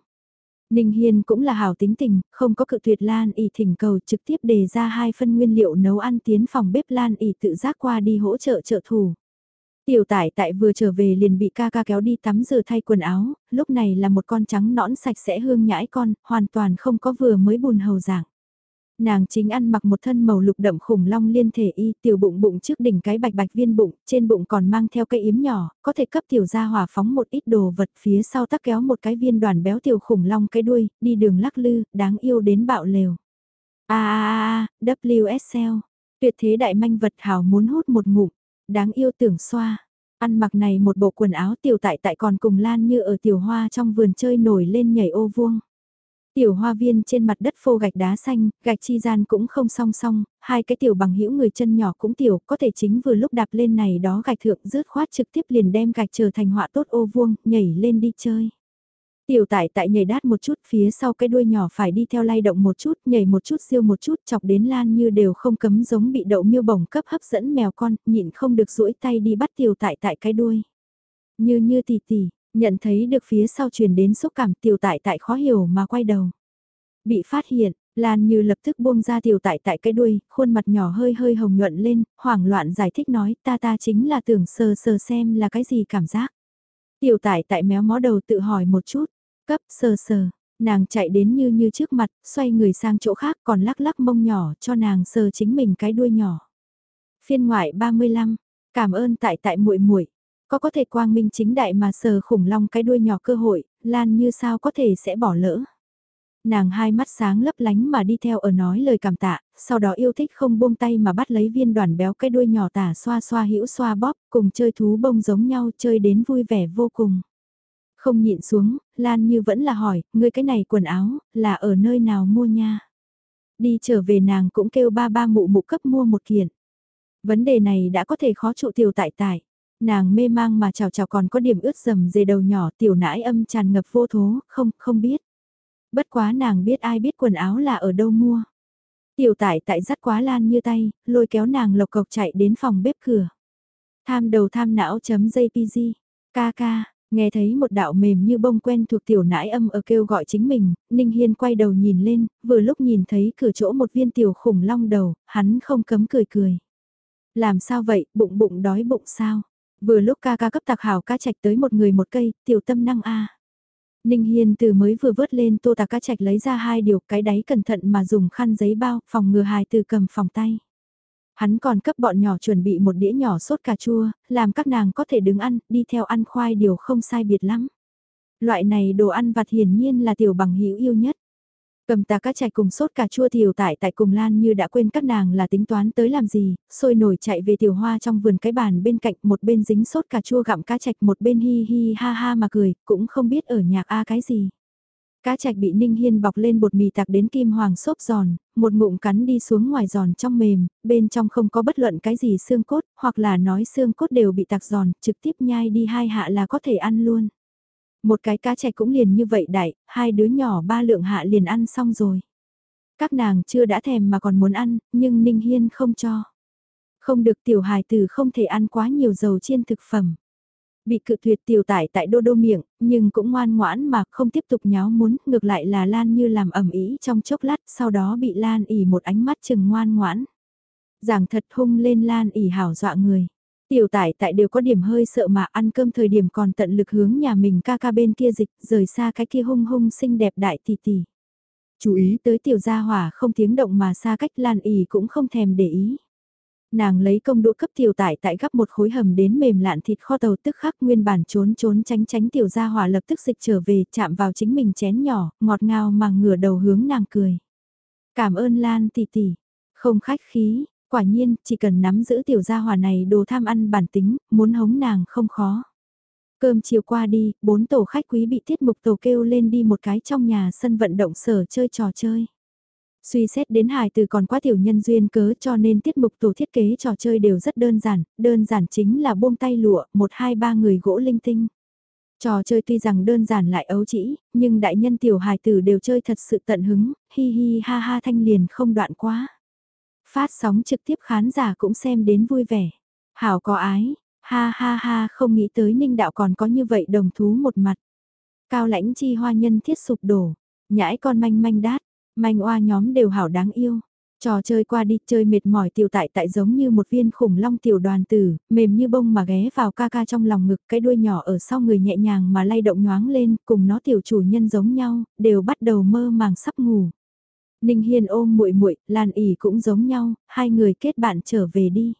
Ninh Hiên cũng là hảo tính tình, không có cự tuyệt Lan ỉ thỉnh cầu trực tiếp đề ra hai phân nguyên liệu nấu ăn tiến phòng bếp Lan ỉ tự giác qua đi hỗ trợ trợ thủ. Tiểu tải tại vừa trở về liền bị ca ca kéo đi tắm rửa thay quần áo, lúc này là một con trắng nõn sạch sẽ hương nhãi con, hoàn toàn không có vừa mới bùn hầu dạng. Nàng chính ăn mặc một thân màu lục đậm khủng long liên thể y, tiểu bụng bụng trước đỉnh cái bạch bạch viên bụng, trên bụng còn mang theo cây yếm nhỏ, có thể cấp tiểu gia hỏa phóng một ít đồ vật phía sau tắc kéo một cái viên đoàn béo tiểu khủng long cái đuôi, đi đường lắc lư, đáng yêu đến bạo lều. A a a, WSL, tuyệt thế đại manh vật hào muốn hút một ngụm, đáng yêu tưởng xoa. Ăn mặc này một bộ quần áo tiểu tại tại còn cùng Lan như ở tiểu hoa trong vườn chơi nổi lên nhảy ô vuông. Tiểu hoa viên trên mặt đất phô gạch đá xanh, gạch chi gian cũng không song song, hai cái tiểu bằng hữu người chân nhỏ cũng tiểu, có thể chính vừa lúc đạp lên này đó gạch thượng rớt khoát trực tiếp liền đem gạch trở thành họa tốt ô vuông, nhảy lên đi chơi. Tiểu tải tại nhảy đát một chút phía sau cái đuôi nhỏ phải đi theo lay động một chút, nhảy một chút siêu một chút chọc đến lan như đều không cấm giống bị đậu miêu bổng cấp hấp dẫn mèo con, nhịn không được duỗi tay đi bắt tiểu tại tại cái đuôi. Như như tì tì, Nhận thấy được phía sau truyền đến xúc cảm tiểu tại tại khó hiểu mà quay đầu. Bị phát hiện, Lan như lập tức buông ra tiểu tại tại cái đuôi, khuôn mặt nhỏ hơi hơi hồng nhuận lên, hoảng loạn giải thích nói ta ta chính là tưởng sờ sờ xem là cái gì cảm giác. Tiểu tại tại méo mó đầu tự hỏi một chút, cấp sờ sờ, nàng chạy đến như như trước mặt, xoay người sang chỗ khác còn lắc lắc mông nhỏ cho nàng sờ chính mình cái đuôi nhỏ. Phiên ngoại 35, cảm ơn tại tại muội muội có có thể quang minh chính đại mà sờ khủng long cái đuôi nhỏ cơ hội, Lan như sao có thể sẽ bỏ lỡ. Nàng hai mắt sáng lấp lánh mà đi theo ở nói lời cảm tạ, sau đó yêu thích không buông tay mà bắt lấy viên đoàn béo cái đuôi nhỏ tả xoa xoa hữu xoa bóp, cùng chơi thú bông giống nhau chơi đến vui vẻ vô cùng. Không nhịn xuống, Lan như vẫn là hỏi, ngươi cái này quần áo, là ở nơi nào mua nha? Đi trở về nàng cũng kêu ba ba mụ mụ cấp mua một kiện. Vấn đề này đã có thể khó trụ tiểu tại tại. Nàng mê mang mà chào chào còn có điểm ướt dầm dề đầu nhỏ tiểu nãi âm tràn ngập vô thố, không, không biết. Bất quá nàng biết ai biết quần áo là ở đâu mua. Tiểu tải tại dắt quá lan như tay, lôi kéo nàng lộc cộc chạy đến phòng bếp cửa. Tham đầu tham não chấm jpg, ca ca, nghe thấy một đạo mềm như bông quen thuộc tiểu nãi âm ở kêu gọi chính mình, Ninh Hiên quay đầu nhìn lên, vừa lúc nhìn thấy cửa chỗ một viên tiểu khủng long đầu, hắn không cấm cười cười. Làm sao vậy, bụng bụng đói bụng sao? Vừa lúc ca ca cấp tạc hảo cá chạch tới một người một cây, tiểu tâm năng a. Ninh Hiên từ mới vừa vớt lên tô tạc cá chạch lấy ra hai điều cái đáy cẩn thận mà dùng khăn giấy bao phòng ngừa hài từ cầm phòng tay. Hắn còn cấp bọn nhỏ chuẩn bị một đĩa nhỏ sốt cà chua, làm các nàng có thể đứng ăn, đi theo ăn khoai điều không sai biệt lắm. Loại này đồ ăn vặt hiển nhiên là tiểu bằng hữu yêu nhất. Cầm tà cá chạch cùng sốt cà chua thiều tại tại cùng Lan như đã quên các nàng là tính toán tới làm gì, sôi nổi chạy về tiểu hoa trong vườn cái bàn bên cạnh một bên dính sốt cà chua gặm cá chạch một bên hi hi ha ha mà cười, cũng không biết ở nhạc A cái gì. Cá chạch bị Ninh Hiên bọc lên bột mì tạc đến kim hoàng xốp giòn, một ngụm cắn đi xuống ngoài giòn trong mềm, bên trong không có bất luận cái gì xương cốt, hoặc là nói xương cốt đều bị tạc giòn, trực tiếp nhai đi hai hạ là có thể ăn luôn. Một cái cá chạch cũng liền như vậy đại, hai đứa nhỏ ba lượng hạ liền ăn xong rồi. Các nàng chưa đã thèm mà còn muốn ăn, nhưng Ninh Hiên không cho. Không được tiểu hài tử không thể ăn quá nhiều dầu chiên thực phẩm. Bị cự tuyệt tiểu tải tại đô đô miệng, nhưng cũng ngoan ngoãn mà không tiếp tục nháo muốn, ngược lại là Lan như làm ẩm ý trong chốc lát, sau đó bị Lan ỉ một ánh mắt chừng ngoan ngoãn. Giảng thật hung lên Lan ỉ hảo dọa người. Tiểu tải tại đều có điểm hơi sợ mà ăn cơm thời điểm còn tận lực hướng nhà mình ca ca bên kia dịch, rời xa cái kia hung hung xinh đẹp đại tỷ tỷ. Chú ý tới tiểu gia hỏa không tiếng động mà xa cách Lan ỉ cũng không thèm để ý. Nàng lấy công đũa cấp tiểu tải tại gấp một khối hầm đến mềm lạn thịt kho tàu tức khắc nguyên bản trốn trốn tránh tránh tiểu gia hỏa lập tức dịch trở về chạm vào chính mình chén nhỏ, ngọt ngào mà ngửa đầu hướng nàng cười. Cảm ơn Lan tỷ tỷ, không khách khí, quả nhiên chỉ cần nắm giữ tiểu gia hỏa này đồ tham ăn bản tính, muốn hống nàng không khó. Cơm chiều qua đi, bốn tổ khách quý bị tiết mục tổ kêu lên đi một cái trong nhà sân vận động sở chơi trò chơi. Suy xét đến hài từ còn quá tiểu nhân duyên cớ cho nên tiết mục tổ thiết kế trò chơi đều rất đơn giản, đơn giản chính là buông tay lụa, một hai ba người gỗ linh tinh. Trò chơi tuy rằng đơn giản lại ấu trĩ, nhưng đại nhân tiểu hài tử đều chơi thật sự tận hứng, hi hi ha ha thanh liền không đoạn quá. Phát sóng trực tiếp khán giả cũng xem đến vui vẻ. Hảo có ái, ha ha ha không nghĩ tới ninh đạo còn có như vậy đồng thú một mặt. Cao lãnh chi hoa nhân thiết sụp đổ, nhãi con manh manh đát, Manh oa nhóm đều hảo đáng yêu. Trò chơi qua đi chơi mệt mỏi tiểu tại tại giống như một viên khủng long tiểu đoàn tử, mềm như bông mà ghé vào ca ca trong lòng ngực cái đuôi nhỏ ở sau người nhẹ nhàng mà lay động nhoáng lên cùng nó tiểu chủ nhân giống nhau, đều bắt đầu mơ màng sắp ngủ. Ninh Hiên ôm muội muội, Lan ỉ cũng giống nhau, hai người kết bạn trở về đi.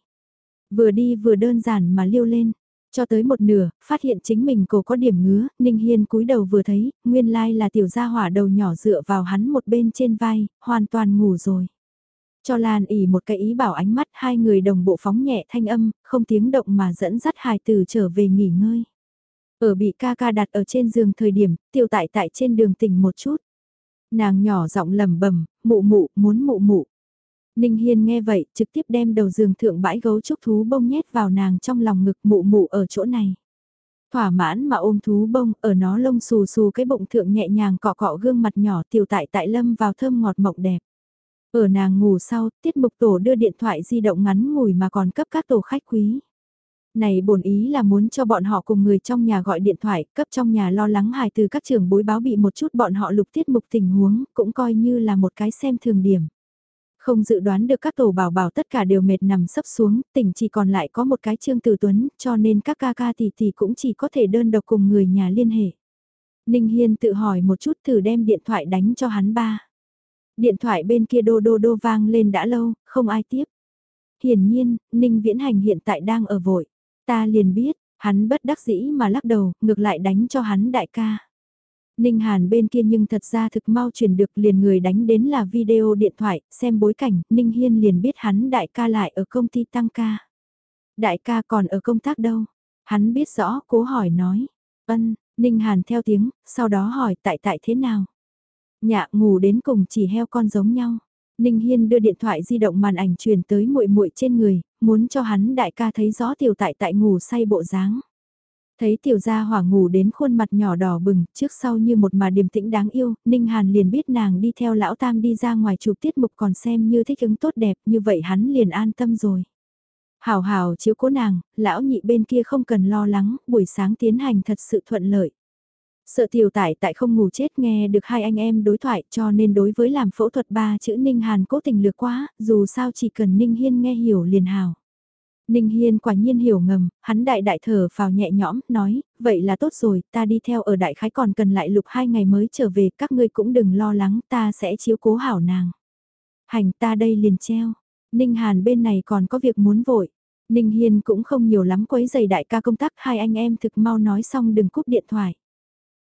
Vừa đi vừa đơn giản mà liêu lên, cho tới một nửa, phát hiện chính mình cổ có điểm ngứa, Ninh Hiên cúi đầu vừa thấy, nguyên lai là tiểu gia hỏa đầu nhỏ dựa vào hắn một bên trên vai, hoàn toàn ngủ rồi. Cho Lan ỉ một cái ý bảo ánh mắt hai người đồng bộ phóng nhẹ thanh âm, không tiếng động mà dẫn dắt hài tử trở về nghỉ ngơi. Ở bị ca ca đặt ở trên giường thời điểm, tiểu tại tại trên đường tỉnh một chút. Nàng nhỏ giọng lầm bẩm mụ mụ, muốn mụ mụ. Ninh Hiên nghe vậy, trực tiếp đem đầu giường thượng bãi gấu trúc thú bông nhét vào nàng trong lòng ngực mụ mụ ở chỗ này. Thỏa mãn mà ôm thú bông, ở nó lông xù xù cái bụng thượng nhẹ nhàng cọ cọ gương mặt nhỏ tiểu tại tại lâm vào thơm ngọt mộng đẹp. Ở nàng ngủ sau, tiết mục tổ đưa điện thoại di động ngắn ngủi mà còn cấp các tổ khách quý. Này bổn ý là muốn cho bọn họ cùng người trong nhà gọi điện thoại, cấp trong nhà lo lắng hài từ các trường bối báo bị một chút bọn họ lục tiết mục tình huống, cũng coi như là một cái xem thường điểm. Không dự đoán được các tổ bảo bảo tất cả đều mệt nằm sấp xuống, tỉnh chỉ còn lại có một cái Trương Tử Tuấn, cho nên các ca ca tỷ tỷ cũng chỉ có thể đơn độc cùng người nhà liên hệ. Ninh Hiên tự hỏi một chút thử đem điện thoại đánh cho hắn ba. Điện thoại bên kia đô đô đô vang lên đã lâu, không ai tiếp. Hiển nhiên, Ninh Viễn Hành hiện tại đang ở vội. Ta liền biết, hắn bất đắc dĩ mà lắc đầu, ngược lại đánh cho hắn đại ca. Ninh Hàn bên kia nhưng thật ra thực mau chuyển được liền người đánh đến là video điện thoại, xem bối cảnh, Ninh Hiên liền biết hắn đại ca lại ở công ty tăng ca. Đại ca còn ở công tác đâu? Hắn biết rõ, cố hỏi nói. Ân, Ninh Hàn theo tiếng, sau đó hỏi tại tại thế nào? Nhạ ngủ đến cùng chỉ heo con giống nhau. Ninh Hiên đưa điện thoại di động màn ảnh truyền tới muội muội trên người, muốn cho hắn đại ca thấy rõ tiểu tại tại ngủ say bộ dáng. Thấy tiểu gia hỏa ngủ đến khuôn mặt nhỏ đỏ bừng, trước sau như một mà điềm tĩnh đáng yêu, Ninh Hàn liền biết nàng đi theo lão tam đi ra ngoài chụp tiết mục còn xem như thích ứng tốt đẹp, như vậy hắn liền an tâm rồi. Hảo hảo chiếu cố nàng, lão nhị bên kia không cần lo lắng, buổi sáng tiến hành thật sự thuận lợi. Sợ tiểu tải tại không ngủ chết nghe được hai anh em đối thoại cho nên đối với làm phẫu thuật ba chữ Ninh Hàn cố tình lược quá, dù sao chỉ cần Ninh Hiên nghe hiểu liền hào. Ninh Hiên quả nhiên hiểu ngầm, hắn đại đại thở vào nhẹ nhõm, nói, vậy là tốt rồi, ta đi theo ở đại khái còn cần lại lục hai ngày mới trở về, các ngươi cũng đừng lo lắng, ta sẽ chiếu cố hảo nàng. Hành ta đây liền treo, Ninh Hàn bên này còn có việc muốn vội. Ninh Hiên cũng không nhiều lắm quấy giày đại ca công tác, hai anh em thực mau nói xong đừng cúp điện thoại.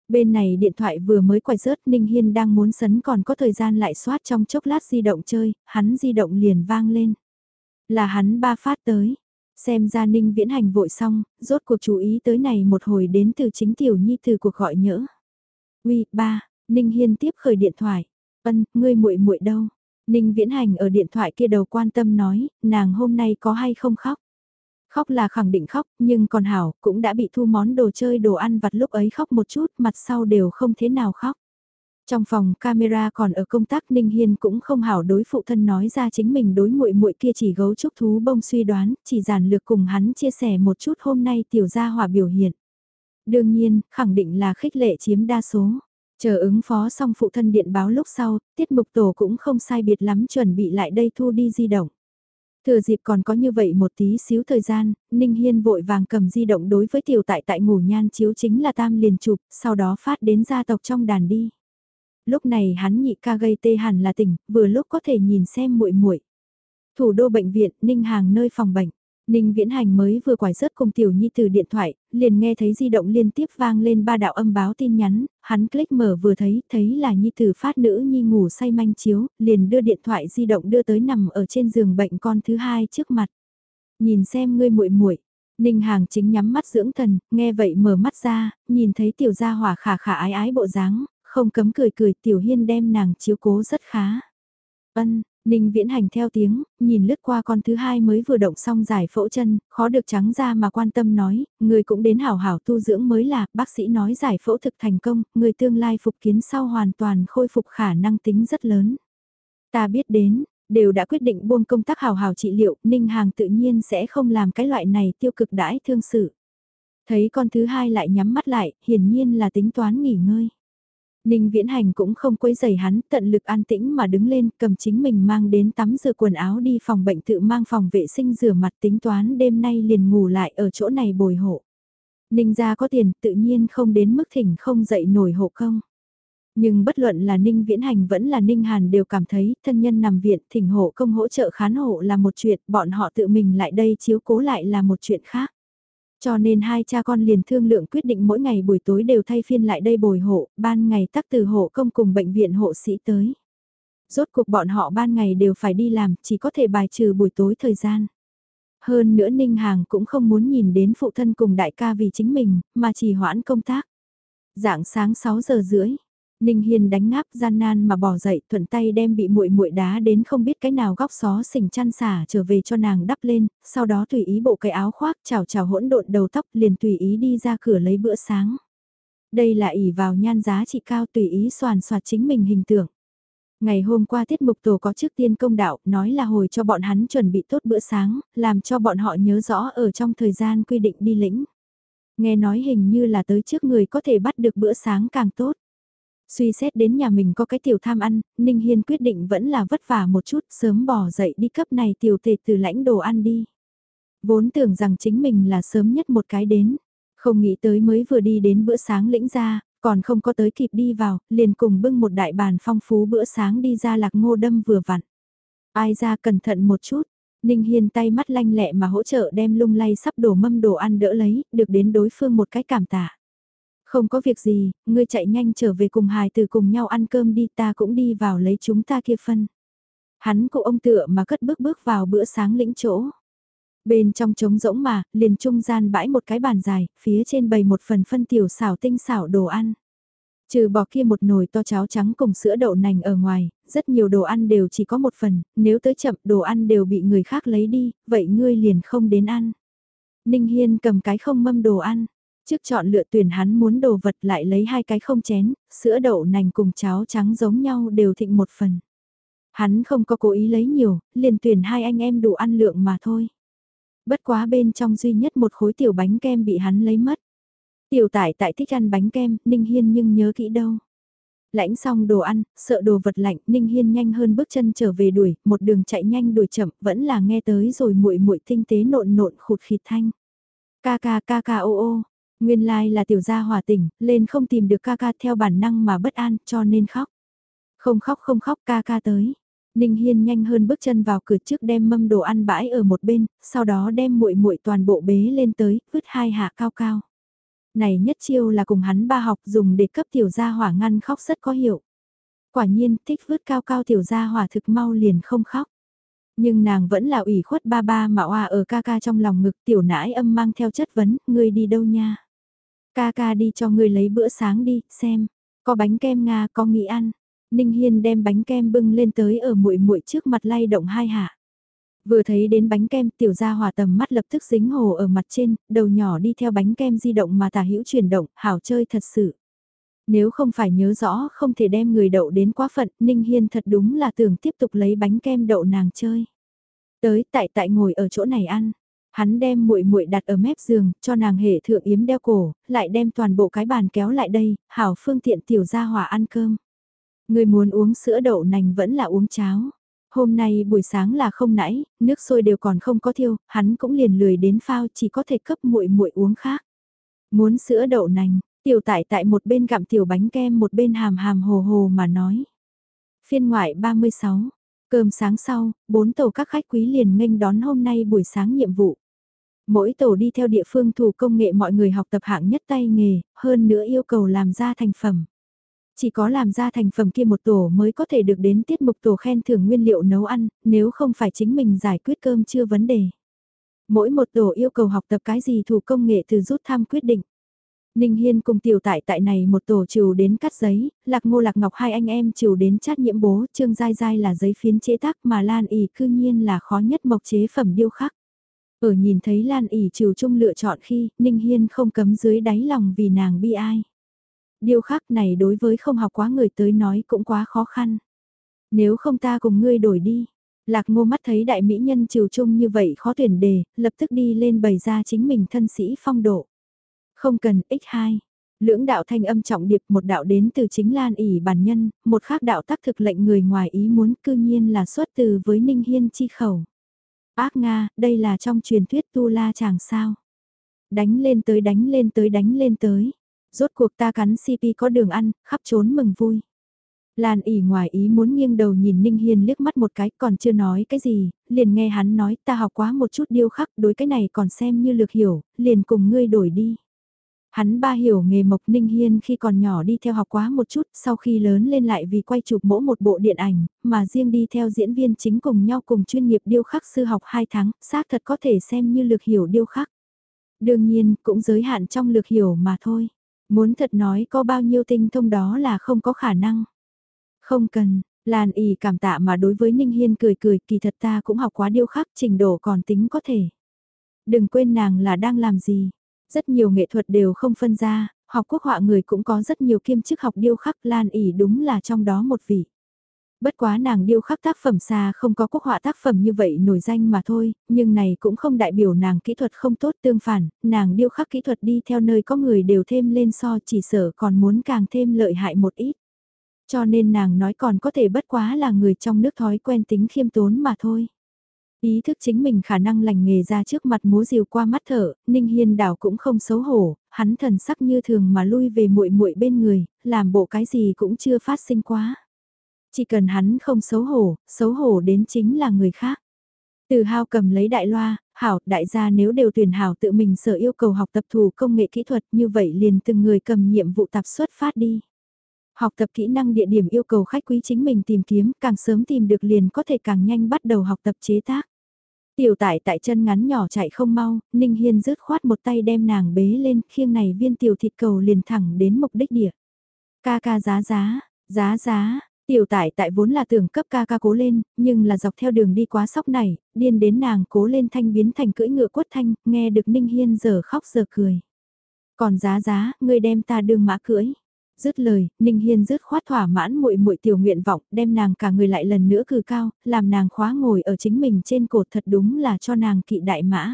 Bên này điện thoại vừa mới quay rớt Ninh Hiên đang muốn sấn còn có thời gian lại soát trong chốc lát di động chơi, hắn di động liền vang lên. Là hắn ba phát tới. Xem ra Ninh Viễn Hành vội xong, rốt cuộc chú ý tới này một hồi đến từ chính Tiểu Nhi từ cuộc gọi nhỡ. Uy, ba, Ninh Hiên tiếp khởi điện thoại. Ân, ngươi muội muội đâu? Ninh Viễn Hành ở điện thoại kia đầu quan tâm nói, nàng hôm nay có hay không khóc? Khóc là khẳng định khóc, nhưng còn Hảo cũng đã bị thu món đồ chơi đồ ăn vặt lúc ấy khóc một chút, mặt sau đều không thế nào khóc. Trong phòng camera còn ở công tác Ninh Hiên cũng không hảo đối phụ thân nói ra chính mình đối muội muội kia chỉ gấu trúc thú bông suy đoán, chỉ giản lược cùng hắn chia sẻ một chút hôm nay tiểu gia hỏa biểu hiện. Đương nhiên, khẳng định là khích lệ chiếm đa số. Chờ ứng phó xong phụ thân điện báo lúc sau, tiết mục tổ cũng không sai biệt lắm chuẩn bị lại đây thu đi di động. Thừa dịp còn có như vậy một tí xíu thời gian, Ninh Hiên vội vàng cầm di động đối với tiểu tại tại ngủ nhan chiếu chính là tam liền chụp, sau đó phát đến gia tộc trong đàn đi. Lúc này hắn nhị ca gây tê hẳn là tỉnh, vừa lúc có thể nhìn xem muội muội. Thủ đô bệnh viện, Ninh Hàng nơi phòng bệnh. Ninh Viễn Hành mới vừa quải rớt cùng Tiểu Nhi từ điện thoại, liền nghe thấy di động liên tiếp vang lên ba đạo âm báo tin nhắn, hắn click mở vừa thấy, thấy là Nhi từ phát nữ Nhi ngủ say manh chiếu, liền đưa điện thoại di động đưa tới nằm ở trên giường bệnh con thứ hai trước mặt. Nhìn xem ngươi muội muội. Ninh Hàng chính nhắm mắt dưỡng thần, nghe vậy mở mắt ra, nhìn thấy tiểu gia hỏa khả khả ái ái bộ dáng, không cấm cười cười tiểu hiên đem nàng chiếu cố rất khá. Ân, Ninh viễn hành theo tiếng, nhìn lướt qua con thứ hai mới vừa động xong giải phẫu chân, khó được trắng ra mà quan tâm nói, người cũng đến hảo hảo tu dưỡng mới là, bác sĩ nói giải phẫu thực thành công, người tương lai phục kiến sau hoàn toàn khôi phục khả năng tính rất lớn. Ta biết đến, đều đã quyết định buông công tác hảo hảo trị liệu, Ninh Hàng tự nhiên sẽ không làm cái loại này tiêu cực đãi thương sự. Thấy con thứ hai lại nhắm mắt lại, hiển nhiên là tính toán nghỉ ngơi. Ninh Viễn Hành cũng không quấy giày hắn, tận lực an tĩnh mà đứng lên, cầm chính mình mang đến tắm rửa quần áo đi phòng bệnh tự mang phòng vệ sinh rửa mặt tính toán đêm nay liền ngủ lại ở chỗ này bồi hộ. Ninh gia có tiền tự nhiên không đến mức thỉnh không dậy nổi hộ không. Nhưng bất luận là Ninh Viễn Hành vẫn là Ninh Hàn đều cảm thấy thân nhân nằm viện thỉnh hộ công hỗ trợ khán hộ là một chuyện, bọn họ tự mình lại đây chiếu cố lại là một chuyện khác. Cho nên hai cha con liền thương lượng quyết định mỗi ngày buổi tối đều thay phiên lại đây bồi hộ, ban ngày tắc từ hộ công cùng bệnh viện hộ sĩ tới. Rốt cuộc bọn họ ban ngày đều phải đi làm, chỉ có thể bài trừ buổi tối thời gian. Hơn nữa Ninh Hàng cũng không muốn nhìn đến phụ thân cùng đại ca vì chính mình, mà chỉ hoãn công tác. Dạng sáng 6 giờ rưỡi, Ninh Hiên đánh ngáp gian nan mà bỏ dậy, thuận tay đem bị muội muội đá đến không biết cái nào góc xó xỉnh chăn xả trở về cho nàng đắp lên, sau đó tùy ý bộ cái áo khoác, chào chào hỗn độn đầu tóc, liền tùy ý đi ra cửa lấy bữa sáng. Đây là ỉ vào nhan giá trị cao tùy ý soàn soạt chính mình hình tượng. Ngày hôm qua tiết mục tổ có trước tiên công đạo, nói là hồi cho bọn hắn chuẩn bị tốt bữa sáng, làm cho bọn họ nhớ rõ ở trong thời gian quy định đi lĩnh. Nghe nói hình như là tới trước người có thể bắt được bữa sáng càng tốt. Suy xét đến nhà mình có cái tiểu tham ăn, Ninh Hiên quyết định vẫn là vất vả một chút sớm bỏ dậy đi cấp này tiểu tề từ lãnh đồ ăn đi. Vốn tưởng rằng chính mình là sớm nhất một cái đến, không nghĩ tới mới vừa đi đến bữa sáng lĩnh ra, còn không có tới kịp đi vào, liền cùng bưng một đại bàn phong phú bữa sáng đi ra lạc ngô đâm vừa vặn. Ai ra cẩn thận một chút, Ninh Hiên tay mắt lanh lẹ mà hỗ trợ đem lung lay sắp đổ mâm đồ ăn đỡ lấy, được đến đối phương một cái cảm tạ. Không có việc gì, ngươi chạy nhanh trở về cùng hài từ cùng nhau ăn cơm đi ta cũng đi vào lấy chúng ta kia phân. Hắn cụ ông tựa mà cất bước bước vào bữa sáng lĩnh chỗ. Bên trong trống rỗng mà, liền trung gian bãi một cái bàn dài, phía trên bày một phần phân tiểu xảo tinh xảo đồ ăn. Trừ bỏ kia một nồi to cháo trắng cùng sữa đậu nành ở ngoài, rất nhiều đồ ăn đều chỉ có một phần, nếu tới chậm đồ ăn đều bị người khác lấy đi, vậy ngươi liền không đến ăn. Ninh Hiên cầm cái không mâm đồ ăn, Trước chọn lựa tuyển hắn muốn đồ vật lại lấy hai cái không chén, sữa đậu nành cùng cháo trắng giống nhau đều thịnh một phần. Hắn không có cố ý lấy nhiều, liền tuyển hai anh em đủ ăn lượng mà thôi. Bất quá bên trong duy nhất một khối tiểu bánh kem bị hắn lấy mất. Tiểu tải tại thích ăn bánh kem, Ninh Hiên nhưng nhớ kỹ đâu. Lãnh xong đồ ăn, sợ đồ vật lạnh, Ninh Hiên nhanh hơn bước chân trở về đuổi, một đường chạy nhanh đuổi chậm, vẫn là nghe tới rồi muội muội tinh tế nộn nộn khụt khịt thanh. Ca ca ca ca ô ô, Nguyên lai là tiểu gia hòa tỉnh, lên không tìm được ca ca theo bản năng mà bất an, cho nên khóc. Không khóc không khóc ca ca tới. Ninh Hiên nhanh hơn bước chân vào cửa trước đem mâm đồ ăn bãi ở một bên, sau đó đem muội muội toàn bộ bế lên tới, vứt hai hạ cao cao. Này nhất chiêu là cùng hắn ba học dùng để cấp tiểu gia hỏa ngăn khóc rất có hiệu. Quả nhiên thích vứt cao cao tiểu gia hỏa thực mau liền không khóc. Nhưng nàng vẫn là ủy khuất ba ba mà oa ở ca ca trong lòng ngực tiểu nãi âm mang theo chất vấn, ngươi đi đâu nha? Ca ca đi cho ngươi lấy bữa sáng đi, xem, có bánh kem Nga có nghĩ ăn. Ninh Hiên đem bánh kem bưng lên tới ở muội muội trước mặt lay động hai hạ. Vừa thấy đến bánh kem tiểu gia hòa tầm mắt lập tức dính hồ ở mặt trên, đầu nhỏ đi theo bánh kem di động mà tả hữu chuyển động, hảo chơi thật sự. Nếu không phải nhớ rõ không thể đem người đậu đến quá phận, Ninh Hiên thật đúng là tưởng tiếp tục lấy bánh kem đậu nàng chơi. Tới tại tại ngồi ở chỗ này ăn. Hắn đem muội muội đặt ở mép giường, cho nàng hệ thượng yếm đeo cổ, lại đem toàn bộ cái bàn kéo lại đây, hảo phương tiện tiểu gia hỏa ăn cơm. Người muốn uống sữa đậu nành vẫn là uống cháo. Hôm nay buổi sáng là không nãy, nước sôi đều còn không có thiêu, hắn cũng liền lười đến phao chỉ có thể cấp muội muội uống khác. Muốn sữa đậu nành, tiểu tại tại một bên gặm tiểu bánh kem một bên hàm hàm hồ hồ mà nói. Phiên ngoại 36, cơm sáng sau, bốn tàu các khách quý liền nghênh đón hôm nay buổi sáng nhiệm vụ. Mỗi tổ đi theo địa phương thủ công nghệ mọi người học tập hạng nhất tay nghề, hơn nữa yêu cầu làm ra thành phẩm. Chỉ có làm ra thành phẩm kia một tổ mới có thể được đến tiết mục tổ khen thưởng nguyên liệu nấu ăn, nếu không phải chính mình giải quyết cơm chưa vấn đề. Mỗi một tổ yêu cầu học tập cái gì thủ công nghệ từ rút thăm quyết định. Ninh Hiên cùng tiểu tại tại này một tổ trừ đến cắt giấy, lạc ngô lạc ngọc hai anh em trừ đến chát nhiễm bố, trương dai dai là giấy phiến chế tác mà Lan ỉ cư nhiên là khó nhất mộc chế phẩm điêu khắc. Ở nhìn thấy Lan ỉ trừ chung lựa chọn khi, Ninh Hiên không cấm dưới đáy lòng vì nàng bi ai. Điều khác này đối với không học quá người tới nói cũng quá khó khăn. Nếu không ta cùng ngươi đổi đi. Lạc ngô mắt thấy đại mỹ nhân trừ chung như vậy khó tuyển đề, lập tức đi lên bày ra chính mình thân sĩ phong độ. Không cần x2. Lưỡng đạo thanh âm trọng điệp một đạo đến từ chính Lan ỉ bản nhân, một khác đạo tác thực lệnh người ngoài ý muốn cư nhiên là xuất từ với Ninh Hiên chi khẩu. Ác Nga, đây là trong truyền thuyết tu la chàng sao. Đánh lên tới đánh lên tới đánh lên tới. Rốt cuộc ta cắn CP có đường ăn, khắp trốn mừng vui. Lan ỉ ngoài ý muốn nghiêng đầu nhìn Ninh Hiên liếc mắt một cái còn chưa nói cái gì, liền nghe hắn nói ta học quá một chút điêu khắc đối cái này còn xem như lược hiểu, liền cùng ngươi đổi đi. Hắn ba hiểu nghề mộc Ninh Hiên khi còn nhỏ đi theo học quá một chút, sau khi lớn lên lại vì quay chụp mỗi một bộ điện ảnh, mà riêng đi theo diễn viên chính cùng nhau cùng chuyên nghiệp điêu khắc sư học 2 tháng, xác thật có thể xem như lược hiểu điêu khắc. Đương nhiên, cũng giới hạn trong lược hiểu mà thôi. Muốn thật nói có bao nhiêu tinh thông đó là không có khả năng. Không cần, Lan ỉ cảm tạ mà đối với Ninh Hiên cười cười kỳ thật ta cũng học quá điêu khắc trình độ còn tính có thể. Đừng quên nàng là đang làm gì. Rất nhiều nghệ thuật đều không phân ra, học quốc họa người cũng có rất nhiều kiêm chức học điêu khắc Lan ỉ đúng là trong đó một vị. Bất quá nàng điêu khắc tác phẩm xa không có quốc họa tác phẩm như vậy nổi danh mà thôi, nhưng này cũng không đại biểu nàng kỹ thuật không tốt tương phản, nàng điêu khắc kỹ thuật đi theo nơi có người đều thêm lên so chỉ sở còn muốn càng thêm lợi hại một ít. Cho nên nàng nói còn có thể bất quá là người trong nước thói quen tính khiêm tốn mà thôi. Ý thức chính mình khả năng lành nghề ra trước mặt múa diều qua mắt thở, Ninh Hiên đảo cũng không xấu hổ, hắn thần sắc như thường mà lui về muội muội bên người, làm bộ cái gì cũng chưa phát sinh quá. Chỉ cần hắn không xấu hổ, xấu hổ đến chính là người khác. Từ hao cầm lấy đại loa, hảo, đại gia nếu đều tuyển hảo tự mình sở yêu cầu học tập thủ công nghệ kỹ thuật như vậy liền từng người cầm nhiệm vụ tập xuất phát đi. Học tập kỹ năng địa điểm yêu cầu khách quý chính mình tìm kiếm, càng sớm tìm được liền có thể càng nhanh bắt đầu học tập chế tác. Tiểu tại tại chân ngắn nhỏ chạy không mau, Ninh Hiên rứt khoát một tay đem nàng bế lên, khiêng này viên tiểu thịt cầu liền thẳng đến mục đích địa. Ca ca giá giá, giá giá, Tiểu tại tại vốn là tưởng cấp ca ca cố lên, nhưng là dọc theo đường đi quá sóc này, điên đến nàng cố lên thanh biến thành cưỡi ngựa quất thanh, nghe được Ninh Hiên giờ khóc giờ cười. Còn giá giá, ngươi đem ta đương mã cưỡi. Dứt lời, Ninh Hiên dứt khoát thỏa mãn muội muội tiểu nguyện vọng, đem nàng cả người lại lần nữa cử cao, làm nàng khóa ngồi ở chính mình trên cột thật đúng là cho nàng kỵ đại mã.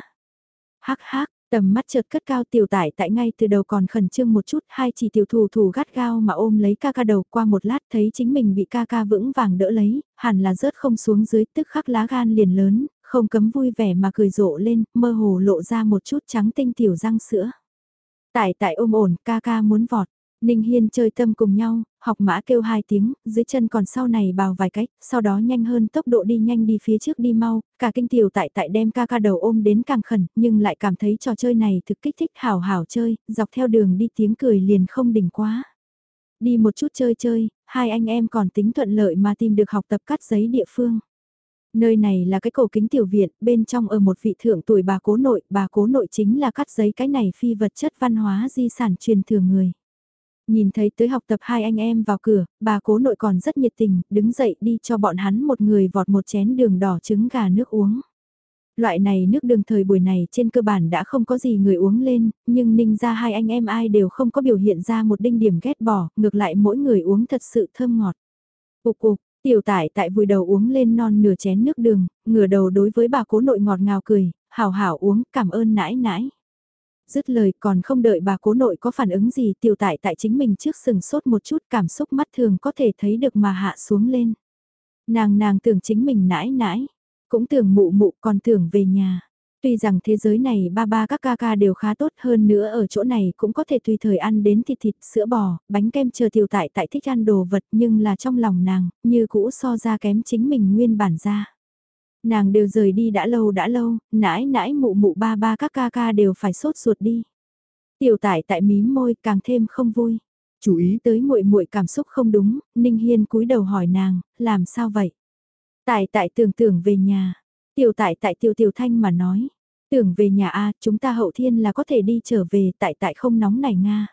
Hắc hắc, Tầm mắt chợt cất cao tiểu tải tại ngay từ đầu còn khẩn trương một chút, hai chỉ tiểu thủ thủ gắt gao mà ôm lấy ca ca đầu qua một lát thấy chính mình bị ca ca vững vàng đỡ lấy, hẳn là rớt không xuống dưới tức khắc lá gan liền lớn, không cấm vui vẻ mà cười rộ lên, mơ hồ lộ ra một chút trắng tinh tiểu răng sữa. Tải tại ôm ổn ca ca muốn vọt, Ninh Hiên chơi tâm cùng nhau, học mã kêu hai tiếng, dưới chân còn sau này bào vài cách, sau đó nhanh hơn tốc độ đi nhanh đi phía trước đi mau, cả kinh tiểu tại tại đem ca ca đầu ôm đến càng khẩn, nhưng lại cảm thấy trò chơi này thực kích thích hảo hảo chơi, dọc theo đường đi tiếng cười liền không đỉnh quá. Đi một chút chơi chơi, hai anh em còn tính thuận lợi mà tìm được học tập cắt giấy địa phương. Nơi này là cái cổ kính tiểu viện, bên trong ở một vị thượng tuổi bà cố nội, bà cố nội chính là cắt giấy cái này phi vật chất văn hóa di sản truyền thừa người. Nhìn thấy tới học tập hai anh em vào cửa, bà cố nội còn rất nhiệt tình, đứng dậy đi cho bọn hắn một người vọt một chén đường đỏ trứng gà nước uống. Loại này nước đường thời buổi này trên cơ bản đã không có gì người uống lên, nhưng ninh ra hai anh em ai đều không có biểu hiện ra một đinh điểm ghét bỏ, ngược lại mỗi người uống thật sự thơm ngọt. Ục ục, tiểu tải tại vùi đầu uống lên non nửa chén nước đường, ngửa đầu đối với bà cố nội ngọt ngào cười, hảo hảo uống, cảm ơn nãi nãi dứt lời còn không đợi bà cố nội có phản ứng gì tiểu tại tại chính mình trước sừng sốt một chút cảm xúc mắt thường có thể thấy được mà hạ xuống lên. Nàng nàng tưởng chính mình nãi nãi, cũng tưởng mụ mụ còn tưởng về nhà. Tuy rằng thế giới này ba ba các ca ca đều khá tốt hơn nữa ở chỗ này cũng có thể tùy thời ăn đến thịt thịt, sữa bò, bánh kem chờ tiểu tại tại thích ăn đồ vật nhưng là trong lòng nàng, như cũ so ra kém chính mình nguyên bản ra. Nàng đều rời đi đã lâu đã lâu, nãi nãi mụ mụ ba ba các ca ca đều phải sốt ruột đi. Tiểu tải tại mím môi càng thêm không vui. Chú ý tới muội muội cảm xúc không đúng, Ninh Hiên cúi đầu hỏi nàng, làm sao vậy? Tại tại tưởng tưởng về nhà. Tiểu tại tại tiểu tiểu thanh mà nói. Tưởng về nhà a chúng ta hậu thiên là có thể đi trở về tại tại không nóng này Nga.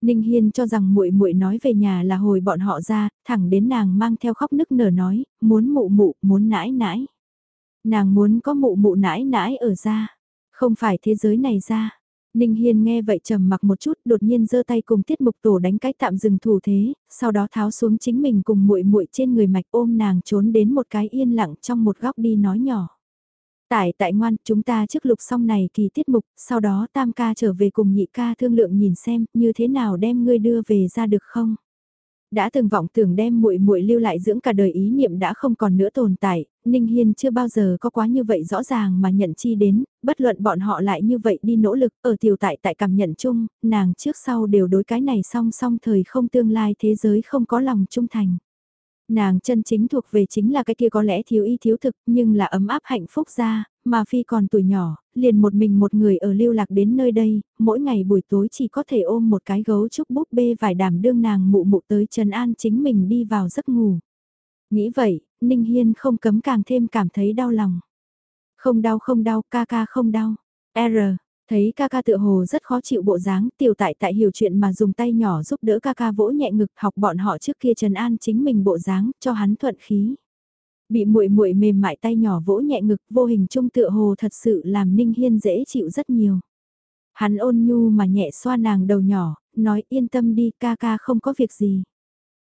Ninh Hiên cho rằng muội muội nói về nhà là hồi bọn họ ra, thẳng đến nàng mang theo khóc nức nở nói, muốn mụ mụ, muốn nãi nãi. Nàng muốn có mụ mụ nãi nãi ở ra, không phải thế giới này ra. Ninh Hiên nghe vậy trầm mặc một chút, đột nhiên giơ tay cùng Tiết Mục Tổ đánh cái tạm dừng thủ thế, sau đó tháo xuống chính mình cùng muội muội trên người mạch ôm nàng trốn đến một cái yên lặng trong một góc đi nói nhỏ. Tại tại ngoan, chúng ta trước lục xong này kỳ tiết mục, sau đó tam ca trở về cùng nhị ca thương lượng nhìn xem như thế nào đem ngươi đưa về ra được không? Đã từng vọng tưởng đem muội muội lưu lại dưỡng cả đời ý niệm đã không còn nữa tồn tại, Ninh Hiên chưa bao giờ có quá như vậy rõ ràng mà nhận chi đến, bất luận bọn họ lại như vậy đi nỗ lực ở tiểu tại tại cảm nhận chung, nàng trước sau đều đối cái này song song thời không tương lai thế giới không có lòng trung thành. Nàng chân chính thuộc về chính là cái kia có lẽ thiếu y thiếu thực nhưng là ấm áp hạnh phúc ra, mà Phi còn tuổi nhỏ, liền một mình một người ở lưu lạc đến nơi đây, mỗi ngày buổi tối chỉ có thể ôm một cái gấu trúc búp bê vải đảm đương nàng mụ mụ tới trần an chính mình đi vào giấc ngủ. Nghĩ vậy, Ninh Hiên không cấm càng thêm cảm thấy đau lòng. Không đau không đau, ca ca không đau. R, thấy ca ca tựa hồ rất khó chịu bộ dáng, tiểu tại tại hiểu chuyện mà dùng tay nhỏ giúp đỡ ca ca vỗ nhẹ ngực học bọn họ trước kia trần an chính mình bộ dáng, cho hắn thuận khí. Bị muội muội mềm mại tay nhỏ vỗ nhẹ ngực vô hình trung tựa hồ thật sự làm Ninh Hiên dễ chịu rất nhiều. Hắn ôn nhu mà nhẹ xoa nàng đầu nhỏ, nói yên tâm đi ca ca không có việc gì.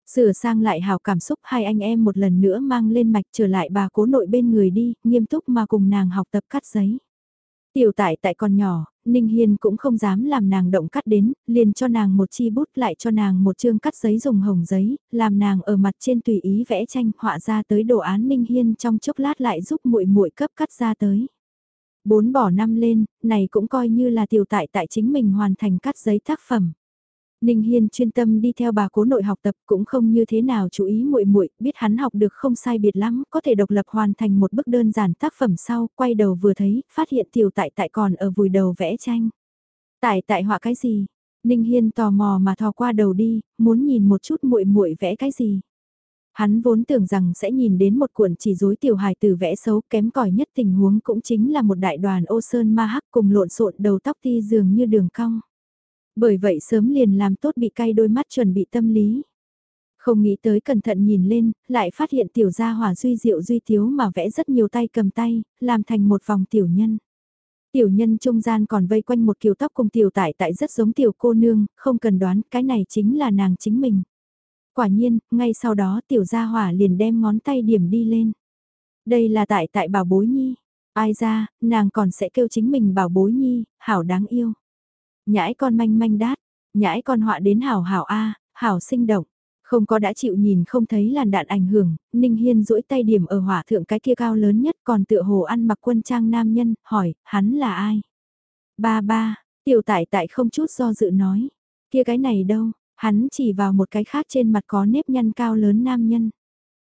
Sửa sang lại hào cảm xúc hai anh em một lần nữa mang lên mạch trở lại bà cố nội bên người đi, nghiêm túc mà cùng nàng học tập cắt giấy. Tiểu tại tại còn nhỏ, Ninh Hiên cũng không dám làm nàng động cắt đến, liền cho nàng một chi bút lại cho nàng một chương cắt giấy dùng hồng giấy, làm nàng ở mặt trên tùy ý vẽ tranh họa ra tới đồ án Ninh Hiên trong chốc lát lại giúp muội muội cấp cắt ra tới. Bốn bỏ năm lên, này cũng coi như là tiểu tại tại chính mình hoàn thành cắt giấy tác phẩm. Ninh Hiên chuyên tâm đi theo bà cố nội học tập cũng không như thế nào chú ý muội muội, biết hắn học được không sai biệt lắm, có thể độc lập hoàn thành một bức đơn giản tác phẩm sau, quay đầu vừa thấy, phát hiện tiểu tại tại còn ở vùi đầu vẽ tranh. Tại tại họa cái gì? Ninh Hiên tò mò mà thò qua đầu đi, muốn nhìn một chút muội muội vẽ cái gì. Hắn vốn tưởng rằng sẽ nhìn đến một cuộn chỉ rối tiểu hài từ vẽ xấu kém cỏi nhất tình huống cũng chính là một đại đoàn ô sơn ma hắc cùng lộn xộn đầu tóc ti dường như đường cong. Bởi vậy sớm liền làm tốt bị cay đôi mắt chuẩn bị tâm lý. Không nghĩ tới cẩn thận nhìn lên, lại phát hiện tiểu gia hỏa duy diệu duy thiếu mà vẽ rất nhiều tay cầm tay, làm thành một vòng tiểu nhân. Tiểu nhân trung gian còn vây quanh một kiểu tóc cùng tiểu tại tại rất giống tiểu cô nương, không cần đoán cái này chính là nàng chính mình. Quả nhiên, ngay sau đó tiểu gia hỏa liền đem ngón tay điểm đi lên. Đây là tại tại bảo bối nhi. Ai ra, nàng còn sẽ kêu chính mình bảo bối nhi, hảo đáng yêu. Nhãi con manh manh đát, nhãi con họa đến hảo hảo a, hảo sinh động. Không có đã chịu nhìn không thấy làn đạn ảnh hưởng, Ninh Hiên duỗi tay điểm ở hỏa thượng cái kia cao lớn nhất còn tựa hồ ăn mặc quân trang nam nhân, hỏi, hắn là ai? Ba ba, tiểu tại tại không chút do dự nói, kia cái này đâu, Hắn chỉ vào một cái khác trên mặt có nếp nhăn cao lớn nam nhân.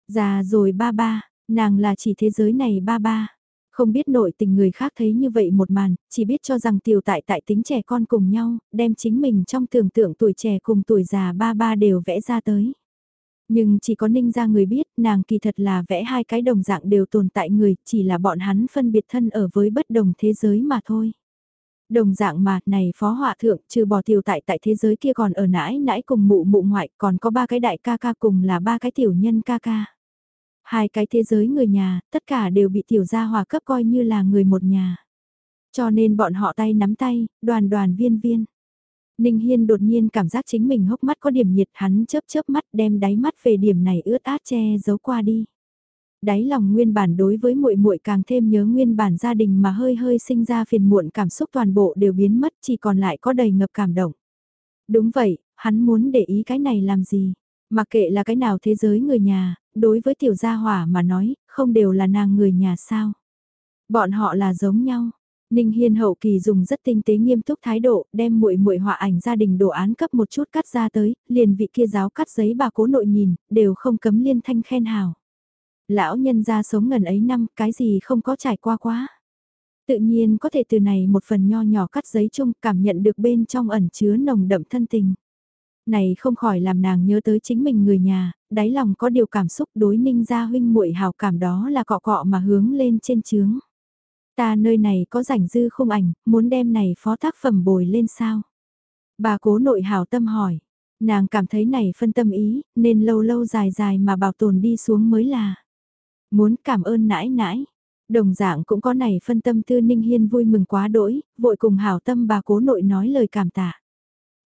Già rồi ba ba, nàng là chỉ thế giới này ba ba. Không biết nội tình người khác thấy như vậy một màn, chỉ biết cho rằng tiểu tại tại tính trẻ con cùng nhau, đem chính mình trong tưởng tượng tuổi trẻ cùng tuổi già ba ba đều vẽ ra tới. Nhưng chỉ có ninh ra người biết, nàng kỳ thật là vẽ hai cái đồng dạng đều tồn tại người, chỉ là bọn hắn phân biệt thân ở với bất đồng thế giới mà thôi. Đồng dạng mà, này phó họa thượng, trừ bỏ tiểu tại tại thế giới kia còn ở nãi nãi cùng mụ mụ ngoại, còn có ba cái đại ca ca cùng là ba cái tiểu nhân ca ca. Hai cái thế giới người nhà, tất cả đều bị tiểu gia hòa cấp coi như là người một nhà. Cho nên bọn họ tay nắm tay, đoàn đoàn viên viên. Ninh Hiên đột nhiên cảm giác chính mình hốc mắt có điểm nhiệt hắn chớp chớp mắt đem đáy mắt về điểm này ướt át che giấu qua đi. Đáy lòng nguyên bản đối với muội muội càng thêm nhớ nguyên bản gia đình mà hơi hơi sinh ra phiền muộn cảm xúc toàn bộ đều biến mất chỉ còn lại có đầy ngập cảm động. Đúng vậy, hắn muốn để ý cái này làm gì? Mặc kệ là cái nào thế giới người nhà, đối với tiểu gia hỏa mà nói, không đều là nàng người nhà sao? Bọn họ là giống nhau. Ninh Hiên hậu kỳ dùng rất tinh tế nghiêm túc thái độ, đem muội muội họa ảnh gia đình đồ án cấp một chút cắt ra tới, liền vị kia giáo cắt giấy bà cố nội nhìn, đều không cấm liên thanh khen hào. Lão nhân gia sống ngần ấy năm, cái gì không có trải qua quá. Tự nhiên có thể từ này một phần nho nhỏ cắt giấy chung cảm nhận được bên trong ẩn chứa nồng đậm thân tình. Này không khỏi làm nàng nhớ tới chính mình người nhà, đáy lòng có điều cảm xúc đối ninh gia huynh muội hào cảm đó là cọ cọ mà hướng lên trên trướng. Ta nơi này có rảnh dư không ảnh, muốn đem này phó tác phẩm bồi lên sao? Bà cố nội hào tâm hỏi. Nàng cảm thấy này phân tâm ý, nên lâu lâu dài dài mà bảo tồn đi xuống mới là. Muốn cảm ơn nãi nãi. Đồng dạng cũng có này phân tâm tư ninh hiên vui mừng quá đỗi, vội cùng hào tâm bà cố nội nói lời cảm tạ.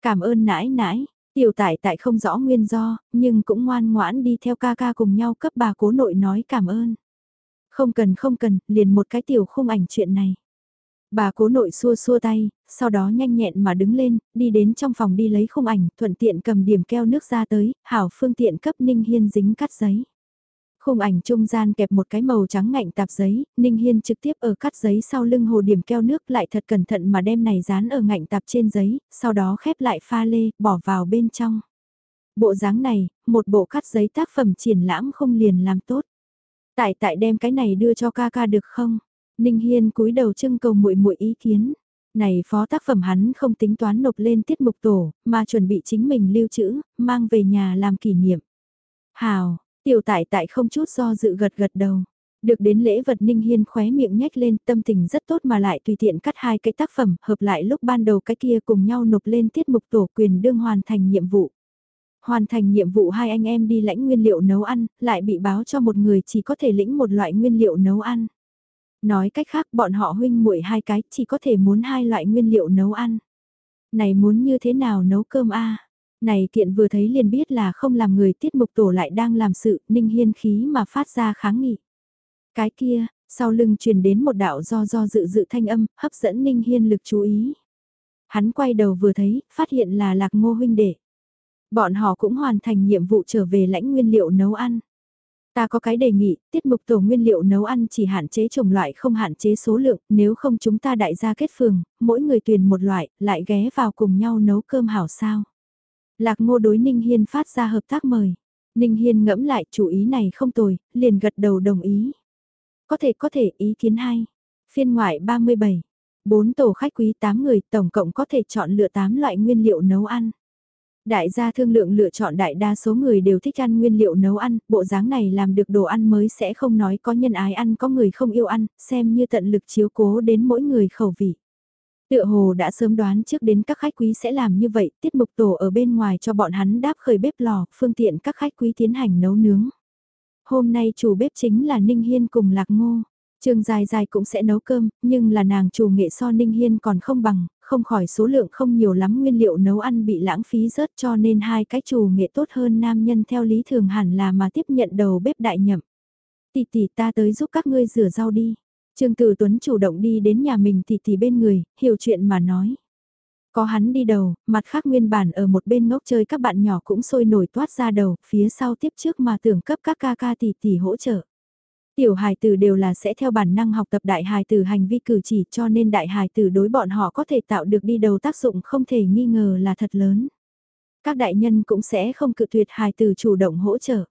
Cảm ơn nãi nãi, tiểu tại tại không rõ nguyên do, nhưng cũng ngoan ngoãn đi theo ca ca cùng nhau cấp bà cố nội nói cảm ơn. Không cần không cần, liền một cái tiểu khung ảnh chuyện này. Bà cố nội xua xua tay, sau đó nhanh nhẹn mà đứng lên, đi đến trong phòng đi lấy khung ảnh, thuận tiện cầm điểm keo nước ra tới, hảo phương tiện cấp Ninh Hiên dính cắt giấy. Khung ảnh trung gian kẹp một cái màu trắng ngạnh tạp giấy, Ninh Hiên trực tiếp ở cắt giấy sau lưng hồ điểm keo nước lại thật cẩn thận mà đem này dán ở ngạnh tạp trên giấy, sau đó khép lại pha lê, bỏ vào bên trong. Bộ dáng này, một bộ cắt giấy tác phẩm triển lãm không liền làm tốt. Tại tại đem cái này đưa cho ca ca được không? Ninh Hiên cúi đầu trưng cầu muội muội ý kiến. Này phó tác phẩm hắn không tính toán nộp lên tiết mục tổ, mà chuẩn bị chính mình lưu trữ, mang về nhà làm kỷ niệm. Hào, tiểu tại tại không chút do dự gật gật đầu. Được đến lễ vật Ninh Hiên khóe miệng nhếch lên tâm tình rất tốt mà lại tùy tiện cắt hai cái tác phẩm hợp lại lúc ban đầu cái kia cùng nhau nộp lên tiết mục tổ quyền đương hoàn thành nhiệm vụ. Hoàn thành nhiệm vụ hai anh em đi lãnh nguyên liệu nấu ăn, lại bị báo cho một người chỉ có thể lĩnh một loại nguyên liệu nấu ăn. Nói cách khác bọn họ huynh muội hai cái chỉ có thể muốn hai loại nguyên liệu nấu ăn. Này muốn như thế nào nấu cơm a này kiện vừa thấy liền biết là không làm người tiết mục tổ lại đang làm sự ninh hiên khí mà phát ra kháng nghị. Cái kia, sau lưng truyền đến một đạo do do dự dự thanh âm, hấp dẫn ninh hiên lực chú ý. Hắn quay đầu vừa thấy, phát hiện là lạc ngô huynh đệ. Bọn họ cũng hoàn thành nhiệm vụ trở về lãnh nguyên liệu nấu ăn. Ta có cái đề nghị, tiết mục tổ nguyên liệu nấu ăn chỉ hạn chế trồng loại không hạn chế số lượng, nếu không chúng ta đại gia kết phường, mỗi người tuyển một loại, lại ghé vào cùng nhau nấu cơm hảo sao. Lạc ngô đối Ninh Hiên phát ra hợp tác mời. Ninh Hiên ngẫm lại chủ ý này không tồi, liền gật đầu đồng ý. Có thể có thể ý kiến hay. Phiên ngoại 37. 4 tổ khách quý 8 người tổng cộng có thể chọn lựa 8 loại nguyên liệu nấu ăn. Đại gia thương lượng lựa chọn đại đa số người đều thích ăn nguyên liệu nấu ăn, bộ dáng này làm được đồ ăn mới sẽ không nói có nhân ái ăn có người không yêu ăn, xem như tận lực chiếu cố đến mỗi người khẩu vị. Tựa hồ đã sớm đoán trước đến các khách quý sẽ làm như vậy, tiết mục tổ ở bên ngoài cho bọn hắn đáp khởi bếp lò, phương tiện các khách quý tiến hành nấu nướng. Hôm nay chủ bếp chính là Ninh Hiên cùng Lạc Ngô. Trương Dài Dài cũng sẽ nấu cơm, nhưng là nàng chủ nghệ so Ninh Hiên còn không bằng, không khỏi số lượng không nhiều lắm nguyên liệu nấu ăn bị lãng phí rớt cho nên hai cái chủ nghệ tốt hơn nam nhân theo lý thường hẳn là mà tiếp nhận đầu bếp đại nhậm. Tỷ tỷ ta tới giúp các ngươi rửa rau đi. Trương Tử Tuấn chủ động đi đến nhà mình thì thì bên người, hiểu chuyện mà nói. Có hắn đi đầu, mặt khác nguyên bản ở một bên ngốc chơi các bạn nhỏ cũng sôi nổi toát ra đầu, phía sau tiếp trước mà tưởng cấp các ca ca tỷ tỷ hỗ trợ. Tiểu hài tử đều là sẽ theo bản năng học tập đại hài tử hành vi cử chỉ cho nên đại hài tử đối bọn họ có thể tạo được đi đầu tác dụng không thể nghi ngờ là thật lớn. Các đại nhân cũng sẽ không cự tuyệt hài từ chủ động hỗ trợ.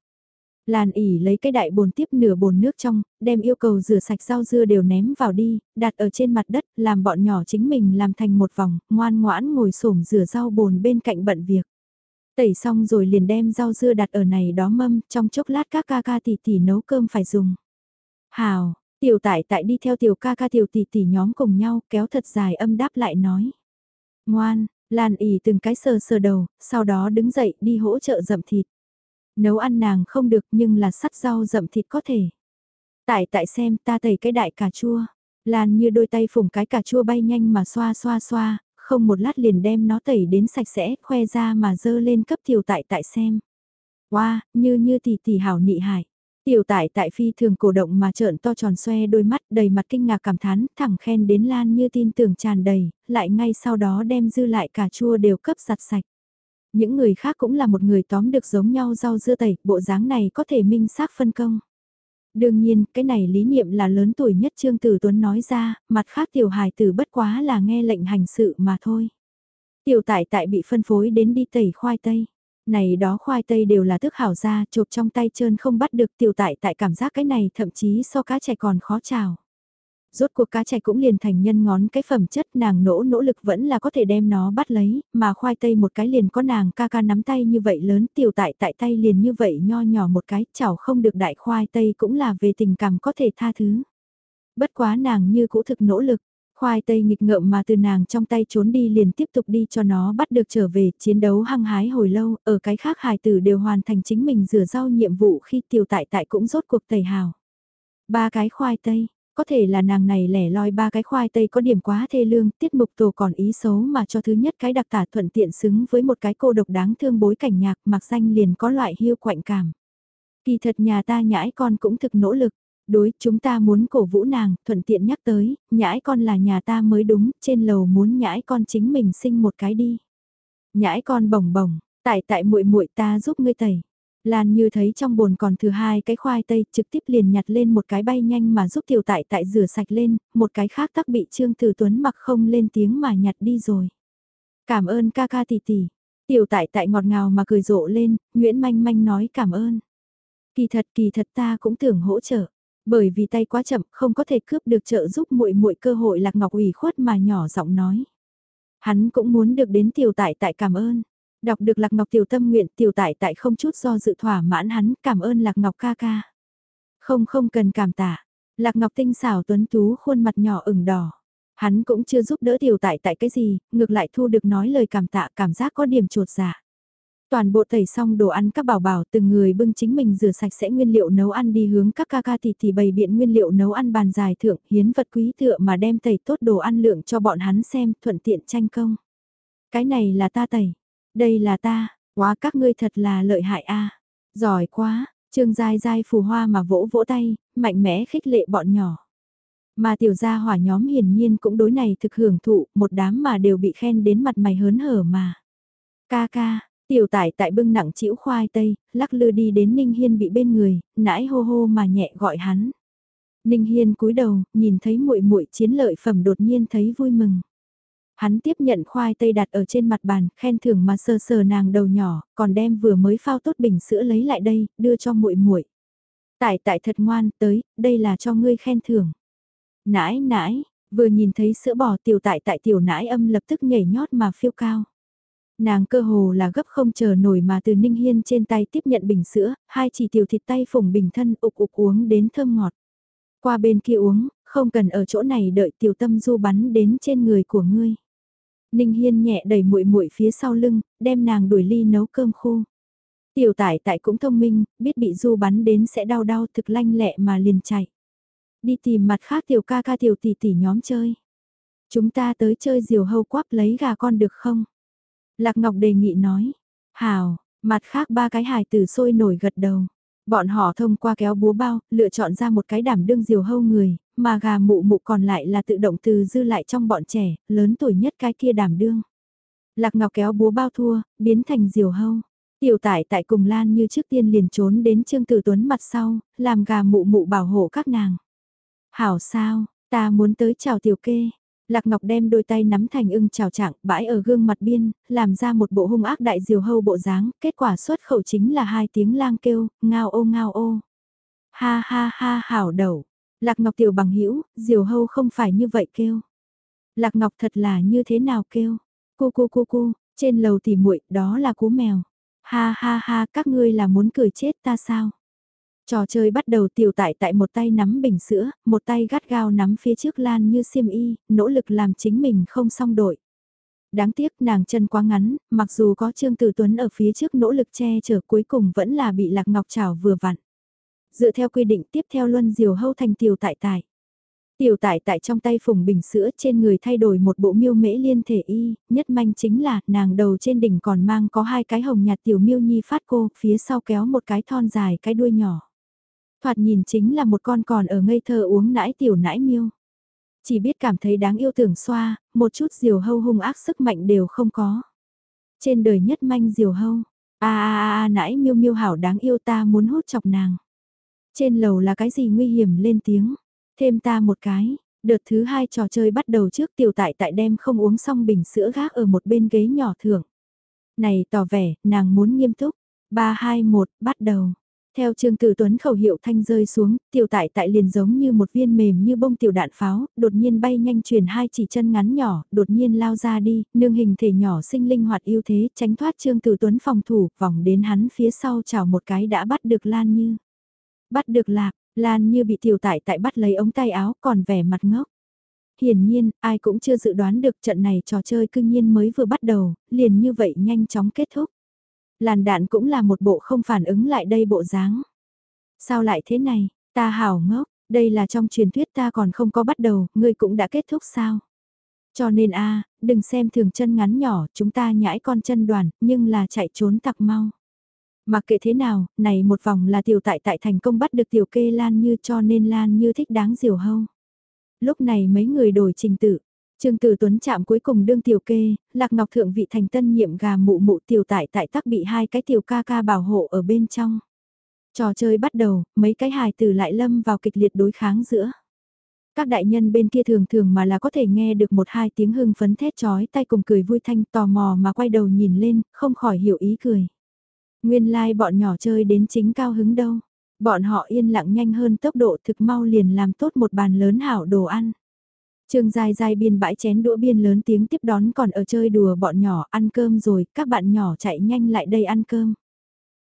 Lan ỉ lấy cái đại bồn tiếp nửa bồn nước trong, đem yêu cầu rửa sạch rau dưa đều ném vào đi, đặt ở trên mặt đất, làm bọn nhỏ chính mình làm thành một vòng, ngoan ngoãn ngồi xổm rửa rau bồn bên cạnh bận việc. Tẩy xong rồi liền đem rau dưa đặt ở này đó mâm, trong chốc lát các ca ca tỷ tỷ nấu cơm phải dùng. Hào, tiểu tại tại đi theo tiểu ca ca tiểu tỷ tỷ nhóm cùng nhau kéo thật dài âm đáp lại nói. Ngoan, Lan ỉ từng cái sờ sờ đầu, sau đó đứng dậy đi hỗ trợ dậm thịt. Nấu ăn nàng không được nhưng là sắt rau dậm thịt có thể. Tại tại xem ta tẩy cái đại cà chua. Lan như đôi tay phủng cái cà chua bay nhanh mà xoa xoa xoa, không một lát liền đem nó tẩy đến sạch sẽ, khoe ra mà dơ lên cấp tiểu tại tại xem. Wow, như như tỷ tỷ hảo nị hại. Tiểu tại tại phi thường cổ động mà trợn to tròn xoe đôi mắt đầy mặt kinh ngạc cảm thán, thẳng khen đến Lan như tin tưởng tràn đầy, lại ngay sau đó đem dư lại cà chua đều cấp giặt sạch. Những người khác cũng là một người tóm được giống nhau rau dưa tẩy, bộ dáng này có thể minh xác phân công. Đương nhiên, cái này lý niệm là lớn tuổi nhất Trương Tử Tuấn nói ra, mặt khác tiểu hài tử bất quá là nghe lệnh hành sự mà thôi. Tiểu tại tại bị phân phối đến đi tẩy khoai tây. Này đó khoai tây đều là thức hảo ra, chộp trong tay trơn không bắt được tiểu tại tại cảm giác cái này thậm chí so cá trẻ còn khó chào rốt cuộc cá chạch cũng liền thành nhân ngón cái phẩm chất nàng nỗ nỗ lực vẫn là có thể đem nó bắt lấy, mà khoai tây một cái liền có nàng ca ca nắm tay như vậy lớn tiểu tại tại tay liền như vậy nho nhỏ một cái chảo không được đại khoai tây cũng là về tình cảm có thể tha thứ. Bất quá nàng như cũ thực nỗ lực, khoai tây nghịch ngợm mà từ nàng trong tay trốn đi liền tiếp tục đi cho nó bắt được trở về chiến đấu hăng hái hồi lâu, ở cái khác hài tử đều hoàn thành chính mình rửa rau nhiệm vụ khi tiểu tại tại cũng rốt cuộc tẩy hào. Ba cái khoai tây, có thể là nàng này lẻ loi ba cái khoai tây có điểm quá thê lương, tiết mục tổ còn ý xấu mà cho thứ nhất cái đặc tả thuận tiện xứng với một cái cô độc đáng thương bối cảnh nhạc mặc danh liền có loại hiu quạnh cảm. Kỳ thật nhà ta nhãi con cũng thực nỗ lực, đối chúng ta muốn cổ vũ nàng, thuận tiện nhắc tới, nhãi con là nhà ta mới đúng, trên lầu muốn nhãi con chính mình sinh một cái đi. Nhãi con bồng bồng, tại tại muội muội ta giúp ngươi tẩy. Lan như thấy trong bồn còn thừa hai cái khoai tây trực tiếp liền nhặt lên một cái bay nhanh mà giúp tiểu tại tại rửa sạch lên, một cái khác tắc bị Trương Tử Tuấn mặc không lên tiếng mà nhặt đi rồi. Cảm ơn ca ca tỷ tỷ. Tiểu tại tại ngọt ngào mà cười rộ lên, Nguyễn Manh Manh nói cảm ơn. Kỳ thật kỳ thật ta cũng tưởng hỗ trợ, bởi vì tay quá chậm không có thể cướp được trợ giúp muội muội cơ hội lạc ngọc ủy khuất mà nhỏ giọng nói. Hắn cũng muốn được đến tiểu tại tại cảm ơn. Đọc được Lạc Ngọc tiểu tâm nguyện tiểu tại tại không chút do dự thỏa mãn hắn cảm ơn Lạc Ngọc ca ca. Không không cần cảm tạ. Lạc Ngọc tinh xảo tuấn tú khuôn mặt nhỏ ửng đỏ. Hắn cũng chưa giúp đỡ tiểu tại tại cái gì, ngược lại thu được nói lời cảm tạ cảm giác có điểm trột dạ. Toàn bộ tẩy xong đồ ăn các bảo bảo từng người bưng chính mình rửa sạch sẽ nguyên liệu nấu ăn đi hướng các ca ca thì thì bày biện nguyên liệu nấu ăn bàn dài thượng hiến vật quý tựa mà đem tẩy tốt đồ ăn lượng cho bọn hắn xem thuận tiện tranh công. Cái này là ta tẩy, đây là ta, quá các ngươi thật là lợi hại a Giỏi quá, trương dai dai phù hoa mà vỗ vỗ tay, mạnh mẽ khích lệ bọn nhỏ. Mà tiểu gia hỏa nhóm hiển nhiên cũng đối này thực hưởng thụ, một đám mà đều bị khen đến mặt mày hớn hở mà. Ca ca, tiểu tải tại bưng nặng chĩu khoai tây, lắc lư đi đến Ninh Hiên bị bên người, nãi hô hô mà nhẹ gọi hắn. Ninh Hiên cúi đầu, nhìn thấy muội muội chiến lợi phẩm đột nhiên thấy vui mừng. Hắn tiếp nhận khoai tây đặt ở trên mặt bàn, khen thưởng mà sờ sờ nàng đầu nhỏ, còn đem vừa mới phao tốt bình sữa lấy lại đây, đưa cho muội muội. Tại tại thật ngoan, tới, đây là cho ngươi khen thưởng. Nãi nãi, vừa nhìn thấy sữa bò tiểu tại tại tiểu nãi âm lập tức nhảy nhót mà phiêu cao. Nàng cơ hồ là gấp không chờ nổi mà từ Ninh Hiên trên tay tiếp nhận bình sữa, hai chỉ tiểu thịt tay phủng bình thân ục ục uống đến thơm ngọt. Qua bên kia uống, không cần ở chỗ này đợi tiểu tâm du bắn đến trên người của ngươi. Ninh Hiên nhẹ đẩy muội muội phía sau lưng, đem nàng đuổi ly nấu cơm khô. Tiểu tải tại cũng thông minh, biết bị du bắn đến sẽ đau đau thực lanh lẹ mà liền chạy. Đi tìm mặt khác tiểu ca ca tiểu tỷ tỷ nhóm chơi. Chúng ta tới chơi diều hâu quắp lấy gà con được không? Lạc Ngọc đề nghị nói. Hào, mặt khác ba cái hài tử sôi nổi gật đầu. Bọn họ thông qua kéo búa bao, lựa chọn ra một cái đảm đương diều hâu người, mà gà mụ mụ còn lại là tự động từ dư lại trong bọn trẻ, lớn tuổi nhất cái kia đảm đương. Lạc Ngọc kéo búa bao thua, biến thành diều hâu. Tiểu tải tại cùng Lan như trước tiên liền trốn đến Trương Tử Tuấn mặt sau, làm gà mụ mụ bảo hộ các nàng. Hảo sao, ta muốn tới chào tiểu kê. Lạc Ngọc đem đôi tay nắm thành ưng chào trạng bãi ở gương mặt biên, làm ra một bộ hung ác đại diều hâu bộ dáng, kết quả xuất khẩu chính là hai tiếng lang kêu, ngao ô ngao ô. Ha ha ha hảo đầu. Lạc Ngọc tiểu bằng hữu diều hâu không phải như vậy kêu. Lạc Ngọc thật là như thế nào kêu. Cu cu cu cu, trên lầu thì muội đó là cú mèo. Ha ha ha, các ngươi là muốn cười chết ta sao? Trò chơi bắt đầu tiểu tại tại một tay nắm bình sữa, một tay gắt gao nắm phía trước Lan như xiêm y, nỗ lực làm chính mình không xong đội. Đáng tiếc nàng chân quá ngắn, mặc dù có Trương Tử Tuấn ở phía trước nỗ lực che chở cuối cùng vẫn là bị Lạc Ngọc Trảo vừa vặn. Dựa theo quy định tiếp theo luân diều hâu thành tiểu tại tại. Tiểu tại tại trong tay phùng bình sữa trên người thay đổi một bộ miêu mễ liên thể y, nhất manh chính là nàng đầu trên đỉnh còn mang có hai cái hồng nhạt tiểu miêu nhi phát cô, phía sau kéo một cái thon dài cái đuôi nhỏ. Thoạt nhìn chính là một con còn ở ngây thơ uống nãi tiểu nãi miêu. Chỉ biết cảm thấy đáng yêu tưởng xoa, một chút diều hâu hung ác sức mạnh đều không có. Trên đời nhất manh diều hâu, a a a nãi miêu miêu hảo đáng yêu ta muốn hút chọc nàng. Trên lầu là cái gì nguy hiểm lên tiếng, thêm ta một cái, đợt thứ hai trò chơi bắt đầu trước tiểu tại tại đem không uống xong bình sữa gác ở một bên ghế nhỏ thưởng. Này tỏ vẻ, nàng muốn nghiêm túc, 3 2 1, bắt đầu. Theo Trương Tử Tuấn khẩu hiệu thanh rơi xuống, tiểu tại tại liền giống như một viên mềm như bông tiểu đạn pháo, đột nhiên bay nhanh chuyển hai chỉ chân ngắn nhỏ, đột nhiên lao ra đi, nương hình thể nhỏ sinh linh hoạt ưu thế, tránh thoát Trương Tử Tuấn phòng thủ, vòng đến hắn phía sau chào một cái đã bắt được Lan Như. Bắt được lạc, Lan Như bị tiểu tại tại bắt lấy ống tay áo còn vẻ mặt ngốc. Hiển nhiên, ai cũng chưa dự đoán được trận này trò chơi cương nhiên mới vừa bắt đầu, liền như vậy nhanh chóng kết thúc. Làn đạn cũng là một bộ không phản ứng lại đây bộ dáng. Sao lại thế này, ta hảo ngốc, đây là trong truyền thuyết ta còn không có bắt đầu, ngươi cũng đã kết thúc sao? Cho nên a đừng xem thường chân ngắn nhỏ, chúng ta nhãi con chân đoàn, nhưng là chạy trốn tặc mau. Mặc kệ thế nào, này một vòng là tiểu tại tại thành công bắt được tiểu kê Lan Như cho nên Lan Như thích đáng diều hâu. Lúc này mấy người đổi trình tự, Trương Tử Tuấn chạm cuối cùng đương tiểu kê, Lạc Ngọc Thượng vị thành tân nhiệm gà mụ mụ tiểu tại tại tắc bị hai cái tiểu ca ca bảo hộ ở bên trong. Trò chơi bắt đầu, mấy cái hài tử lại lâm vào kịch liệt đối kháng giữa. Các đại nhân bên kia thường thường mà là có thể nghe được một hai tiếng hưng phấn thét chói tay cùng cười vui thanh tò mò mà quay đầu nhìn lên, không khỏi hiểu ý cười. Nguyên lai like bọn nhỏ chơi đến chính cao hứng đâu. Bọn họ yên lặng nhanh hơn tốc độ thực mau liền làm tốt một bàn lớn hảo đồ ăn. Trương dài dài biên bãi chén đũa biên lớn tiếng tiếp đón còn ở chơi đùa bọn nhỏ ăn cơm rồi, các bạn nhỏ chạy nhanh lại đây ăn cơm.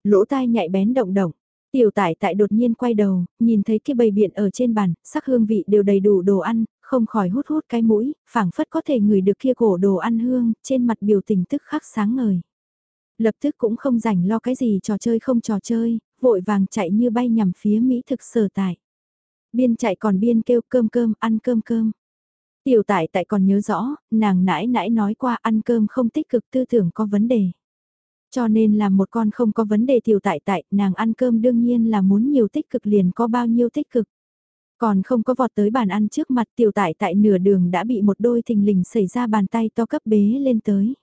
Lỗ tai nhạy bén động động, tiểu tải tại đột nhiên quay đầu, nhìn thấy cái bầy biện ở trên bàn, sắc hương vị đều đầy đủ đồ ăn, không khỏi hút hút cái mũi, phảng phất có thể ngửi được kia cổ đồ ăn hương, trên mặt biểu tình tức khắc sáng ngời. Lập tức cũng không rảnh lo cái gì trò chơi không trò chơi, vội vàng chạy như bay nhằm phía Mỹ thực sở tại. Biên chạy còn biên kêu cơm cơm, ăn cơm cơm. Tiểu tại tại còn nhớ rõ, nàng nãi nãi nói qua ăn cơm không tích cực tư tưởng có vấn đề. Cho nên là một con không có vấn đề tiểu tại tại, nàng ăn cơm đương nhiên là muốn nhiều tích cực liền có bao nhiêu tích cực. Còn không có vọt tới bàn ăn trước mặt tiểu tại tại nửa đường đã bị một đôi thình lình xảy ra bàn tay to cấp bế lên tới.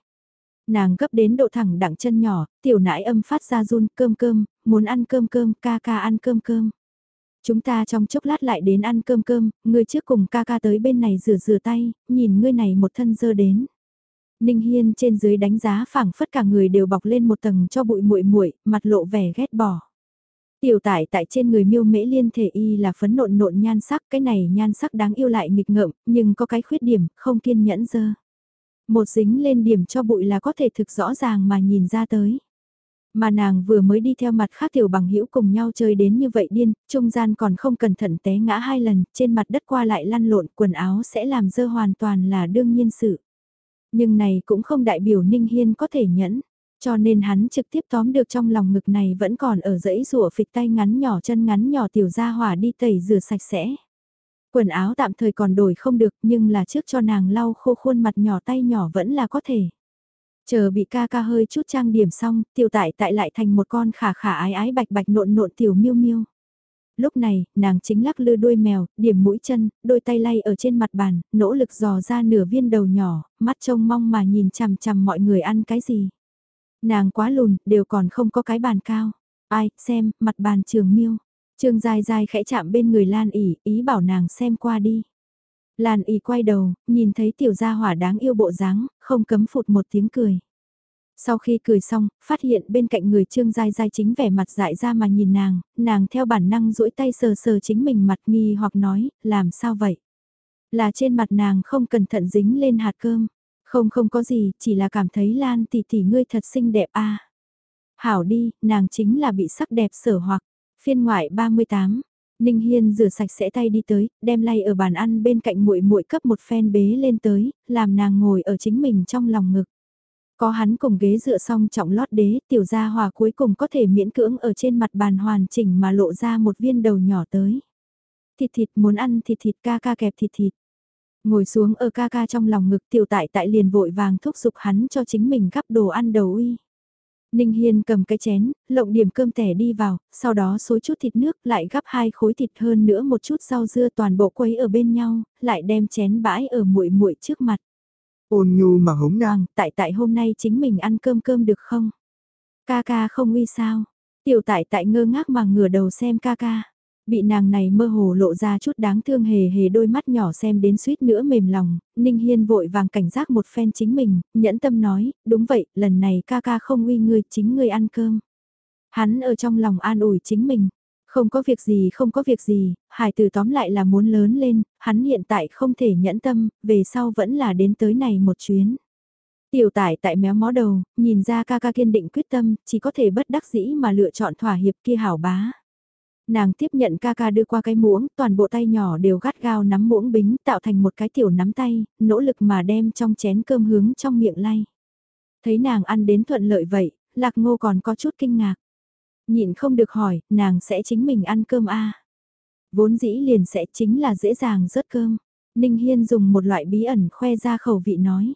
Nàng gấp đến độ thẳng đặng chân nhỏ, tiểu nãi âm phát ra run cơm cơm, muốn ăn cơm cơm, ca ca ăn cơm cơm. Chúng ta trong chốc lát lại đến ăn cơm cơm, ngươi trước cùng ca ca tới bên này rửa rửa tay, nhìn ngươi này một thân dơ đến. Ninh Hiên trên dưới đánh giá phảng phất cả người đều bọc lên một tầng cho bụi muội muội, mặt lộ vẻ ghét bỏ. Tiểu tải tại trên người miêu mễ liên thể y là phấn nộn nộn nhan sắc, cái này nhan sắc đáng yêu lại nghịch ngợm, nhưng có cái khuyết điểm, không kiên nhẫn dơ. Một dính lên điểm cho bụi là có thể thực rõ ràng mà nhìn ra tới. Mà nàng vừa mới đi theo mặt khác tiểu bằng hữu cùng nhau chơi đến như vậy điên, trung gian còn không cẩn thận té ngã hai lần, trên mặt đất qua lại lăn lộn quần áo sẽ làm dơ hoàn toàn là đương nhiên sự. Nhưng này cũng không đại biểu Ninh Hiên có thể nhẫn, cho nên hắn trực tiếp tóm được trong lòng ngực này vẫn còn ở dãy rùa phịch tay ngắn nhỏ chân ngắn nhỏ tiểu ra hỏa đi tẩy rửa sạch sẽ. Quần áo tạm thời còn đổi không được nhưng là trước cho nàng lau khô khuôn mặt nhỏ tay nhỏ vẫn là có thể. Chờ bị ca ca hơi chút trang điểm xong, tiểu tại tại lại thành một con khả khả ái ái bạch bạch nộn nộn tiểu miêu miêu. Lúc này, nàng chính lắc lư đuôi mèo, điểm mũi chân, đôi tay lay ở trên mặt bàn, nỗ lực dò ra nửa viên đầu nhỏ, mắt trông mong mà nhìn chằm chằm mọi người ăn cái gì. Nàng quá lùn, đều còn không có cái bàn cao. Ai, xem, mặt bàn trường miêu. Trương dài dài khẽ chạm bên người Lan ỉ, ý bảo nàng xem qua đi. Lan ỉ quay đầu, nhìn thấy tiểu gia hỏa đáng yêu bộ dáng, không cấm phụt một tiếng cười. Sau khi cười xong, phát hiện bên cạnh người trương dai dai chính vẻ mặt dại ra mà nhìn nàng, nàng theo bản năng duỗi tay sờ sờ chính mình mặt nghi hoặc nói, làm sao vậy? Là trên mặt nàng không cẩn thận dính lên hạt cơm. Không không có gì, chỉ là cảm thấy Lan tỷ tỷ ngươi thật xinh đẹp a. Hảo đi, nàng chính là bị sắc đẹp sở hoặc. Phiên ngoại 38, Ninh Hiên rửa sạch sẽ tay đi tới, đem lay ở bàn ăn bên cạnh muội muội cấp một phen bế lên tới, làm nàng ngồi ở chính mình trong lòng ngực. Có hắn cùng ghế dựa xong trọng lót đế, tiểu gia hòa cuối cùng có thể miễn cưỡng ở trên mặt bàn hoàn chỉnh mà lộ ra một viên đầu nhỏ tới. Thịt thịt muốn ăn thịt thịt ca ca kẹp thịt thịt. Ngồi xuống ở ca ca trong lòng ngực tiểu tại tại liền vội vàng thúc giục hắn cho chính mình gắp đồ ăn đầu uy. Ninh Hiên cầm cái chén, lộng điểm cơm tẻ đi vào, sau đó xối chút thịt nước lại gắp hai khối thịt hơn nữa một chút rau dưa toàn bộ quấy ở bên nhau, lại đem chén bãi ở muội muội trước mặt. Ôn nhu mà hống nàng, tại tại hôm nay chính mình ăn cơm cơm được không? Ca ca không uy sao? Tiểu tại tại ngơ ngác mà ngửa đầu xem ca ca. Bị nàng này mơ hồ lộ ra chút đáng thương hề hề đôi mắt nhỏ xem đến suýt nữa mềm lòng, Ninh Hiên vội vàng cảnh giác một phen chính mình, nhẫn tâm nói, đúng vậy, lần này ca ca không uy ngươi, chính ngươi ăn cơm. Hắn ở trong lòng an ủi chính mình, không có việc gì không có việc gì, hải tử tóm lại là muốn lớn lên, hắn hiện tại không thể nhẫn tâm, về sau vẫn là đến tới này một chuyến. Tiểu tải tại méo mó đầu, nhìn ra ca ca kiên định quyết tâm, chỉ có thể bất đắc dĩ mà lựa chọn thỏa hiệp kia hảo bá. Nàng tiếp nhận ca ca đưa qua cái muỗng, toàn bộ tay nhỏ đều gắt gao nắm muỗng bính tạo thành một cái tiểu nắm tay, nỗ lực mà đem trong chén cơm hướng trong miệng lay. Thấy nàng ăn đến thuận lợi vậy, lạc ngô còn có chút kinh ngạc. Nhịn không được hỏi, nàng sẽ chính mình ăn cơm a à? Vốn dĩ liền sẽ chính là dễ dàng rớt cơm. Ninh Hiên dùng một loại bí ẩn khoe ra khẩu vị nói.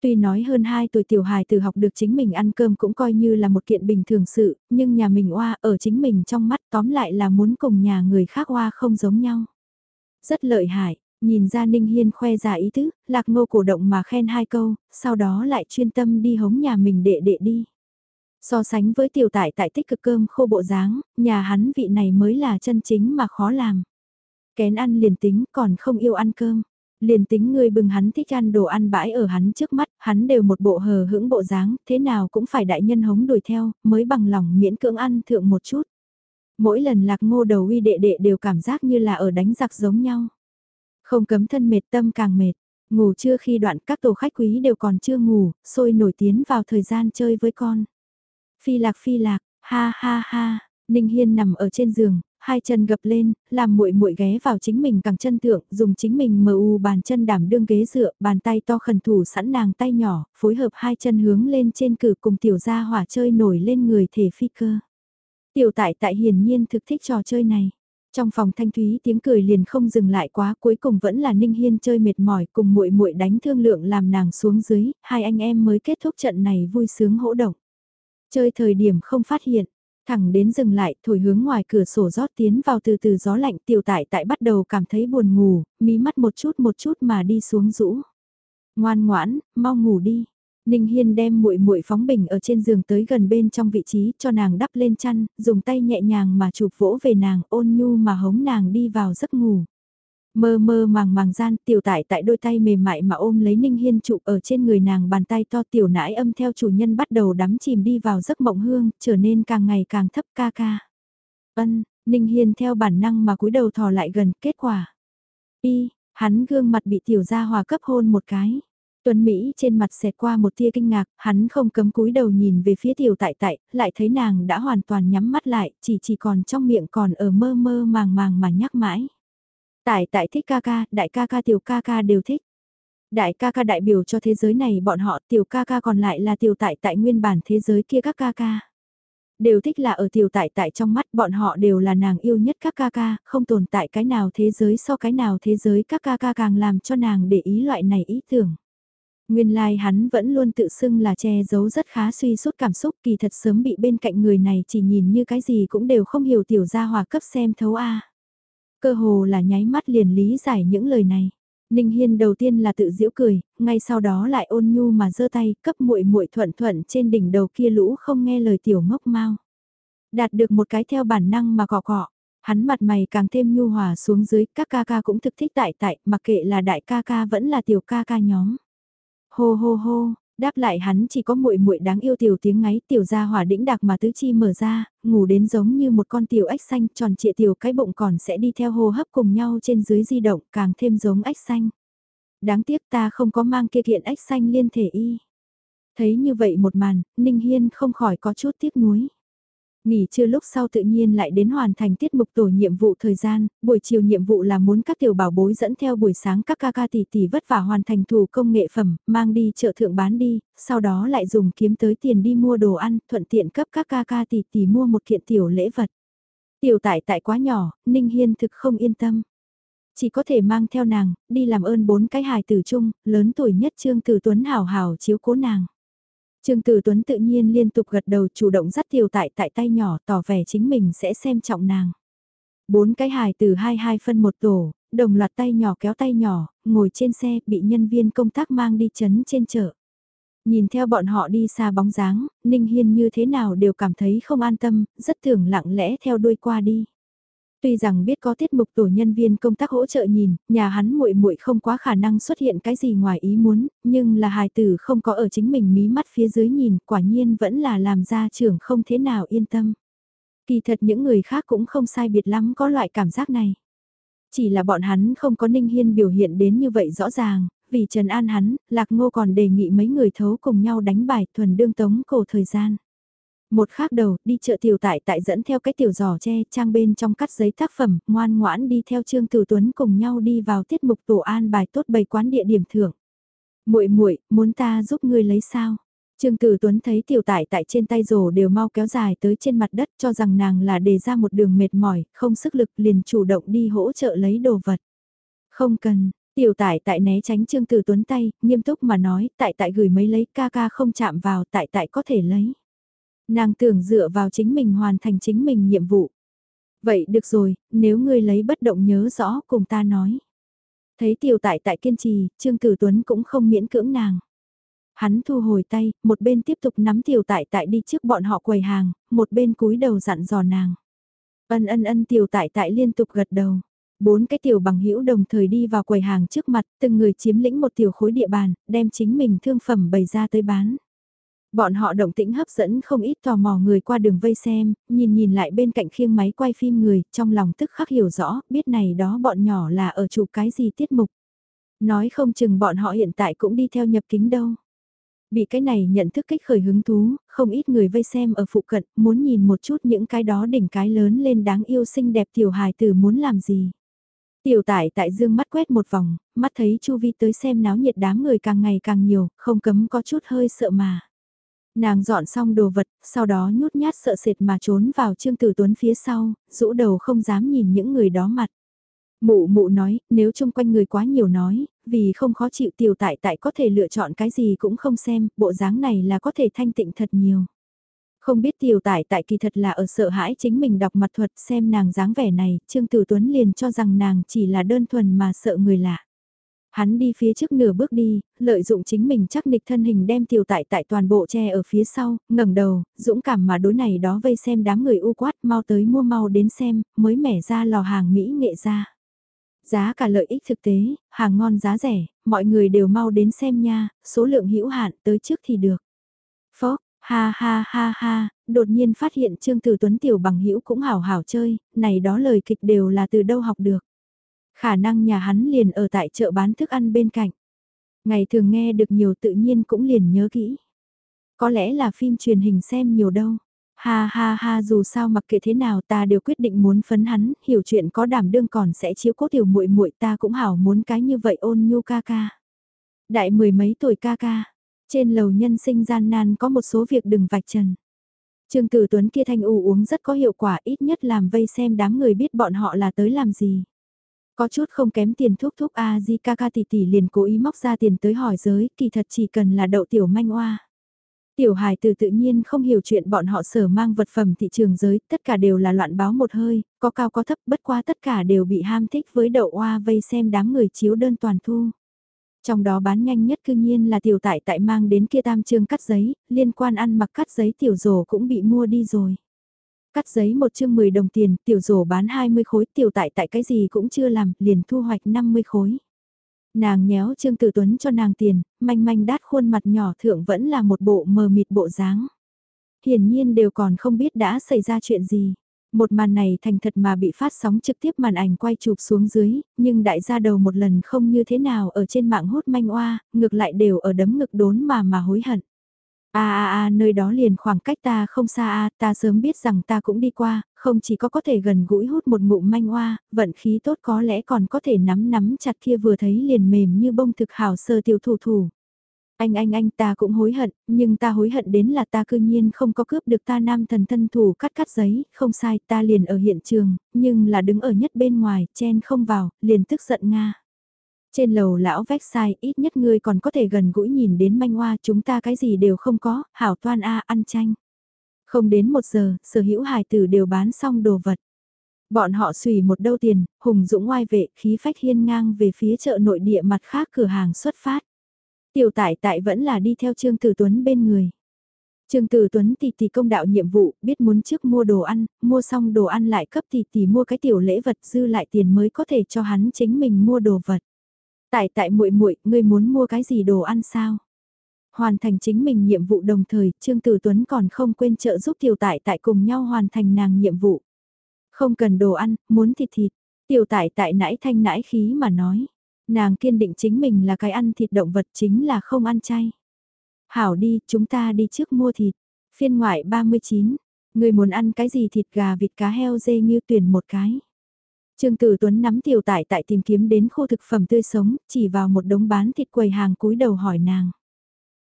Tuy nói hơn 2 tuổi tiểu hài từ học được chính mình ăn cơm cũng coi như là một kiện bình thường sự, nhưng nhà mình oa ở chính mình trong mắt tóm lại là muốn cùng nhà người khác oa không giống nhau. Rất lợi hại, nhìn ra Ninh Hiên khoe ra ý tứ, lạc ngô cổ động mà khen hai câu, sau đó lại chuyên tâm đi hống nhà mình đệ đệ đi. So sánh với tiểu tại tại tích cực cơm khô bộ dáng, nhà hắn vị này mới là chân chính mà khó làm. Kén ăn liền tính còn không yêu ăn cơm. Liền tính người bừng hắn thích ăn đồ ăn bãi ở hắn trước mắt, hắn đều một bộ hờ hững bộ dáng, thế nào cũng phải đại nhân hống đuổi theo, mới bằng lòng miễn cưỡng ăn thượng một chút. Mỗi lần lạc ngô đầu uy đệ đệ đều cảm giác như là ở đánh giặc giống nhau. Không cấm thân mệt tâm càng mệt, ngủ chưa khi đoạn các tổ khách quý đều còn chưa ngủ, sôi nổi tiến vào thời gian chơi với con. Phi lạc phi lạc, ha ha ha, Ninh Hiên nằm ở trên giường, hai chân gập lên, làm muội muội ghé vào chính mình cẳng chân thượng, dùng chính mình mờ u bàn chân đảm đương ghế dựa, bàn tay to khẩn thủ sẵn nàng tay nhỏ, phối hợp hai chân hướng lên trên cử cùng tiểu gia hỏa chơi nổi lên người thể phi cơ. Tiểu tại tại hiển nhiên thực thích trò chơi này. Trong phòng thanh thúy tiếng cười liền không dừng lại quá, cuối cùng vẫn là Ninh Hiên chơi mệt mỏi cùng muội muội đánh thương lượng làm nàng xuống dưới, hai anh em mới kết thúc trận này vui sướng hỗ động. Chơi thời điểm không phát hiện, thẳng đến dừng lại, thổi hướng ngoài cửa sổ rót tiến vào từ từ gió lạnh tiểu tại tại bắt đầu cảm thấy buồn ngủ, mí mắt một chút một chút mà đi xuống rũ. Ngoan ngoãn, mau ngủ đi. Ninh Hiên đem muội muội phóng bình ở trên giường tới gần bên trong vị trí cho nàng đắp lên chăn, dùng tay nhẹ nhàng mà chụp vỗ về nàng ôn nhu mà hống nàng đi vào giấc ngủ. Mơ mơ màng màng gian tiểu tại tại đôi tay mềm mại mà ôm lấy Ninh Hiên trụ ở trên người nàng bàn tay to tiểu nãi âm theo chủ nhân bắt đầu đắm chìm đi vào giấc mộng hương, trở nên càng ngày càng thấp ca ca. Ân, Ninh Hiên theo bản năng mà cúi đầu thò lại gần, kết quả. Y, hắn gương mặt bị tiểu gia hòa cấp hôn một cái. Tuấn Mỹ trên mặt xẹt qua một tia kinh ngạc, hắn không cấm cúi đầu nhìn về phía tiểu tại tại, lại thấy nàng đã hoàn toàn nhắm mắt lại, chỉ chỉ còn trong miệng còn ở mơ mơ màng màng mà nhắc mãi. Tại tại thích ca ca, đại ca ca tiểu ca ca đều thích. Đại ca ca đại biểu cho thế giới này bọn họ tiểu ca ca còn lại là tiểu tại tại nguyên bản thế giới kia các ca ca. Đều thích là ở tiểu tại tại trong mắt bọn họ đều là nàng yêu nhất các ca ca, không tồn tại cái nào thế giới so cái nào thế giới các ca ca càng làm cho nàng để ý loại này ý tưởng. Nguyên lai like hắn vẫn luôn tự xưng là che giấu rất khá suy sút cảm xúc kỳ thật sớm bị bên cạnh người này chỉ nhìn như cái gì cũng đều không hiểu tiểu gia hòa cấp xem thấu a Cơ hồ là nháy mắt liền lý giải những lời này. Ninh Hiên đầu tiên là tự giễu cười, ngay sau đó lại ôn nhu mà giơ tay, cấp muội muội thuận thuận trên đỉnh đầu kia lũ không nghe lời tiểu ngốc mau. Đạt được một cái theo bản năng mà cọ cọ, Hắn mặt mày càng thêm nhu hòa xuống dưới, các ca ca cũng thực thích tại tại, mặc kệ là đại ca ca vẫn là tiểu ca ca nhóm. Hô hô hô, đáp lại hắn chỉ có muội muội đáng yêu tiểu tiếng ngáy tiểu ra hỏa đĩnh đạc mà tứ chi mở ra, ngủ đến giống như một con tiểu ếch xanh tròn trịa tiểu cái bụng còn sẽ đi theo hô hấp cùng nhau trên dưới di động càng thêm giống ếch xanh. Đáng tiếc ta không có mang kia kiện ếch xanh liên thể y. Thấy như vậy một màn, Ninh Hiên không khỏi có chút tiếc nuối. Nghỉ trưa lúc sau tự nhiên lại đến hoàn thành tiết mục tổ nhiệm vụ thời gian, buổi chiều nhiệm vụ là muốn các tiểu bảo bối dẫn theo buổi sáng các ca ca tỷ tỷ vất vả hoàn thành thủ công nghệ phẩm, mang đi chợ thượng bán đi, sau đó lại dùng kiếm tới tiền đi mua đồ ăn, thuận tiện cấp các ca ca tỷ tỷ mua một kiện tiểu lễ vật. Tiểu tại tại quá nhỏ, Ninh Hiên thực không yên tâm. Chỉ có thể mang theo nàng, đi làm ơn bốn cái hài tử chung, lớn tuổi nhất Trương Tử Tuấn hảo hảo chiếu cố nàng. Trương Tử Tuấn tự nhiên liên tục gật đầu chủ động dắt tiểu tại tại tay nhỏ tỏ vẻ chính mình sẽ xem trọng nàng. Bốn cái hài từ hai hai phân một tổ, đồng loạt tay nhỏ kéo tay nhỏ, ngồi trên xe bị nhân viên công tác mang đi chấn trên chợ. Nhìn theo bọn họ đi xa bóng dáng, Ninh Hiên như thế nào đều cảm thấy không an tâm, rất tưởng lặng lẽ theo đuôi qua đi. Tuy rằng biết có tiết mục tổ nhân viên công tác hỗ trợ nhìn, nhà hắn muội muội không quá khả năng xuất hiện cái gì ngoài ý muốn, nhưng là hài tử không có ở chính mình mí mắt phía dưới nhìn, quả nhiên vẫn là làm gia trưởng không thế nào yên tâm. Kỳ thật những người khác cũng không sai biệt lắm có loại cảm giác này. Chỉ là bọn hắn không có Ninh Hiên biểu hiện đến như vậy rõ ràng, vì Trần An hắn, Lạc Ngô còn đề nghị mấy người thấu cùng nhau đánh bài thuần đương tống cổ thời gian. Một khác đầu, đi chợ tiểu tại tại dẫn theo cái tiểu giỏ tre, trang bên trong cắt giấy tác phẩm, ngoan ngoãn đi theo Trương Tử Tuấn cùng nhau đi vào tiết mục tổ an bài tốt bày quán địa điểm thưởng. Muội muội, muốn ta giúp ngươi lấy sao? Trương Tử Tuấn thấy tiểu tại tại trên tay rổ đều mau kéo dài tới trên mặt đất cho rằng nàng là đề ra một đường mệt mỏi, không sức lực liền chủ động đi hỗ trợ lấy đồ vật. Không cần, tiểu tại tại né tránh Trương Tử Tuấn tay, nghiêm túc mà nói, tại tại gửi mấy lấy ca ca không chạm vào, tại tại có thể lấy. Nàng tưởng dựa vào chính mình hoàn thành chính mình nhiệm vụ. Vậy được rồi, nếu ngươi lấy bất động nhớ rõ cùng ta nói. Thấy tiểu tại tại kiên trì, Trương Tử Tuấn cũng không miễn cưỡng nàng. Hắn thu hồi tay, một bên tiếp tục nắm tiểu tại tại đi trước bọn họ quầy hàng, một bên cúi đầu dặn dò nàng. Ân ân ân tiểu tại tại liên tục gật đầu. Bốn cái tiểu bằng hữu đồng thời đi vào quầy hàng trước mặt, từng người chiếm lĩnh một tiểu khối địa bàn, đem chính mình thương phẩm bày ra tới bán. Bọn họ động tĩnh hấp dẫn không ít tò mò người qua đường vây xem, nhìn nhìn lại bên cạnh khiêng máy quay phim người, trong lòng tức khắc hiểu rõ, biết này đó bọn nhỏ là ở chụp cái gì tiết mục. Nói không chừng bọn họ hiện tại cũng đi theo nhập kính đâu. Bị cái này nhận thức kích khởi hứng thú, không ít người vây xem ở phụ cận, muốn nhìn một chút những cái đó đỉnh cái lớn lên đáng yêu xinh đẹp tiểu hài tử muốn làm gì. Tiểu tải tại dương mắt quét một vòng, mắt thấy chu vi tới xem náo nhiệt đám người càng ngày càng nhiều, không cấm có chút hơi sợ mà. Nàng dọn xong đồ vật, sau đó nhút nhát sợ sệt mà trốn vào Trương Tử Tuấn phía sau, rũ đầu không dám nhìn những người đó mặt. Mụ mụ nói, nếu chung quanh người quá nhiều nói, vì không khó chịu tiểu tại tại có thể lựa chọn cái gì cũng không xem, bộ dáng này là có thể thanh tịnh thật nhiều. Không biết tiểu tại tại kỳ thật là ở sợ hãi chính mình đọc mặt thuật xem nàng dáng vẻ này, Trương Tử Tuấn liền cho rằng nàng chỉ là đơn thuần mà sợ người lạ. Hắn đi phía trước nửa bước đi, lợi dụng chính mình chắc nịch thân hình đem tiểu tại tại toàn bộ che ở phía sau, ngẩng đầu, dũng cảm mà đối này đó vây xem đám người u quát mau tới mua mau đến xem, mới mẻ ra lò hàng Mỹ nghệ ra. Giá cả lợi ích thực tế, hàng ngon giá rẻ, mọi người đều mau đến xem nha, số lượng hữu hạn tới trước thì được. Phó, ha ha ha ha, đột nhiên phát hiện Trương Tử Tuấn tiểu bằng hữu cũng hảo hảo chơi, này đó lời kịch đều là từ đâu học được. Khả năng nhà hắn liền ở tại chợ bán thức ăn bên cạnh. Ngày thường nghe được nhiều tự nhiên cũng liền nhớ kỹ. Có lẽ là phim truyền hình xem nhiều đâu. Ha ha ha dù sao mặc kệ thế nào ta đều quyết định muốn phấn hắn, hiểu chuyện có đảm đương còn sẽ chiếu cố tiểu muội muội ta cũng hảo muốn cái như vậy ôn nhu ca ca. Đại mười mấy tuổi ca ca, trên lầu nhân sinh gian nan có một số việc đừng vạch trần. Trương Tử Tuấn kia thanh u uống rất có hiệu quả ít nhất làm vây xem đám người biết bọn họ là tới làm gì. Có chút không kém tiền thuốc thuốc A Di ca ca tỷ tỷ liền cố ý móc ra tiền tới hỏi giới, kỳ thật chỉ cần là đậu tiểu manh oa. Tiểu hài từ tự nhiên không hiểu chuyện bọn họ sở mang vật phẩm thị trường giới, tất cả đều là loạn báo một hơi, có cao có thấp, bất qua tất cả đều bị ham thích với đậu oa vây xem đám người chiếu đơn toàn thu. Trong đó bán nhanh nhất cư nhiên là tiểu tại tại mang đến kia tam trương cắt giấy, liên quan ăn mặc cắt giấy tiểu rổ cũng bị mua đi rồi. Cắt giấy một chương 10 đồng tiền, tiểu rổ bán 20 khối, tiểu tại tại cái gì cũng chưa làm, liền thu hoạch 50 khối. Nàng nhéo Trương Tử Tuấn cho nàng tiền, manh manh đát khuôn mặt nhỏ thượng vẫn là một bộ mờ mịt bộ dáng. Hiển nhiên đều còn không biết đã xảy ra chuyện gì. Một màn này thành thật mà bị phát sóng trực tiếp màn ảnh quay chụp xuống dưới, nhưng đại gia đầu một lần không như thế nào ở trên mạng hốt manh oa, ngược lại đều ở đấm ngực đốn mà mà hối hận. A a a nơi đó liền khoảng cách ta không xa a, ta sớm biết rằng ta cũng đi qua, không chỉ có có thể gần gũi hút một ngụm manh oa, vận khí tốt có lẽ còn có thể nắm nắm chặt kia vừa thấy liền mềm như bông thực hào sơ tiêu thủ thủ. Anh anh anh ta cũng hối hận, nhưng ta hối hận đến là ta cư nhiên không có cướp được ta nam thần thân thủ cắt cắt giấy, không sai ta liền ở hiện trường, nhưng là đứng ở nhất bên ngoài, chen không vào, liền tức giận Nga. Trên lầu lão vách sai, ít nhất ngươi còn có thể gần gũi nhìn đến manh hoa chúng ta cái gì đều không có, hảo toan A ăn chanh. Không đến một giờ, sở hữu hài tử đều bán xong đồ vật. Bọn họ xùy một đâu tiền, hùng dũng ngoai vệ, khí phách hiên ngang về phía chợ nội địa mặt khác cửa hàng xuất phát. Tiểu tại tại vẫn là đi theo Trương Tử Tuấn bên người. Trương Tử Tuấn tỷ tỷ công đạo nhiệm vụ, biết muốn trước mua đồ ăn, mua xong đồ ăn lại cấp tỷ tỷ mua cái tiểu lễ vật dư lại tiền mới có thể cho hắn chính mình mua đồ vật. Tại tại muội muội, ngươi muốn mua cái gì đồ ăn sao? Hoàn thành chính mình nhiệm vụ đồng thời, Trương Tử Tuấn còn không quên trợ giúp tiểu tại tại cùng nhau hoàn thành nàng nhiệm vụ. Không cần đồ ăn, muốn thịt thịt. Tiểu tại tại nãi thanh nãi khí mà nói. Nàng kiên định chính mình là cái ăn thịt động vật chính là không ăn chay. Hảo đi, chúng ta đi trước mua thịt. Phiên ngoại 39, người muốn ăn cái gì thịt gà vịt cá heo dê như tuyển một cái. Trương Tử Tuấn nắm tiểu tại tại tìm kiếm đến khu thực phẩm tươi sống, chỉ vào một đống bán thịt quầy hàng cúi đầu hỏi nàng.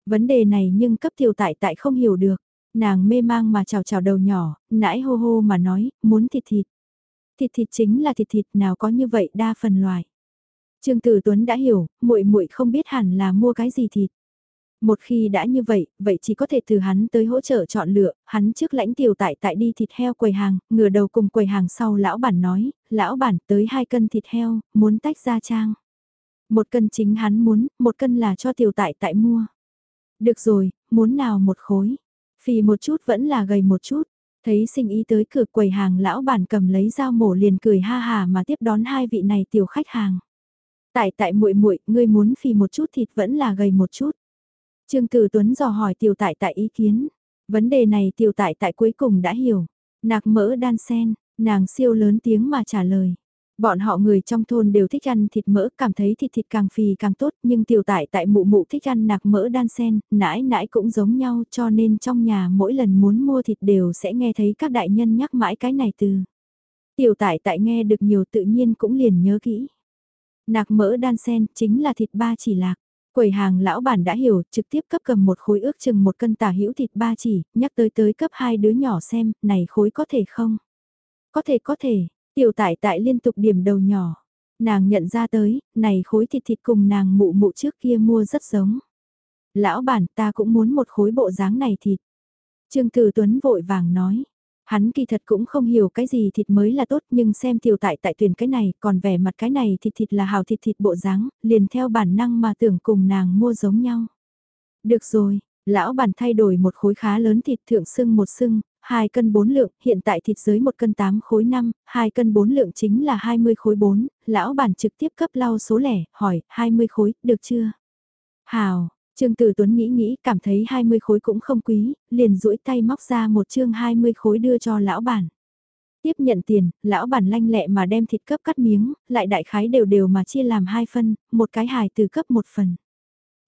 Vấn đề này nhưng cấp tiểu tại tại không hiểu được. Nàng mê mang mà chào chào đầu nhỏ, nãi hô hô mà nói, muốn thịt thịt. Thịt thịt chính là thịt thịt nào có như vậy đa phần loại. Trương Tử Tuấn đã hiểu, muội muội không biết hẳn là mua cái gì thịt. Một khi đã như vậy, vậy chỉ có thể từ hắn tới hỗ trợ chọn lựa, hắn trước lãnh tiểu tại tại đi thịt heo quầy hàng, ngửa đầu cùng quầy hàng sau lão bản nói, lão bản tới hai cân thịt heo, muốn tách ra trang. Một cân chính hắn muốn, một cân là cho tiểu tại tại mua. Được rồi, muốn nào một khối. Phì một chút vẫn là gầy một chút. Thấy sinh ý tới cửa quầy hàng lão bản cầm lấy dao mổ liền cười ha hà mà tiếp đón hai vị này tiểu khách hàng. Tại tại muội muội, ngươi muốn phì một chút thịt vẫn là gầy một chút. Trương Tử Tuấn dò hỏi tiểu tại tại ý kiến. Vấn đề này tiểu tại tại cuối cùng đã hiểu. Nạc mỡ đan sen, nàng siêu lớn tiếng mà trả lời. Bọn họ người trong thôn đều thích ăn thịt mỡ, cảm thấy thịt thịt càng phì càng tốt, nhưng tiểu tại tại mụ mụ thích ăn nạc mỡ đan sen, nãi nãi cũng giống nhau cho nên trong nhà mỗi lần muốn mua thịt đều sẽ nghe thấy các đại nhân nhắc mãi cái này từ. Tiểu tại tại nghe được nhiều tự nhiên cũng liền nhớ kỹ. Nạc mỡ đan sen chính là thịt ba chỉ lạc. Quầy hàng lão bản đã hiểu, trực tiếp cấp cầm một khối ước chừng một cân tả hữu thịt ba chỉ, nhắc tới tới cấp hai đứa nhỏ xem, này khối có thể không? Có thể có thể, tiểu tại tại liên tục điểm đầu nhỏ. Nàng nhận ra tới, này khối thịt thịt cùng nàng mụ mụ trước kia mua rất giống. Lão bản ta cũng muốn một khối bộ dáng này thịt. Trương Tử Tuấn vội vàng nói, Hắn kỳ thật cũng không hiểu cái gì thịt mới là tốt nhưng xem tiểu tại tại tuyển cái này còn vẻ mặt cái này thịt thịt là hào thịt thịt bộ dáng, liền theo bản năng mà tưởng cùng nàng mua giống nhau. Được rồi, lão bản thay đổi một khối khá lớn thịt thượng sưng một sưng, 2 cân 4 lượng, hiện tại thịt dưới 1 cân 8 khối 5, 2 cân 4 lượng chính là 20 khối 4, lão bản trực tiếp cấp lau số lẻ, hỏi, 20 khối, được chưa? Hào, Trương Tử Tuấn nghĩ nghĩ cảm thấy 20 khối cũng không quý, liền duỗi tay móc ra một chương 20 khối đưa cho lão bản. Tiếp nhận tiền, lão bản lanh lẹ mà đem thịt cấp cắt miếng, lại đại khái đều đều mà chia làm hai phân, một cái hài từ cấp một phần.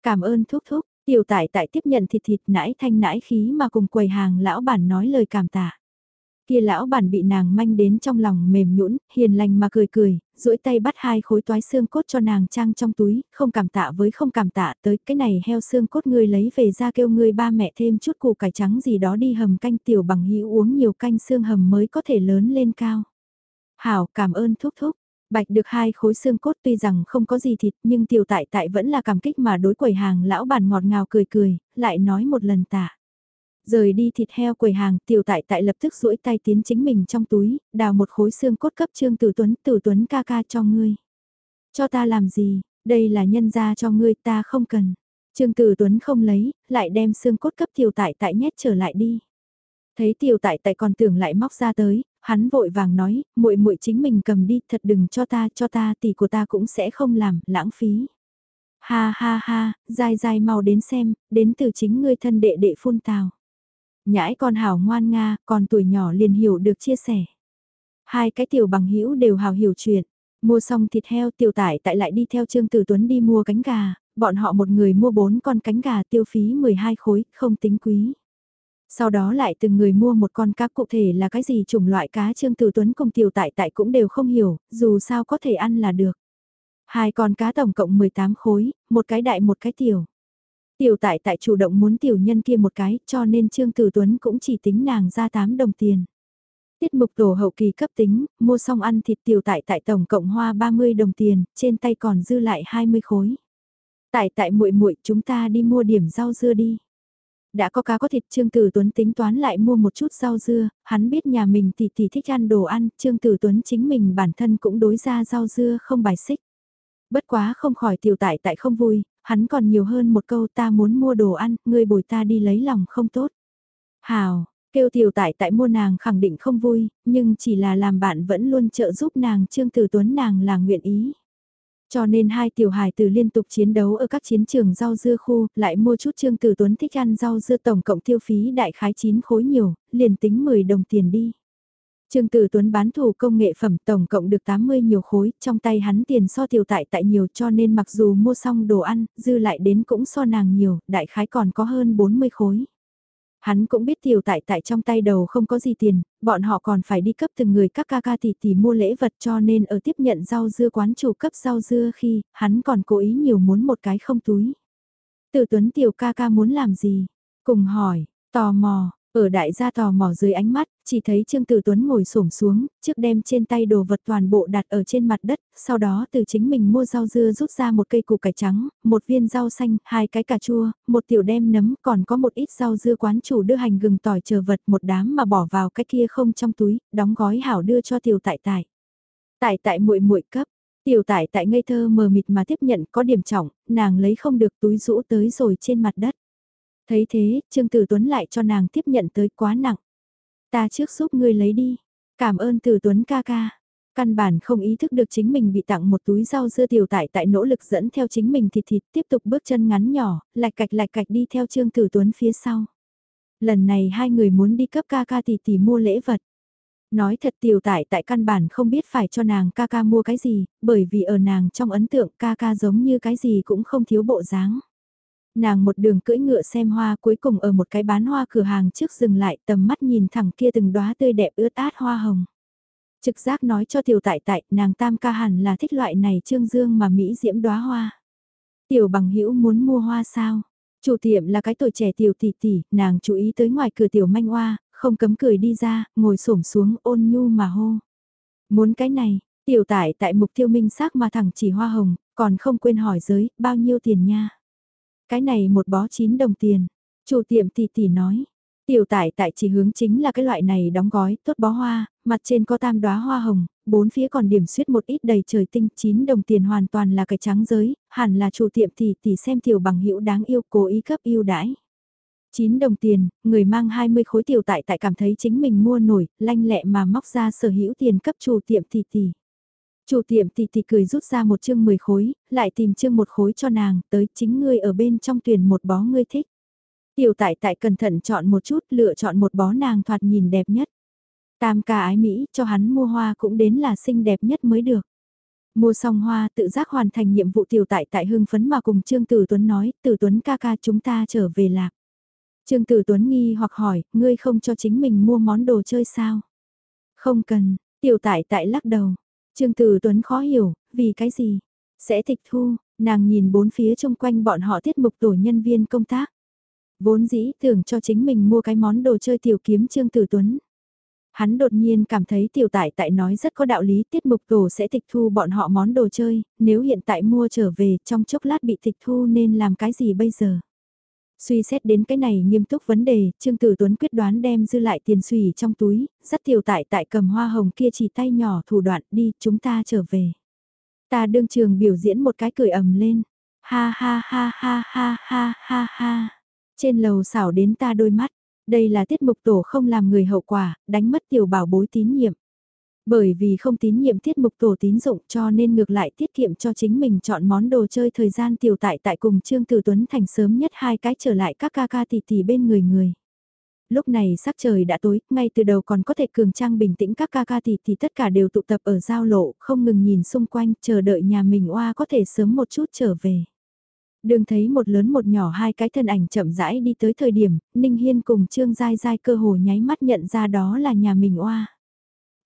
Cảm ơn thúc thúc, tiểu tại tại tiếp nhận thịt thịt nãi thanh nãi khí mà cùng quầy hàng lão bản nói lời cảm tạ. Kia lão bản bị nàng manh đến trong lòng mềm nhũn, hiền lành mà cười cười, duỗi tay bắt hai khối toái xương cốt cho nàng trang trong túi, không cảm tạ với không cảm tạ tới cái này heo xương cốt ngươi lấy về ra kêu ngươi ba mẹ thêm chút củ cải trắng gì đó đi hầm canh tiểu bằng hữu uống nhiều canh xương hầm mới có thể lớn lên cao. Hảo cảm ơn thúc thúc. Bạch được hai khối xương cốt tuy rằng không có gì thịt nhưng tiểu tại tại vẫn là cảm kích mà đối quầy hàng lão bản ngọt ngào cười cười, lại nói một lần tạ. Rời đi thịt heo quầy hàng, tiểu tại tại lập tức duỗi tay tiến chính mình trong túi, đào một khối xương cốt cấp trương tử tuấn, tử tuấn ca ca cho ngươi. Cho ta làm gì, đây là nhân gia cho ngươi ta không cần. Trương tử tuấn không lấy, lại đem xương cốt cấp tiểu tại tại nhét trở lại đi. Thấy tiểu tại tại còn tưởng lại móc ra tới, hắn vội vàng nói, muội muội chính mình cầm đi, thật đừng cho ta, cho ta tỷ của ta cũng sẽ không làm, lãng phí. Ha ha ha, dai dai mau đến xem, đến từ chính ngươi thân đệ đệ phun tào. Nhãi con hảo ngoan nga, còn tuổi nhỏ liền hiểu được chia sẻ. Hai cái tiểu bằng hữu đều hào hiểu chuyện. Mua xong thịt heo tiểu tải tại lại đi theo Trương Tử Tuấn đi mua cánh gà, bọn họ một người mua bốn con cánh gà tiêu phí 12 khối, không tính quý. Sau đó lại từng người mua một con cá cụ thể là cái gì chủng loại cá Trương Tử Tuấn cùng tiểu tại tại cũng đều không hiểu, dù sao có thể ăn là được. Hai con cá tổng cộng 18 khối, một cái đại một cái tiểu. Tiểu tại tại chủ động muốn tiểu nhân kia một cái, cho nên Trương Tử Tuấn cũng chỉ tính nàng ra 8 đồng tiền. Tiết mục tổ hậu kỳ cấp tính, mua xong ăn thịt tiểu tại tại tổng cộng hoa 30 đồng tiền, trên tay còn dư lại 20 khối. Tại tại muội muội chúng ta đi mua điểm rau dưa đi. Đã có cá có thịt Trương Tử Tuấn tính toán lại mua một chút rau dưa, hắn biết nhà mình tỷ tỷ thích ăn đồ ăn, Trương Tử Tuấn chính mình bản thân cũng đối ra rau dưa không bài xích. Bất quá không khỏi tiểu tại tại không vui, hắn còn nhiều hơn một câu ta muốn mua đồ ăn, ngươi bồi ta đi lấy lòng không tốt. Hào, kêu tiểu tại tại mua nàng khẳng định không vui, nhưng chỉ là làm bạn vẫn luôn trợ giúp nàng Trương Tử Tuấn nàng là nguyện ý. Cho nên hai tiểu hài từ liên tục chiến đấu ở các chiến trường rau dưa khu, lại mua chút Trương Tử Tuấn thích ăn rau dưa tổng cộng tiêu phí đại khái 9 khối nhiều, liền tính 10 đồng tiền đi. Trương Tử Tuấn bán thủ công nghệ phẩm tổng cộng được 80 nhiều khối, trong tay hắn tiền so tiểu tại tại nhiều cho nên mặc dù mua xong đồ ăn, dư lại đến cũng so nàng nhiều, đại khái còn có hơn 40 khối. Hắn cũng biết tiểu tại tại trong tay đầu không có gì tiền, bọn họ còn phải đi cấp từng người các ca ca tỷ tỷ mua lễ vật cho nên ở tiếp nhận rau dưa quán chủ cấp rau dưa khi, hắn còn cố ý nhiều muốn một cái không túi. Tử Tuấn tiểu ca ca muốn làm gì? Cùng hỏi, tò mò, ở đại gia tò mò dưới ánh mắt, chỉ thấy Trương Tử Tuấn ngồi xổm xuống, trước đem trên tay đồ vật toàn bộ đặt ở trên mặt đất, sau đó từ chính mình mua rau dưa rút ra một cây củ cải trắng, một viên rau xanh, hai cái cà chua, một tiểu đem nấm, còn có một ít rau dưa quán chủ đưa hành gừng tỏi chờ vật một đám mà bỏ vào cái kia không trong túi, đóng gói hảo đưa cho tiểu tại tại. Tại tại muội muội cấp, tiểu tại tại ngây thơ mờ mịt mà tiếp nhận có điểm trọng, nàng lấy không được túi rũ tới rồi trên mặt đất. Thấy thế, Trương Tử Tuấn lại cho nàng tiếp nhận tới quá nặng. Ta trước giúp ngươi lấy đi. Cảm ơn Tử Tuấn ca ca. Căn bản không ý thức được chính mình bị tặng một túi rau dưa tiểu tại tại nỗ lực dẫn theo chính mình thịt thịt tiếp tục bước chân ngắn nhỏ, lạch cạch lạch cạch đi theo Trương Tử Tuấn phía sau. Lần này hai người muốn đi cấp ca ca tỷ tỷ mua lễ vật. Nói thật tiểu tại tại căn bản không biết phải cho nàng ca ca mua cái gì, bởi vì ở nàng trong ấn tượng ca ca giống như cái gì cũng không thiếu bộ dáng. Nàng một đường cưỡi ngựa xem hoa cuối cùng ở một cái bán hoa cửa hàng trước dừng lại tầm mắt nhìn thẳng kia từng đóa tươi đẹp ướt át hoa hồng. Trực giác nói cho tiểu tại tại nàng tam ca hẳn là thích loại này trương dương mà Mỹ diễm đóa hoa. Tiểu bằng hữu muốn mua hoa sao? Chủ tiệm là cái tuổi trẻ tiểu tỷ tỷ, nàng chú ý tới ngoài cửa tiểu manh hoa, không cấm cười đi ra, ngồi xổm xuống ôn nhu mà hô. Muốn cái này, tiểu tại tại mục tiêu minh xác mà thẳng chỉ hoa hồng, còn không quên hỏi giới, bao nhiêu tiền nha. Cái này một bó 9 đồng tiền. Chủ tiệm tỷ tỷ nói. Tiểu tải tại chỉ hướng chính là cái loại này đóng gói, tốt bó hoa, mặt trên có tam đóa hoa hồng, bốn phía còn điểm suyết một ít đầy trời tinh, 9 đồng tiền hoàn toàn là cái trắng giới, hẳn là chủ tiệm tỷ tỷ xem tiểu bằng hữu đáng yêu cố ý cấp yêu đãi. 9 đồng tiền, người mang 20 khối tiểu tại tại cảm thấy chính mình mua nổi, lanh lẹ mà móc ra sở hữu tiền cấp chủ tiệm tỷ tỷ. Chủ tiệm tỷ tỷ cười rút ra một chương 10 khối, lại tìm chương một khối cho nàng, tới chính ngươi ở bên trong tuyển một bó ngươi thích. Tiểu tại tại cẩn thận chọn một chút, lựa chọn một bó nàng thoạt nhìn đẹp nhất. Tam ca ái Mỹ, cho hắn mua hoa cũng đến là xinh đẹp nhất mới được. Mua xong hoa tự giác hoàn thành nhiệm vụ tiểu tại tại hưng phấn mà cùng Trương Tử Tuấn nói, Tử Tuấn ca ca chúng ta trở về lạc. Trương Tử Tuấn nghi hoặc hỏi, ngươi không cho chính mình mua món đồ chơi sao? Không cần, tiểu tại tại lắc đầu, Trương Tử Tuấn khó hiểu, vì cái gì? Sẽ tịch thu, nàng nhìn bốn phía chung quanh bọn họ tiết mục tổ nhân viên công tác. Vốn dĩ tưởng cho chính mình mua cái món đồ chơi tiểu kiếm Trương Tử Tuấn. Hắn đột nhiên cảm thấy tiểu tại tại nói rất có đạo lý tiết mục tổ sẽ tịch thu bọn họ món đồ chơi, nếu hiện tại mua trở về trong chốc lát bị tịch thu nên làm cái gì bây giờ? Suy xét đến cái này nghiêm túc vấn đề, Trương Tử Tuấn quyết đoán đem dư lại tiền xùy trong túi, dắt tiểu tại tại cầm hoa hồng kia chỉ tay nhỏ thủ đoạn đi, chúng ta trở về. Ta đương trường biểu diễn một cái cười ầm lên. Ha ha ha ha ha ha ha ha. Trên lầu xảo đến ta đôi mắt. Đây là tiết mục tổ không làm người hậu quả, đánh mất tiểu bảo bối tín nhiệm. Bởi vì không tín nhiệm tiết mục tổ tín dụng cho nên ngược lại tiết kiệm cho chính mình chọn món đồ chơi thời gian tiểu tại tại cùng Trương Tử Tuấn thành sớm nhất hai cái trở lại các ca ca tỷ tỷ bên người người. Lúc này sắc trời đã tối, ngay từ đầu còn có thể cường trang bình tĩnh các ca ca tỷ tỷ tất cả đều tụ tập ở giao lộ, không ngừng nhìn xung quanh, chờ đợi nhà mình oa có thể sớm một chút trở về. Đường thấy một lớn một nhỏ hai cái thân ảnh chậm rãi đi tới thời điểm, Ninh Hiên cùng Trương Giai Giai cơ hồ nháy mắt nhận ra đó là nhà mình oa.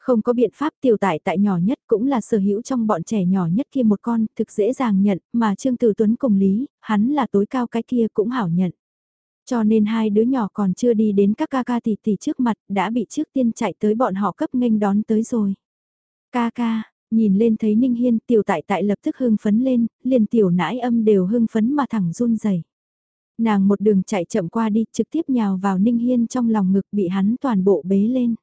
Không có biện pháp tiểu tại tại nhỏ nhất cũng là sở hữu trong bọn trẻ nhỏ nhất kia một con, thực dễ dàng nhận, mà Trương Tử Tuấn cùng Lý, hắn là tối cao cái kia cũng hảo nhận. Cho nên hai đứa nhỏ còn chưa đi đến các ca ca tỷ tỷ trước mặt, đã bị trước tiên chạy tới bọn họ cấp nghênh đón tới rồi. Ca ca, nhìn lên thấy Ninh Hiên tiểu tại tại lập tức hưng phấn lên, liền tiểu nãi âm đều hưng phấn mà thẳng run rẩy. Nàng một đường chạy chậm qua đi trực tiếp nhào vào Ninh Hiên trong lòng ngực bị hắn toàn bộ bế lên.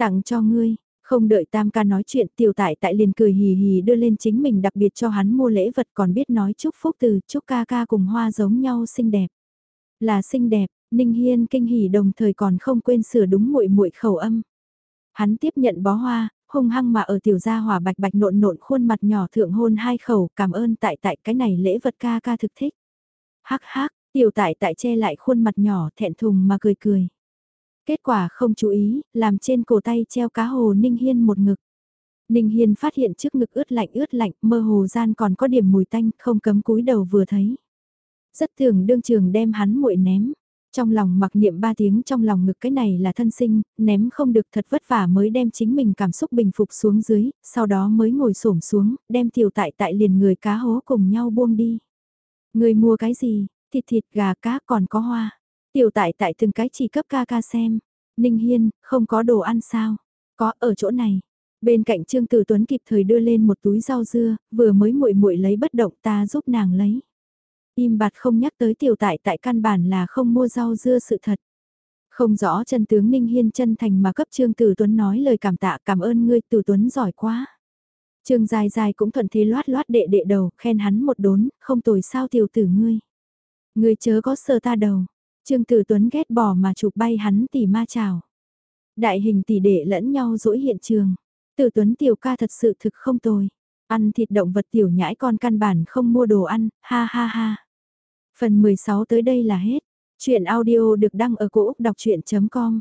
Tặng cho ngươi, không đợi tam ca nói chuyện tiểu tại tại liền cười hì hì đưa lên chính mình đặc biệt cho hắn mua lễ vật còn biết nói chúc phúc từ chúc ca ca cùng hoa giống nhau xinh đẹp. Là xinh đẹp, Ninh Hiên kinh hỉ đồng thời còn không quên sửa đúng muội muội khẩu âm. Hắn tiếp nhận bó hoa, hung hăng mà ở tiểu gia hỏa bạch bạch nộn nộn khuôn mặt nhỏ thượng hôn hai khẩu cảm ơn tại tại cái này lễ vật ca ca thực thích. Hắc hắc, tiểu tại tại che lại khuôn mặt nhỏ thẹn thùng mà cười cười. Kết quả không chú ý, làm trên cổ tay treo cá hồ Ninh Hiên một ngực. Ninh Hiên phát hiện trước ngực ướt lạnh ướt lạnh, mơ hồ gian còn có điểm mùi tanh, không cấm cúi đầu vừa thấy. Rất thường đương trường đem hắn muội ném. Trong lòng mặc niệm ba tiếng trong lòng ngực cái này là thân sinh, ném không được thật vất vả mới đem chính mình cảm xúc bình phục xuống dưới, sau đó mới ngồi xổm xuống, đem tiểu tại tại liền người cá hố cùng nhau buông đi. Người mua cái gì, thịt thịt gà cá còn có hoa. Tiểu tại tại từng cái chỉ cấp ca ca xem. Ninh Hiên, không có đồ ăn sao? Có ở chỗ này. Bên cạnh Trương Tử Tuấn kịp thời đưa lên một túi rau dưa, vừa mới muội muội lấy bất động ta giúp nàng lấy. Im bặt không nhắc tới tiểu tại tại căn bản là không mua rau dưa sự thật. Không rõ chân tướng Ninh Hiên chân thành mà cấp Trương Tử Tuấn nói lời cảm tạ cảm ơn ngươi Tử Tuấn giỏi quá. Trương dài dài cũng thuận thế loát loát đệ đệ đầu, khen hắn một đốn, không tồi sao tiểu tử ngươi. Ngươi chớ có sờ ta đầu, Trương Tử Tuấn ghét bỏ mà chụp bay hắn tỉ ma chào. Đại hình tỷ đệ lẫn nhau dỗi hiện trường. Tử Tuấn tiểu ca thật sự thực không tồi. Ăn thịt động vật tiểu nhãi con căn bản không mua đồ ăn, ha ha ha. Phần 16 tới đây là hết. Chuyện audio được đăng ở cổ Úc đọc chuyện.com